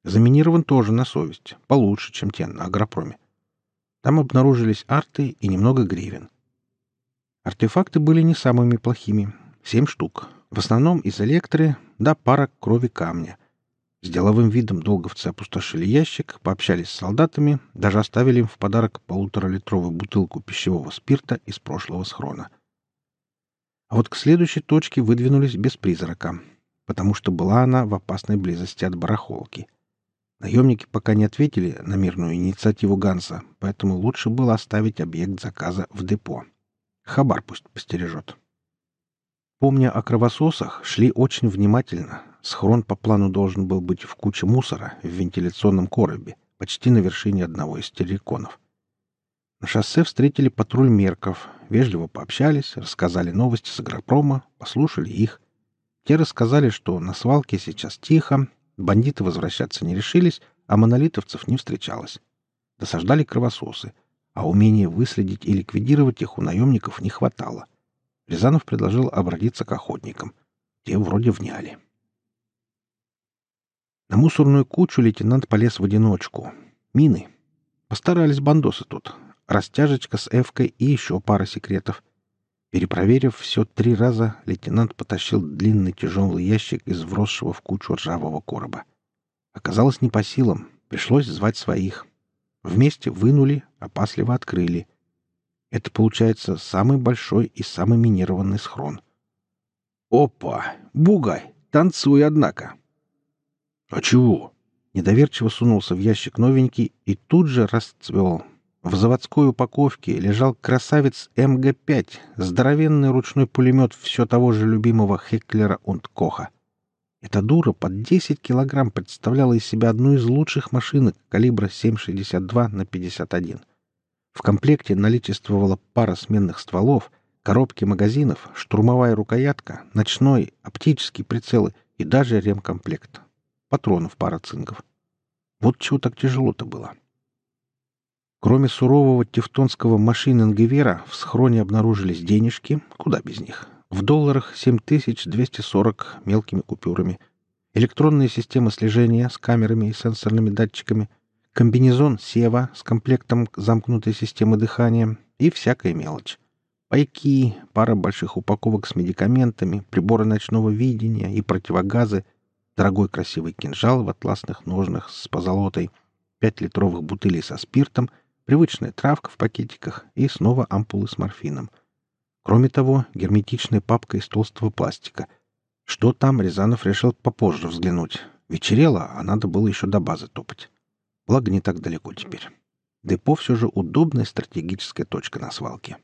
A: Заминирован тоже на совесть, получше, чем те на агропроме. Там обнаружились арты и немного гривен. Артефакты были не самыми плохими. Семь штук. В основном из электры, да пара крови камня. С деловым видом долговцы опустошили ящик, пообщались с солдатами, даже оставили им в подарок полуторалитровую бутылку пищевого спирта из прошлого схрона. А вот к следующей точке выдвинулись без призрака, потому что была она в опасной близости от барахолки. Наемники пока не ответили на мирную инициативу Ганса, поэтому лучше было оставить объект заказа в депо. Хабар пусть постережет. Помня о кровососах, шли очень внимательно. Схрон по плану должен был быть в куче мусора в вентиляционном коробе, почти на вершине одного из терриконов. На шоссе встретили патруль мерков, вежливо пообщались, рассказали новости с агропрома, послушали их. Те рассказали, что на свалке сейчас тихо, бандиты возвращаться не решились, а монолитовцев не встречалось. Досаждали кровососы — а умения выследить и ликвидировать их у наемников не хватало. Рязанов предложил обратиться к охотникам. Те вроде вняли. На мусорную кучу лейтенант полез в одиночку. Мины. Постарались бандосы тут. Растяжечка с эвкой и еще пара секретов. Перепроверив все три раза, лейтенант потащил длинный тяжелый ящик из вросшего в кучу ржавого короба. Оказалось не по силам, пришлось звать своих. Вместе вынули, опасливо открыли. Это, получается, самый большой и самый минированный схрон. «Опа! Бугай! Танцуй, однако!» «А чего?» Недоверчиво сунулся в ящик новенький и тут же расцвел. В заводской упаковке лежал красавец МГ-5, здоровенный ручной пулемет все того же любимого Хеклера und Коха. Эта дура под 10 килограмм представляла из себя одну из лучших машинок калибра 7,62 на 51. В комплекте наличествовала пара сменных стволов, коробки магазинов, штурмовая рукоятка, ночной, оптические прицелы и даже ремкомплект патронов пара цинков. Вот чего так тяжело-то было. Кроме сурового тевтонского машин-ингевера, в схроне обнаружились денежки, куда без них, в долларах 7240 мелкими купюрами, электронные системы слежения с камерами и сенсорными датчиками, комбинезон Сева с комплектом замкнутой системы дыхания. И всякая мелочь. Пайки, пара больших упаковок с медикаментами, приборы ночного видения и противогазы, дорогой красивый кинжал в атласных ножнах с позолотой, пять литровых бутылей со спиртом, привычная травка в пакетиках и снова ампулы с морфином. Кроме того, герметичная папка из толстого пластика. Что там, Рязанов решил попозже взглянуть. Вечерело, а надо было еще до базы топать. Благо, не так далеко теперь. Депо все же удобная стратегическая точка на свалке.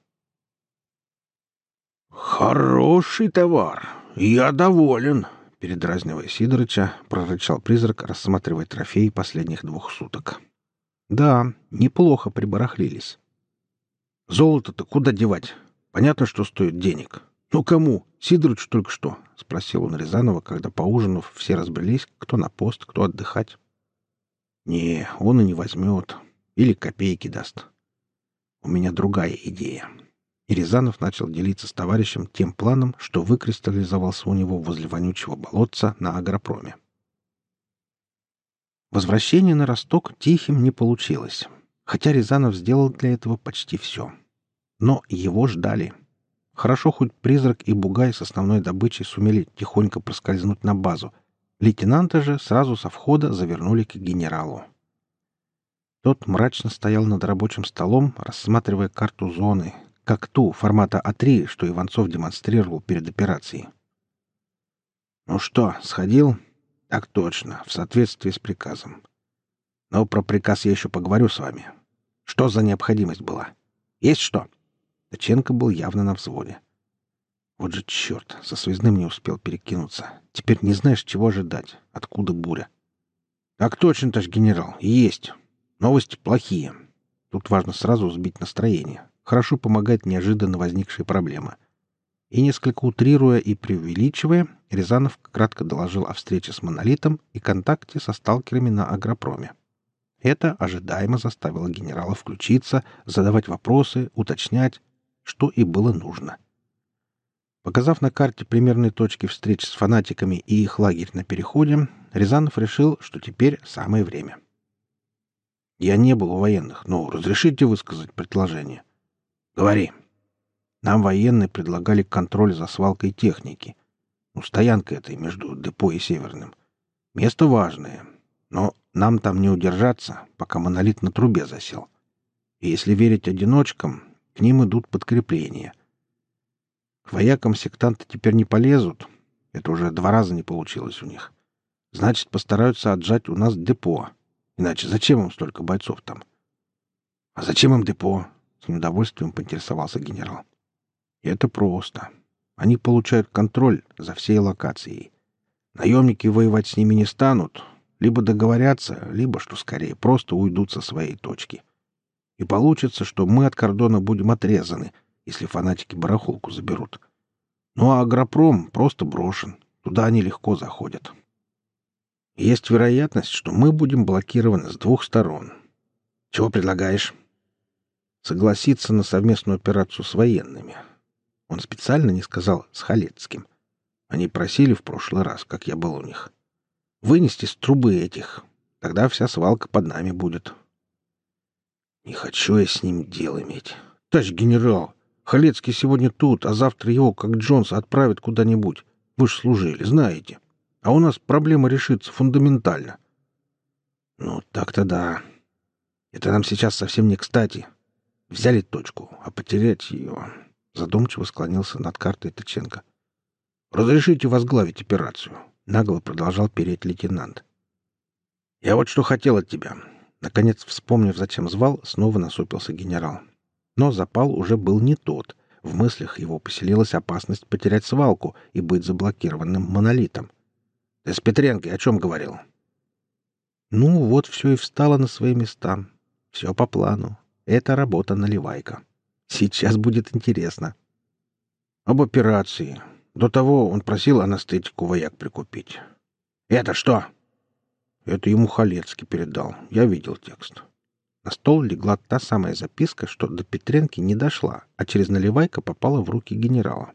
B: «Хороший товар. Я доволен», Передразнивая Сидорыча, прорычал призрак, рассматривая трофеи последних двух суток. «Да, неплохо прибарахлились. Золото-то куда девать? Понятно, что стоит денег. Ну кому? Сидорыч только что?» — спросил он Рязанова, когда, поужинав, все разбрелись, кто на пост, кто отдыхать. «Не, он и не возьмет. Или копейки даст. У меня другая идея и Рязанов начал делиться с товарищем тем планом, что выкристаллизовался у него возле вонючего болотца на агропроме. Возвращение на Росток тихим не получилось, хотя Рязанов сделал для этого почти все. Но его ждали. Хорошо, хоть призрак и бугай с основной добычей сумели тихонько проскользнуть на базу. Лейтенанта же сразу со входа завернули к генералу. Тот мрачно стоял над рабочим столом, рассматривая карту зоны, как ту формата А3, что Иванцов демонстрировал перед операцией. «Ну что, сходил?» «Так точно, в соответствии с приказом. Но про приказ я еще поговорю с вами. Что за необходимость была? Есть что?» Таченко был явно на взводе. Вот же черт, со связным не успел перекинуться. Теперь не знаешь, чего ожидать. Откуда буря? Так точно, товарищ генерал, есть. Новости плохие. Тут важно сразу сбить настроение хорошо помогает неожиданно возникшая проблема. И несколько утрируя и преувеличивая, Рязанов кратко доложил о встрече с монолитом и контакте со сталкерами на агропроме. Это ожидаемо заставило генерала включиться, задавать вопросы, уточнять, что и было нужно. Показав на карте примерные точки встреч с фанатиками и их лагерь на переходе, Рязанов решил, что теперь самое время. «Я не был у военных, но разрешите высказать предложение?» Говори. Нам военные предлагали контроль за свалкой техники. Ну, стоянка этой между депо и Северным. Место важное, но нам там не удержаться, пока монолит на трубе засел. И если верить одиночкам, к ним идут подкрепления. К воякам сектанты теперь не полезут. Это уже два раза не получилось у них. Значит, постараются отжать у нас депо. Иначе зачем им столько бойцов там? А зачем им депо? С недовольствием поинтересовался генерал. И это просто. Они получают контроль за всей локацией. Наемники воевать с ними не станут, либо договорятся, либо, что скорее, просто уйдут со своей точки. И получится, что мы от кордона будем отрезаны, если фанатики барахолку заберут. Ну а агропром просто брошен. Туда они легко заходят. Есть вероятность, что мы будем блокированы с двух сторон. Чего предлагаешь? согласиться на совместную операцию с военными. Он специально не сказал «с Халецким». Они просили в прошлый раз, как я был у них. Вынести с трубы этих. Тогда вся свалка под нами будет. Не хочу я с ним дел иметь. Товарищ генерал, Халецкий сегодня тут, а завтра его, как Джонса, отправят куда-нибудь. Вы ж служили, знаете. А у нас проблема решится фундаментально. Ну, так-то да. Это нам сейчас совсем не кстати. Взяли точку, а потерять ее... Задумчиво склонился над картой Тыченко. «Разрешите возглавить операцию», — нагло продолжал переть лейтенант. «Я вот что хотел от тебя». Наконец, вспомнив, зачем звал, снова насупился генерал. Но запал уже был не тот. В мыслях его поселилась опасность потерять свалку и быть заблокированным монолитом. «Ты с Петренкой о чем говорил?» Ну, вот все и встало на свои места. Все по плану. Это работа наливайка. Сейчас будет интересно. Об операции. До того он просил анестетику вояк прикупить. Это что? Это ему Халецкий передал. Я видел текст. На стол легла та самая записка, что до Петренки не дошла, а через наливайка попала в руки генерала.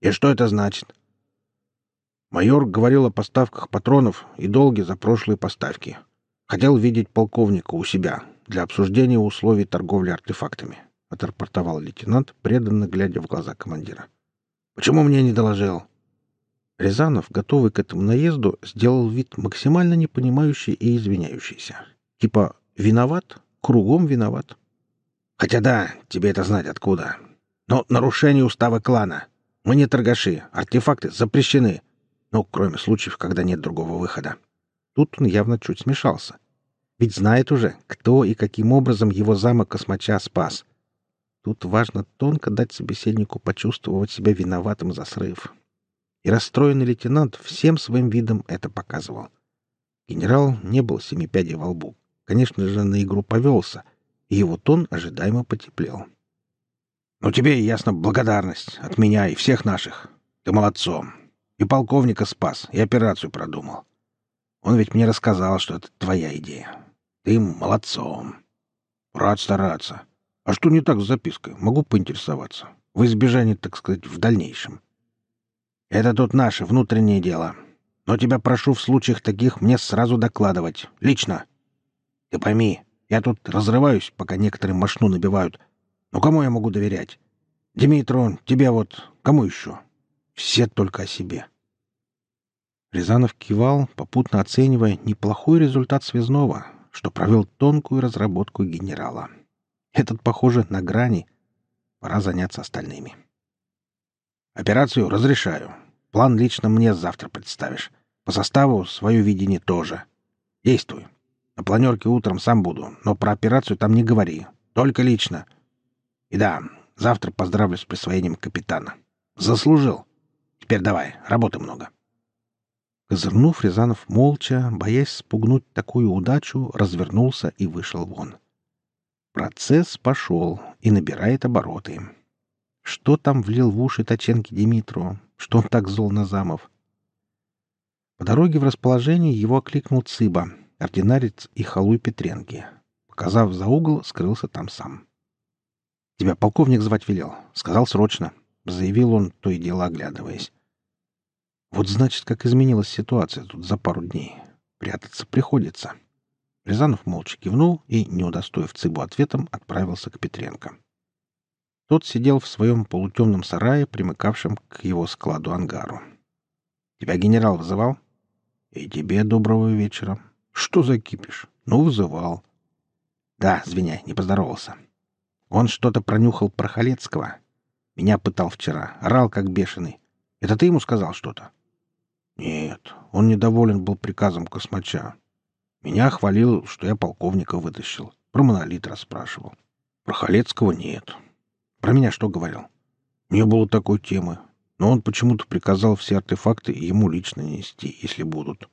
B: И что это значит? Майор говорил о поставках патронов и долге за прошлые поставки. Хотел видеть полковника у себя для обсуждения условий торговли артефактами. — отрапортовал лейтенант, преданно глядя в глаза командира. «Почему мне не доложил?» Рязанов, готовый к этому наезду, сделал вид максимально непонимающий и извиняющийся. Типа «виноват? Кругом виноват». «Хотя да, тебе это знать откуда. Но нарушение устава клана. Мы не торгаши, артефакты запрещены. Ну, кроме случаев, когда нет другого выхода». Тут он явно чуть смешался. Ведь знает уже, кто и каким образом его замок космача спас. Тут важно тонко дать собеседнику почувствовать себя виноватым за срыв. И расстроенный лейтенант всем своим видом это показывал. Генерал не был семипядей во лбу. Конечно же, на игру повелся, и его тон ожидаемо потеплел. «Ну, тебе, ясно, благодарность от меня и всех наших. Ты молодцом. И полковника спас, и операцию продумал. Он ведь мне рассказал, что это твоя идея. Ты молодцом. Рад стараться. А что не так с запиской? Могу поинтересоваться. В избежание, так сказать, в дальнейшем. Это тут наше внутреннее дело. Но тебя прошу в случаях таких мне сразу докладывать. Лично. Ты пойми, я тут разрываюсь, пока некоторые машну набивают. Но кому я могу доверять? Димитру, тебе вот, кому еще? Все только о себе. Рязанов кивал, попутно оценивая неплохой результат связного, что провел тонкую разработку генерала. Этот, похоже, на грани. Пора заняться остальными. Операцию разрешаю. План лично мне завтра представишь. По составу свое видение тоже. Действуй. На планерке утром сам буду, но про операцию там не говори. Только лично. И да, завтра поздравлю с присвоением капитана. Заслужил. Теперь давай, работы много. Козырнув, Рязанов молча, боясь спугнуть такую удачу, развернулся и вышел вон. — Процесс пошел и набирает обороты. Что там влил в уши Таченки Димитру? Что он так зол на замов? По дороге в расположение его окликнул Цыба, ординарец и халуй Петренки. Показав за угол, скрылся там сам. «Тебя полковник звать велел. Сказал срочно», — заявил он, то и дело оглядываясь. «Вот значит, как изменилась ситуация тут за пару дней. Прятаться приходится». Рязанов молча кивнул и, не удостоив Цыбу ответом, отправился к Петренко. Тот сидел в своем полутемном сарае, примыкавшем к его складу-ангару. «Тебя генерал вызывал?» «И тебе доброго вечера. Что за кипиш? Ну, вызывал». «Да, звеня, не поздоровался. Он что-то пронюхал про Халецкого. Меня пытал вчера, орал как бешеный. Это ты ему сказал что-то?» «Нет, он недоволен был приказом космача. Меня хвалил, что я полковника вытащил. Про монолит расспрашивал. Про Халецкого нет. Про меня что говорил? Не было такой темы. Но он почему-то приказал все артефакты ему лично нести, если будут.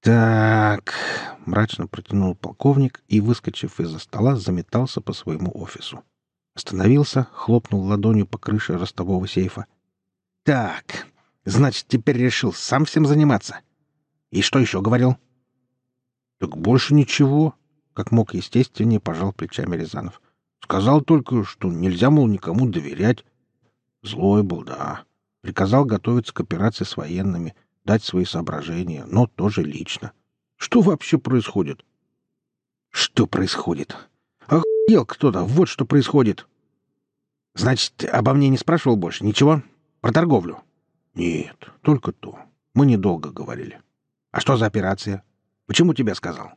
B: «Так...» — мрачно протянул полковник и, выскочив из-за стола, заметался по своему офису. Остановился, хлопнул ладонью по крыше ростового сейфа. «Так, значит, теперь решил сам всем заниматься. И что еще говорил?» Так больше ничего. Как мог естественнее, пожал плечами Рязанов. Сказал только, что нельзя, мол, никому доверять. Злой был, да. Приказал готовиться к операции с военными, дать свои соображения, но тоже лично. Что вообще происходит? Что происходит? Охуел кто-то, вот что происходит. Значит, обо мне не спрашивал больше? Ничего? Про торговлю?
A: Нет, только то. Мы недолго говорили.
B: А что за операция? Почему тебя сказал?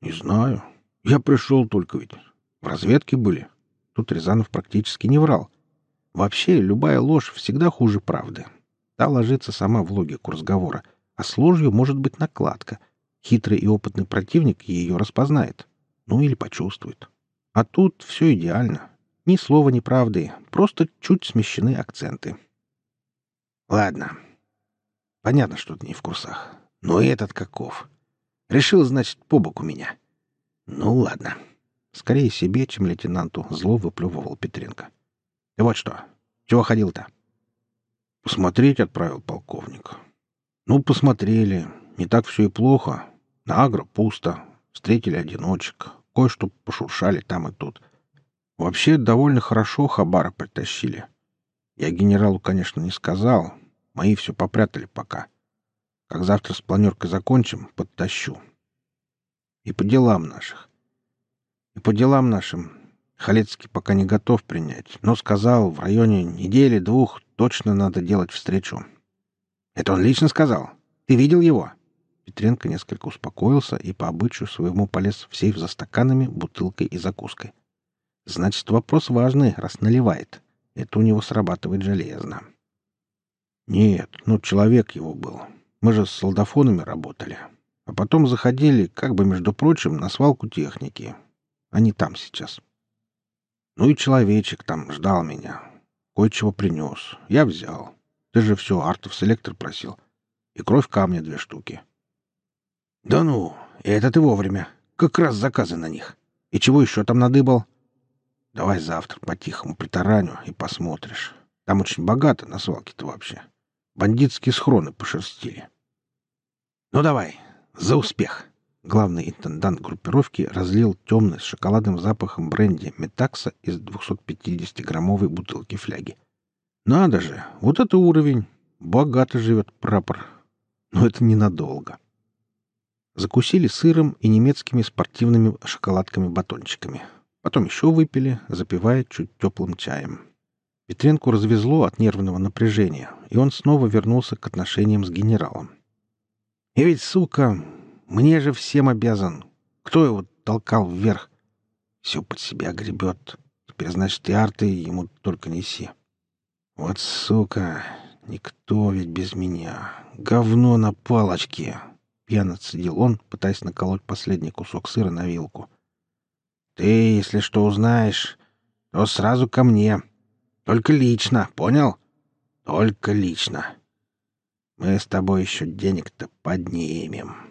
A: Не знаю. Я пришел только ведь. В разведке были. Тут Рязанов практически не врал. Вообще, любая ложь всегда хуже правды. Та ложится сама в логику разговора, а с ложью может быть накладка. Хитрый и опытный противник ее распознает. Ну или почувствует. А тут все идеально. Ни слова ни правды, просто чуть смещены акценты.
B: Ладно. Понятно, что ты не в курсах. Но этот каков. Решил, значит, по боку меня. Ну, ладно.
A: Скорее себе, чем лейтенанту, зло выплевывал Петренко.
B: Ты вот что. Чего ходил-то?
A: Посмотреть отправил полковник. Ну, посмотрели. Не так все и плохо. На агро пусто. Встретили одиночек. Кое-что пошуршали там и тут. Вообще, довольно хорошо хабара притащили. Я генералу, конечно, не сказал. Мои все попрятали пока. Как завтра с планеркой закончим, подтащу. И по делам наших. И по делам нашим Халецкий пока не готов принять, но сказал, в районе недели-двух точно надо делать встречу.
B: Это он лично сказал? Ты видел его?
A: Петренко несколько успокоился и по обычаю своему полез в сейф за стаканами, бутылкой и закуской. Значит, вопрос важный, раз наливает. Это у него срабатывает железно. Нет, ну человек его был. Мы же с солдафонами работали. А потом заходили, как бы, между прочим, на свалку техники. Они там сейчас. Ну и человечек там ждал меня. Кое-чего принес. Я взял. Ты же все артов селектор просил. И кровь камня две штуки.
B: Да ну, это ты вовремя. Как раз заказы на них. И чего еще там надыбал?
A: Давай завтра по-тихому притараню и посмотришь. Там очень богато на свалке-то вообще. Бандитские схроны пошерстили.
B: Ну давай, за успех.
A: Главный интендант группировки разлил темный с шоколадным запахом бренди метакса из 250-граммовой бутылки фляги. Надо же, вот это уровень. Богато живет прапор. Но это ненадолго. Закусили сыром и немецкими спортивными шоколадками-батончиками. Потом еще выпили, запивая чуть теплым чаем. Петренку развезло от нервного напряжения, и он снова вернулся к отношениям с генералом.
B: «И ведь, сука, мне же всем обязан. Кто его толкал вверх? Все под себя гребет. Теперь, значит, и арты ему только неси. Вот, сука, никто ведь без меня. Говно на палочке!» Пьяно цедил он, пытаясь наколоть последний кусок сыра на вилку. «Ты, если что узнаешь, то сразу ко мне. Только лично, понял? Только лично. Мы с тобой еще денег-то поднимем».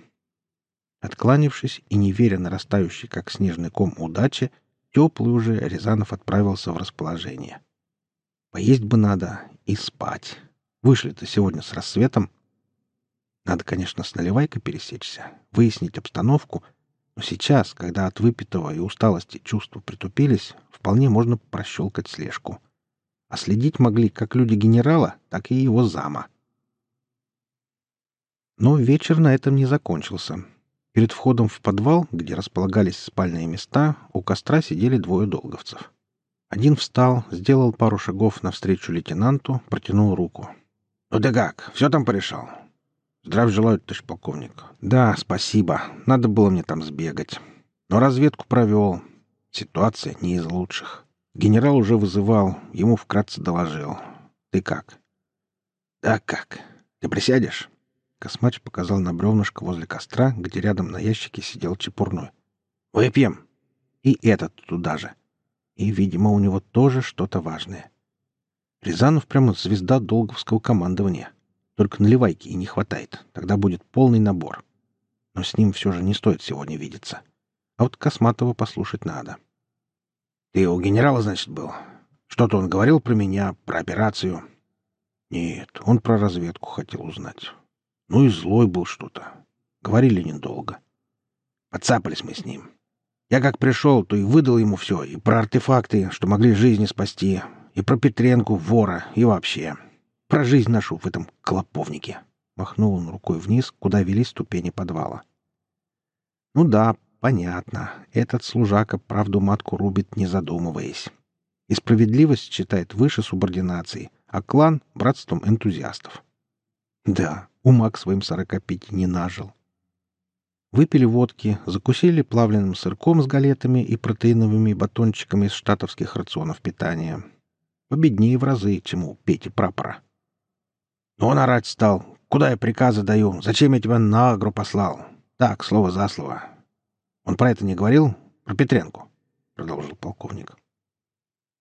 A: Откланившись и не веря нарастающей, как снежный ком, удачи, теплый уже Рязанов отправился в расположение. Поесть бы надо и спать. Вышли-то сегодня с рассветом. Надо, конечно, с наливайкой пересечься, выяснить обстановку, но сейчас, когда от выпитого и усталости чувства притупились, вполне можно прощелкать слежку. А следить могли как люди генерала, так и его зама. Но вечер на этом не закончился. Перед входом в подвал, где располагались спальные места, у костра сидели двое долговцев. Один встал, сделал пару шагов навстречу лейтенанту, протянул руку.
B: «Ну да как? Все там порешал?»
A: «Здрав желаю, товарищ полковник». «Да, спасибо. Надо было мне там сбегать. Но разведку провел. Ситуация не из лучших. Генерал уже вызывал, ему вкратце доложил. Ты как?»
B: «Да как? Ты присядешь?»
A: Космач показал на бревнышко возле костра, где рядом на ящике сидел Чепурной.
B: «Выпьем!»
A: И этот туда же. И, видимо, у него тоже что-то важное. Рязанов прямо звезда долговского командования. Только наливайки и не хватает. Тогда будет полный набор. Но с ним все же не стоит сегодня видеться. А вот Косматова послушать надо.
B: «Ты у генерала, значит, был? Что-то он говорил про меня, про операцию?»
A: «Нет, он про разведку хотел узнать. Ну и злой был что-то. Говорили недолго.
B: Подцапались мы с ним. Я как пришел, то и выдал ему все, и про артефакты, что могли жизни спасти, и про Петренку, вора, и вообще. Про жизнь нашу в этом клоповнике.
A: Махнул он рукой вниз, куда вели ступени подвала. Ну да, понятно. Этот служака правду матку рубит, не задумываясь.
B: И справедливость считает выше субординации, а клан — братством энтузиастов. Да, ума к своим сорока пяти не нажил. Выпили водки, закусили плавленным сырком с галетами и протеиновыми батончиками из штатовских рационов питания. Победнее в разы, чем у Пети Прапора. Но он орать стал. Куда я приказы даю? Зачем я тебя на агру послал? Так, слово за слово. Он про это не говорил? Про Петренку? Продолжил полковник.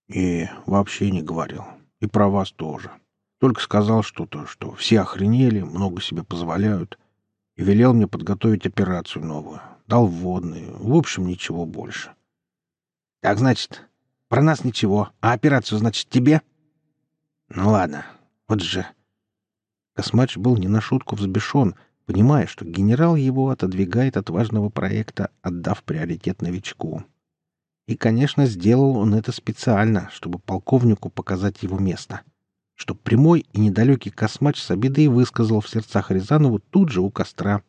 B: И вообще не говорил. И про вас тоже. Только сказал что-то, что все охренели, много себе позволяют — и велел мне подготовить операцию новую. Дал вводные. В общем, ничего больше. — Так, значит, про нас ничего, а операцию, значит, тебе? — Ну ладно, вот же. Космач был не на шутку взбешен, понимая, что генерал его отодвигает от важного проекта, отдав приоритет новичку. И, конечно, сделал он это специально, чтобы полковнику показать его место — что прямой и недалекий космач с обидой высказал в сердцах Рязанову тут же у костра.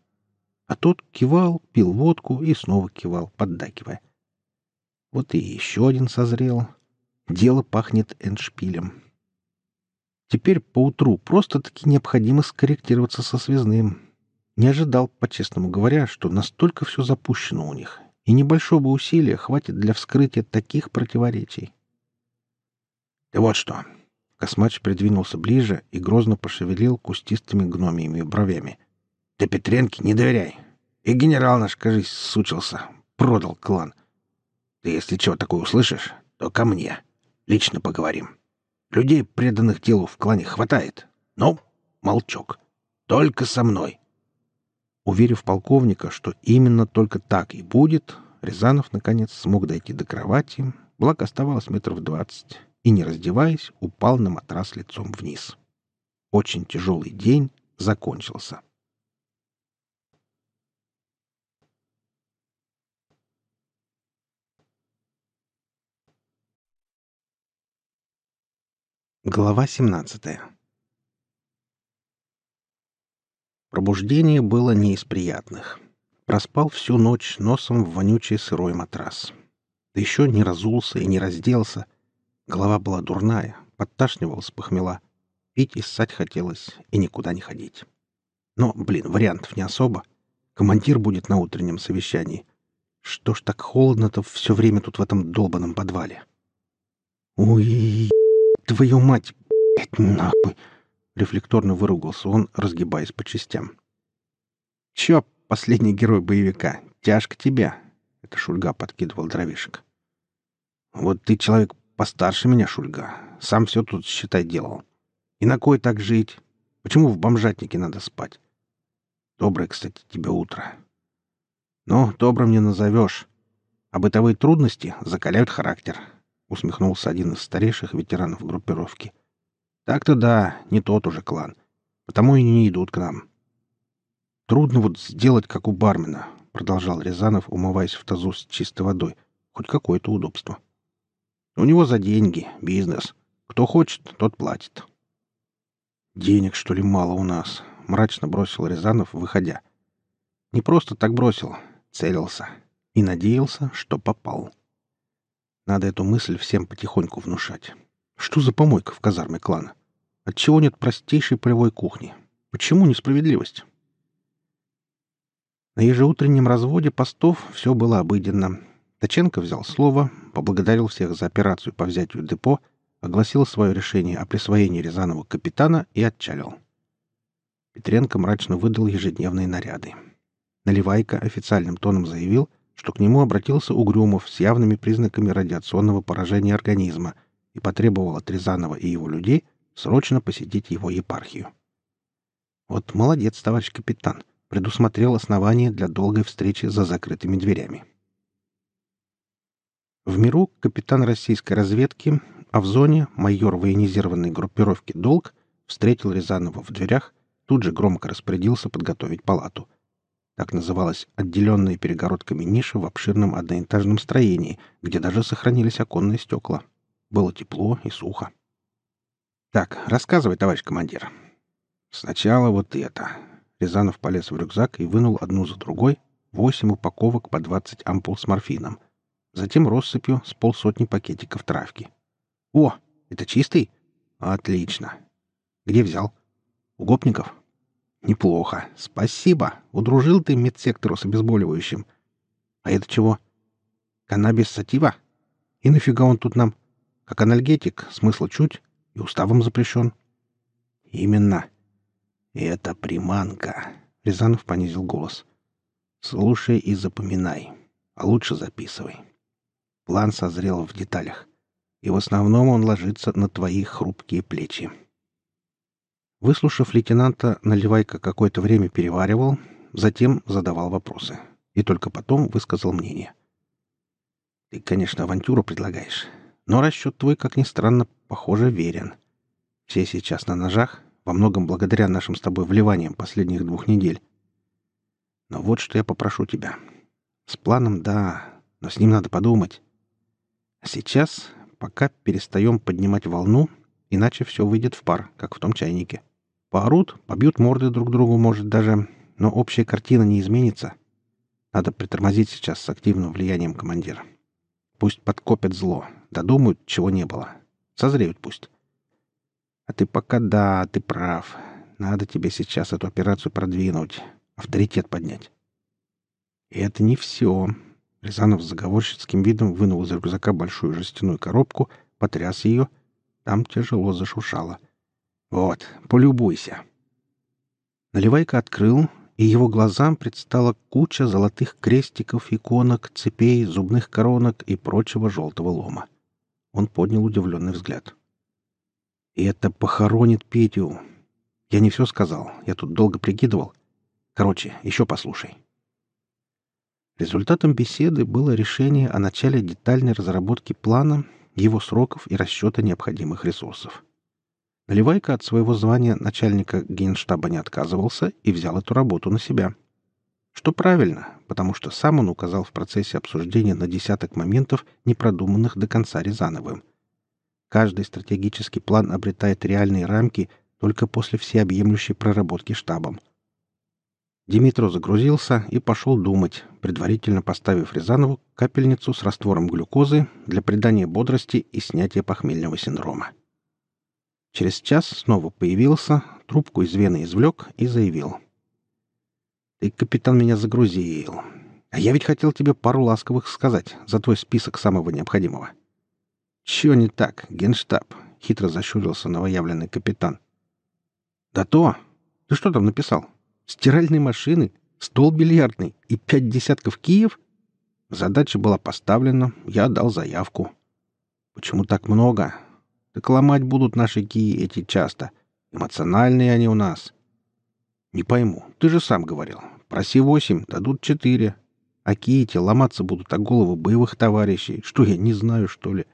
B: А тот кивал, пил водку и снова кивал, поддакивая. Вот и еще один созрел. Дело пахнет эншпилем. Теперь поутру просто-таки необходимо скорректироваться со связным. Не ожидал, по-честному говоря, что настолько все запущено у них, и небольшого усилия хватит для вскрытия таких противоречий. — Да вот что, Космач придвинулся ближе и грозно пошевелил кустистыми гномиями бровями. — Ты Петренке не доверяй. И генерал наш, кажись, сучился. Продал клан. Ты, если чего такое услышишь, то ко мне. Лично поговорим. Людей, преданных делу в клане, хватает. Но молчок. Только со мной. Уверив полковника, что именно только так и будет, Рязанов, наконец, смог дойти до кровати, благо оставалось метров двадцать, и, не раздеваясь, упал на матрас лицом вниз. Очень тяжелый день закончился. Глава 17 Пробуждение было не из приятных. Проспал всю ночь носом в вонючий сырой матрас. Да еще не разулся и не разделся — Голова была дурная, подташнивал с похмела. Пить и ссать хотелось, и никуда не ходить. Но, блин, вариантов не особо. Командир будет на утреннем совещании. Что ж так холодно-то все время тут в этом долбанном подвале? Ой, твою мать, блядь, нахуй! Рефлекторно выругался он, разгибаясь по частям. Чё, последний герой боевика, тяжко тебя? Это Шульга подкидывал дровишек. Вот ты человек Постарше меня, Шульга. Сам все тут, считай, делал. И на кой так жить? Почему в бомжатнике надо спать? Доброе, кстати, тебе утро. Ну, добрым не назовешь. А бытовые трудности закаляют характер, — усмехнулся один из старейших ветеранов группировки. Так-то да, не тот уже клан. Потому и не идут к нам. Трудно вот сделать, как у бармена, — продолжал Рязанов, умываясь в тазу с чистой водой. Хоть какое-то удобство. — у него за деньги, бизнес. Кто хочет, тот платит. «Денег, что ли, мало у нас?» — мрачно бросил Рязанов, выходя. Не просто так бросил, целился. И надеялся, что попал. Надо эту мысль всем потихоньку внушать. Что за помойка в казарме клана? Отчего нет простейшей полевой кухни? Почему несправедливость? На ежеутреннем разводе постов все было обыденно. Таченко взял слово, поблагодарил всех за операцию по взятию депо, огласил свое решение о присвоении Рязанова капитана и отчалил. Петренко мрачно выдал ежедневные наряды. Наливайко официальным тоном заявил, что к нему обратился Угрюмов с явными признаками радиационного поражения организма и потребовал от Рязанова и его людей срочно посетить его епархию. Вот молодец, товарищ капитан, предусмотрел основания для долгой встречи за закрытыми дверями. В миру капитан российской разведки, а в зоне майор военизированной группировки «Долг» встретил Рязанова в дверях, тут же громко распорядился подготовить палату. Так называлась отделенная перегородками ниша в обширном одноэтажном строении, где даже сохранились оконные стекла. Было тепло и сухо. «Так, рассказывай, товарищ командир». «Сначала вот это». Рязанов полез в рюкзак и вынул одну за другой восемь упаковок по двадцать ампул с морфином — затем россыпью с полсотни пакетиков травки. О, это чистый? Отлично. Где взял? У гопников? Неплохо. Спасибо. Удружил ты медсектору с обезболивающим. А это чего? Каннабис сатива? И нафига он тут нам? Как анальгетик, смысла чуть, и уставом запрещен. Именно. Это приманка. Рязанов понизил голос. Слушай и запоминай. А лучше записывай. План созрел в деталях. И в основном он ложится на твои хрупкие плечи. Выслушав лейтенанта, Наливайка какое-то время переваривал, затем задавал вопросы. И только потом высказал мнение. «Ты, конечно, авантюру предлагаешь, но расчет твой, как ни странно, похоже, верен. Все сейчас на ножах, во многом благодаря нашим с тобой вливаниям последних двух недель. Но вот что я попрошу тебя. С планом, да, но с ним надо подумать. А сейчас пока перестаем поднимать волну, иначе все выйдет в пар, как в том чайнике. Поорут, побьют морды друг другу, может, даже, но общая картина не изменится. Надо притормозить сейчас с активным влиянием командира. Пусть подкопят зло, додумают, чего не было. Созреют пусть. А ты пока да, ты прав. Надо тебе сейчас эту операцию продвинуть, авторитет поднять. И это не все. Рязанов с заговорщицким видом вынул из рюкзака большую жестяную коробку, потряс ее. Там тяжело зашушало — вот, полюбуйся. Наливайка открыл, и его глазам предстала куча золотых крестиков, иконок, цепей, зубных коронок и прочего желтого лома. Он поднял удивленный взгляд. «И это похоронит Петю. Я не все сказал, я тут долго прикидывал. Короче, еще послушай». Результатом беседы было решение о начале детальной разработки плана, его сроков и расчета необходимых ресурсов. Наливайка от своего звания начальника генштаба не отказывался и взял эту работу на себя. Что правильно, потому что сам он указал в процессе обсуждения на десяток моментов, не продуманных до конца Рязановым. Каждый стратегический план обретает реальные рамки только после всеобъемлющей проработки штабом. Димитро загрузился и пошел думать, предварительно поставив Рязанову капельницу с раствором глюкозы для придания бодрости и снятия похмельного синдрома. Через час снова появился, трубку из вены извлек и заявил. «Ты, капитан, меня загрузил. А я ведь хотел тебе пару ласковых сказать за твой список самого необходимого». «Чего не так, генштаб?» — хитро защурился новоявленный капитан. «Да то! Ты что там написал? Стиральные машины, стол бильярдный и пять десятков Киев?» Задача была поставлена, я дал заявку. «Почему так много? Так ломать будут наши кии эти часто. Эмоциональные они у нас. Не пойму, ты же сам говорил. Проси восемь, дадут четыре. А кии эти ломаться будут о голову боевых товарищей. Что я не знаю, что ли?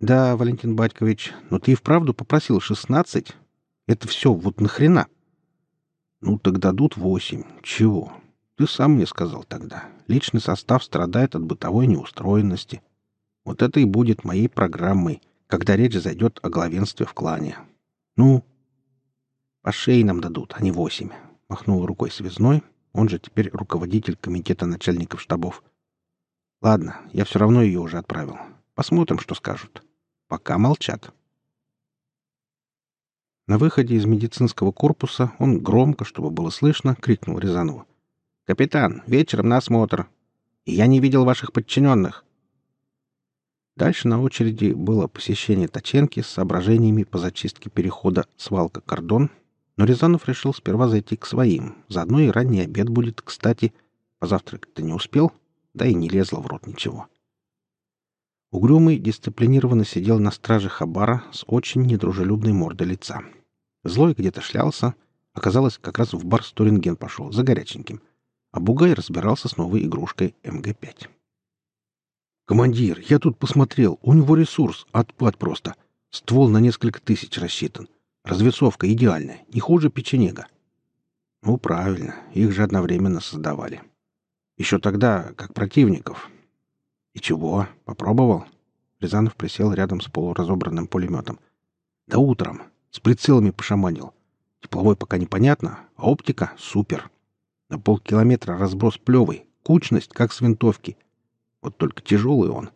B: Да, Валентин Батькович, но ты и вправду попросил шестнадцать. Это все вот нахрена? Ну, так дадут восемь. Чего? Ты сам мне сказал тогда. Личный состав страдает от бытовой неустроенности. Вот это и будет моей программой — когда речь зайдет о главенстве в клане. Ну, по шее нам дадут, а не восемь. Махнул рукой связной, он же теперь руководитель комитета начальников штабов. Ладно, я все равно ее уже отправил. Посмотрим, что скажут. Пока молчат. На выходе из медицинского корпуса он громко, чтобы было слышно, крикнул Рязанову. «Капитан, вечером на осмотр. И я не видел ваших подчиненных. Дальше на очереди было посещение Таченки с соображениями по зачистке перехода свалка-кордон, но Рязанов решил сперва зайти к своим. Заодно и ранний обед будет, кстати. Позавтракать-то не успел, да и не лезло в рот ничего. Угрюмый дисциплинированно сидел на страже Хабара с очень недружелюбной мордой лица. Злой где-то шлялся. Оказалось, как раз в бар Сторинген пошел, за горяченьким. А Бугай разбирался с новой игрушкой МГ-5. «Командир, я тут посмотрел. У него ресурс. Отпад просто. Ствол на несколько тысяч рассчитан. Развесовка идеальная. Не хуже печенега». «Ну, правильно. Их же одновременно создавали. Еще тогда, как противников». «И чего? Попробовал?» Рязанов присел рядом с полуразобранным пулеметом. «Да утром. С прицелами пошаманил. Тепловой пока непонятно, а оптика — супер. На полкилометра разброс плевый, кучность, как с винтовки. Вот только тяжелый он.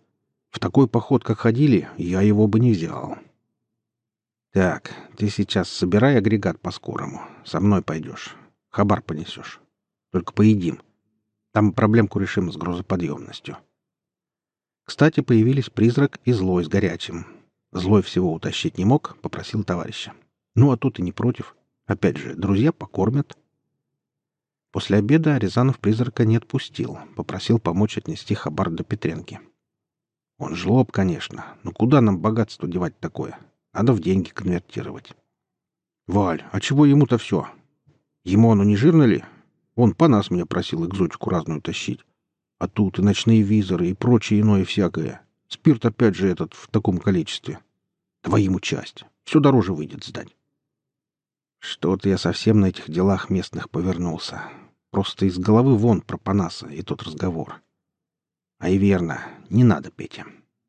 A: В такой поход, как ходили, я его бы не взял. Так, ты сейчас собирай агрегат по-скорому. Со мной пойдешь. Хабар понесешь. Только поедим. Там проблемку решим с грузоподъемностью. Кстати, появились призрак и злой с горячим. Злой всего утащить не мог, попросил товарища. Ну, а тут и не против. Опять же, друзья покормят. После обеда Рязанов призрака не отпустил, попросил помочь отнести хабар до Петренки. Он жлоб, конечно, но куда нам богатство девать такое? Надо в деньги конвертировать. Валь, а чего ему-то все? Ему оно не жирно ли? Он по нас меня просил экзотику разную тащить. А тут и ночные визоры, и прочее иное всякое. Спирт опять же этот в таком количестве. Давай ему часть. Все дороже выйдет сдать. Что-то я совсем на этих делах местных повернулся. Просто из головы вон про Панаса и тот разговор. А и верно, не надо, Петя.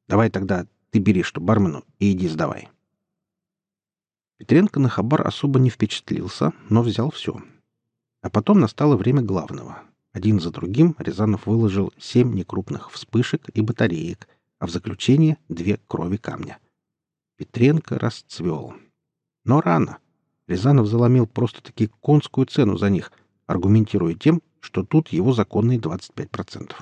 A: Давай тогда ты бери, что бармену, и иди сдавай. Петренко на хабар особо не впечатлился, но взял все. А потом настало время главного. Один за другим Рязанов выложил семь некрупных вспышек и батареек, а в заключение две крови камня. Петренко расцвел. Но рано. Рязанов заломил просто-таки конскую цену за них, аргументируя тем, что тут его законные 25%.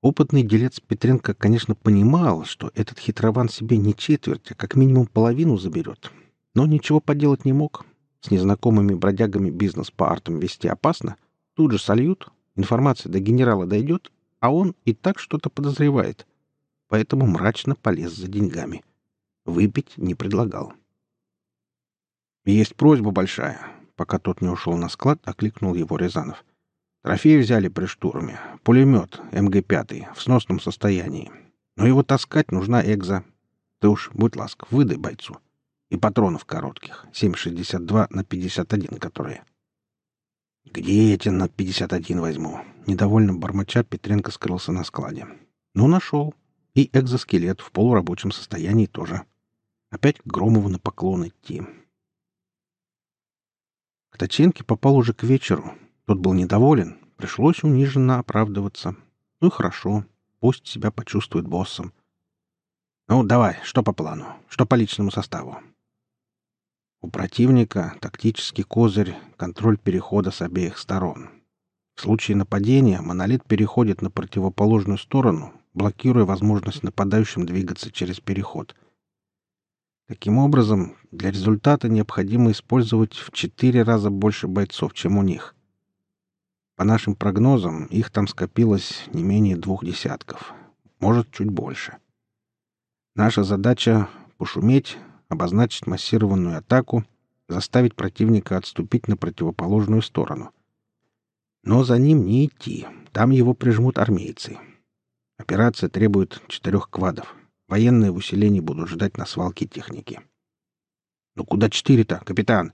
A: Опытный делец Петренко, конечно, понимал, что этот хитрован себе не четверть, а как минимум половину заберет, но ничего поделать не мог. С незнакомыми бродягами бизнес по артам вести опасно. Тут же сольют, информация до генерала дойдет, а он и так что-то подозревает. Поэтому мрачно полез за деньгами. Выпить не предлагал. «Есть просьба большая», — пока тот не ушел на склад, окликнул его Рязанов. «Трофей взяли при штурме. Пулемет МГ-5 в сносном состоянии. Но его таскать нужна экза. Ты уж, будь ласков, выдай бойцу» и патронов коротких, 7,62 на 51, которые. «Где я эти на 51 возьму?» Недовольно бормоча Петренко скрылся на складе. «Ну, нашел. И экзоскелет в полурабочем состоянии тоже. Опять к Громову на поклон идти». К Точенке попал уже к вечеру. Тот был недоволен. Пришлось униженно оправдываться. Ну и хорошо. Пусть себя почувствует боссом. «Ну, давай, что по плану? Что по личному составу?» У противника тактический козырь — контроль перехода с обеих сторон. В случае нападения монолит переходит на противоположную сторону, блокируя возможность нападающим двигаться через переход. Таким образом, для результата необходимо использовать в четыре раза больше бойцов, чем у них. По нашим прогнозам, их там скопилось не менее двух десятков, может, чуть больше. Наша задача — пошуметь, обозначить массированную атаку, заставить противника отступить на противоположную сторону. Но за ним не идти, там его прижмут армейцы. Операция требует четырех квадов. Военные в усилении будут ждать на свалке техники. «Ну куда четыре-то, капитан?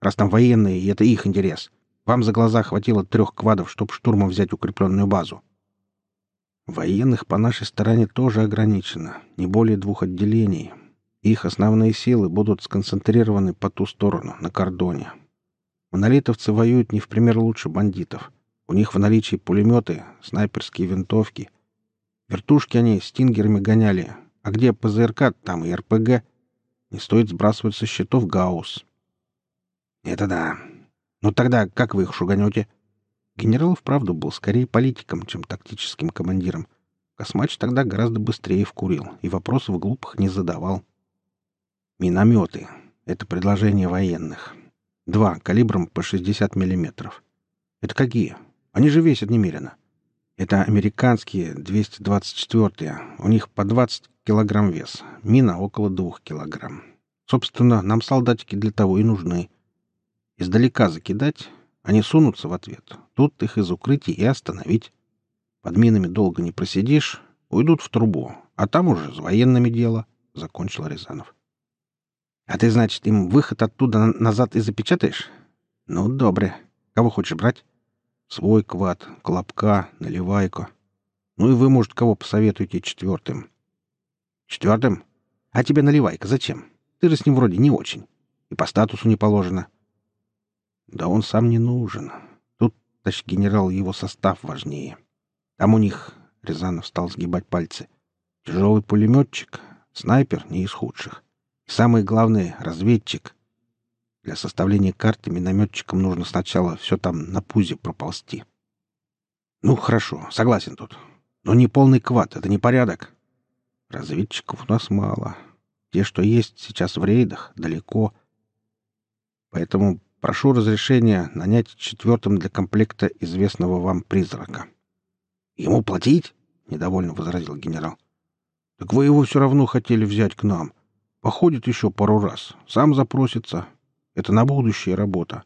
A: Раз там военные, и это их интерес. Вам за глаза хватило трех квадов, чтобы штурмом взять укрепленную базу». Военных по нашей стороне тоже ограничено. Не более двух отделений, их основные силы будут сконцентрированы по ту сторону, на кордоне. Монолитовцы воюют не в пример лучше бандитов. У них в наличии пулеметы, снайперские винтовки. Вертушки они стингерами гоняли, а где ПЗРК, там и РПГ. Не стоит сбрасывать со счетов гаусс. Это да. Ну тогда как вы их шуганете? Генерал вправду был скорее политиком, чем тактическим командиром. Космач тогда гораздо быстрее вкурил и вопросов глупых не задавал. Минометы. Это предложение военных. Два, калибром по 60 миллиметров. Это какие? Они же весят немерено. Это американские 224-е. У них по 20 килограмм вес. Мина около 2 килограмм. Собственно, нам солдатики для того и нужны. Издалека закидать, они сунутся в ответ. Тут их из укрытий и остановить. Под минами долго не просидишь, уйдут в трубу, а там уже с военными дело, — закончил Рязанов. А ты, значит, им выход оттуда назад и запечатаешь? Ну, добре. Кого хочешь брать? Свой квад, колобка, наливайку. Ну и вы, может, кого посоветуете четвертым? Четвертым? А тебе наливайка зачем? Ты же с ним вроде не очень. И по статусу не положено. Да он сам не нужен. Тут, товарищ генерал, его состав важнее. Там у них... Рязанов стал сгибать пальцы.
B: Тяжелый пулеметчик, снайпер не из худших. Самое главное — разведчик. Для составления карты минометчикам нужно сначала все там на пузе проползти. Ну, хорошо, согласен тут. Но не полный квад, это не порядок. Разведчиков у нас мало. Те, что есть сейчас в рейдах, далеко. Поэтому прошу разрешения нанять четвертым для комплекта известного вам призрака. Ему платить? Недовольно возразил генерал. Так вы его все равно хотели взять к нам. Походит еще пару раз. Сам запросится. Это на будущее работа.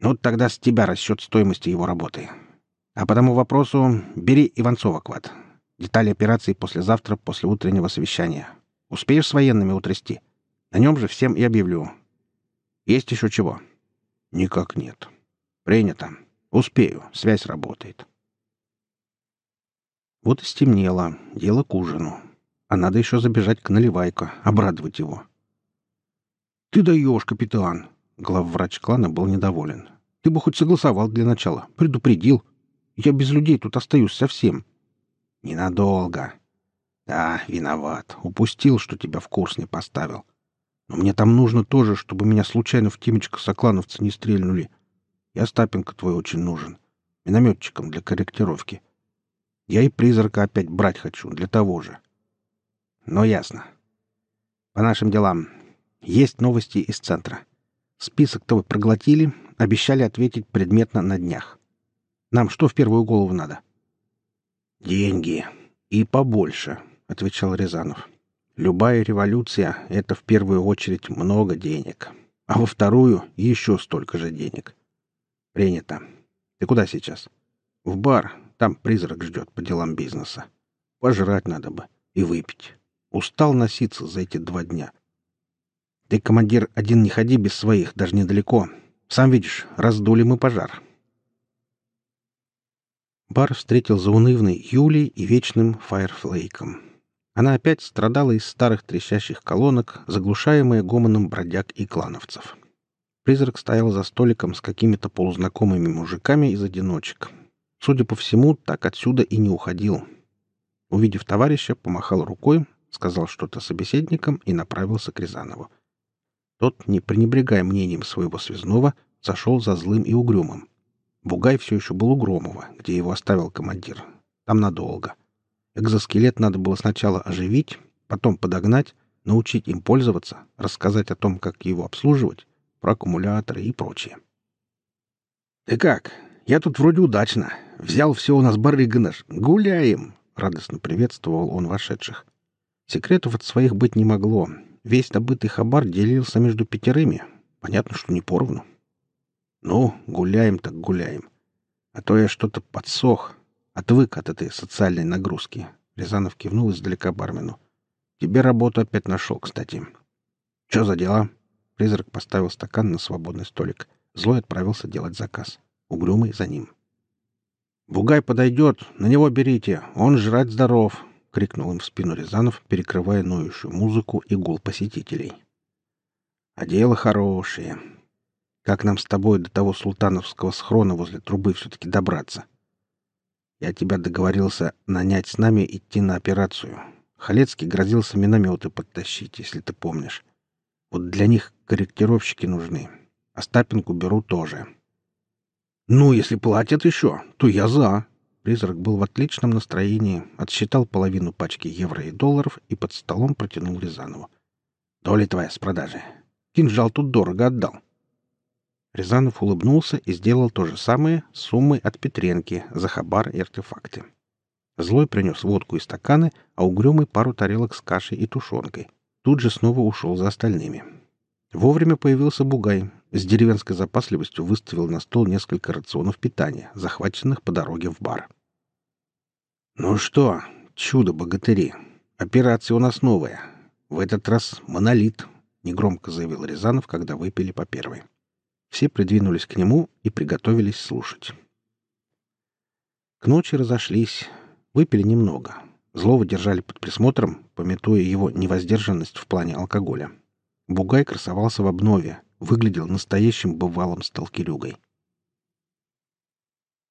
B: Ну, тогда с тебя расчет стоимости его работы. А по тому вопросу бери Иванцова квад. Детали операции послезавтра после утреннего совещания. Успеешь с военными утрясти? На нем же всем и объявлю. Есть еще чего? Никак нет. Принято. Успею. Связь работает. Вот и стемнело. Дело к ужину. А надо еще забежать к наливайку, обрадовать его. «Ты даешь, капитан!» Главврач клана был недоволен. «Ты бы хоть согласовал для начала. Предупредил. Я без людей тут остаюсь совсем. Ненадолго. Да, виноват. Упустил, что тебя в курс не поставил. Но мне там нужно тоже, чтобы меня случайно в темечко соклановцы не стрельнули. И Остапенко твой очень нужен. Минометчиком для корректировки. Я и призрака опять брать хочу, для того же. Но ясно. По нашим делам. Есть новости из центра. Список-то вы проглотили, обещали ответить предметно на днях. Нам что в первую голову надо? Деньги. И побольше, отвечал Рязанов. Любая революция — это в первую очередь много денег, а во вторую — еще столько же денег. Принято. Ты куда сейчас? В бар. Там призрак ждет по делам бизнеса. Пожрать надо бы и выпить. Устал носиться за эти два дня. Ты, командир, один не ходи без своих, даже недалеко. Сам видишь, раздули мы пожар. Бар встретил заунывной Юлей и вечным Фаерфлейком. Она опять страдала из старых трещащих колонок, заглушаемая гомоном бродяг и клановцев. Призрак стоял за столиком с какими-то полузнакомыми мужиками из одиночек. Судя по всему, так отсюда и не уходил. Увидев товарища, помахал рукой, сказал что-то собеседникам и направился к Рязанову. Тот, не пренебрегая мнением своего связного, зашел за злым и угрюмым. Бугай все еще был у Громова, где его оставил командир. Там надолго. Экзоскелет надо было сначала оживить, потом подогнать, научить им пользоваться, рассказать о том, как его обслуживать, про аккумуляторы и прочее. «Ты как? Я тут вроде удачно. Взял все у нас барыга наш. Гуляем!» — радостно приветствовал он вошедших. Секретов от своих быть не могло. Весь добытый хабар делился между пятерыми. Понятно, что не поровну. Ну, гуляем так гуляем. А то я что-то подсох, отвык от этой социальной нагрузки. Рязанов кивнул издалека бармену. Тебе работу опять нашел, кстати. Что за дела? Призрак поставил стакан на свободный столик. Злой отправился делать заказ. Угрюмый за ним. «Бугай подойдет, на него берите, он жрать здоров!» — крикнул им в спину Рязанов, перекрывая ноющую музыку и гул посетителей. «А дело хорошее. Как нам с тобой до того султановского схрона возле трубы все-таки добраться? Я тебя договорился нанять с нами идти на операцию. Халецкий грозился минометы подтащить, если ты помнишь. Вот для них корректировщики нужны. Остапенку беру тоже. Ну, если платят еще, то я за. Призрак был в отличном настроении, отсчитал половину пачки евро и долларов и под столом протянул Рязанову. Доля твоя с продажи. Кинжал тут дорого отдал. Рязанов улыбнулся и сделал то же самое с суммой от Петренки за хабар и артефакты. Злой принес водку и стаканы, а угрюмый пару тарелок с кашей и тушенкой. Тут же снова ушел за остальными. Вовремя появился Бугай. С деревенской запасливостью выставил на стол несколько рационов питания, захваченных по дороге в бар. «Ну что, чудо-богатыри, операция у нас новая. В этот раз монолит», — негромко заявил Рязанов, когда выпили по первой. Все придвинулись к нему и приготовились слушать. К ночи разошлись, выпили немного. Злого держали под присмотром, пометуя его невоздержанность в плане алкоголя. Бугай красовался в обнове, выглядел настоящим бывалым сталкерюгой.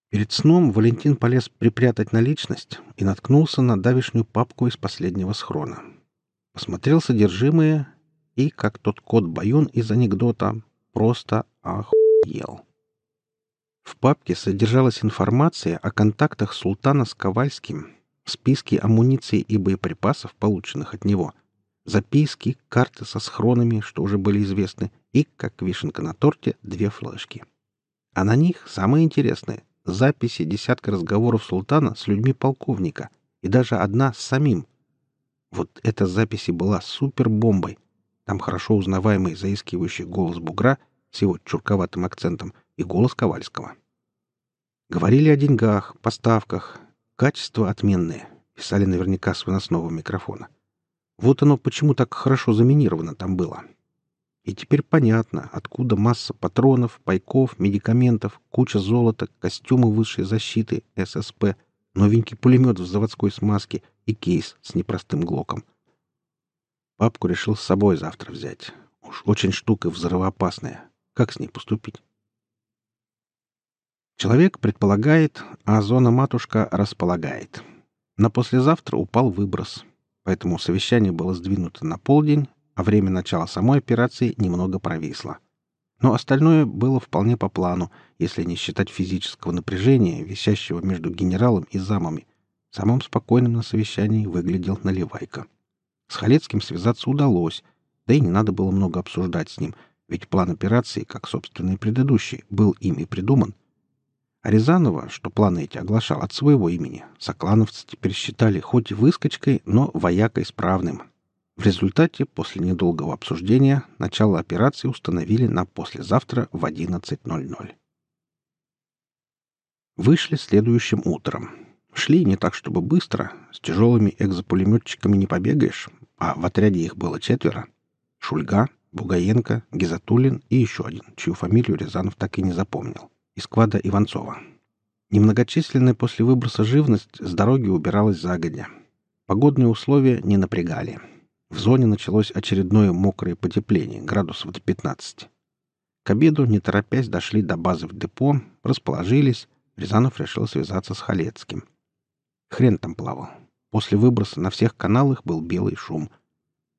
B: Перед сном Валентин полез припрятать наличность и наткнулся на давишнюю папку из последнего схрона. Посмотрел содержимое и, как тот кот Баюн из анекдота, просто охуел. В папке содержалась информация о контактах султана с Ковальским, списки амуниции и боеприпасов, полученных от него, записки, карты со схронами, что уже были известны, и, как вишенка на торте, две флешки. А на них самое интересное записи десятка разговоров султана с людьми полковника и даже одна с самим. Вот эта запись и была супербомбой. Там хорошо узнаваемый заискивающий голос бугра с его чурковатым акцентом и голос Ковальского. Говорили о деньгах, поставках. Качество отменное. Писали наверняка с выносного микрофона. Вот оно почему так хорошо заминировано там было. И теперь понятно, откуда масса патронов, пайков, медикаментов, куча золота, костюмы высшей защиты, ССП, новенький пулемет в заводской смазке и кейс с непростым глоком. Папку решил с собой завтра взять. Уж очень штука взрывоопасная. Как с ней поступить? Человек предполагает, а зона-матушка располагает. На послезавтра упал выброс, поэтому совещание было сдвинуто на полдень, а время начала самой операции немного провисло. Но остальное было вполне по плану, если не считать физического напряжения, висящего между генералом и замами. Самым спокойным на совещании выглядел Наливайко. С Халецким связаться удалось, да и не надо было много обсуждать с ним, ведь план операции, как собственный предыдущий, был ими придуман. Рязанова, что планы эти оглашал от своего имени, соклановцы теперь считали хоть и выскочкой, но воякой справным, в результате, после недолгого обсуждения, начало операции установили на послезавтра в 11.00. Вышли следующим утром. Шли не так, чтобы быстро, с тяжелыми экзопулеметчиками не побегаешь, а в отряде их было четверо. Шульга, Бугаенко, Гизатулин и еще один, чью фамилию Рязанов так и не запомнил. Из квада Иванцова. Немногочисленная после выброса живность с дороги убиралась загодя. Погодные условия не напрягали. В зоне началось очередное мокрое потепление, градусов до 15. К обеду, не торопясь, дошли до базы в депо, расположились. Рязанов решил связаться с Халецким. Хрен там плавал. После выброса на всех каналах был белый шум.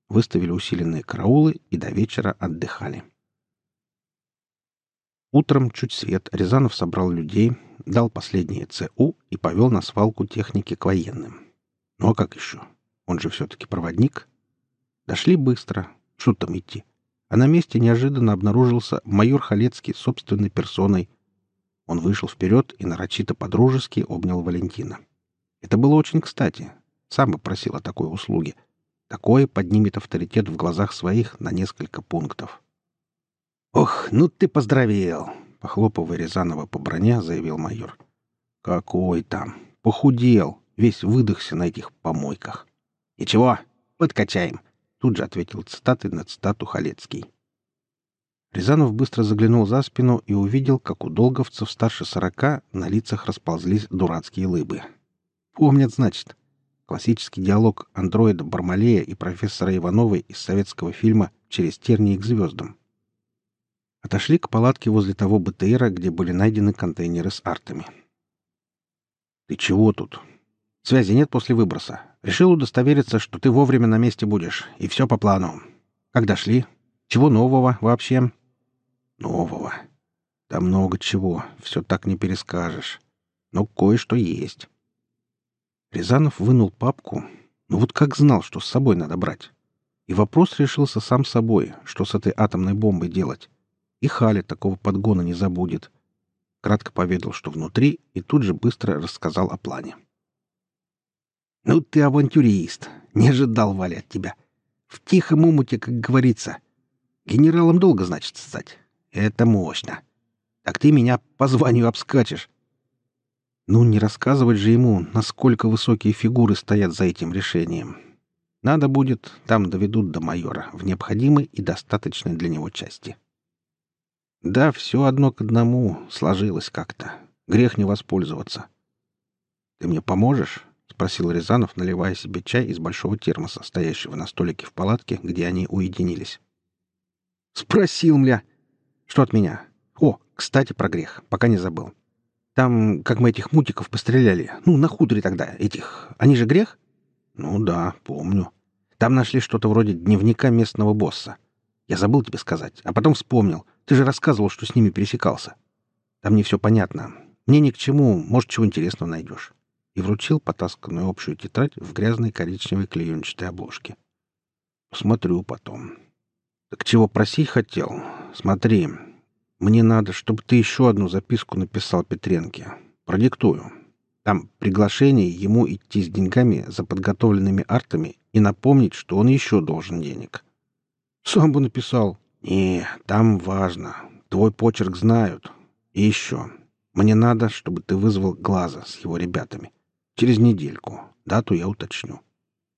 B: Выставили усиленные караулы и до вечера отдыхали. Утром, чуть свет, Рязанов собрал людей, дал последнее ЦУ и повел на свалку техники к военным. Ну а как еще? Он же все-таки проводник. Дошли быстро. Что там идти? А на месте неожиданно обнаружился майор Халецкий собственной персоной. Он вышел вперед и нарочито подружески обнял Валентина. Это было очень кстати. Сам бы просил о такой услуге. Такое поднимет авторитет в глазах своих на несколько пунктов. «Ох, ну ты поздравил!» — похлопывая Рязанова по броне, заявил майор. «Какой там! Похудел! Весь выдохся на этих помойках!» «Ничего, подкачаем!» Тут же ответил цитатой на цитату Халецкий. Рязанов быстро заглянул за спину и увидел, как у долговцев старше сорока на лицах расползлись дурацкие лыбы. «Помнят, значит». Классический диалог андроида Бармалея и профессора Ивановой из советского фильма «Через тернии к звездам». Отошли к палатке возле того БТРа, где были найдены контейнеры с артами. «Ты чего тут?» «Связи нет после выброса. Решил удостовериться, что ты вовремя на месте будешь, и все по плану. Как дошли? Чего нового вообще? Нового. Да много чего, все так не перескажешь. Но кое-что есть. Рязанов вынул папку. Ну вот как знал, что с собой надо брать. И вопрос решился сам собой, что с этой атомной бомбой делать. И Халя такого подгона не забудет. Кратко поведал, что внутри, и тут же быстро рассказал о плане. «Ну ты авантюрист. Не ожидал, Валя, от тебя. В тихом умуте, как говорится. Генералом долго, значит, стать. Это мощно. Так ты меня по званию обскачешь». Ну, не рассказывать же ему, насколько высокие фигуры стоят за этим решением. Надо будет, там доведут до майора, в необходимой и достаточной для него части. Да, все одно к одному сложилось как-то. Грех не воспользоваться. Ты мне поможешь? — спросил Рязанов, наливая себе чай из большого термоса, стоящего на столике в палатке, где они уединились. «Спросил, мля! Что от меня? О, кстати, про грех, пока не забыл. Там, как мы этих мутиков постреляли. Ну, на хуторе тогда, этих. Они же грех?
A: Ну да, помню.
B: Там нашли что-то вроде дневника местного босса. Я забыл тебе сказать, а потом вспомнил. Ты же рассказывал, что с ними пересекался. Там не все понятно. Мне ни к чему, может, чего интересного найдешь. И вручил потасканную общую тетрадь в грязной коричневой клеенчатой обложке. Посмотрю потом. Так чего просить хотел? Смотри, мне надо, чтобы ты еще одну записку написал Петренке. Продиктую. Там приглашение ему идти с деньгами за подготовленными артами и напомнить, что он еще должен денег.
A: Сам бы написал.
B: Не, там важно. Твой почерк знают. И еще. Мне надо, чтобы ты вызвал Глаза с его ребятами. Через недельку. Дату я уточню.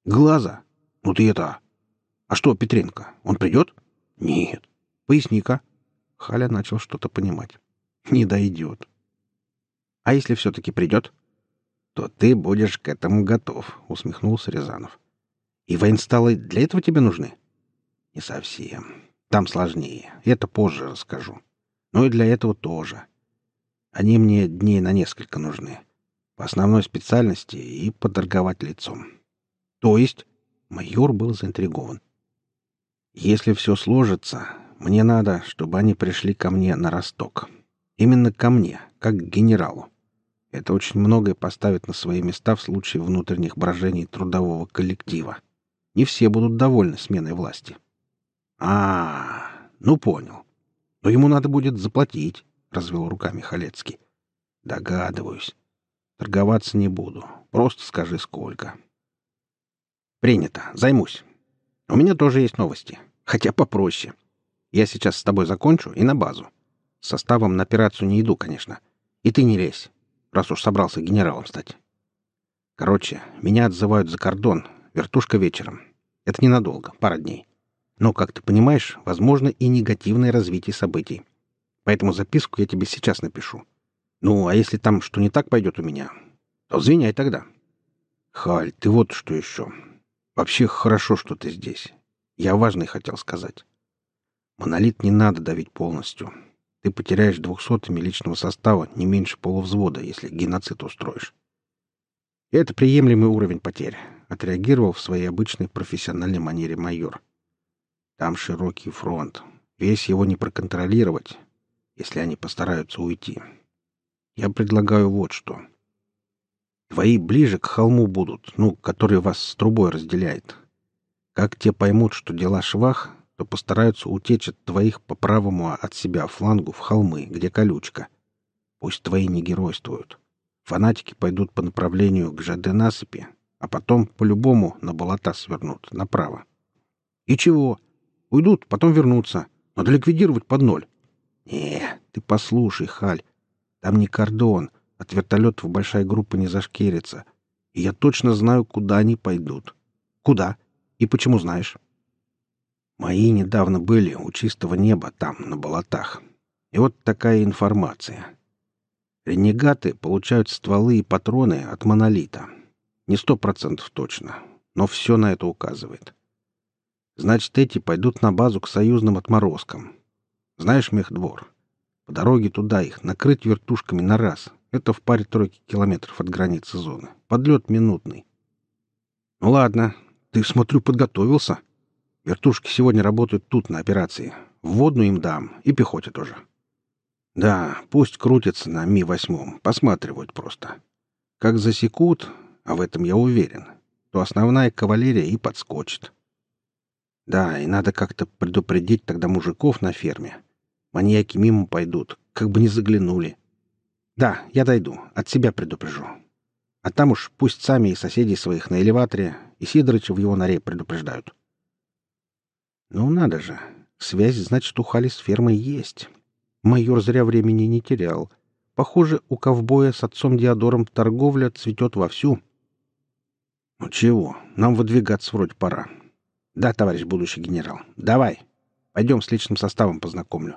A: Глаза? Ну ты это... А что, Петренко? Он придет?
B: Нет.
A: Поясни-ка.
B: Халя начал что-то понимать. Не дойдет. А если все-таки придет? То ты будешь к этому готов, усмехнулся Рязанов. И военсталы для этого тебе нужны? Не совсем. Там сложнее. Это позже расскажу. Но и для этого тоже. Они мне дней на несколько нужны. По основной специальности и поторговать лицом.
A: То есть?
B: Майор был заинтригован. Если все сложится, мне надо, чтобы они пришли ко мне на Росток. Именно ко мне, как к генералу. Это очень многое поставит на свои места в случае внутренних брожений трудового коллектива. Не все будут довольны сменой власти.
A: А, ну понял. Но ему надо будет заплатить, развел руками Халецкий.
B: Догадываюсь. Торговаться не буду. Просто скажи, сколько.
A: Принято. Займусь. У меня тоже есть новости. Хотя попроще. Я сейчас с тобой закончу и на базу. С составом на операцию не иду, конечно. И ты не лезь, раз уж собрался генералом стать. Короче, меня отзывают за кордон. Вертушка вечером. Это ненадолго, пара дней. Но, как ты понимаешь, возможно и негативное развитие событий. Поэтому записку я тебе сейчас напишу. Ну, а если там что не так пойдет у меня, то извиняй тогда.
B: Халь, ты вот что еще. Вообще хорошо, что ты здесь. Я важный хотел сказать. Монолит не надо давить полностью. Ты потеряешь двухсотыми личного состава не меньше полувзвода, если геноцид устроишь.
A: Это приемлемый уровень потерь, отреагировал в своей обычной профессиональной манере майор.
B: Там широкий фронт. Весь его не проконтролировать, если они постараются уйти. Я предлагаю вот что. Твои ближе к холму будут, ну, который вас с трубой разделяет. Как те поймут, что дела швах, то постараются утечь от твоих по правому от себя флангу в холмы, где колючка. Пусть твои не геройствуют. Фанатики пойдут по направлению к ЖД-насыпи, а потом по-любому на болота свернут, направо.
A: И чего? Уйдут, потом вернутся. Надо ликвидировать под ноль.
B: Не, ты послушай, Халь. Там не кордон, от вертолетов большая группа не зашкерится. И я точно знаю, куда они пойдут.
A: Куда? И почему знаешь?
B: Мои недавно были у чистого неба там, на болотах. И вот такая информация. Ренегаты получают стволы и патроны от монолита. Не сто процентов точно, но все на это указывает. Значит, эти пойдут на базу к союзным отморозкам. Знаешь мехдвор? По дороге туда их накрыть вертушками на раз. Это в паре тройки километров от границы зоны. Подлет минутный.
A: Ну ладно, ты, смотрю, подготовился. Вертушки сегодня работают тут, на операции. Вводную им дам, и пехоте тоже.
B: Да, пусть крутятся на Ми-8, посматривают просто. Как засекут, а в этом я уверен, то основная кавалерия и подскочит. Да, и надо как-то предупредить тогда мужиков на ферме. Маньяки мимо пойдут, как бы не заглянули.
A: Да, я дойду, от себя предупрежу. А там уж пусть сами и соседей своих на элеваторе, и Сидорыча в его норе предупреждают.
B: Ну, надо же. Связь, значит, у Хали с фермой есть. Майор зря времени не терял. Похоже, у ковбоя с отцом Диодором торговля цветет вовсю. Ну чего, нам выдвигаться вроде пора. Да, товарищ будущий генерал, давай. Пойдем с личным составом познакомлю.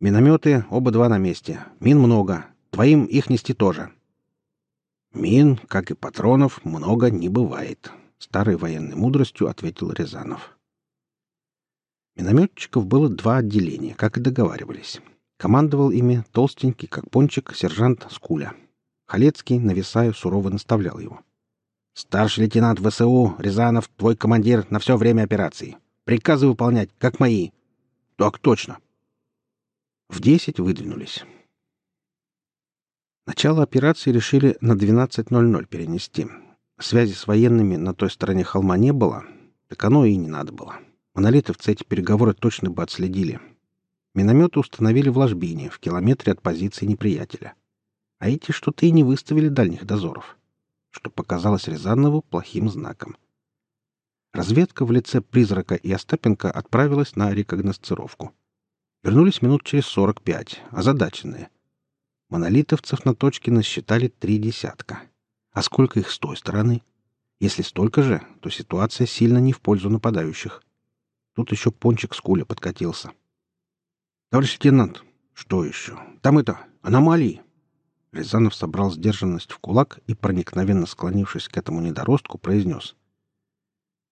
B: Минометы оба два на месте. Мин много. Твоим их нести тоже. Мин, как и патронов, много не бывает. Старой военной мудростью ответил Рязанов. Минометчиков было два отделения, как и договаривались. Командовал ими толстенький, как пончик, сержант Скуля. Халецкий, нависая, сурово наставлял его. «Старший лейтенант ВСУ Рязанов, твой командир на все время операции. Приказы выполнять, как мои». «Так точно». В десять выдвинулись. Начало операции решили на 12.00 перенести. Связи с военными на той стороне холма не было, так оно и не надо было. Монолитовцы эти переговоры точно бы отследили. Минометы установили в ложбине, в километре от позиции неприятеля. А эти что-то и не выставили дальних дозоров, что показалось Рязанову плохим знаком. Разведка в лице Призрака и Остапенко отправилась на рекогносцировку. Вернулись минут через сорок пять, озадаченные. Монолитовцев на точке насчитали три десятка. А сколько их с той стороны? Если столько же, то ситуация сильно не в пользу нападающих. Тут еще пончик с куля подкатился. «Товарищ лейтенант!» «Что еще? Там это... аномалии!» Рязанов собрал сдержанность в кулак и, проникновенно склонившись к этому недоростку, произнес.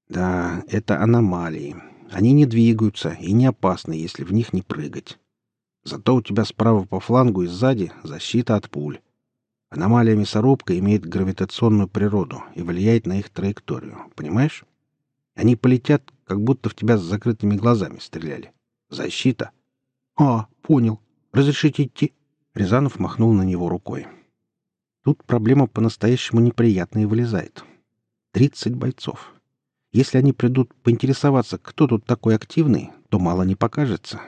B: «Да, это аномалии. Они не двигаются и не опасны, если в них не прыгать. Зато у тебя справа по флангу и сзади защита от пуль. Аномалия мясорубка имеет гравитационную природу и влияет на их траекторию. Понимаешь? Они полетят, как будто в тебя с закрытыми глазами стреляли. Защита. А, понял. Разрешите идти? Рязанов махнул на него рукой. Тут проблема по-настоящему неприятная вылезает. Тридцать бойцов. Если они придут поинтересоваться, кто тут такой активный, то мало не покажется.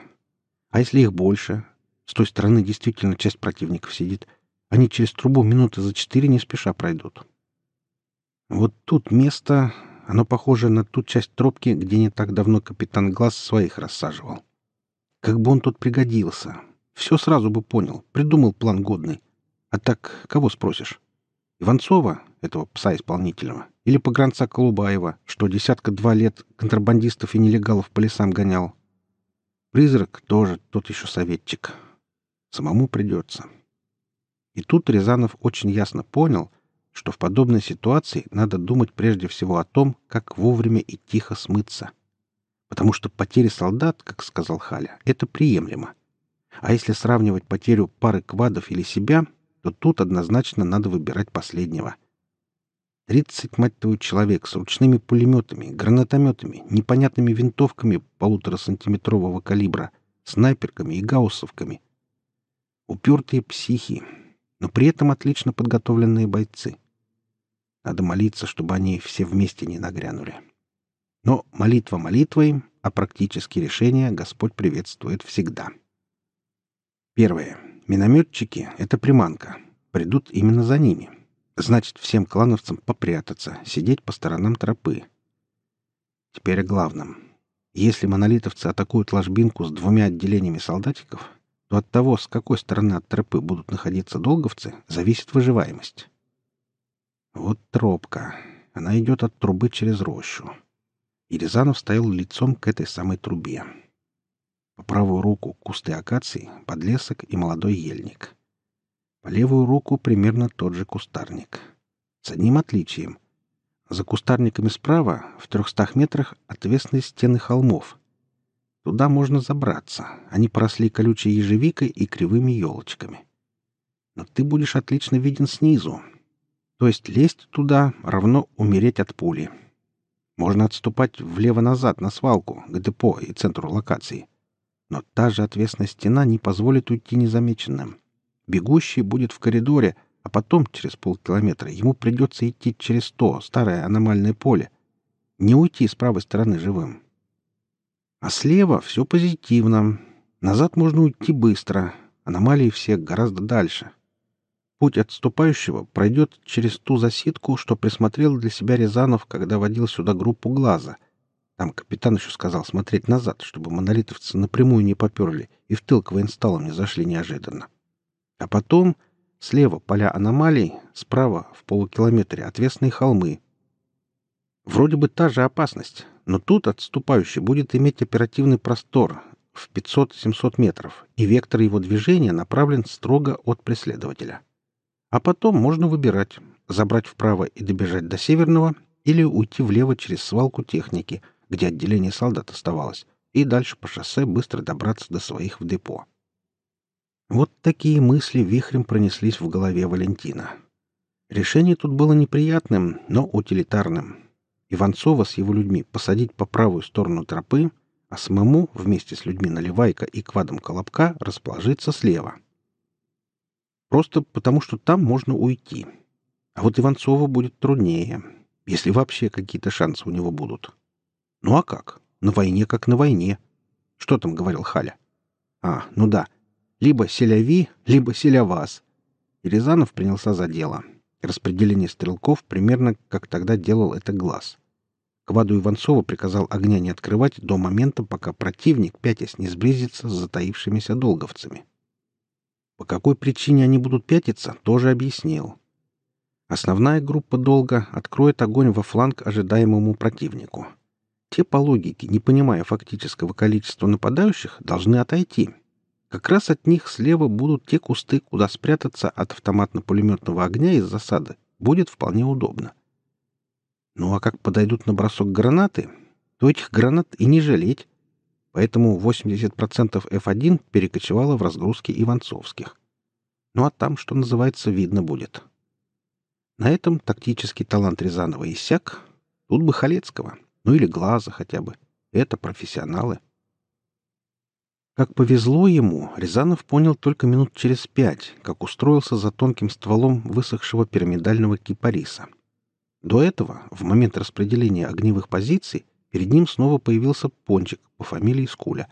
B: А если их больше? С той стороны действительно часть противников сидит. Они через трубу минуты за четыре не спеша пройдут. Вот тут место, оно похоже на ту часть тропки, где не так давно капитан Глаз своих рассаживал. Как бы он тут пригодился. Все сразу бы понял, придумал план годный. А так кого спросишь? Иванцова, этого пса исполнительного, или погранца Колубаева, что десятка-два лет контрабандистов и нелегалов по лесам гонял, Призрак тоже тот еще советчик. Самому придется. И тут Рязанов очень ясно понял, что в подобной ситуации надо думать прежде всего о том, как вовремя и тихо смыться. Потому что потери солдат, как сказал Халя, это приемлемо. А если сравнивать потерю пары квадов или себя, то тут однозначно надо выбирать последнего — Тридцать, мать твою, человек с ручными пулеметами, гранатометами, непонятными винтовками полуторасантиметрового калибра, снайперками и гауссовками. Упертые психи, но при этом отлично подготовленные бойцы. Надо молиться, чтобы они все вместе не нагрянули. Но молитва молитвой, а практические решения Господь приветствует всегда. Первое. Минометчики — это приманка. Придут именно за ними. Значит, всем клановцам попрятаться, сидеть по сторонам тропы. Теперь о главном. Если монолитовцы атакуют ложбинку с двумя отделениями солдатиков, то от того, с какой стороны от тропы будут находиться долговцы, зависит выживаемость. Вот тропка. Она идет от трубы через рощу. И Рязанов стоял лицом к этой самой трубе. По правую руку кусты акации, подлесок и молодой ельник. По левую руку примерно тот же кустарник. С одним отличием. За кустарниками справа, в трехстах метрах, отвесные стены холмов. Туда можно забраться. Они поросли колючей ежевикой и кривыми елочками. Но ты будешь отлично виден снизу. То есть лезть туда равно умереть от пули. Можно отступать влево-назад на свалку, к депо и центру локации. Но та же отвесная стена не позволит уйти незамеченным. Бегущий будет в коридоре, а потом, через полкилометра, ему придется идти через то, старое аномальное поле. Не уйти с правой стороны живым. А слева все позитивно. Назад можно уйти быстро. Аномалии все гораздо дальше. Путь отступающего пройдет через ту засидку, что присмотрел для себя Рязанов, когда водил сюда группу глаза. Там капитан еще сказал смотреть назад, чтобы монолитовцы напрямую не поперли и в тыл к военсталам не зашли неожиданно. А потом слева поля аномалий, справа в полукилометре отвесные холмы. Вроде бы та же опасность, но тут отступающий будет иметь оперативный простор в 500-700 метров, и вектор его движения направлен строго от преследователя. А потом можно выбирать, забрать вправо и добежать до Северного или уйти влево через свалку техники, где отделение солдат оставалось, и дальше по шоссе быстро добраться до своих в депо. Вот такие мысли вихрем пронеслись в голове Валентина. Решение тут было неприятным, но утилитарным. Иванцова с его людьми посадить по правую сторону тропы, а самому вместе с людьми Наливайка и квадом Колобка расположиться слева. Просто потому, что там можно уйти. А вот Иванцова будет труднее, если вообще какие-то шансы у него будут. Ну а как? На войне как на войне. Что там говорил Халя? А, ну да. Либо селяви, либо селявас. И Рязанов принялся за дело. Распределение стрелков примерно как тогда делал это глаз. Кваду Иванцова приказал огня не открывать до момента, пока противник, пятясь, не сблизится с затаившимися долговцами. По какой причине они будут пятиться, тоже объяснил. Основная группа долга откроет огонь во фланг ожидаемому противнику. Те, по логике, не понимая фактического количества нападающих, должны отойти. Как раз от них слева будут те кусты, куда спрятаться от автоматно-пулеметного огня из засады. Будет вполне удобно. Ну а как подойдут на бросок гранаты, то этих гранат и не жалеть. Поэтому 80% F1 перекочевало в разгрузки Иванцовских. Ну а там, что называется, видно будет. На этом тактический талант Рязанова иссяк. Тут бы Халецкого. Ну или Глаза хотя бы. Это профессионалы. Как повезло ему, Рязанов понял только минут через пять, как устроился за тонким стволом высохшего пирамидального кипариса. До этого, в момент распределения огневых позиций, перед ним снова появился пончик по фамилии Скуля.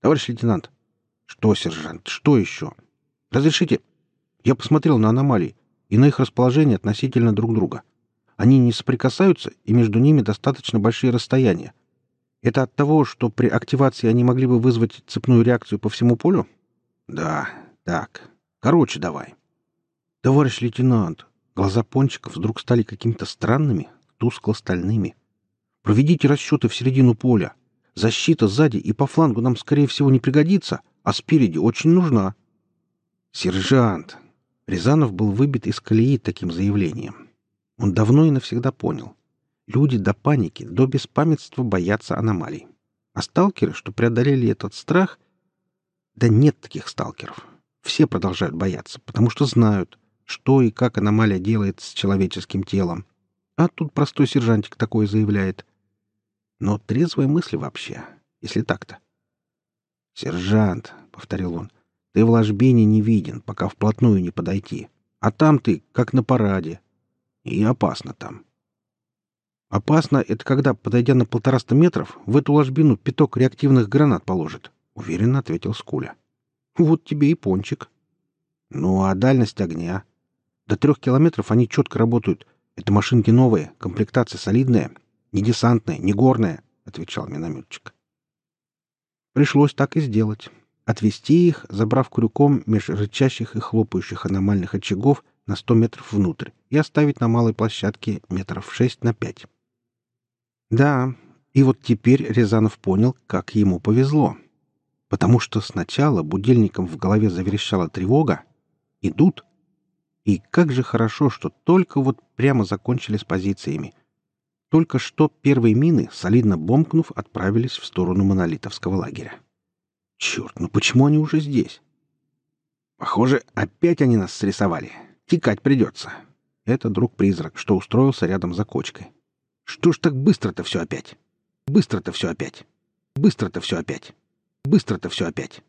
B: «Товарищ лейтенант!» «Что, сержант? Что еще?» «Разрешите?» «Я посмотрел на аномалии и на их расположение относительно друг друга. Они не соприкасаются, и между ними достаточно большие расстояния. Это от того, что при активации они могли бы вызвать цепную реакцию по всему полю? Да, так. Короче, давай. Товарищ лейтенант, глаза пончиков вдруг стали какими-то странными, тускло-стальными. Проведите расчеты в середину поля. Защита сзади и по флангу нам, скорее всего, не пригодится, а спереди очень нужна. Сержант, Рязанов был выбит из колеи таким заявлением. Он давно и навсегда понял. Люди до паники, до беспамятства боятся аномалий. А сталкеры, что преодолели этот страх... Да нет таких сталкеров. Все продолжают бояться, потому что знают, что и как аномалия делает с человеческим телом. А тут простой сержантик такое заявляет. Но трезвые мысли вообще, если так-то. «Сержант», — повторил он, ты в ложбине не виден, пока вплотную не подойти. А там ты, как на параде. И опасно там. Опасно — это когда, подойдя на полтораста метров, в эту ложбину пяток реактивных гранат положит, — уверенно ответил Скуля. Вот тебе и пончик. Ну, а дальность огня? До трех километров они четко работают. Это машинки новые, комплектация солидная, не десантная, не горная, — отвечал минометчик. Пришлось так и сделать отвести их, забрав крюком меж рычащих и хлопающих аномальных очагов на сто метров внутрь и оставить на малой площадке метров шесть на пять. Да, и вот теперь Рязанов понял, как ему повезло. Потому что сначала будильником в голове заверещала тревога. Идут. И как же хорошо, что только вот прямо закончили с позициями. Только что первые мины, солидно бомкнув, отправились в сторону монолитовского лагеря. Черт, ну почему они уже здесь? Похоже, опять они нас срисовали. Текать придется. Это друг-призрак, что устроился рядом за кочкой. Что ж так быстро-то все опять? Быстро-то все опять. Быстро-то все опять. Быстро-то все опять.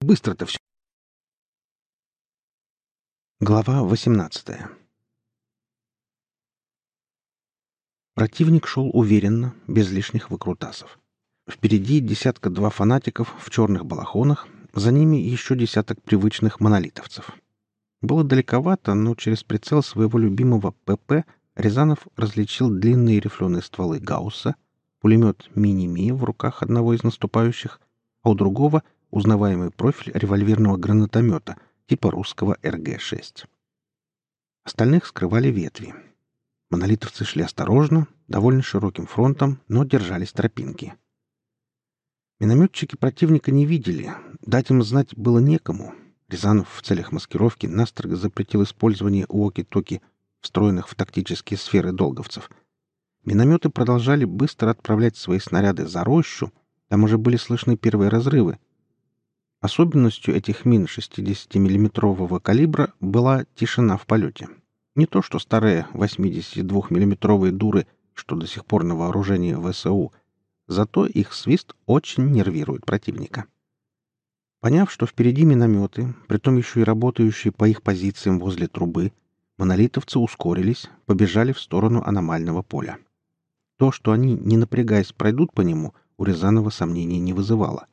B: Быстро-то все. Глава 18 Противник шел уверенно, без лишних выкрутасов. Впереди десятка-два фанатиков в черных балахонах, за ними еще десяток привычных монолитовцев. Было далековато, но через прицел своего любимого ПП Рязанов различил длинные рифленые стволы Гаусса, пулемет Мини-Ми в руках одного из наступающих, а у другого — узнаваемый профиль револьверного гранатомета типа русского РГ-6. Остальных скрывали ветви. Монолитовцы шли осторожно, довольно широким фронтом, но держались тропинки — Минометчики противника не видели, дать им знать было некому. Рязанов в целях маскировки настрого запретил использование уоки-токи, встроенных в тактические сферы долговцев. Минометы продолжали быстро отправлять свои снаряды за рощу, там уже были слышны первые разрывы. Особенностью этих мин 60-миллиметрового калибра была тишина в полете. Не то что старые 82-миллиметровые дуры, что до сих пор на вооружении ВСУ, зато их свист очень нервирует противника. Поняв, что впереди минометы, притом еще и работающие по их позициям возле трубы, монолитовцы ускорились, побежали в сторону аномального поля. То, что они, не напрягаясь, пройдут по нему, у Рязанова сомнений не вызывало.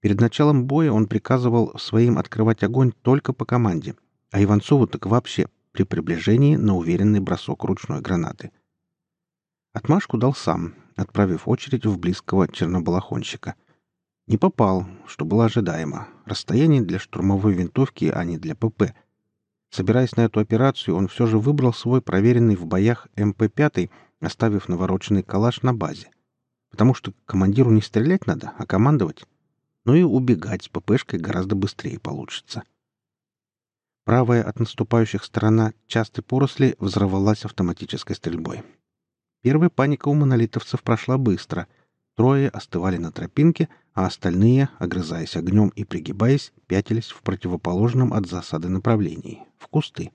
B: Перед началом боя он приказывал своим открывать огонь только по команде, а Иванцову так вообще при приближении на уверенный бросок ручной гранаты. Отмашку дал сам, отправив очередь в близкого чернобалахонщика. Не попал, что было ожидаемо. Расстояние для штурмовой винтовки, а не для ПП. Собираясь на эту операцию, он все же выбрал свой проверенный в боях МП-5, оставив навороченный калаш на базе. Потому что командиру не стрелять надо, а командовать но и убегать с ППшкой гораздо быстрее получится. Правая от наступающих сторона частой поросли взорвалась автоматической стрельбой. Первая паника у монолитовцев прошла быстро. Трое остывали на тропинке, а остальные, огрызаясь огнем и пригибаясь, пятились в противоположном от засады направлении — в кусты.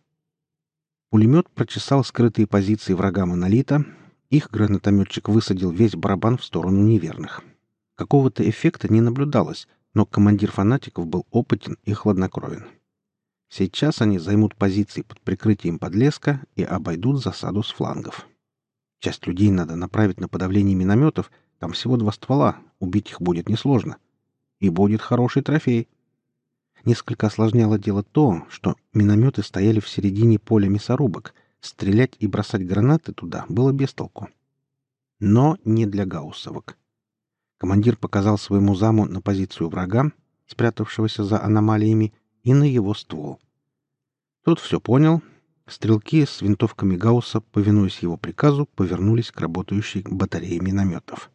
B: Пулемет прочесал скрытые позиции врага монолита. Их гранатометчик высадил весь барабан в сторону неверных. Какого-то эффекта не наблюдалось, но командир фанатиков был опытен и хладнокровен. Сейчас они займут позиции под прикрытием подлеска и обойдут засаду с флангов. Часть людей надо направить на подавление минометов, там всего два ствола, убить их будет несложно. И будет хороший трофей. Несколько осложняло дело то, что минометы стояли в середине поля мясорубок. Стрелять и бросать гранаты туда было без толку. Но не для гауссовок. Командир показал своему заму на позицию врага, спрятавшегося за аномалиями, и на его ствол. Тот все понял. Стрелки с винтовками Гаусса, повинуясь его приказу, повернулись к работающей батарее минометов.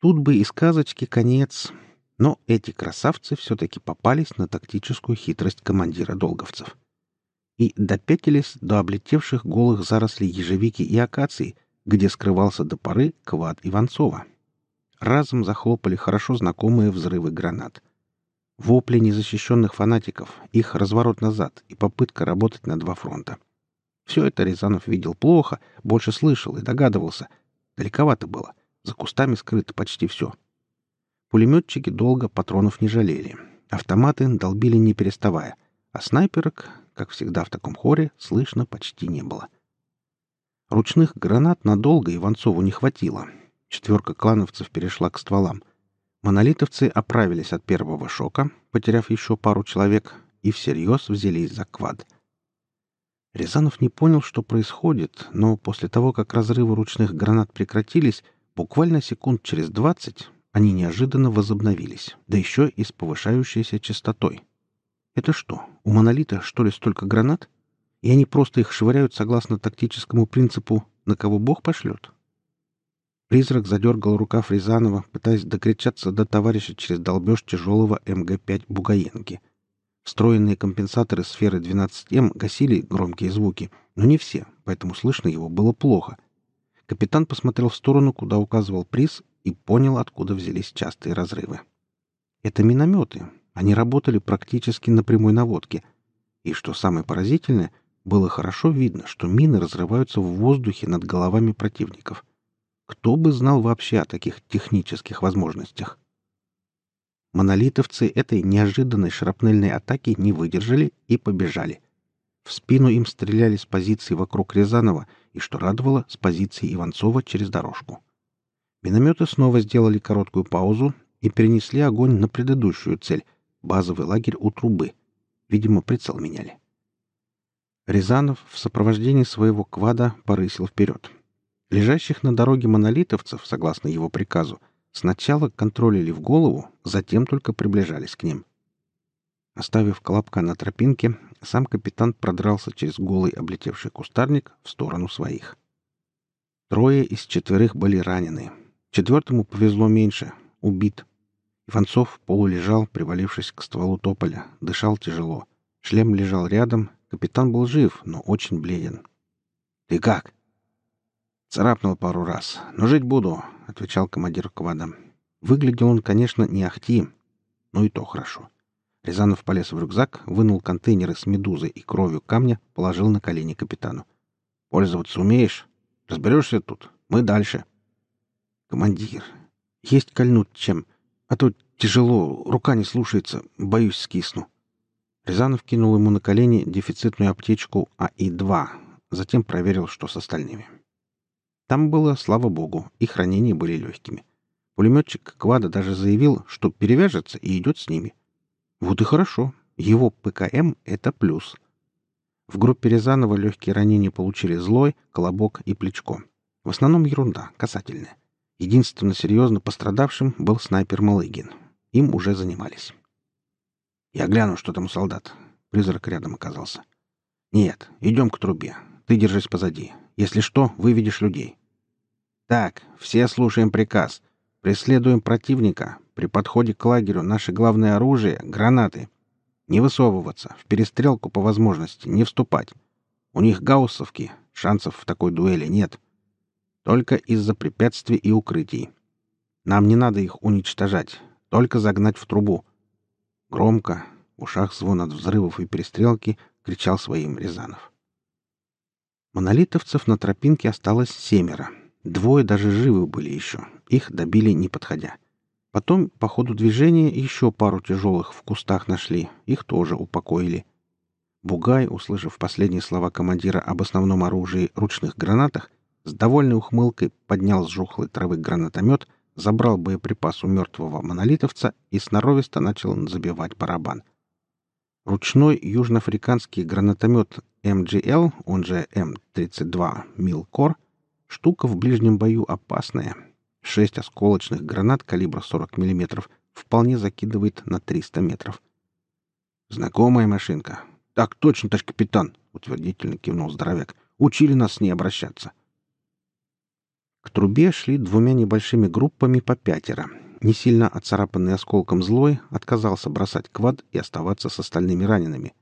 B: Тут бы и сказочки конец, но эти красавцы все-таки попались на тактическую хитрость командира долговцев. И допятились до облетевших голых зарослей ежевики и акации, где скрывался до поры квад Иванцова. — разом захлопали хорошо знакомые взрывы гранат. Вопли незащищенных фанатиков, их разворот назад и попытка работать на два фронта. Все это Рязанов видел плохо, больше слышал и догадывался. Далековато было. За кустами скрыто почти все. Пулеметчики долго патронов не жалели. Автоматы долбили не переставая, а снайперок, как всегда в таком хоре, слышно почти не было. Ручных гранат надолго Иванцову не хватило — Четверка клановцев перешла к стволам. Монолитовцы оправились от первого шока, потеряв еще пару человек, и всерьез взялись за квад. Рязанов не понял, что происходит, но после того, как разрывы ручных гранат прекратились, буквально секунд через двадцать они неожиданно возобновились, да еще и с повышающейся частотой. Это что, у монолита, что ли, столько гранат? И они просто их швыряют согласно тактическому принципу «на кого Бог пошлет»? Призрак задергал рукав Рязанова, пытаясь докричаться до товарища через долбеж тяжелого МГ-5 Бугаенки. Встроенные компенсаторы сферы 12М гасили громкие звуки, но не все, поэтому слышно его было плохо. Капитан посмотрел в сторону, куда указывал приз, и понял, откуда взялись частые разрывы. Это минометы. Они работали практически на прямой наводке. И, что самое поразительное, было хорошо видно, что мины разрываются в воздухе над головами противников — кто бы знал вообще о таких технических возможностях? Монолитовцы этой неожиданной шрапнельной атаки не выдержали и побежали. В спину им стреляли с позиции вокруг Рязанова и, что радовало, с позиции Иванцова через дорожку. Минометы снова сделали короткую паузу и перенесли огонь на предыдущую цель — базовый лагерь у трубы. Видимо, прицел меняли. Рязанов в сопровождении своего квада порысил вперед. Лежащих на дороге монолитовцев, согласно его приказу, сначала контролили в голову, затем только приближались к ним. Оставив колобка на тропинке, сам капитан продрался через голый облетевший кустарник в сторону своих. Трое из четверых были ранены. Четвертому повезло меньше. Убит. Иванцов полулежал, привалившись к стволу тополя. Дышал тяжело. Шлем лежал рядом. Капитан был жив, но очень бледен. «Ты как?» «Царапнул пару раз, но жить буду», — отвечал командир квада. Выглядел он, конечно, не ахти, Ну и то хорошо. Рязанов полез в рюкзак, вынул контейнеры с медузой и кровью камня, положил на колени капитану. «Пользоваться умеешь? Разберешься тут? Мы дальше». «Командир, есть кольнуть чем? А то тяжело, рука не слушается, боюсь скисну». Рязанов кинул ему на колени дефицитную аптечку АИ-2, затем проверил, что с остальными. Там было, слава богу, их ранения были легкими. Пулеметчик Квада даже заявил, что перевяжется и идет с ними. Вот и хорошо. Его ПКМ — это плюс. В группе Рязанова легкие ранения получили Злой, Колобок и Плечко. В основном ерунда, касательная. Единственно серьезно пострадавшим был снайпер Малыгин. Им уже занимались. «Я гляну, что там солдат». Призрак рядом оказался. «Нет, идем к трубе. Ты держись позади. Если что, выведешь людей». «Так, все слушаем приказ. Преследуем противника. При подходе к лагерю наше главное оружие — гранаты. Не высовываться, в перестрелку по возможности, не вступать. У них гауссовки, шансов в такой дуэли нет. Только из-за препятствий и укрытий. Нам не надо их уничтожать, только загнать в трубу. Громко, в ушах звон от взрывов и перестрелки, кричал своим Рязанов. Монолитовцев на тропинке осталось семеро. Двое даже живы были еще. Их добили, не подходя. Потом, по ходу движения, еще пару тяжелых в кустах нашли. Их тоже упокоили. Бугай, услышав последние слова командира об основном оружии ручных гранатах, с довольной ухмылкой поднял с жухлой травы гранатомет, забрал боеприпас у мертвого монолитовца и сноровисто начал забивать барабан. Ручной южноафриканский гранатомет МГЛ, он же М-32 Милкор, штука в ближнем бою опасная — Шесть осколочных гранат калибра 40 мм вполне закидывает на 300 метров. «Знакомая машинка». «Так точно, товарищ капитан», — утвердительно кивнул здоровяк. «Учили нас с ней обращаться». К трубе шли двумя небольшими группами по пятеро. Не сильно оцарапанный осколком злой отказался бросать квад и оставаться с остальными ранеными.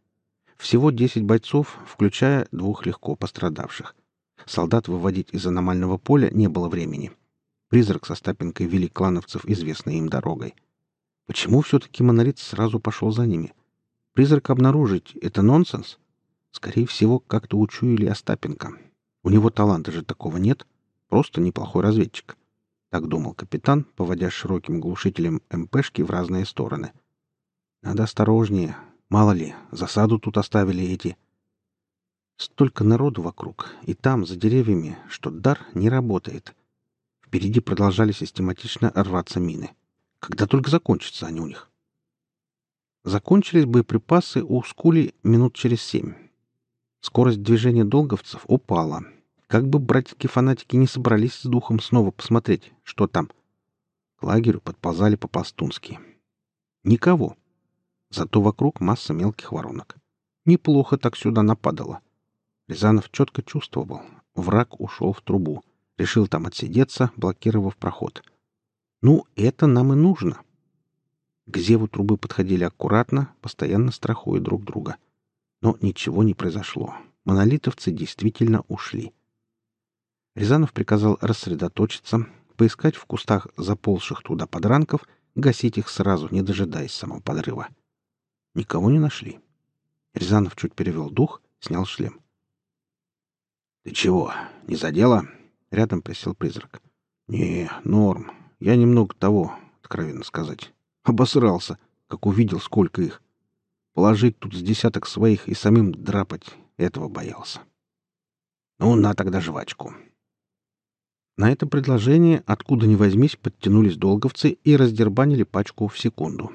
B: Всего десять бойцов, включая двух легко пострадавших. Солдат выводить из аномального поля не было времени. Призрак со Стапенкой вели клановцев известной им дорогой. Почему все-таки монолит сразу пошел за ними? Призрак обнаружить — это нонсенс? Скорее всего, как-то учуяли Остапенко. У него таланта же такого нет. Просто неплохой разведчик. Так думал капитан, поводя широким глушителем МПшки в разные стороны. Надо осторожнее. Мало ли, засаду тут оставили эти. Столько народу вокруг, и там, за деревьями, что дар не работает — Впереди продолжали систематично рваться мины. Когда только закончатся они у них. Закончились боеприпасы у Скули минут через семь. Скорость движения долговцев упала. Как бы братики-фанатики не собрались с духом снова посмотреть, что там. К лагерю подползали по-пластунски. Никого. Зато вокруг масса мелких воронок. Неплохо так сюда нападало. Рязанов четко чувствовал. Враг ушел в трубу. Решил там отсидеться, блокировав проход. Ну, это нам и нужно. К зеву трубы подходили аккуратно, постоянно страхуя друг друга. Но ничего не произошло. Монолитовцы действительно ушли. Рязанов приказал рассредоточиться, поискать в кустах заползших туда подранков, гасить их сразу, не дожидаясь самого подрыва. Никого не нашли. Рязанов чуть перевел дух, снял шлем. — Ты чего, не задела? Рядом присел призрак. «Не, норм. Я немного того, откровенно сказать. Обосрался, как увидел, сколько их. Положить тут с десяток своих и самим драпать этого боялся. Ну, на тогда жвачку». На это предложение, откуда ни возьмись, подтянулись долговцы и раздербанили пачку в секунду.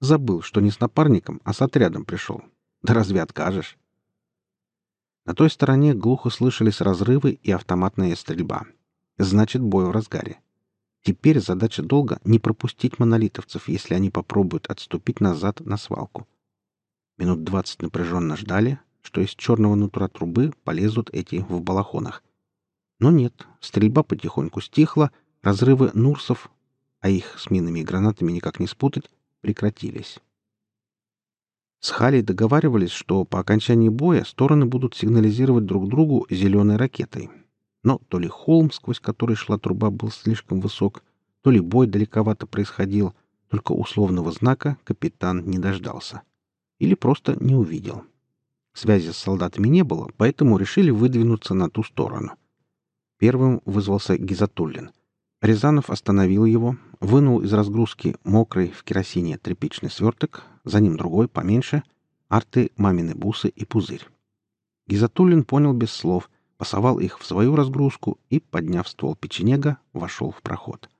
B: Забыл, что не с напарником, а с отрядом пришел. Да разве откажешь? На той стороне глухо слышались разрывы и автоматная стрельба. Значит, бой в разгаре. Теперь задача долга — не пропустить монолитовцев, если они попробуют отступить назад на свалку. Минут двадцать напряженно ждали, что из черного нутра трубы полезут эти в балахонах. Но нет, стрельба потихоньку стихла, разрывы нурсов, а их с минами и гранатами никак не спутать, прекратились. С Халей договаривались, что по окончании боя стороны будут сигнализировать друг другу зеленой ракетой. Но то ли холм, сквозь который шла труба, был слишком высок, то ли бой далековато происходил, то Только условного знака капитан не дождался. Или просто не увидел. Связи с солдатами не было, поэтому решили выдвинуться на ту сторону. Первым вызвался Гизатуллин. Рязанов остановил его, вынул из разгрузки мокрый в керосине тряпичный сверток, за ним другой, поменьше, арты, мамины бусы и пузырь. Гизатуллин понял без слов, пасовал их в свою разгрузку и, подняв ствол печенега, вошел в проход.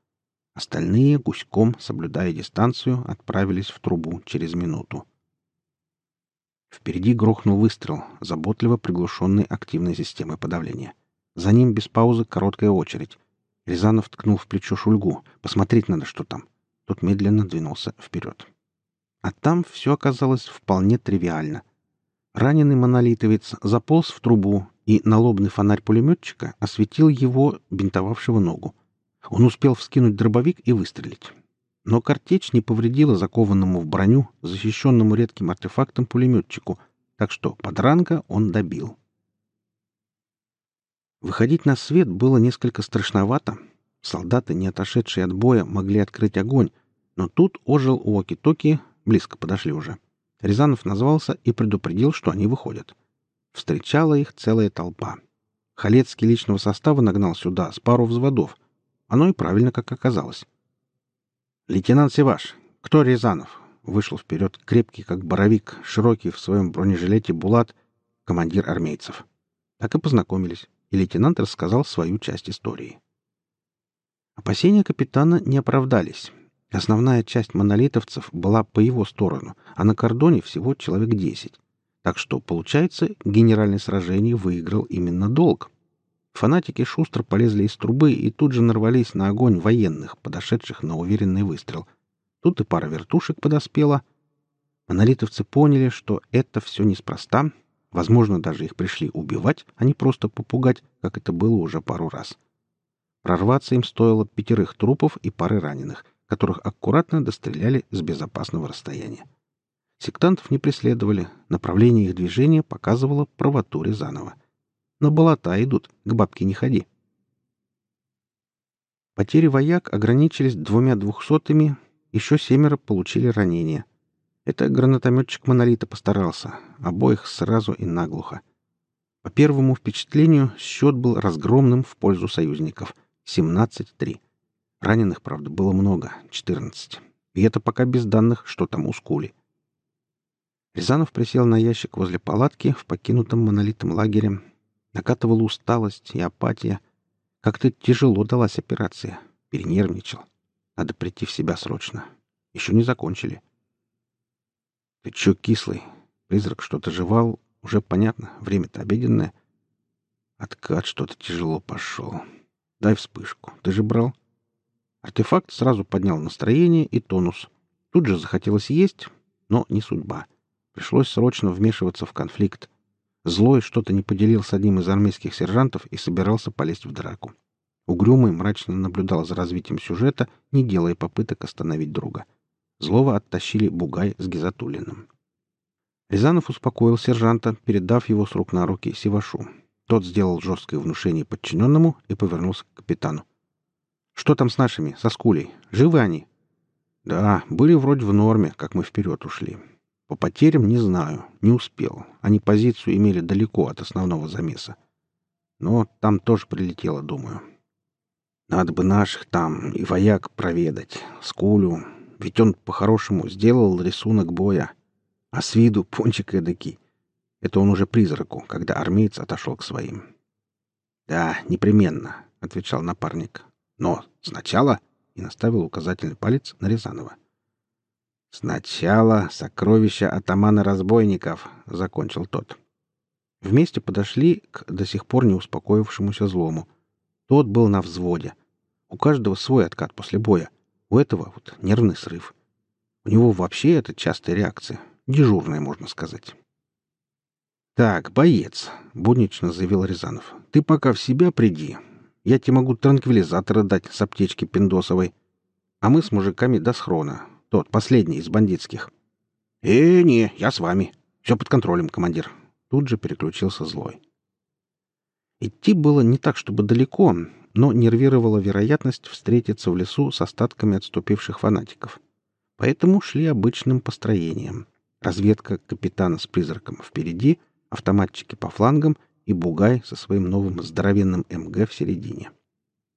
B: Остальные, гуськом, соблюдая дистанцию, отправились в трубу через минуту. Впереди грохнул выстрел, заботливо приглушенный активной системой подавления. За ним без паузы короткая очередь. Рязанов ткнул в плечо Шульгу. «Посмотреть надо, что там». Тот медленно двинулся вперед. А там все оказалось вполне тривиально. Раненый монолитовец заполз в трубу, и налобный фонарь пулеметчика осветил его, бинтовавшего ногу. Он успел вскинуть дробовик и выстрелить но картечь не повредила закованному в броню, защищенному редким артефактом пулеметчику, так что подранка он добил. Выходить на свет было несколько страшновато. Солдаты, не отошедшие от боя, могли открыть огонь, но тут ожил Уоки-Токи, близко подошли уже. Рязанов назвался и предупредил, что они выходят. Встречала их целая толпа. Халецкий личного состава нагнал сюда с пару взводов. Оно и правильно, как оказалось. «Лейтенант Севаш, кто Рязанов?» Вышел вперед крепкий, как боровик, широкий в своем бронежилете Булат, командир армейцев. Так и познакомились, и лейтенант рассказал свою часть истории. Опасения капитана не оправдались. Основная часть монолитовцев была по его сторону, а на кордоне всего человек десять. Так что, получается, генеральное сражение выиграл именно долг. Фанатики шустро полезли из трубы и тут же нарвались на огонь военных, подошедших на уверенный выстрел. Тут и пара вертушек подоспела. Монолитовцы поняли, что это все неспроста. Возможно, даже их пришли убивать, а не просто попугать, как это было уже пару раз. Прорваться им стоило пятерых трупов и пары раненых, которых аккуратно достреляли с безопасного расстояния. Сектантов не преследовали, направление их движения показывало правоту Рязанова — на болота идут, к бабке не ходи. Потери вояк ограничились двумя двухсотыми, еще семеро получили ранения. Это гранатометчик Монолита постарался, обоих сразу и наглухо. По первому впечатлению счет был разгромным в пользу союзников — 17-3. Раненых, правда, было много — 14. И это пока без данных, что там у Скули. Рязанов присел на ящик возле палатки в покинутом монолитом лагере, Накатывала усталость и апатия. Как-то тяжело далась операция. Перенервничал. Надо прийти в себя срочно. Еще не закончили. Ты че кислый? Призрак что-то жевал. Уже понятно. Время-то обеденное. Откат что-то тяжело пошел. Дай вспышку. Ты же брал? Артефакт сразу поднял настроение и тонус. Тут же захотелось есть, но не судьба. Пришлось срочно вмешиваться в конфликт. Злой что-то не поделил с одним из армейских сержантов и собирался полезть в драку. Угрюмый мрачно наблюдал за развитием сюжета, не делая попыток остановить друга. Злого оттащили Бугай с Гизатулиным. Рязанов успокоил сержанта, передав его с рук на руки Сивашу. Тот сделал жесткое внушение подчиненному и повернулся к капитану. «Что там с нашими, со Скулей? Живы они?» «Да, были вроде в норме, как мы вперед ушли. По потерям не знаю, не успел. Они позицию имели далеко от основного замеса. Но там тоже прилетело, думаю. Надо бы наших там и вояк проведать, скулю. Ведь он по-хорошему сделал рисунок боя. А с виду пончик эдакий. Это он уже призраку, когда армеец отошел к своим. «Да, непременно», — отвечал напарник. «Но сначала...» — и наставил указательный палец на Рязанова. «Сначала сокровища атамана разбойников», — закончил тот. Вместе подошли к до сих пор не успокоившемуся злому. Тот был на взводе. У каждого свой откат после боя. У этого вот нервный срыв. У него вообще это частая реакция. Дежурная, можно сказать. «Так, боец», — буднично заявил Рязанов, — «ты пока в себя приди. Я тебе могу транквилизаторы дать с аптечки пиндосовой. А мы с мужиками до схрона. Тот, последний из бандитских. «Э, не, я с вами. Все под контролем, командир». Тут же переключился злой. Идти было не так, чтобы далеко, но нервировала вероятность встретиться в лесу с остатками отступивших фанатиков. Поэтому шли обычным построением. Разведка капитана с призраком впереди, автоматчики по флангам и Бугай со своим новым здоровенным МГ в середине.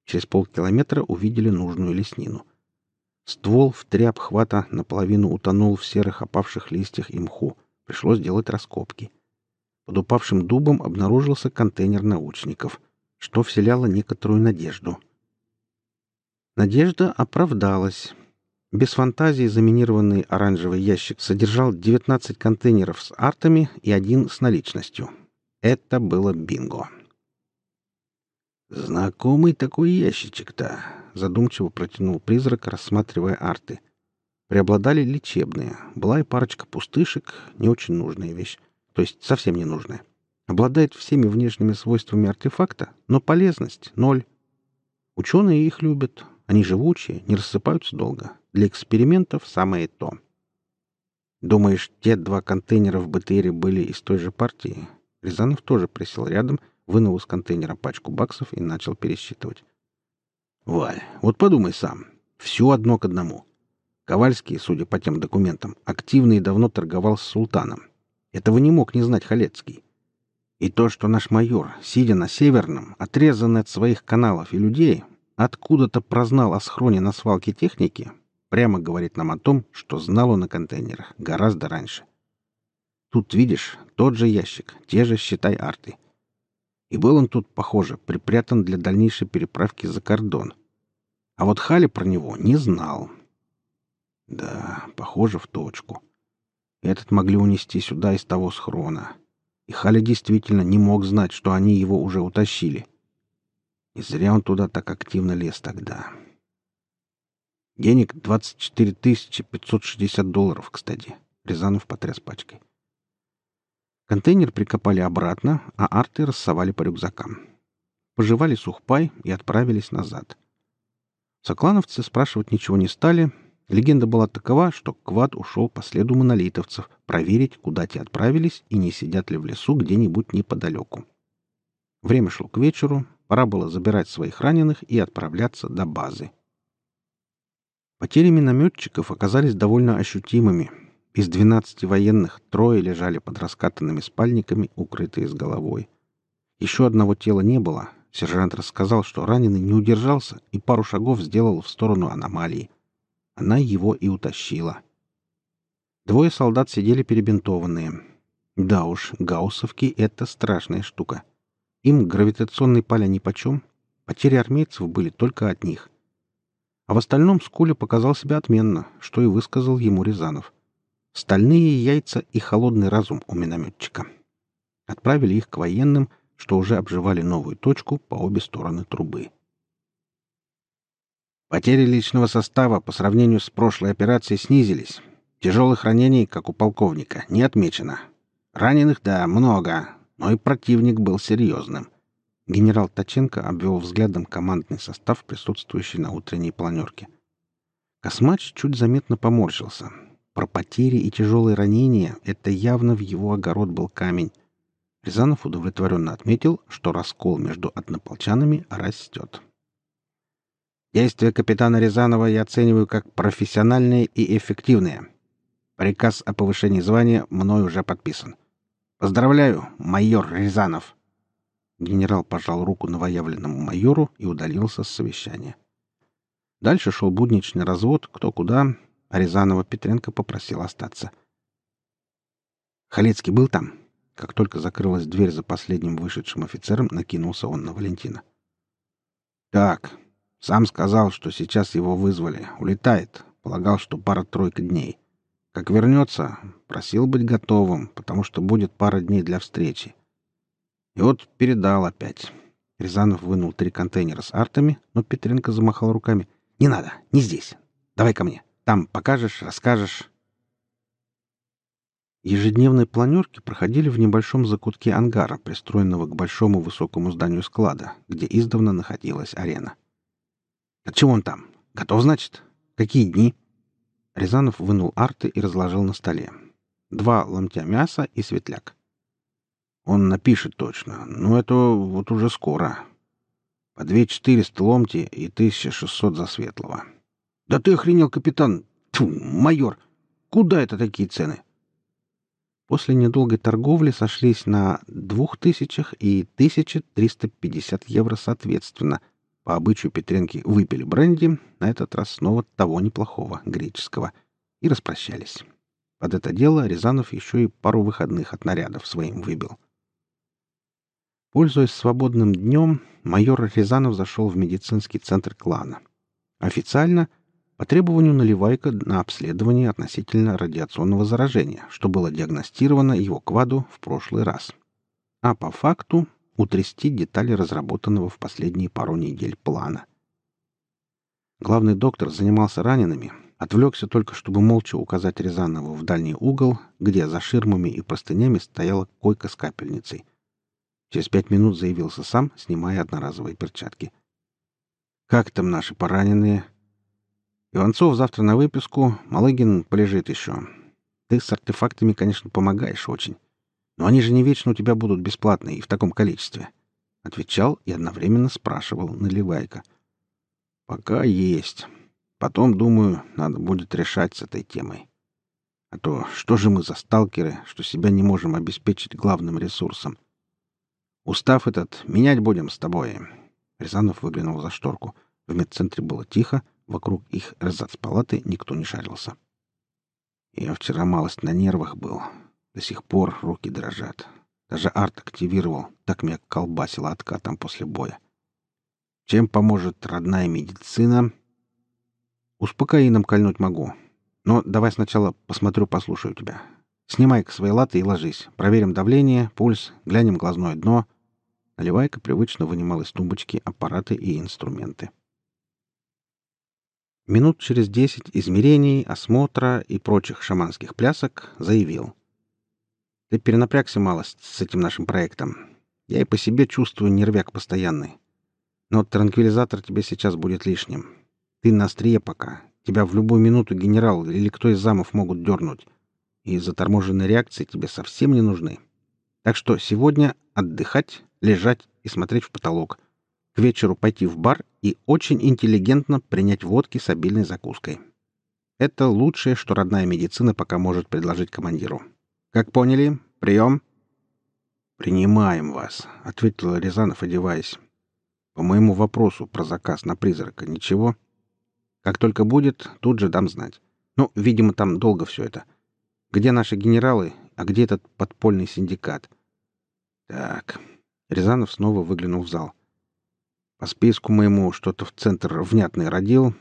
B: Через полкилометра увидели нужную леснину. Ствол в три обхвата наполовину утонул в серых опавших листьях и мху. Пришлось делать раскопки. Под упавшим дубом обнаружился контейнер научников, что вселяло некоторую надежду. Надежда оправдалась. Без фантазии заминированный оранжевый ящик содержал 19 контейнеров с артами и один с наличностью. Это было бинго.
A: «Знакомый такой ящичек-то», — задумчиво протянул призрак, рассматривая арты. Преобладали лечебные. Была и парочка пустышек, не очень нужная вещь, то есть совсем не нужная. Обладает всеми внешними свойствами артефакта, но полезность — ноль. Ученые их любят. Они живучие, не рассыпаются долго. Для экспериментов самое то. Думаешь, те два контейнера в БТРе были из той же партии? Рязанов тоже присел рядом — вынул из контейнера пачку баксов и начал пересчитывать. «Валь, вот подумай сам. Все одно к одному. Ковальский, судя по тем документам, активно и давно торговал с султаном. Этого не мог не знать Халецкий. И то, что наш майор, сидя на Северном, отрезанный от своих каналов и людей, откуда-то прознал о схроне на свалке техники, прямо говорит нам о том, что знал он о контейнерах гораздо раньше. Тут, видишь, тот же ящик, те же, считай, арты — и был он тут, похоже, припрятан для дальнейшей переправки за кордон. А вот Хали про него не знал. Да, похоже, в точку. Этот могли унести сюда из того схрона. И Хали действительно не мог знать, что они его уже утащили. И зря он туда так активно лез тогда. Денег 24 560 долларов, кстати. Рязанов потряс пачкой. Контейнер прикопали обратно, а арты рассовали по рюкзакам. Пожевали сухпай и отправились назад. Соклановцы спрашивать ничего не стали. Легенда была такова, что Квад ушел по следу монолитовцев проверить, куда те отправились и не сидят ли в лесу где-нибудь неподалеку. Время шло к вечеру, пора было забирать своих раненых и отправляться до базы. Потери минометчиков оказались довольно ощутимыми — из двенадцати военных трое лежали под раскатанными спальниками, укрытые с головой. Еще одного тела не было. Сержант рассказал, что раненый не удержался и пару шагов сделал в сторону аномалии. Она его и утащила. Двое солдат сидели перебинтованные. Да уж, гауссовки — это страшная штука. Им гравитационный поля нипочем. Потери армейцев были только от них. А в остальном Скуля показал себя отменно, что и высказал ему Рязанов стальные яйца и холодный разум у минометчика. Отправили их к военным, что уже обживали новую точку по обе стороны трубы. Потери личного состава по сравнению с прошлой операцией снизились. Тяжелых ранений, как у полковника, не отмечено. Раненых, да, много, но и противник был серьезным. Генерал Таченко обвел взглядом командный состав, присутствующий на утренней планерке. Космач чуть заметно поморщился, про потери и тяжелые ранения — это явно в его огород был камень. Рязанов удовлетворенно отметил, что раскол между однополчанами растет. Действия капитана Рязанова я оцениваю как профессиональные и эффективные. Приказ о повышении звания мной уже подписан. Поздравляю, майор Рязанов. Генерал пожал руку новоявленному майору и удалился с совещания. Дальше шел будничный развод, кто куда, а Рязанова Петренко попросил остаться. Халецкий был там. Как только закрылась дверь за последним вышедшим офицером, накинулся он на Валентина. «Так, сам сказал, что сейчас его вызвали. Улетает. Полагал, что пара-тройка дней. Как вернется, просил быть готовым, потому что будет пара дней для встречи. И вот передал опять». Рязанов вынул три контейнера с артами, но Петренко замахал руками. «Не надо, не здесь. Давай ко мне». Там покажешь, расскажешь. Ежедневные планерки проходили в небольшом закутке ангара, пристроенного к большому высокому зданию склада, где издавна находилась арена. «А чего он там? Готов, значит? Какие дни?» Рязанов вынул арты и разложил на столе. Два ломтя мяса и светляк. Он напишет точно, но это вот уже скоро. По две четыреста ломти и тысяча шестьсот за светлого. «Да ты охренел, капитан!
B: Тьфу, майор, куда это такие цены? После недолгой торговли сошлись на двух тысячах и 1350 евро соответственно. По обычаю Петренки выпили бренди, на этот раз снова того неплохого, греческого, и распрощались. Под это дело Рязанов еще и пару выходных от нарядов своим выбил. Пользуясь свободным днем, майор Рязанов зашел в медицинский центр клана. Официально по требованию Наливайка на обследование относительно радиационного заражения, что было диагностировано его кваду в прошлый раз. А по факту утрясти детали разработанного в последние пару недель плана. Главный доктор занимался ранеными, отвлекся только, чтобы молча указать Рязанову в дальний угол, где за ширмами и простынями стояла койка с капельницей. Через пять минут заявился сам, снимая одноразовые перчатки. «Как там наши пораненые?» Иванцов завтра на выписку, Малыгин полежит еще. Ты с артефактами, конечно, помогаешь очень. Но они же не вечно у тебя будут бесплатные и в таком количестве. Отвечал и одновременно спрашивал Наливайка. Пока есть. Потом, думаю, надо будет решать с этой темой. А то что же мы за сталкеры, что себя не можем обеспечить главным ресурсом? Устав этот менять будем с тобой. Рязанов выглянул за шторку. В медцентре было тихо, Вокруг их палаты никто не шарился. Я вчера малость на нервах был. До сих пор руки дрожат. Даже арт активировал, так меня колбасило откатом после боя. Чем поможет родная медицина? Успокоином кольнуть могу. Но давай сначала посмотрю, послушаю тебя. Снимай-ка свои латы и ложись. Проверим давление, пульс, глянем глазное дно. Наливайка привычно вынимал из тумбочки аппараты и инструменты. Минут через десять измерений, осмотра и прочих шаманских плясок заявил. «Ты перенапрягся малость с этим нашим проектом. Я и по себе чувствую нервяк постоянный. Но транквилизатор тебе сейчас будет лишним. Ты на острие пока. Тебя в любую минуту генерал или кто из замов могут дернуть. И заторможенные реакции тебе совсем не нужны. Так что сегодня отдыхать, лежать и смотреть в потолок к вечеру пойти в бар и очень интеллигентно принять водки с обильной закуской. Это лучшее, что родная медицина пока может предложить командиру. Как поняли? Прием? «Принимаем вас», — ответил Рязанов, одеваясь. «По моему вопросу про заказ на призрака ничего? Как только будет, тут же дам знать. Ну, видимо, там долго все это. Где наши генералы, а где этот подпольный синдикат?» «Так...» Рязанов снова выглянул в зал. По списку моему что-то в центр внятное родил.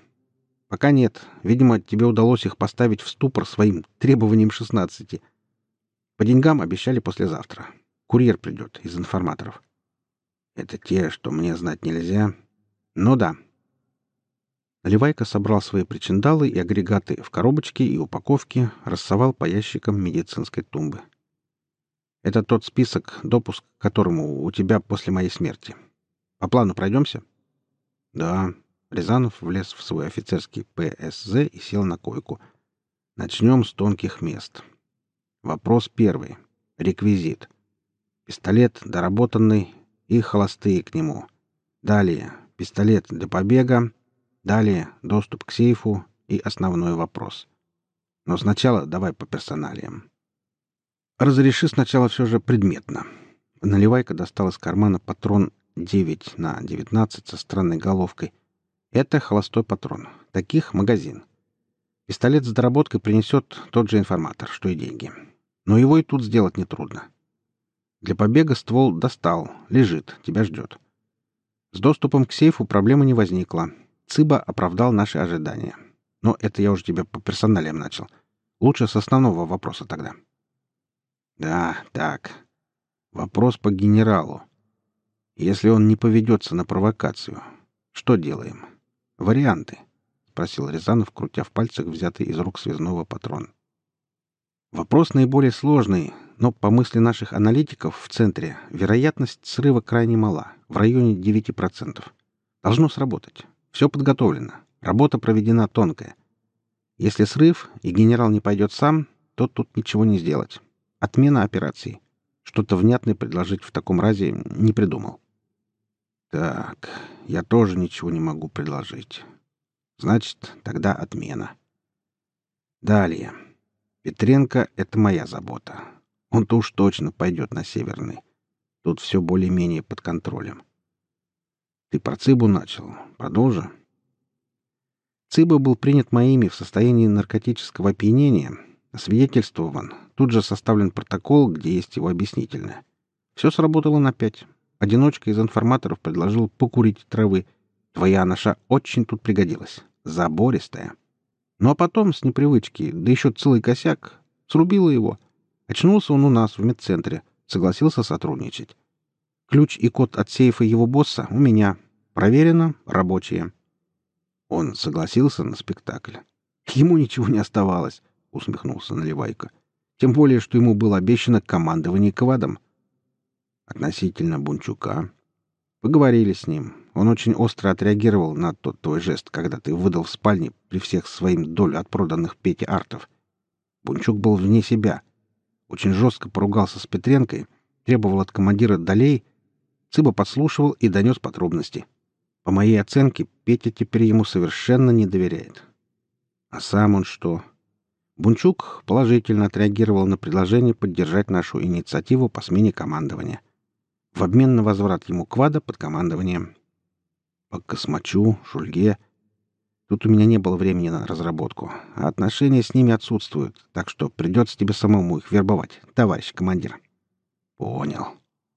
B: Пока нет. Видимо, тебе удалось их поставить в ступор своим требованием шестнадцати. По деньгам обещали послезавтра. Курьер придет из информаторов. Это те, что мне знать нельзя. Ну да. Наливайка собрал свои причиндалы и агрегаты в коробочки и упаковки, рассовал по ящикам медицинской тумбы. Это тот список, допуск которому у тебя после моей смерти. По плану пройдемся? Да. Рязанов влез в свой офицерский ПСЗ и сел на койку. Начнем с тонких мест. Вопрос первый. Реквизит. Пистолет доработанный и холостые к нему. Далее пистолет для побега. Далее доступ к сейфу и основной вопрос. Но сначала давай по персоналиям. Разреши сначала все же предметно. Наливайка достал из кармана патрон 9 на 19 со странной головкой. Это холостой патрон. Таких магазин. Пистолет с доработкой принесет тот же информатор, что и деньги. Но его и тут сделать нетрудно. Для побега ствол достал, лежит, тебя ждет. С доступом к сейфу проблемы не возникло. Цыба оправдал наши ожидания. Но это я уже тебя по персоналиям начал. Лучше с основного вопроса тогда. Да, так. Вопрос по генералу. Если он не поведется на провокацию, что делаем? Варианты, спросил Рязанов, крутя в пальцах взятый из рук связного патрон. Вопрос наиболее сложный, но по мысли наших аналитиков в центре вероятность срыва крайне мала, в районе 9%. Должно сработать. Все подготовлено. Работа проведена тонкая. Если срыв и генерал не пойдет сам, то тут ничего не сделать. Отмена операции. Что-то внятное предложить в таком разе не придумал. Так, я тоже ничего не могу предложить. Значит, тогда отмена.
A: Далее. Петренко — это моя забота. Он-то уж точно пойдет на Северный. Тут все более-менее под контролем. Ты про Цыбу начал. Продолжи. Цыба был принят моими в состоянии наркотического опьянения, освидетельствован. Тут же составлен протокол, где есть его объяснительное. Все сработало на пять. Одиночка из информаторов предложил покурить травы. Твоя наша очень тут пригодилась. Забористая. Ну а потом, с непривычки, да еще целый косяк, срубила его. Очнулся он у нас в медцентре. Согласился сотрудничать. Ключ и код от сейфа его босса у меня. Проверено, рабочие. Он согласился на спектакль. Ему ничего не оставалось, усмехнулся Наливайко. Тем более, что ему было обещано командование квадом. Относительно Бунчука. Поговорили с ним. Он очень остро отреагировал на тот твой жест, когда ты выдал в спальне при всех своим долю от проданных Пети артов. Бунчук был вне себя. Очень жестко поругался с Петренкой, требовал от командира долей. Цыба подслушивал и донес подробности. По моей оценке, Петя теперь ему совершенно не доверяет. А сам он что? Бунчук положительно отреагировал на предложение поддержать нашу инициативу по смене командования. В обмен на возврат ему квада под командованием. По Космачу, Шульге. Тут у меня не было времени на разработку, а отношения с ними отсутствуют, так что придется тебе самому их вербовать, товарищ командир. Понял.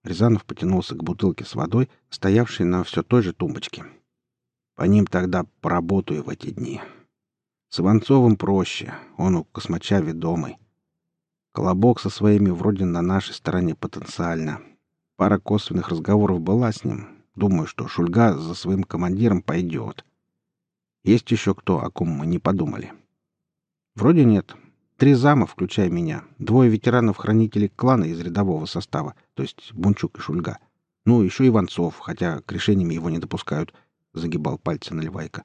A: Рязанов потянулся к бутылке с водой, стоявшей на все той же тумбочке. По ним тогда поработаю в эти дни. С Иванцовым проще, он у космача ведомый. Колобок со своими вроде на нашей стороне потенциально. Пара косвенных разговоров была с ним. Думаю, что Шульга за своим командиром пойдет. Есть еще кто, о ком мы не подумали? Вроде нет. Три зама, включая меня. Двое ветеранов-хранителей клана из рядового состава, то есть Бунчук и Шульга. Ну, еще Иванцов, хотя к решениям его не допускают, — загибал пальцы Наливайка.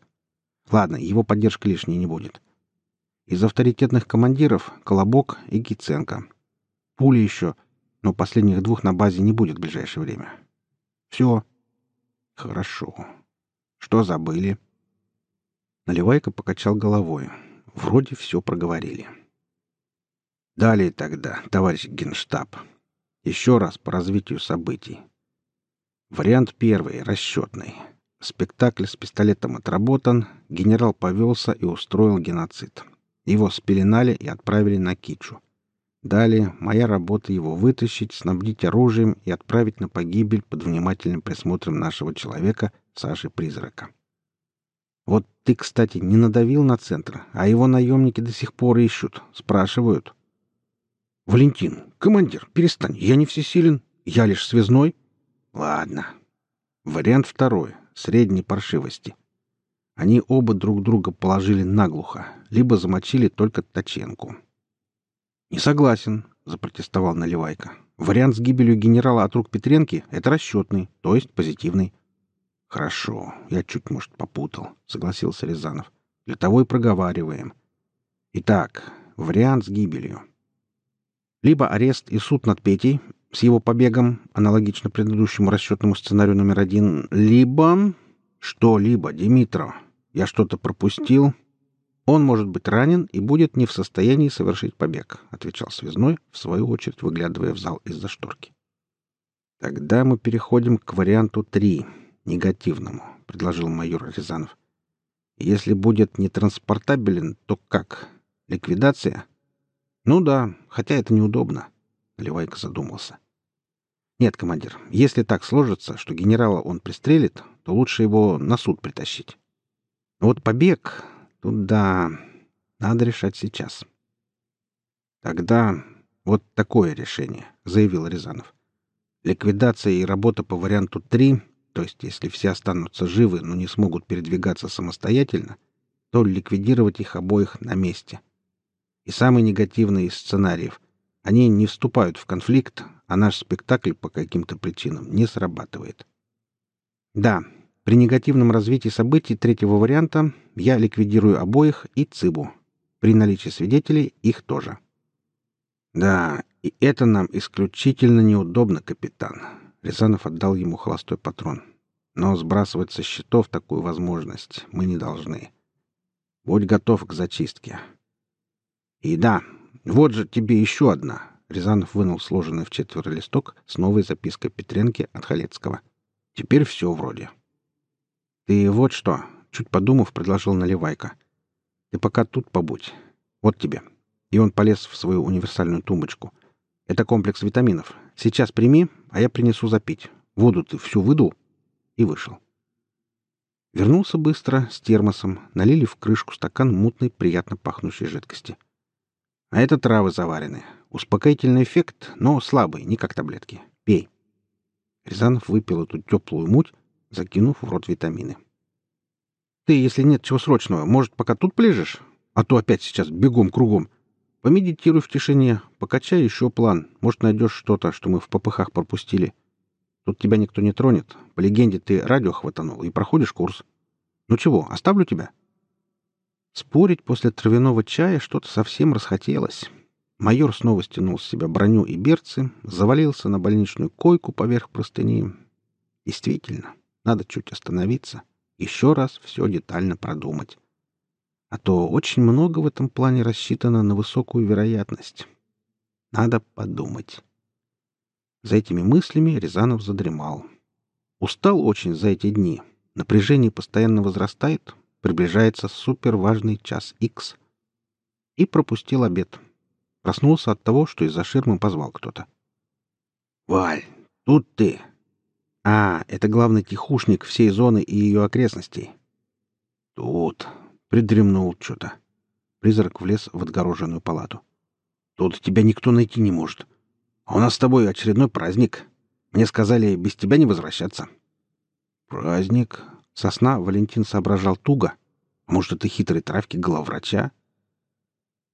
A: Ладно, его поддержка лишней не будет. Из авторитетных командиров — Колобок и Киценко. Пули еще, но последних двух на базе не будет в ближайшее время. Все. Хорошо. Что забыли? Наливайка покачал головой. Вроде все проговорили. Далее тогда, товарищ Генштаб. Еще раз по развитию событий. Вариант первый, расчетный. Спектакль с пистолетом отработан, генерал повелся и устроил геноцид. Его спеленали и отправили на Кичу. Далее моя работа его вытащить, снабдить оружием и отправить на погибель под внимательным присмотром нашего человека, Саши Призрака. Вот ты, кстати, не надавил на центр, а его наемники до сих пор ищут, спрашивают. «Валентин, командир, перестань, я не всесилен, я лишь связной». «Ладно». Вариант второй, средней паршивости. Они оба друг друга положили наглухо, либо замочили только Точенку. «Не согласен», — запротестовал Наливайко. «Вариант с гибелью генерала от рук Петренки — это расчетный, то есть позитивный». «Хорошо, я чуть, может, попутал», — согласился Рязанов. «Для того и проговариваем. Итак, вариант с гибелью. Либо арест и суд над Петей с его побегом, аналогично предыдущему расчетному сценарию номер один, либо... Что-либо, Димитро. Я что-то пропустил. Он может быть ранен и будет не в состоянии совершить побег, отвечал связной, в свою очередь выглядывая в зал из-за шторки. Тогда мы переходим к варианту 3, негативному, предложил майор Рязанов. Если будет нетранспортабелен, то как? Ликвидация? «Ну да, хотя это неудобно», — Наливайко задумался. «Нет, командир, если так сложится, что генерала он пристрелит, то лучше его на суд притащить. Вот побег, тут да, надо решать сейчас». «Тогда вот такое решение», — заявил Рязанов. «Ликвидация и работа по варианту 3, то есть если все останутся живы, но не смогут передвигаться самостоятельно, то ликвидировать их обоих на месте» и самый негативный из сценариев. Они не вступают в конфликт, а наш спектакль по каким-то причинам не срабатывает. Да, при негативном развитии событий третьего варианта я ликвидирую обоих и Цыбу. При наличии свидетелей их тоже. Да, и это нам исключительно неудобно, капитан. Рязанов отдал ему холостой патрон. Но сбрасывать со счетов такую возможность мы не должны. Будь готов к зачистке.
B: И да, вот же тебе еще одна. Рязанов вынул сложенный в четверо листок с новой запиской Петренки от Халецкого. Теперь все вроде. Ты вот что, чуть подумав, предложил Наливайка. Ты пока тут побудь. Вот тебе. И он полез в свою универсальную тумбочку. Это комплекс витаминов. Сейчас прими, а я принесу запить. Воду ты всю выдул? И вышел. Вернулся быстро, с термосом, налили в крышку стакан мутной, приятно пахнущей жидкости. А это травы заварены. Успокоительный эффект, но слабый, не как таблетки. Пей. Рязанов выпил эту теплую муть, закинув в рот витамины. Ты, если нет чего срочного, может, пока тут полежишь? А то опять сейчас бегом кругом. Помедитируй в тишине, покачай еще план. Может, найдешь что-то, что мы в попыхах пропустили. Тут тебя никто не тронет. По легенде, ты радио хватанул и проходишь курс. Ну чего, оставлю тебя?» Спорить после травяного чая что-то совсем расхотелось. Майор снова стянул с себя броню и берцы, завалился на больничную койку поверх простыни. Действительно, надо чуть остановиться, еще раз все детально продумать. А то очень много в этом плане рассчитано на высокую вероятность. Надо подумать. За этими мыслями Рязанов задремал. Устал очень за эти дни. Напряжение постоянно возрастает, приближается суперважный час X. И пропустил обед. Проснулся от того, что из-за ширмы позвал кто-то. «Валь, тут ты!» «А, это главный тихушник всей зоны и ее окрестностей». «Тут!» — придремнул что-то. Призрак влез в отгороженную палату. «Тут тебя никто найти не может. А у нас с тобой очередной праздник. Мне сказали, без тебя не возвращаться. Праздник? Сосна Валентин соображал туго. Может, это хитрые травки главврача?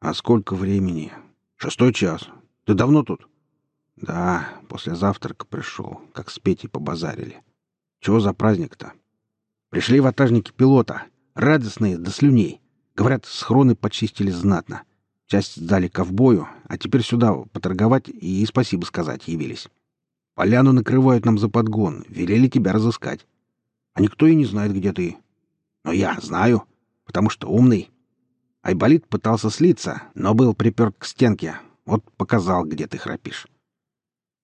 B: А сколько времени? Шестой час. Ты давно тут? Да, после завтрака пришел, как с Петей побазарили. Чего за праздник-то? Пришли ватажники пилота, радостные до слюней. Говорят, схроны почистили знатно. Часть сдали ковбою, а теперь сюда поторговать и спасибо сказать явились. Поляну накрывают нам за подгон, велели тебя разыскать. А никто и не знает, где ты. Но я знаю, потому что умный. Айболит пытался слиться, но был приперт к стенке. Вот показал, где ты храпишь.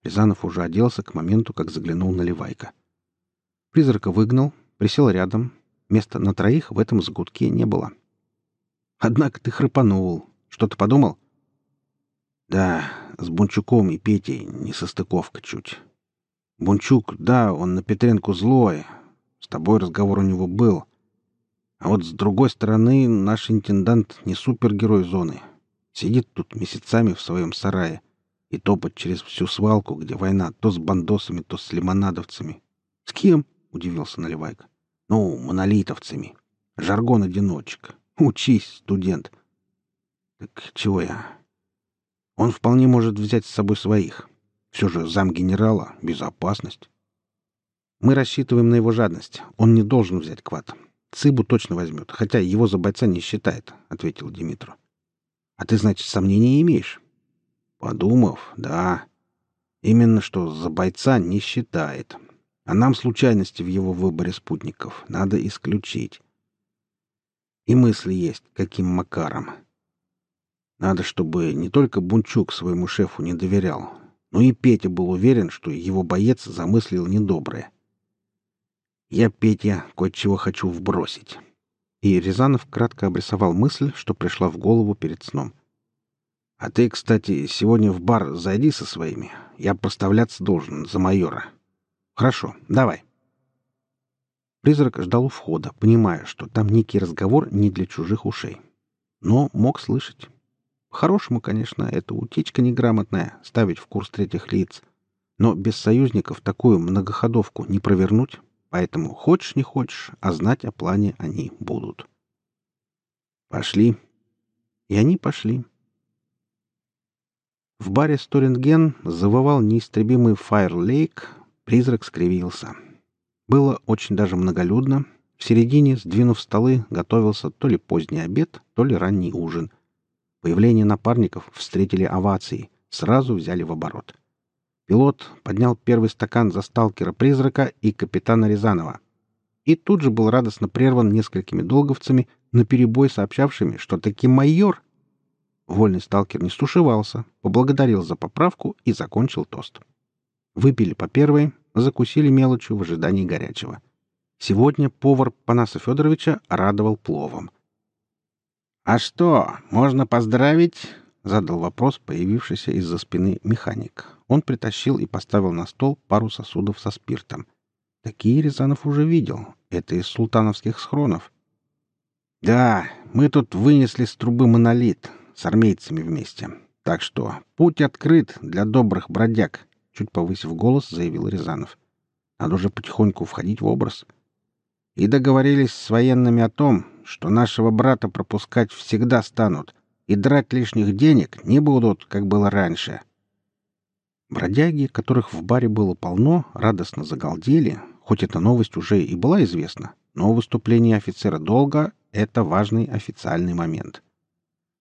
B: Рязанов уже оделся к моменту, как заглянул на Левайка. Призрака выгнал, присел рядом. Места на троих в этом загудке не было. Однако ты храпанул, что-то подумал? Да, с Бунчуком и Петей несостыковка чуть. Бунчук, да, он на Петренку злой. С тобой разговор у него был. А вот с другой стороны, наш интендант не супергерой зоны. Сидит тут месяцами в своем сарае и топать через всю свалку, где война то с бандосами, то с лимонадовцами. — С кем? — удивился Наливайка. — Ну, монолитовцами. Жаргон одиночек. Учись, студент. — так чего я? Он вполне может взять с собой своих. Все же зам генерала — безопасность. Мы рассчитываем на его жадность. Он не должен взять квад. Цыбу точно возьмет, хотя его за бойца не считает, — ответил Димитру. А ты, значит, сомнений имеешь? Подумав, да. Именно что за бойца не считает. А нам случайности в его выборе спутников надо исключить. И мысли есть, каким макаром. Надо, чтобы не только Бунчук своему шефу не доверял, но и Петя был уверен, что его боец замыслил недоброе. «Я, Петя, кое-чего хочу вбросить». И Рязанов кратко обрисовал мысль, что пришла в голову перед сном. «А ты, кстати, сегодня в бар зайди со своими. Я проставляться должен за майора». «Хорошо, давай». Призрак ждал у входа, понимая, что там некий разговор не для чужих ушей. Но мог слышать. По-хорошему, конечно, это утечка неграмотная, ставить в курс третьих лиц. Но без союзников такую многоходовку не провернуть, поэтому хочешь не хочешь, а знать о плане они будут. Пошли. И они пошли. В баре «Сторинген» завывал неистребимый Фаер Лейк, призрак скривился. Было очень даже многолюдно. В середине, сдвинув столы, готовился то ли поздний обед, то ли ранний ужин. Появление напарников встретили овацией, сразу взяли в оборот. Пилот поднял первый стакан за сталкера-призрака и капитана Рязанова. И тут же был радостно прерван несколькими долговцами, наперебой сообщавшими, что таки майор. Вольный сталкер не стушевался, поблагодарил за поправку и закончил тост. Выпили по первой, закусили мелочью в ожидании горячего. Сегодня повар Панаса Федоровича радовал пловом. «А что, можно поздравить?» — задал вопрос появившийся из-за спины механик. Он притащил и поставил на стол пару сосудов со спиртом. Такие Рязанов уже видел. Это из султановских схронов. «Да, мы тут вынесли с трубы монолит с армейцами вместе. Так что путь открыт для добрых бродяг», — чуть повысив голос, заявил Рязанов. «Надо уже потихоньку входить в образ». И договорились с военными о том, что нашего брата пропускать всегда станут, и драть лишних денег не будут, как было раньше. Бродяги, которых в баре было полно, радостно загалдели, хоть эта новость уже и была известна, но выступление офицера долго — это важный официальный момент.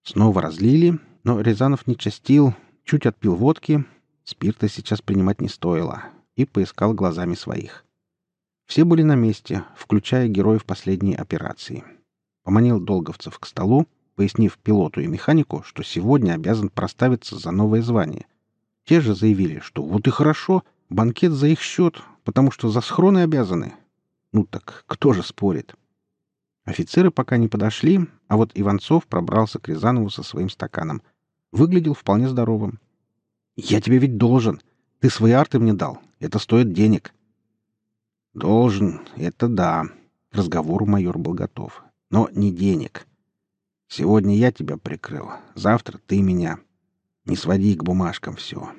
B: Снова разлили, но Рязанов не частил, чуть отпил водки, спирта сейчас принимать не стоило, и поискал глазами своих. Все были на месте, включая героев последней операции. Поманил долговцев к столу, пояснив пилоту и механику, что сегодня обязан проставиться за новое звание. Те же заявили, что вот и хорошо, банкет за их счет, потому что за схроны обязаны. Ну так кто же спорит? Офицеры пока не подошли, а вот Иванцов пробрался к Рязанову со своим стаканом. Выглядел вполне здоровым. «Я тебе ведь должен. Ты свои арты мне дал. Это стоит денег». «Должен. Это да». К разговору майор был готов. «Но не денег. Сегодня я тебя прикрыл. Завтра ты меня. Не своди к бумажкам все.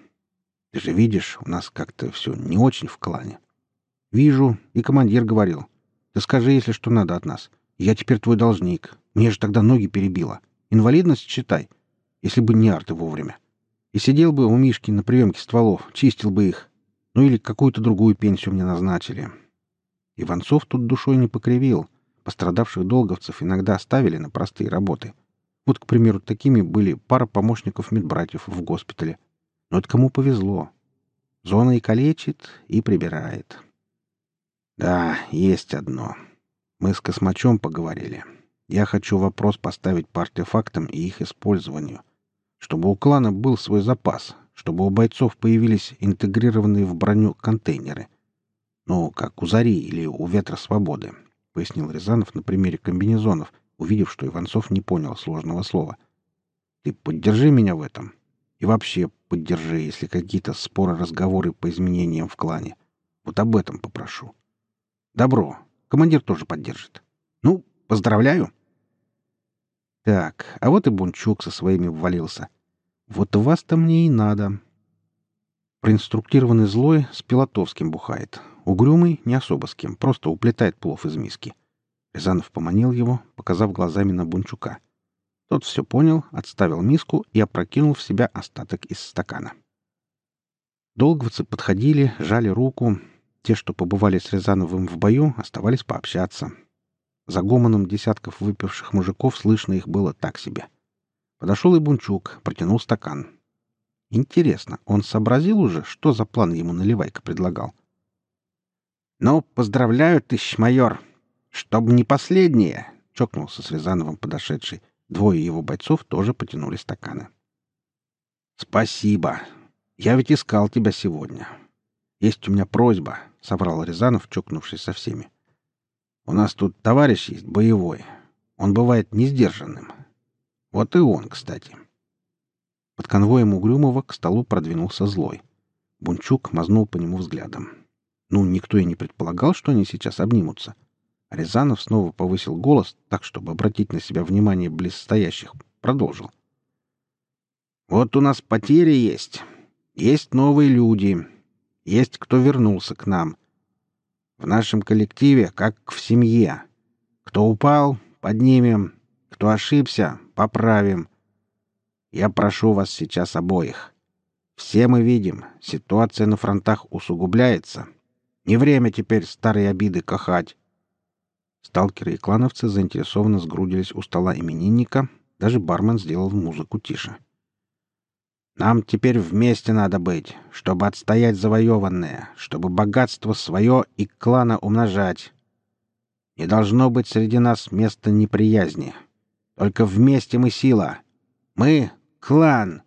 B: Ты же видишь, у нас как-то все не очень в клане. Вижу, и командир говорил. Ты скажи, если что надо от нас. Я теперь твой должник. Мне же тогда ноги перебило. Инвалидность считай. Если бы не арты вовремя. И сидел бы у Мишки на приемке стволов, чистил бы их. Ну или какую-то другую пенсию мне назначили. Иванцов тут душой не покривил. Пострадавших долговцев иногда оставили на простые работы. Вот, к примеру, такими были пара помощников медбратьев в госпитале. Но это кому повезло. Зона и калечит, и прибирает. Да, есть одно. Мы с Космачом поговорили. Я хочу вопрос поставить по артефактам и их использованию. Чтобы у клана был свой запас, чтобы у бойцов появились интегрированные в броню контейнеры. Ну, как у Зари или у Ветра Свободы, пояснил Рязанов на примере комбинезонов, увидев, что Иванцов не понял сложного слова. Ты поддержи меня в этом. И вообще поддержи, если какие-то споры, разговоры по изменениям в клане. Вот об этом попрошу. Добро. Командир тоже поддержит. Ну, поздравляю. Так, а вот и Бунчук со своими ввалился. Вот вас-то мне и надо. Проинструктированный злой с Пилотовским бухает. Угрюмый не особо с кем, просто уплетает плов из миски. Рязанов поманил его, показав глазами на Бунчука. Тот все понял, отставил миску и опрокинул в себя остаток из стакана. Долговцы подходили, жали руку, те, что побывали с Рязановым в бою, оставались пообщаться. За гомоном десятков выпивших мужиков слышно их было так себе. Подошел и Бунчук, протянул стакан. Интересно, он сообразил уже, что за план ему Наливайка предлагал? «Ну, поздравляю, тысяч майор! Чтоб не последнее!» — чокнулся с Рязановым подошедший. Двое его бойцов тоже потянули стаканы. «Спасибо. Я ведь искал тебя сегодня. Есть у меня просьба. — соврал Рязанов, чокнувшись со всеми. «У нас тут товарищ есть боевой. Он бывает несдержанным. Вот и он, кстати». Под конвоем Угрюмова к столу продвинулся злой. Бунчук мазнул по нему взглядом. Ну, никто и не предполагал, что они сейчас обнимутся. Рязанов снова повысил голос, так, чтобы обратить на себя внимание близстоящих. Продолжил. «Вот у нас потери есть. Есть новые люди. Есть кто вернулся к нам. В нашем коллективе, как в семье. Кто упал — поднимем. Кто ошибся — поправим. Я прошу вас сейчас обоих. Все мы видим, ситуация на фронтах усугубляется. Не время теперь старые обиды кахать. Сталкеры и клановцы заинтересованно сгрудились у стола именинника. Даже бармен сделал музыку тише. — нам теперь вместе надо быть, чтобы отстоять завоеванное, чтобы богатство свое и клана умножать. Не должно быть среди нас места неприязни. Только вместе мы сила. Мы Клан!»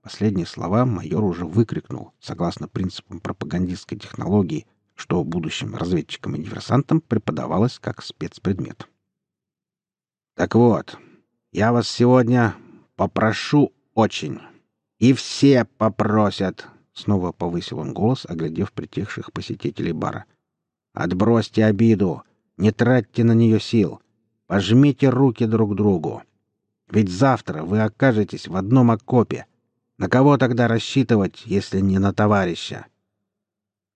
B: Последние слова майор уже выкрикнул, согласно принципам пропагандистской технологии, что будущим разведчикам и диверсантам преподавалось как спецпредмет. «Так вот, я вас сегодня попрошу очень. И все попросят!» Снова повысил он голос, оглядев притихших посетителей бара. «Отбросьте обиду! Не тратьте на нее сил! Пожмите руки друг другу! Ведь завтра вы окажетесь в одном окопе!» На кого тогда рассчитывать, если не на товарища?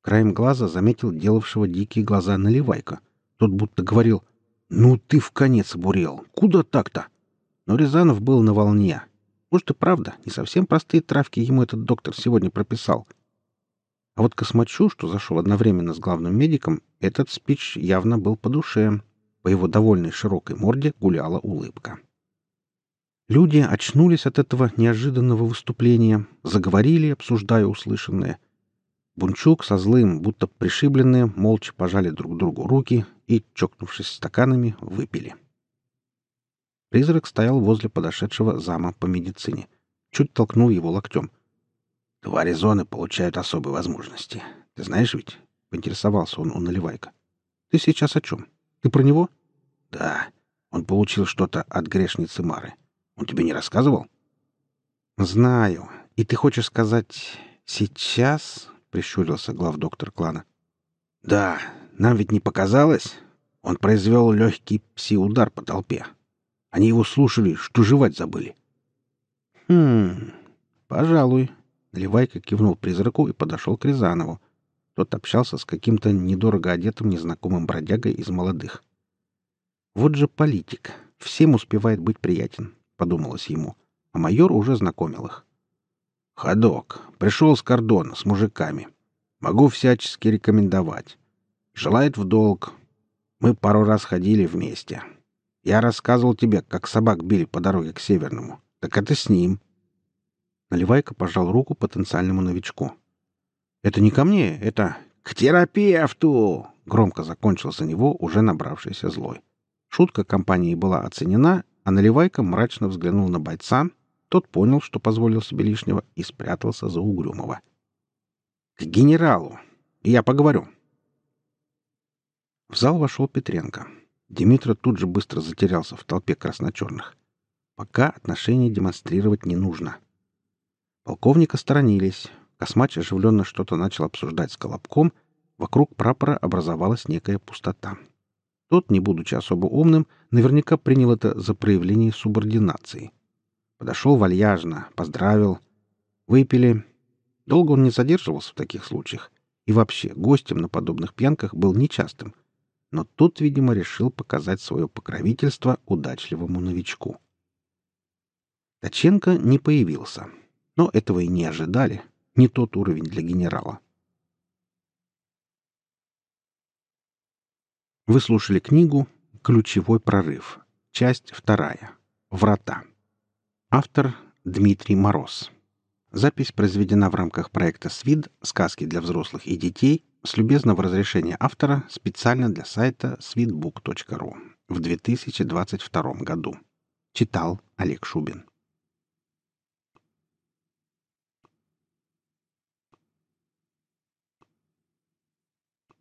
B: Краем глаза заметил делавшего дикие глаза наливайка. Тот будто говорил, «Ну ты в конец бурел! Куда так-то?» Но Рязанов был на волне. Может и правда, не совсем простые травки ему этот доктор сегодня прописал. А вот Космачу, что зашел одновременно с главным медиком, этот спич явно был по душе. По его довольной широкой морде гуляла улыбка. Люди очнулись от этого неожиданного выступления, заговорили, обсуждая услышанное. Бунчук со злым, будто пришибленные, молча пожали друг другу руки и, чокнувшись стаканами, выпили. Призрак стоял возле подошедшего зама по медицине. Чуть толкнул его локтем. «Твари зоны получают особые возможности. Ты знаешь ведь?» — поинтересовался он у Наливайка. «Ты сейчас о чем? Ты про него?» «Да. Он получил что-то от грешницы Мары. Он тебе не рассказывал? Знаю. И ты хочешь сказать сейчас? Прищурился главдоктор клана. Да, нам ведь не показалось. Он произвел легкий пси-удар по толпе. Они его слушали, что жевать забыли. Хм, пожалуй. Наливайка кивнул призраку и подошел к Рязанову. Тот общался с каким-то недорого одетым незнакомым бродягой из молодых. Вот же политик. Всем успевает быть приятен подумалось ему, а майор уже знакомил их. «Ходок. Пришел с кордона, с мужиками. Могу всячески рекомендовать. Желает в долг. Мы пару раз ходили вместе. Я рассказывал тебе, как собак били по дороге к Северному. Так это с ним». Наливайка пожал руку потенциальному новичку. «Это не ко мне, это к терапевту!» Громко закончил за него уже набравшийся злой. Шутка компании была оценена, а Наливайка мрачно взглянул на бойца. Тот понял, что позволил себе лишнего, и спрятался за Угрюмова. «К генералу! Я поговорю!» В зал вошел Петренко. Димитра тут же быстро затерялся в толпе красно-черных. Пока отношения демонстрировать не нужно. Полковника сторонились. Космач оживленно что-то начал обсуждать с Колобком. Вокруг прапора образовалась некая пустота. Тот, не будучи особо умным, наверняка принял это за проявление субординации. Подошел вальяжно, поздравил. Выпили. Долго он не задерживался в таких случаях. И вообще, гостем на подобных пьянках был нечастым. Но тут, видимо, решил показать свое покровительство удачливому новичку. Таченко не появился. Но этого и не ожидали. Не тот уровень для генерала. Вы слушали книгу «Ключевой прорыв». Часть вторая. Врата. Автор Дмитрий Мороз. Запись произведена в рамках проекта «СВИД. Сказки для взрослых и детей» с любезного разрешения автора специально для сайта sweetbook.ru в 2022 году. Читал Олег Шубин.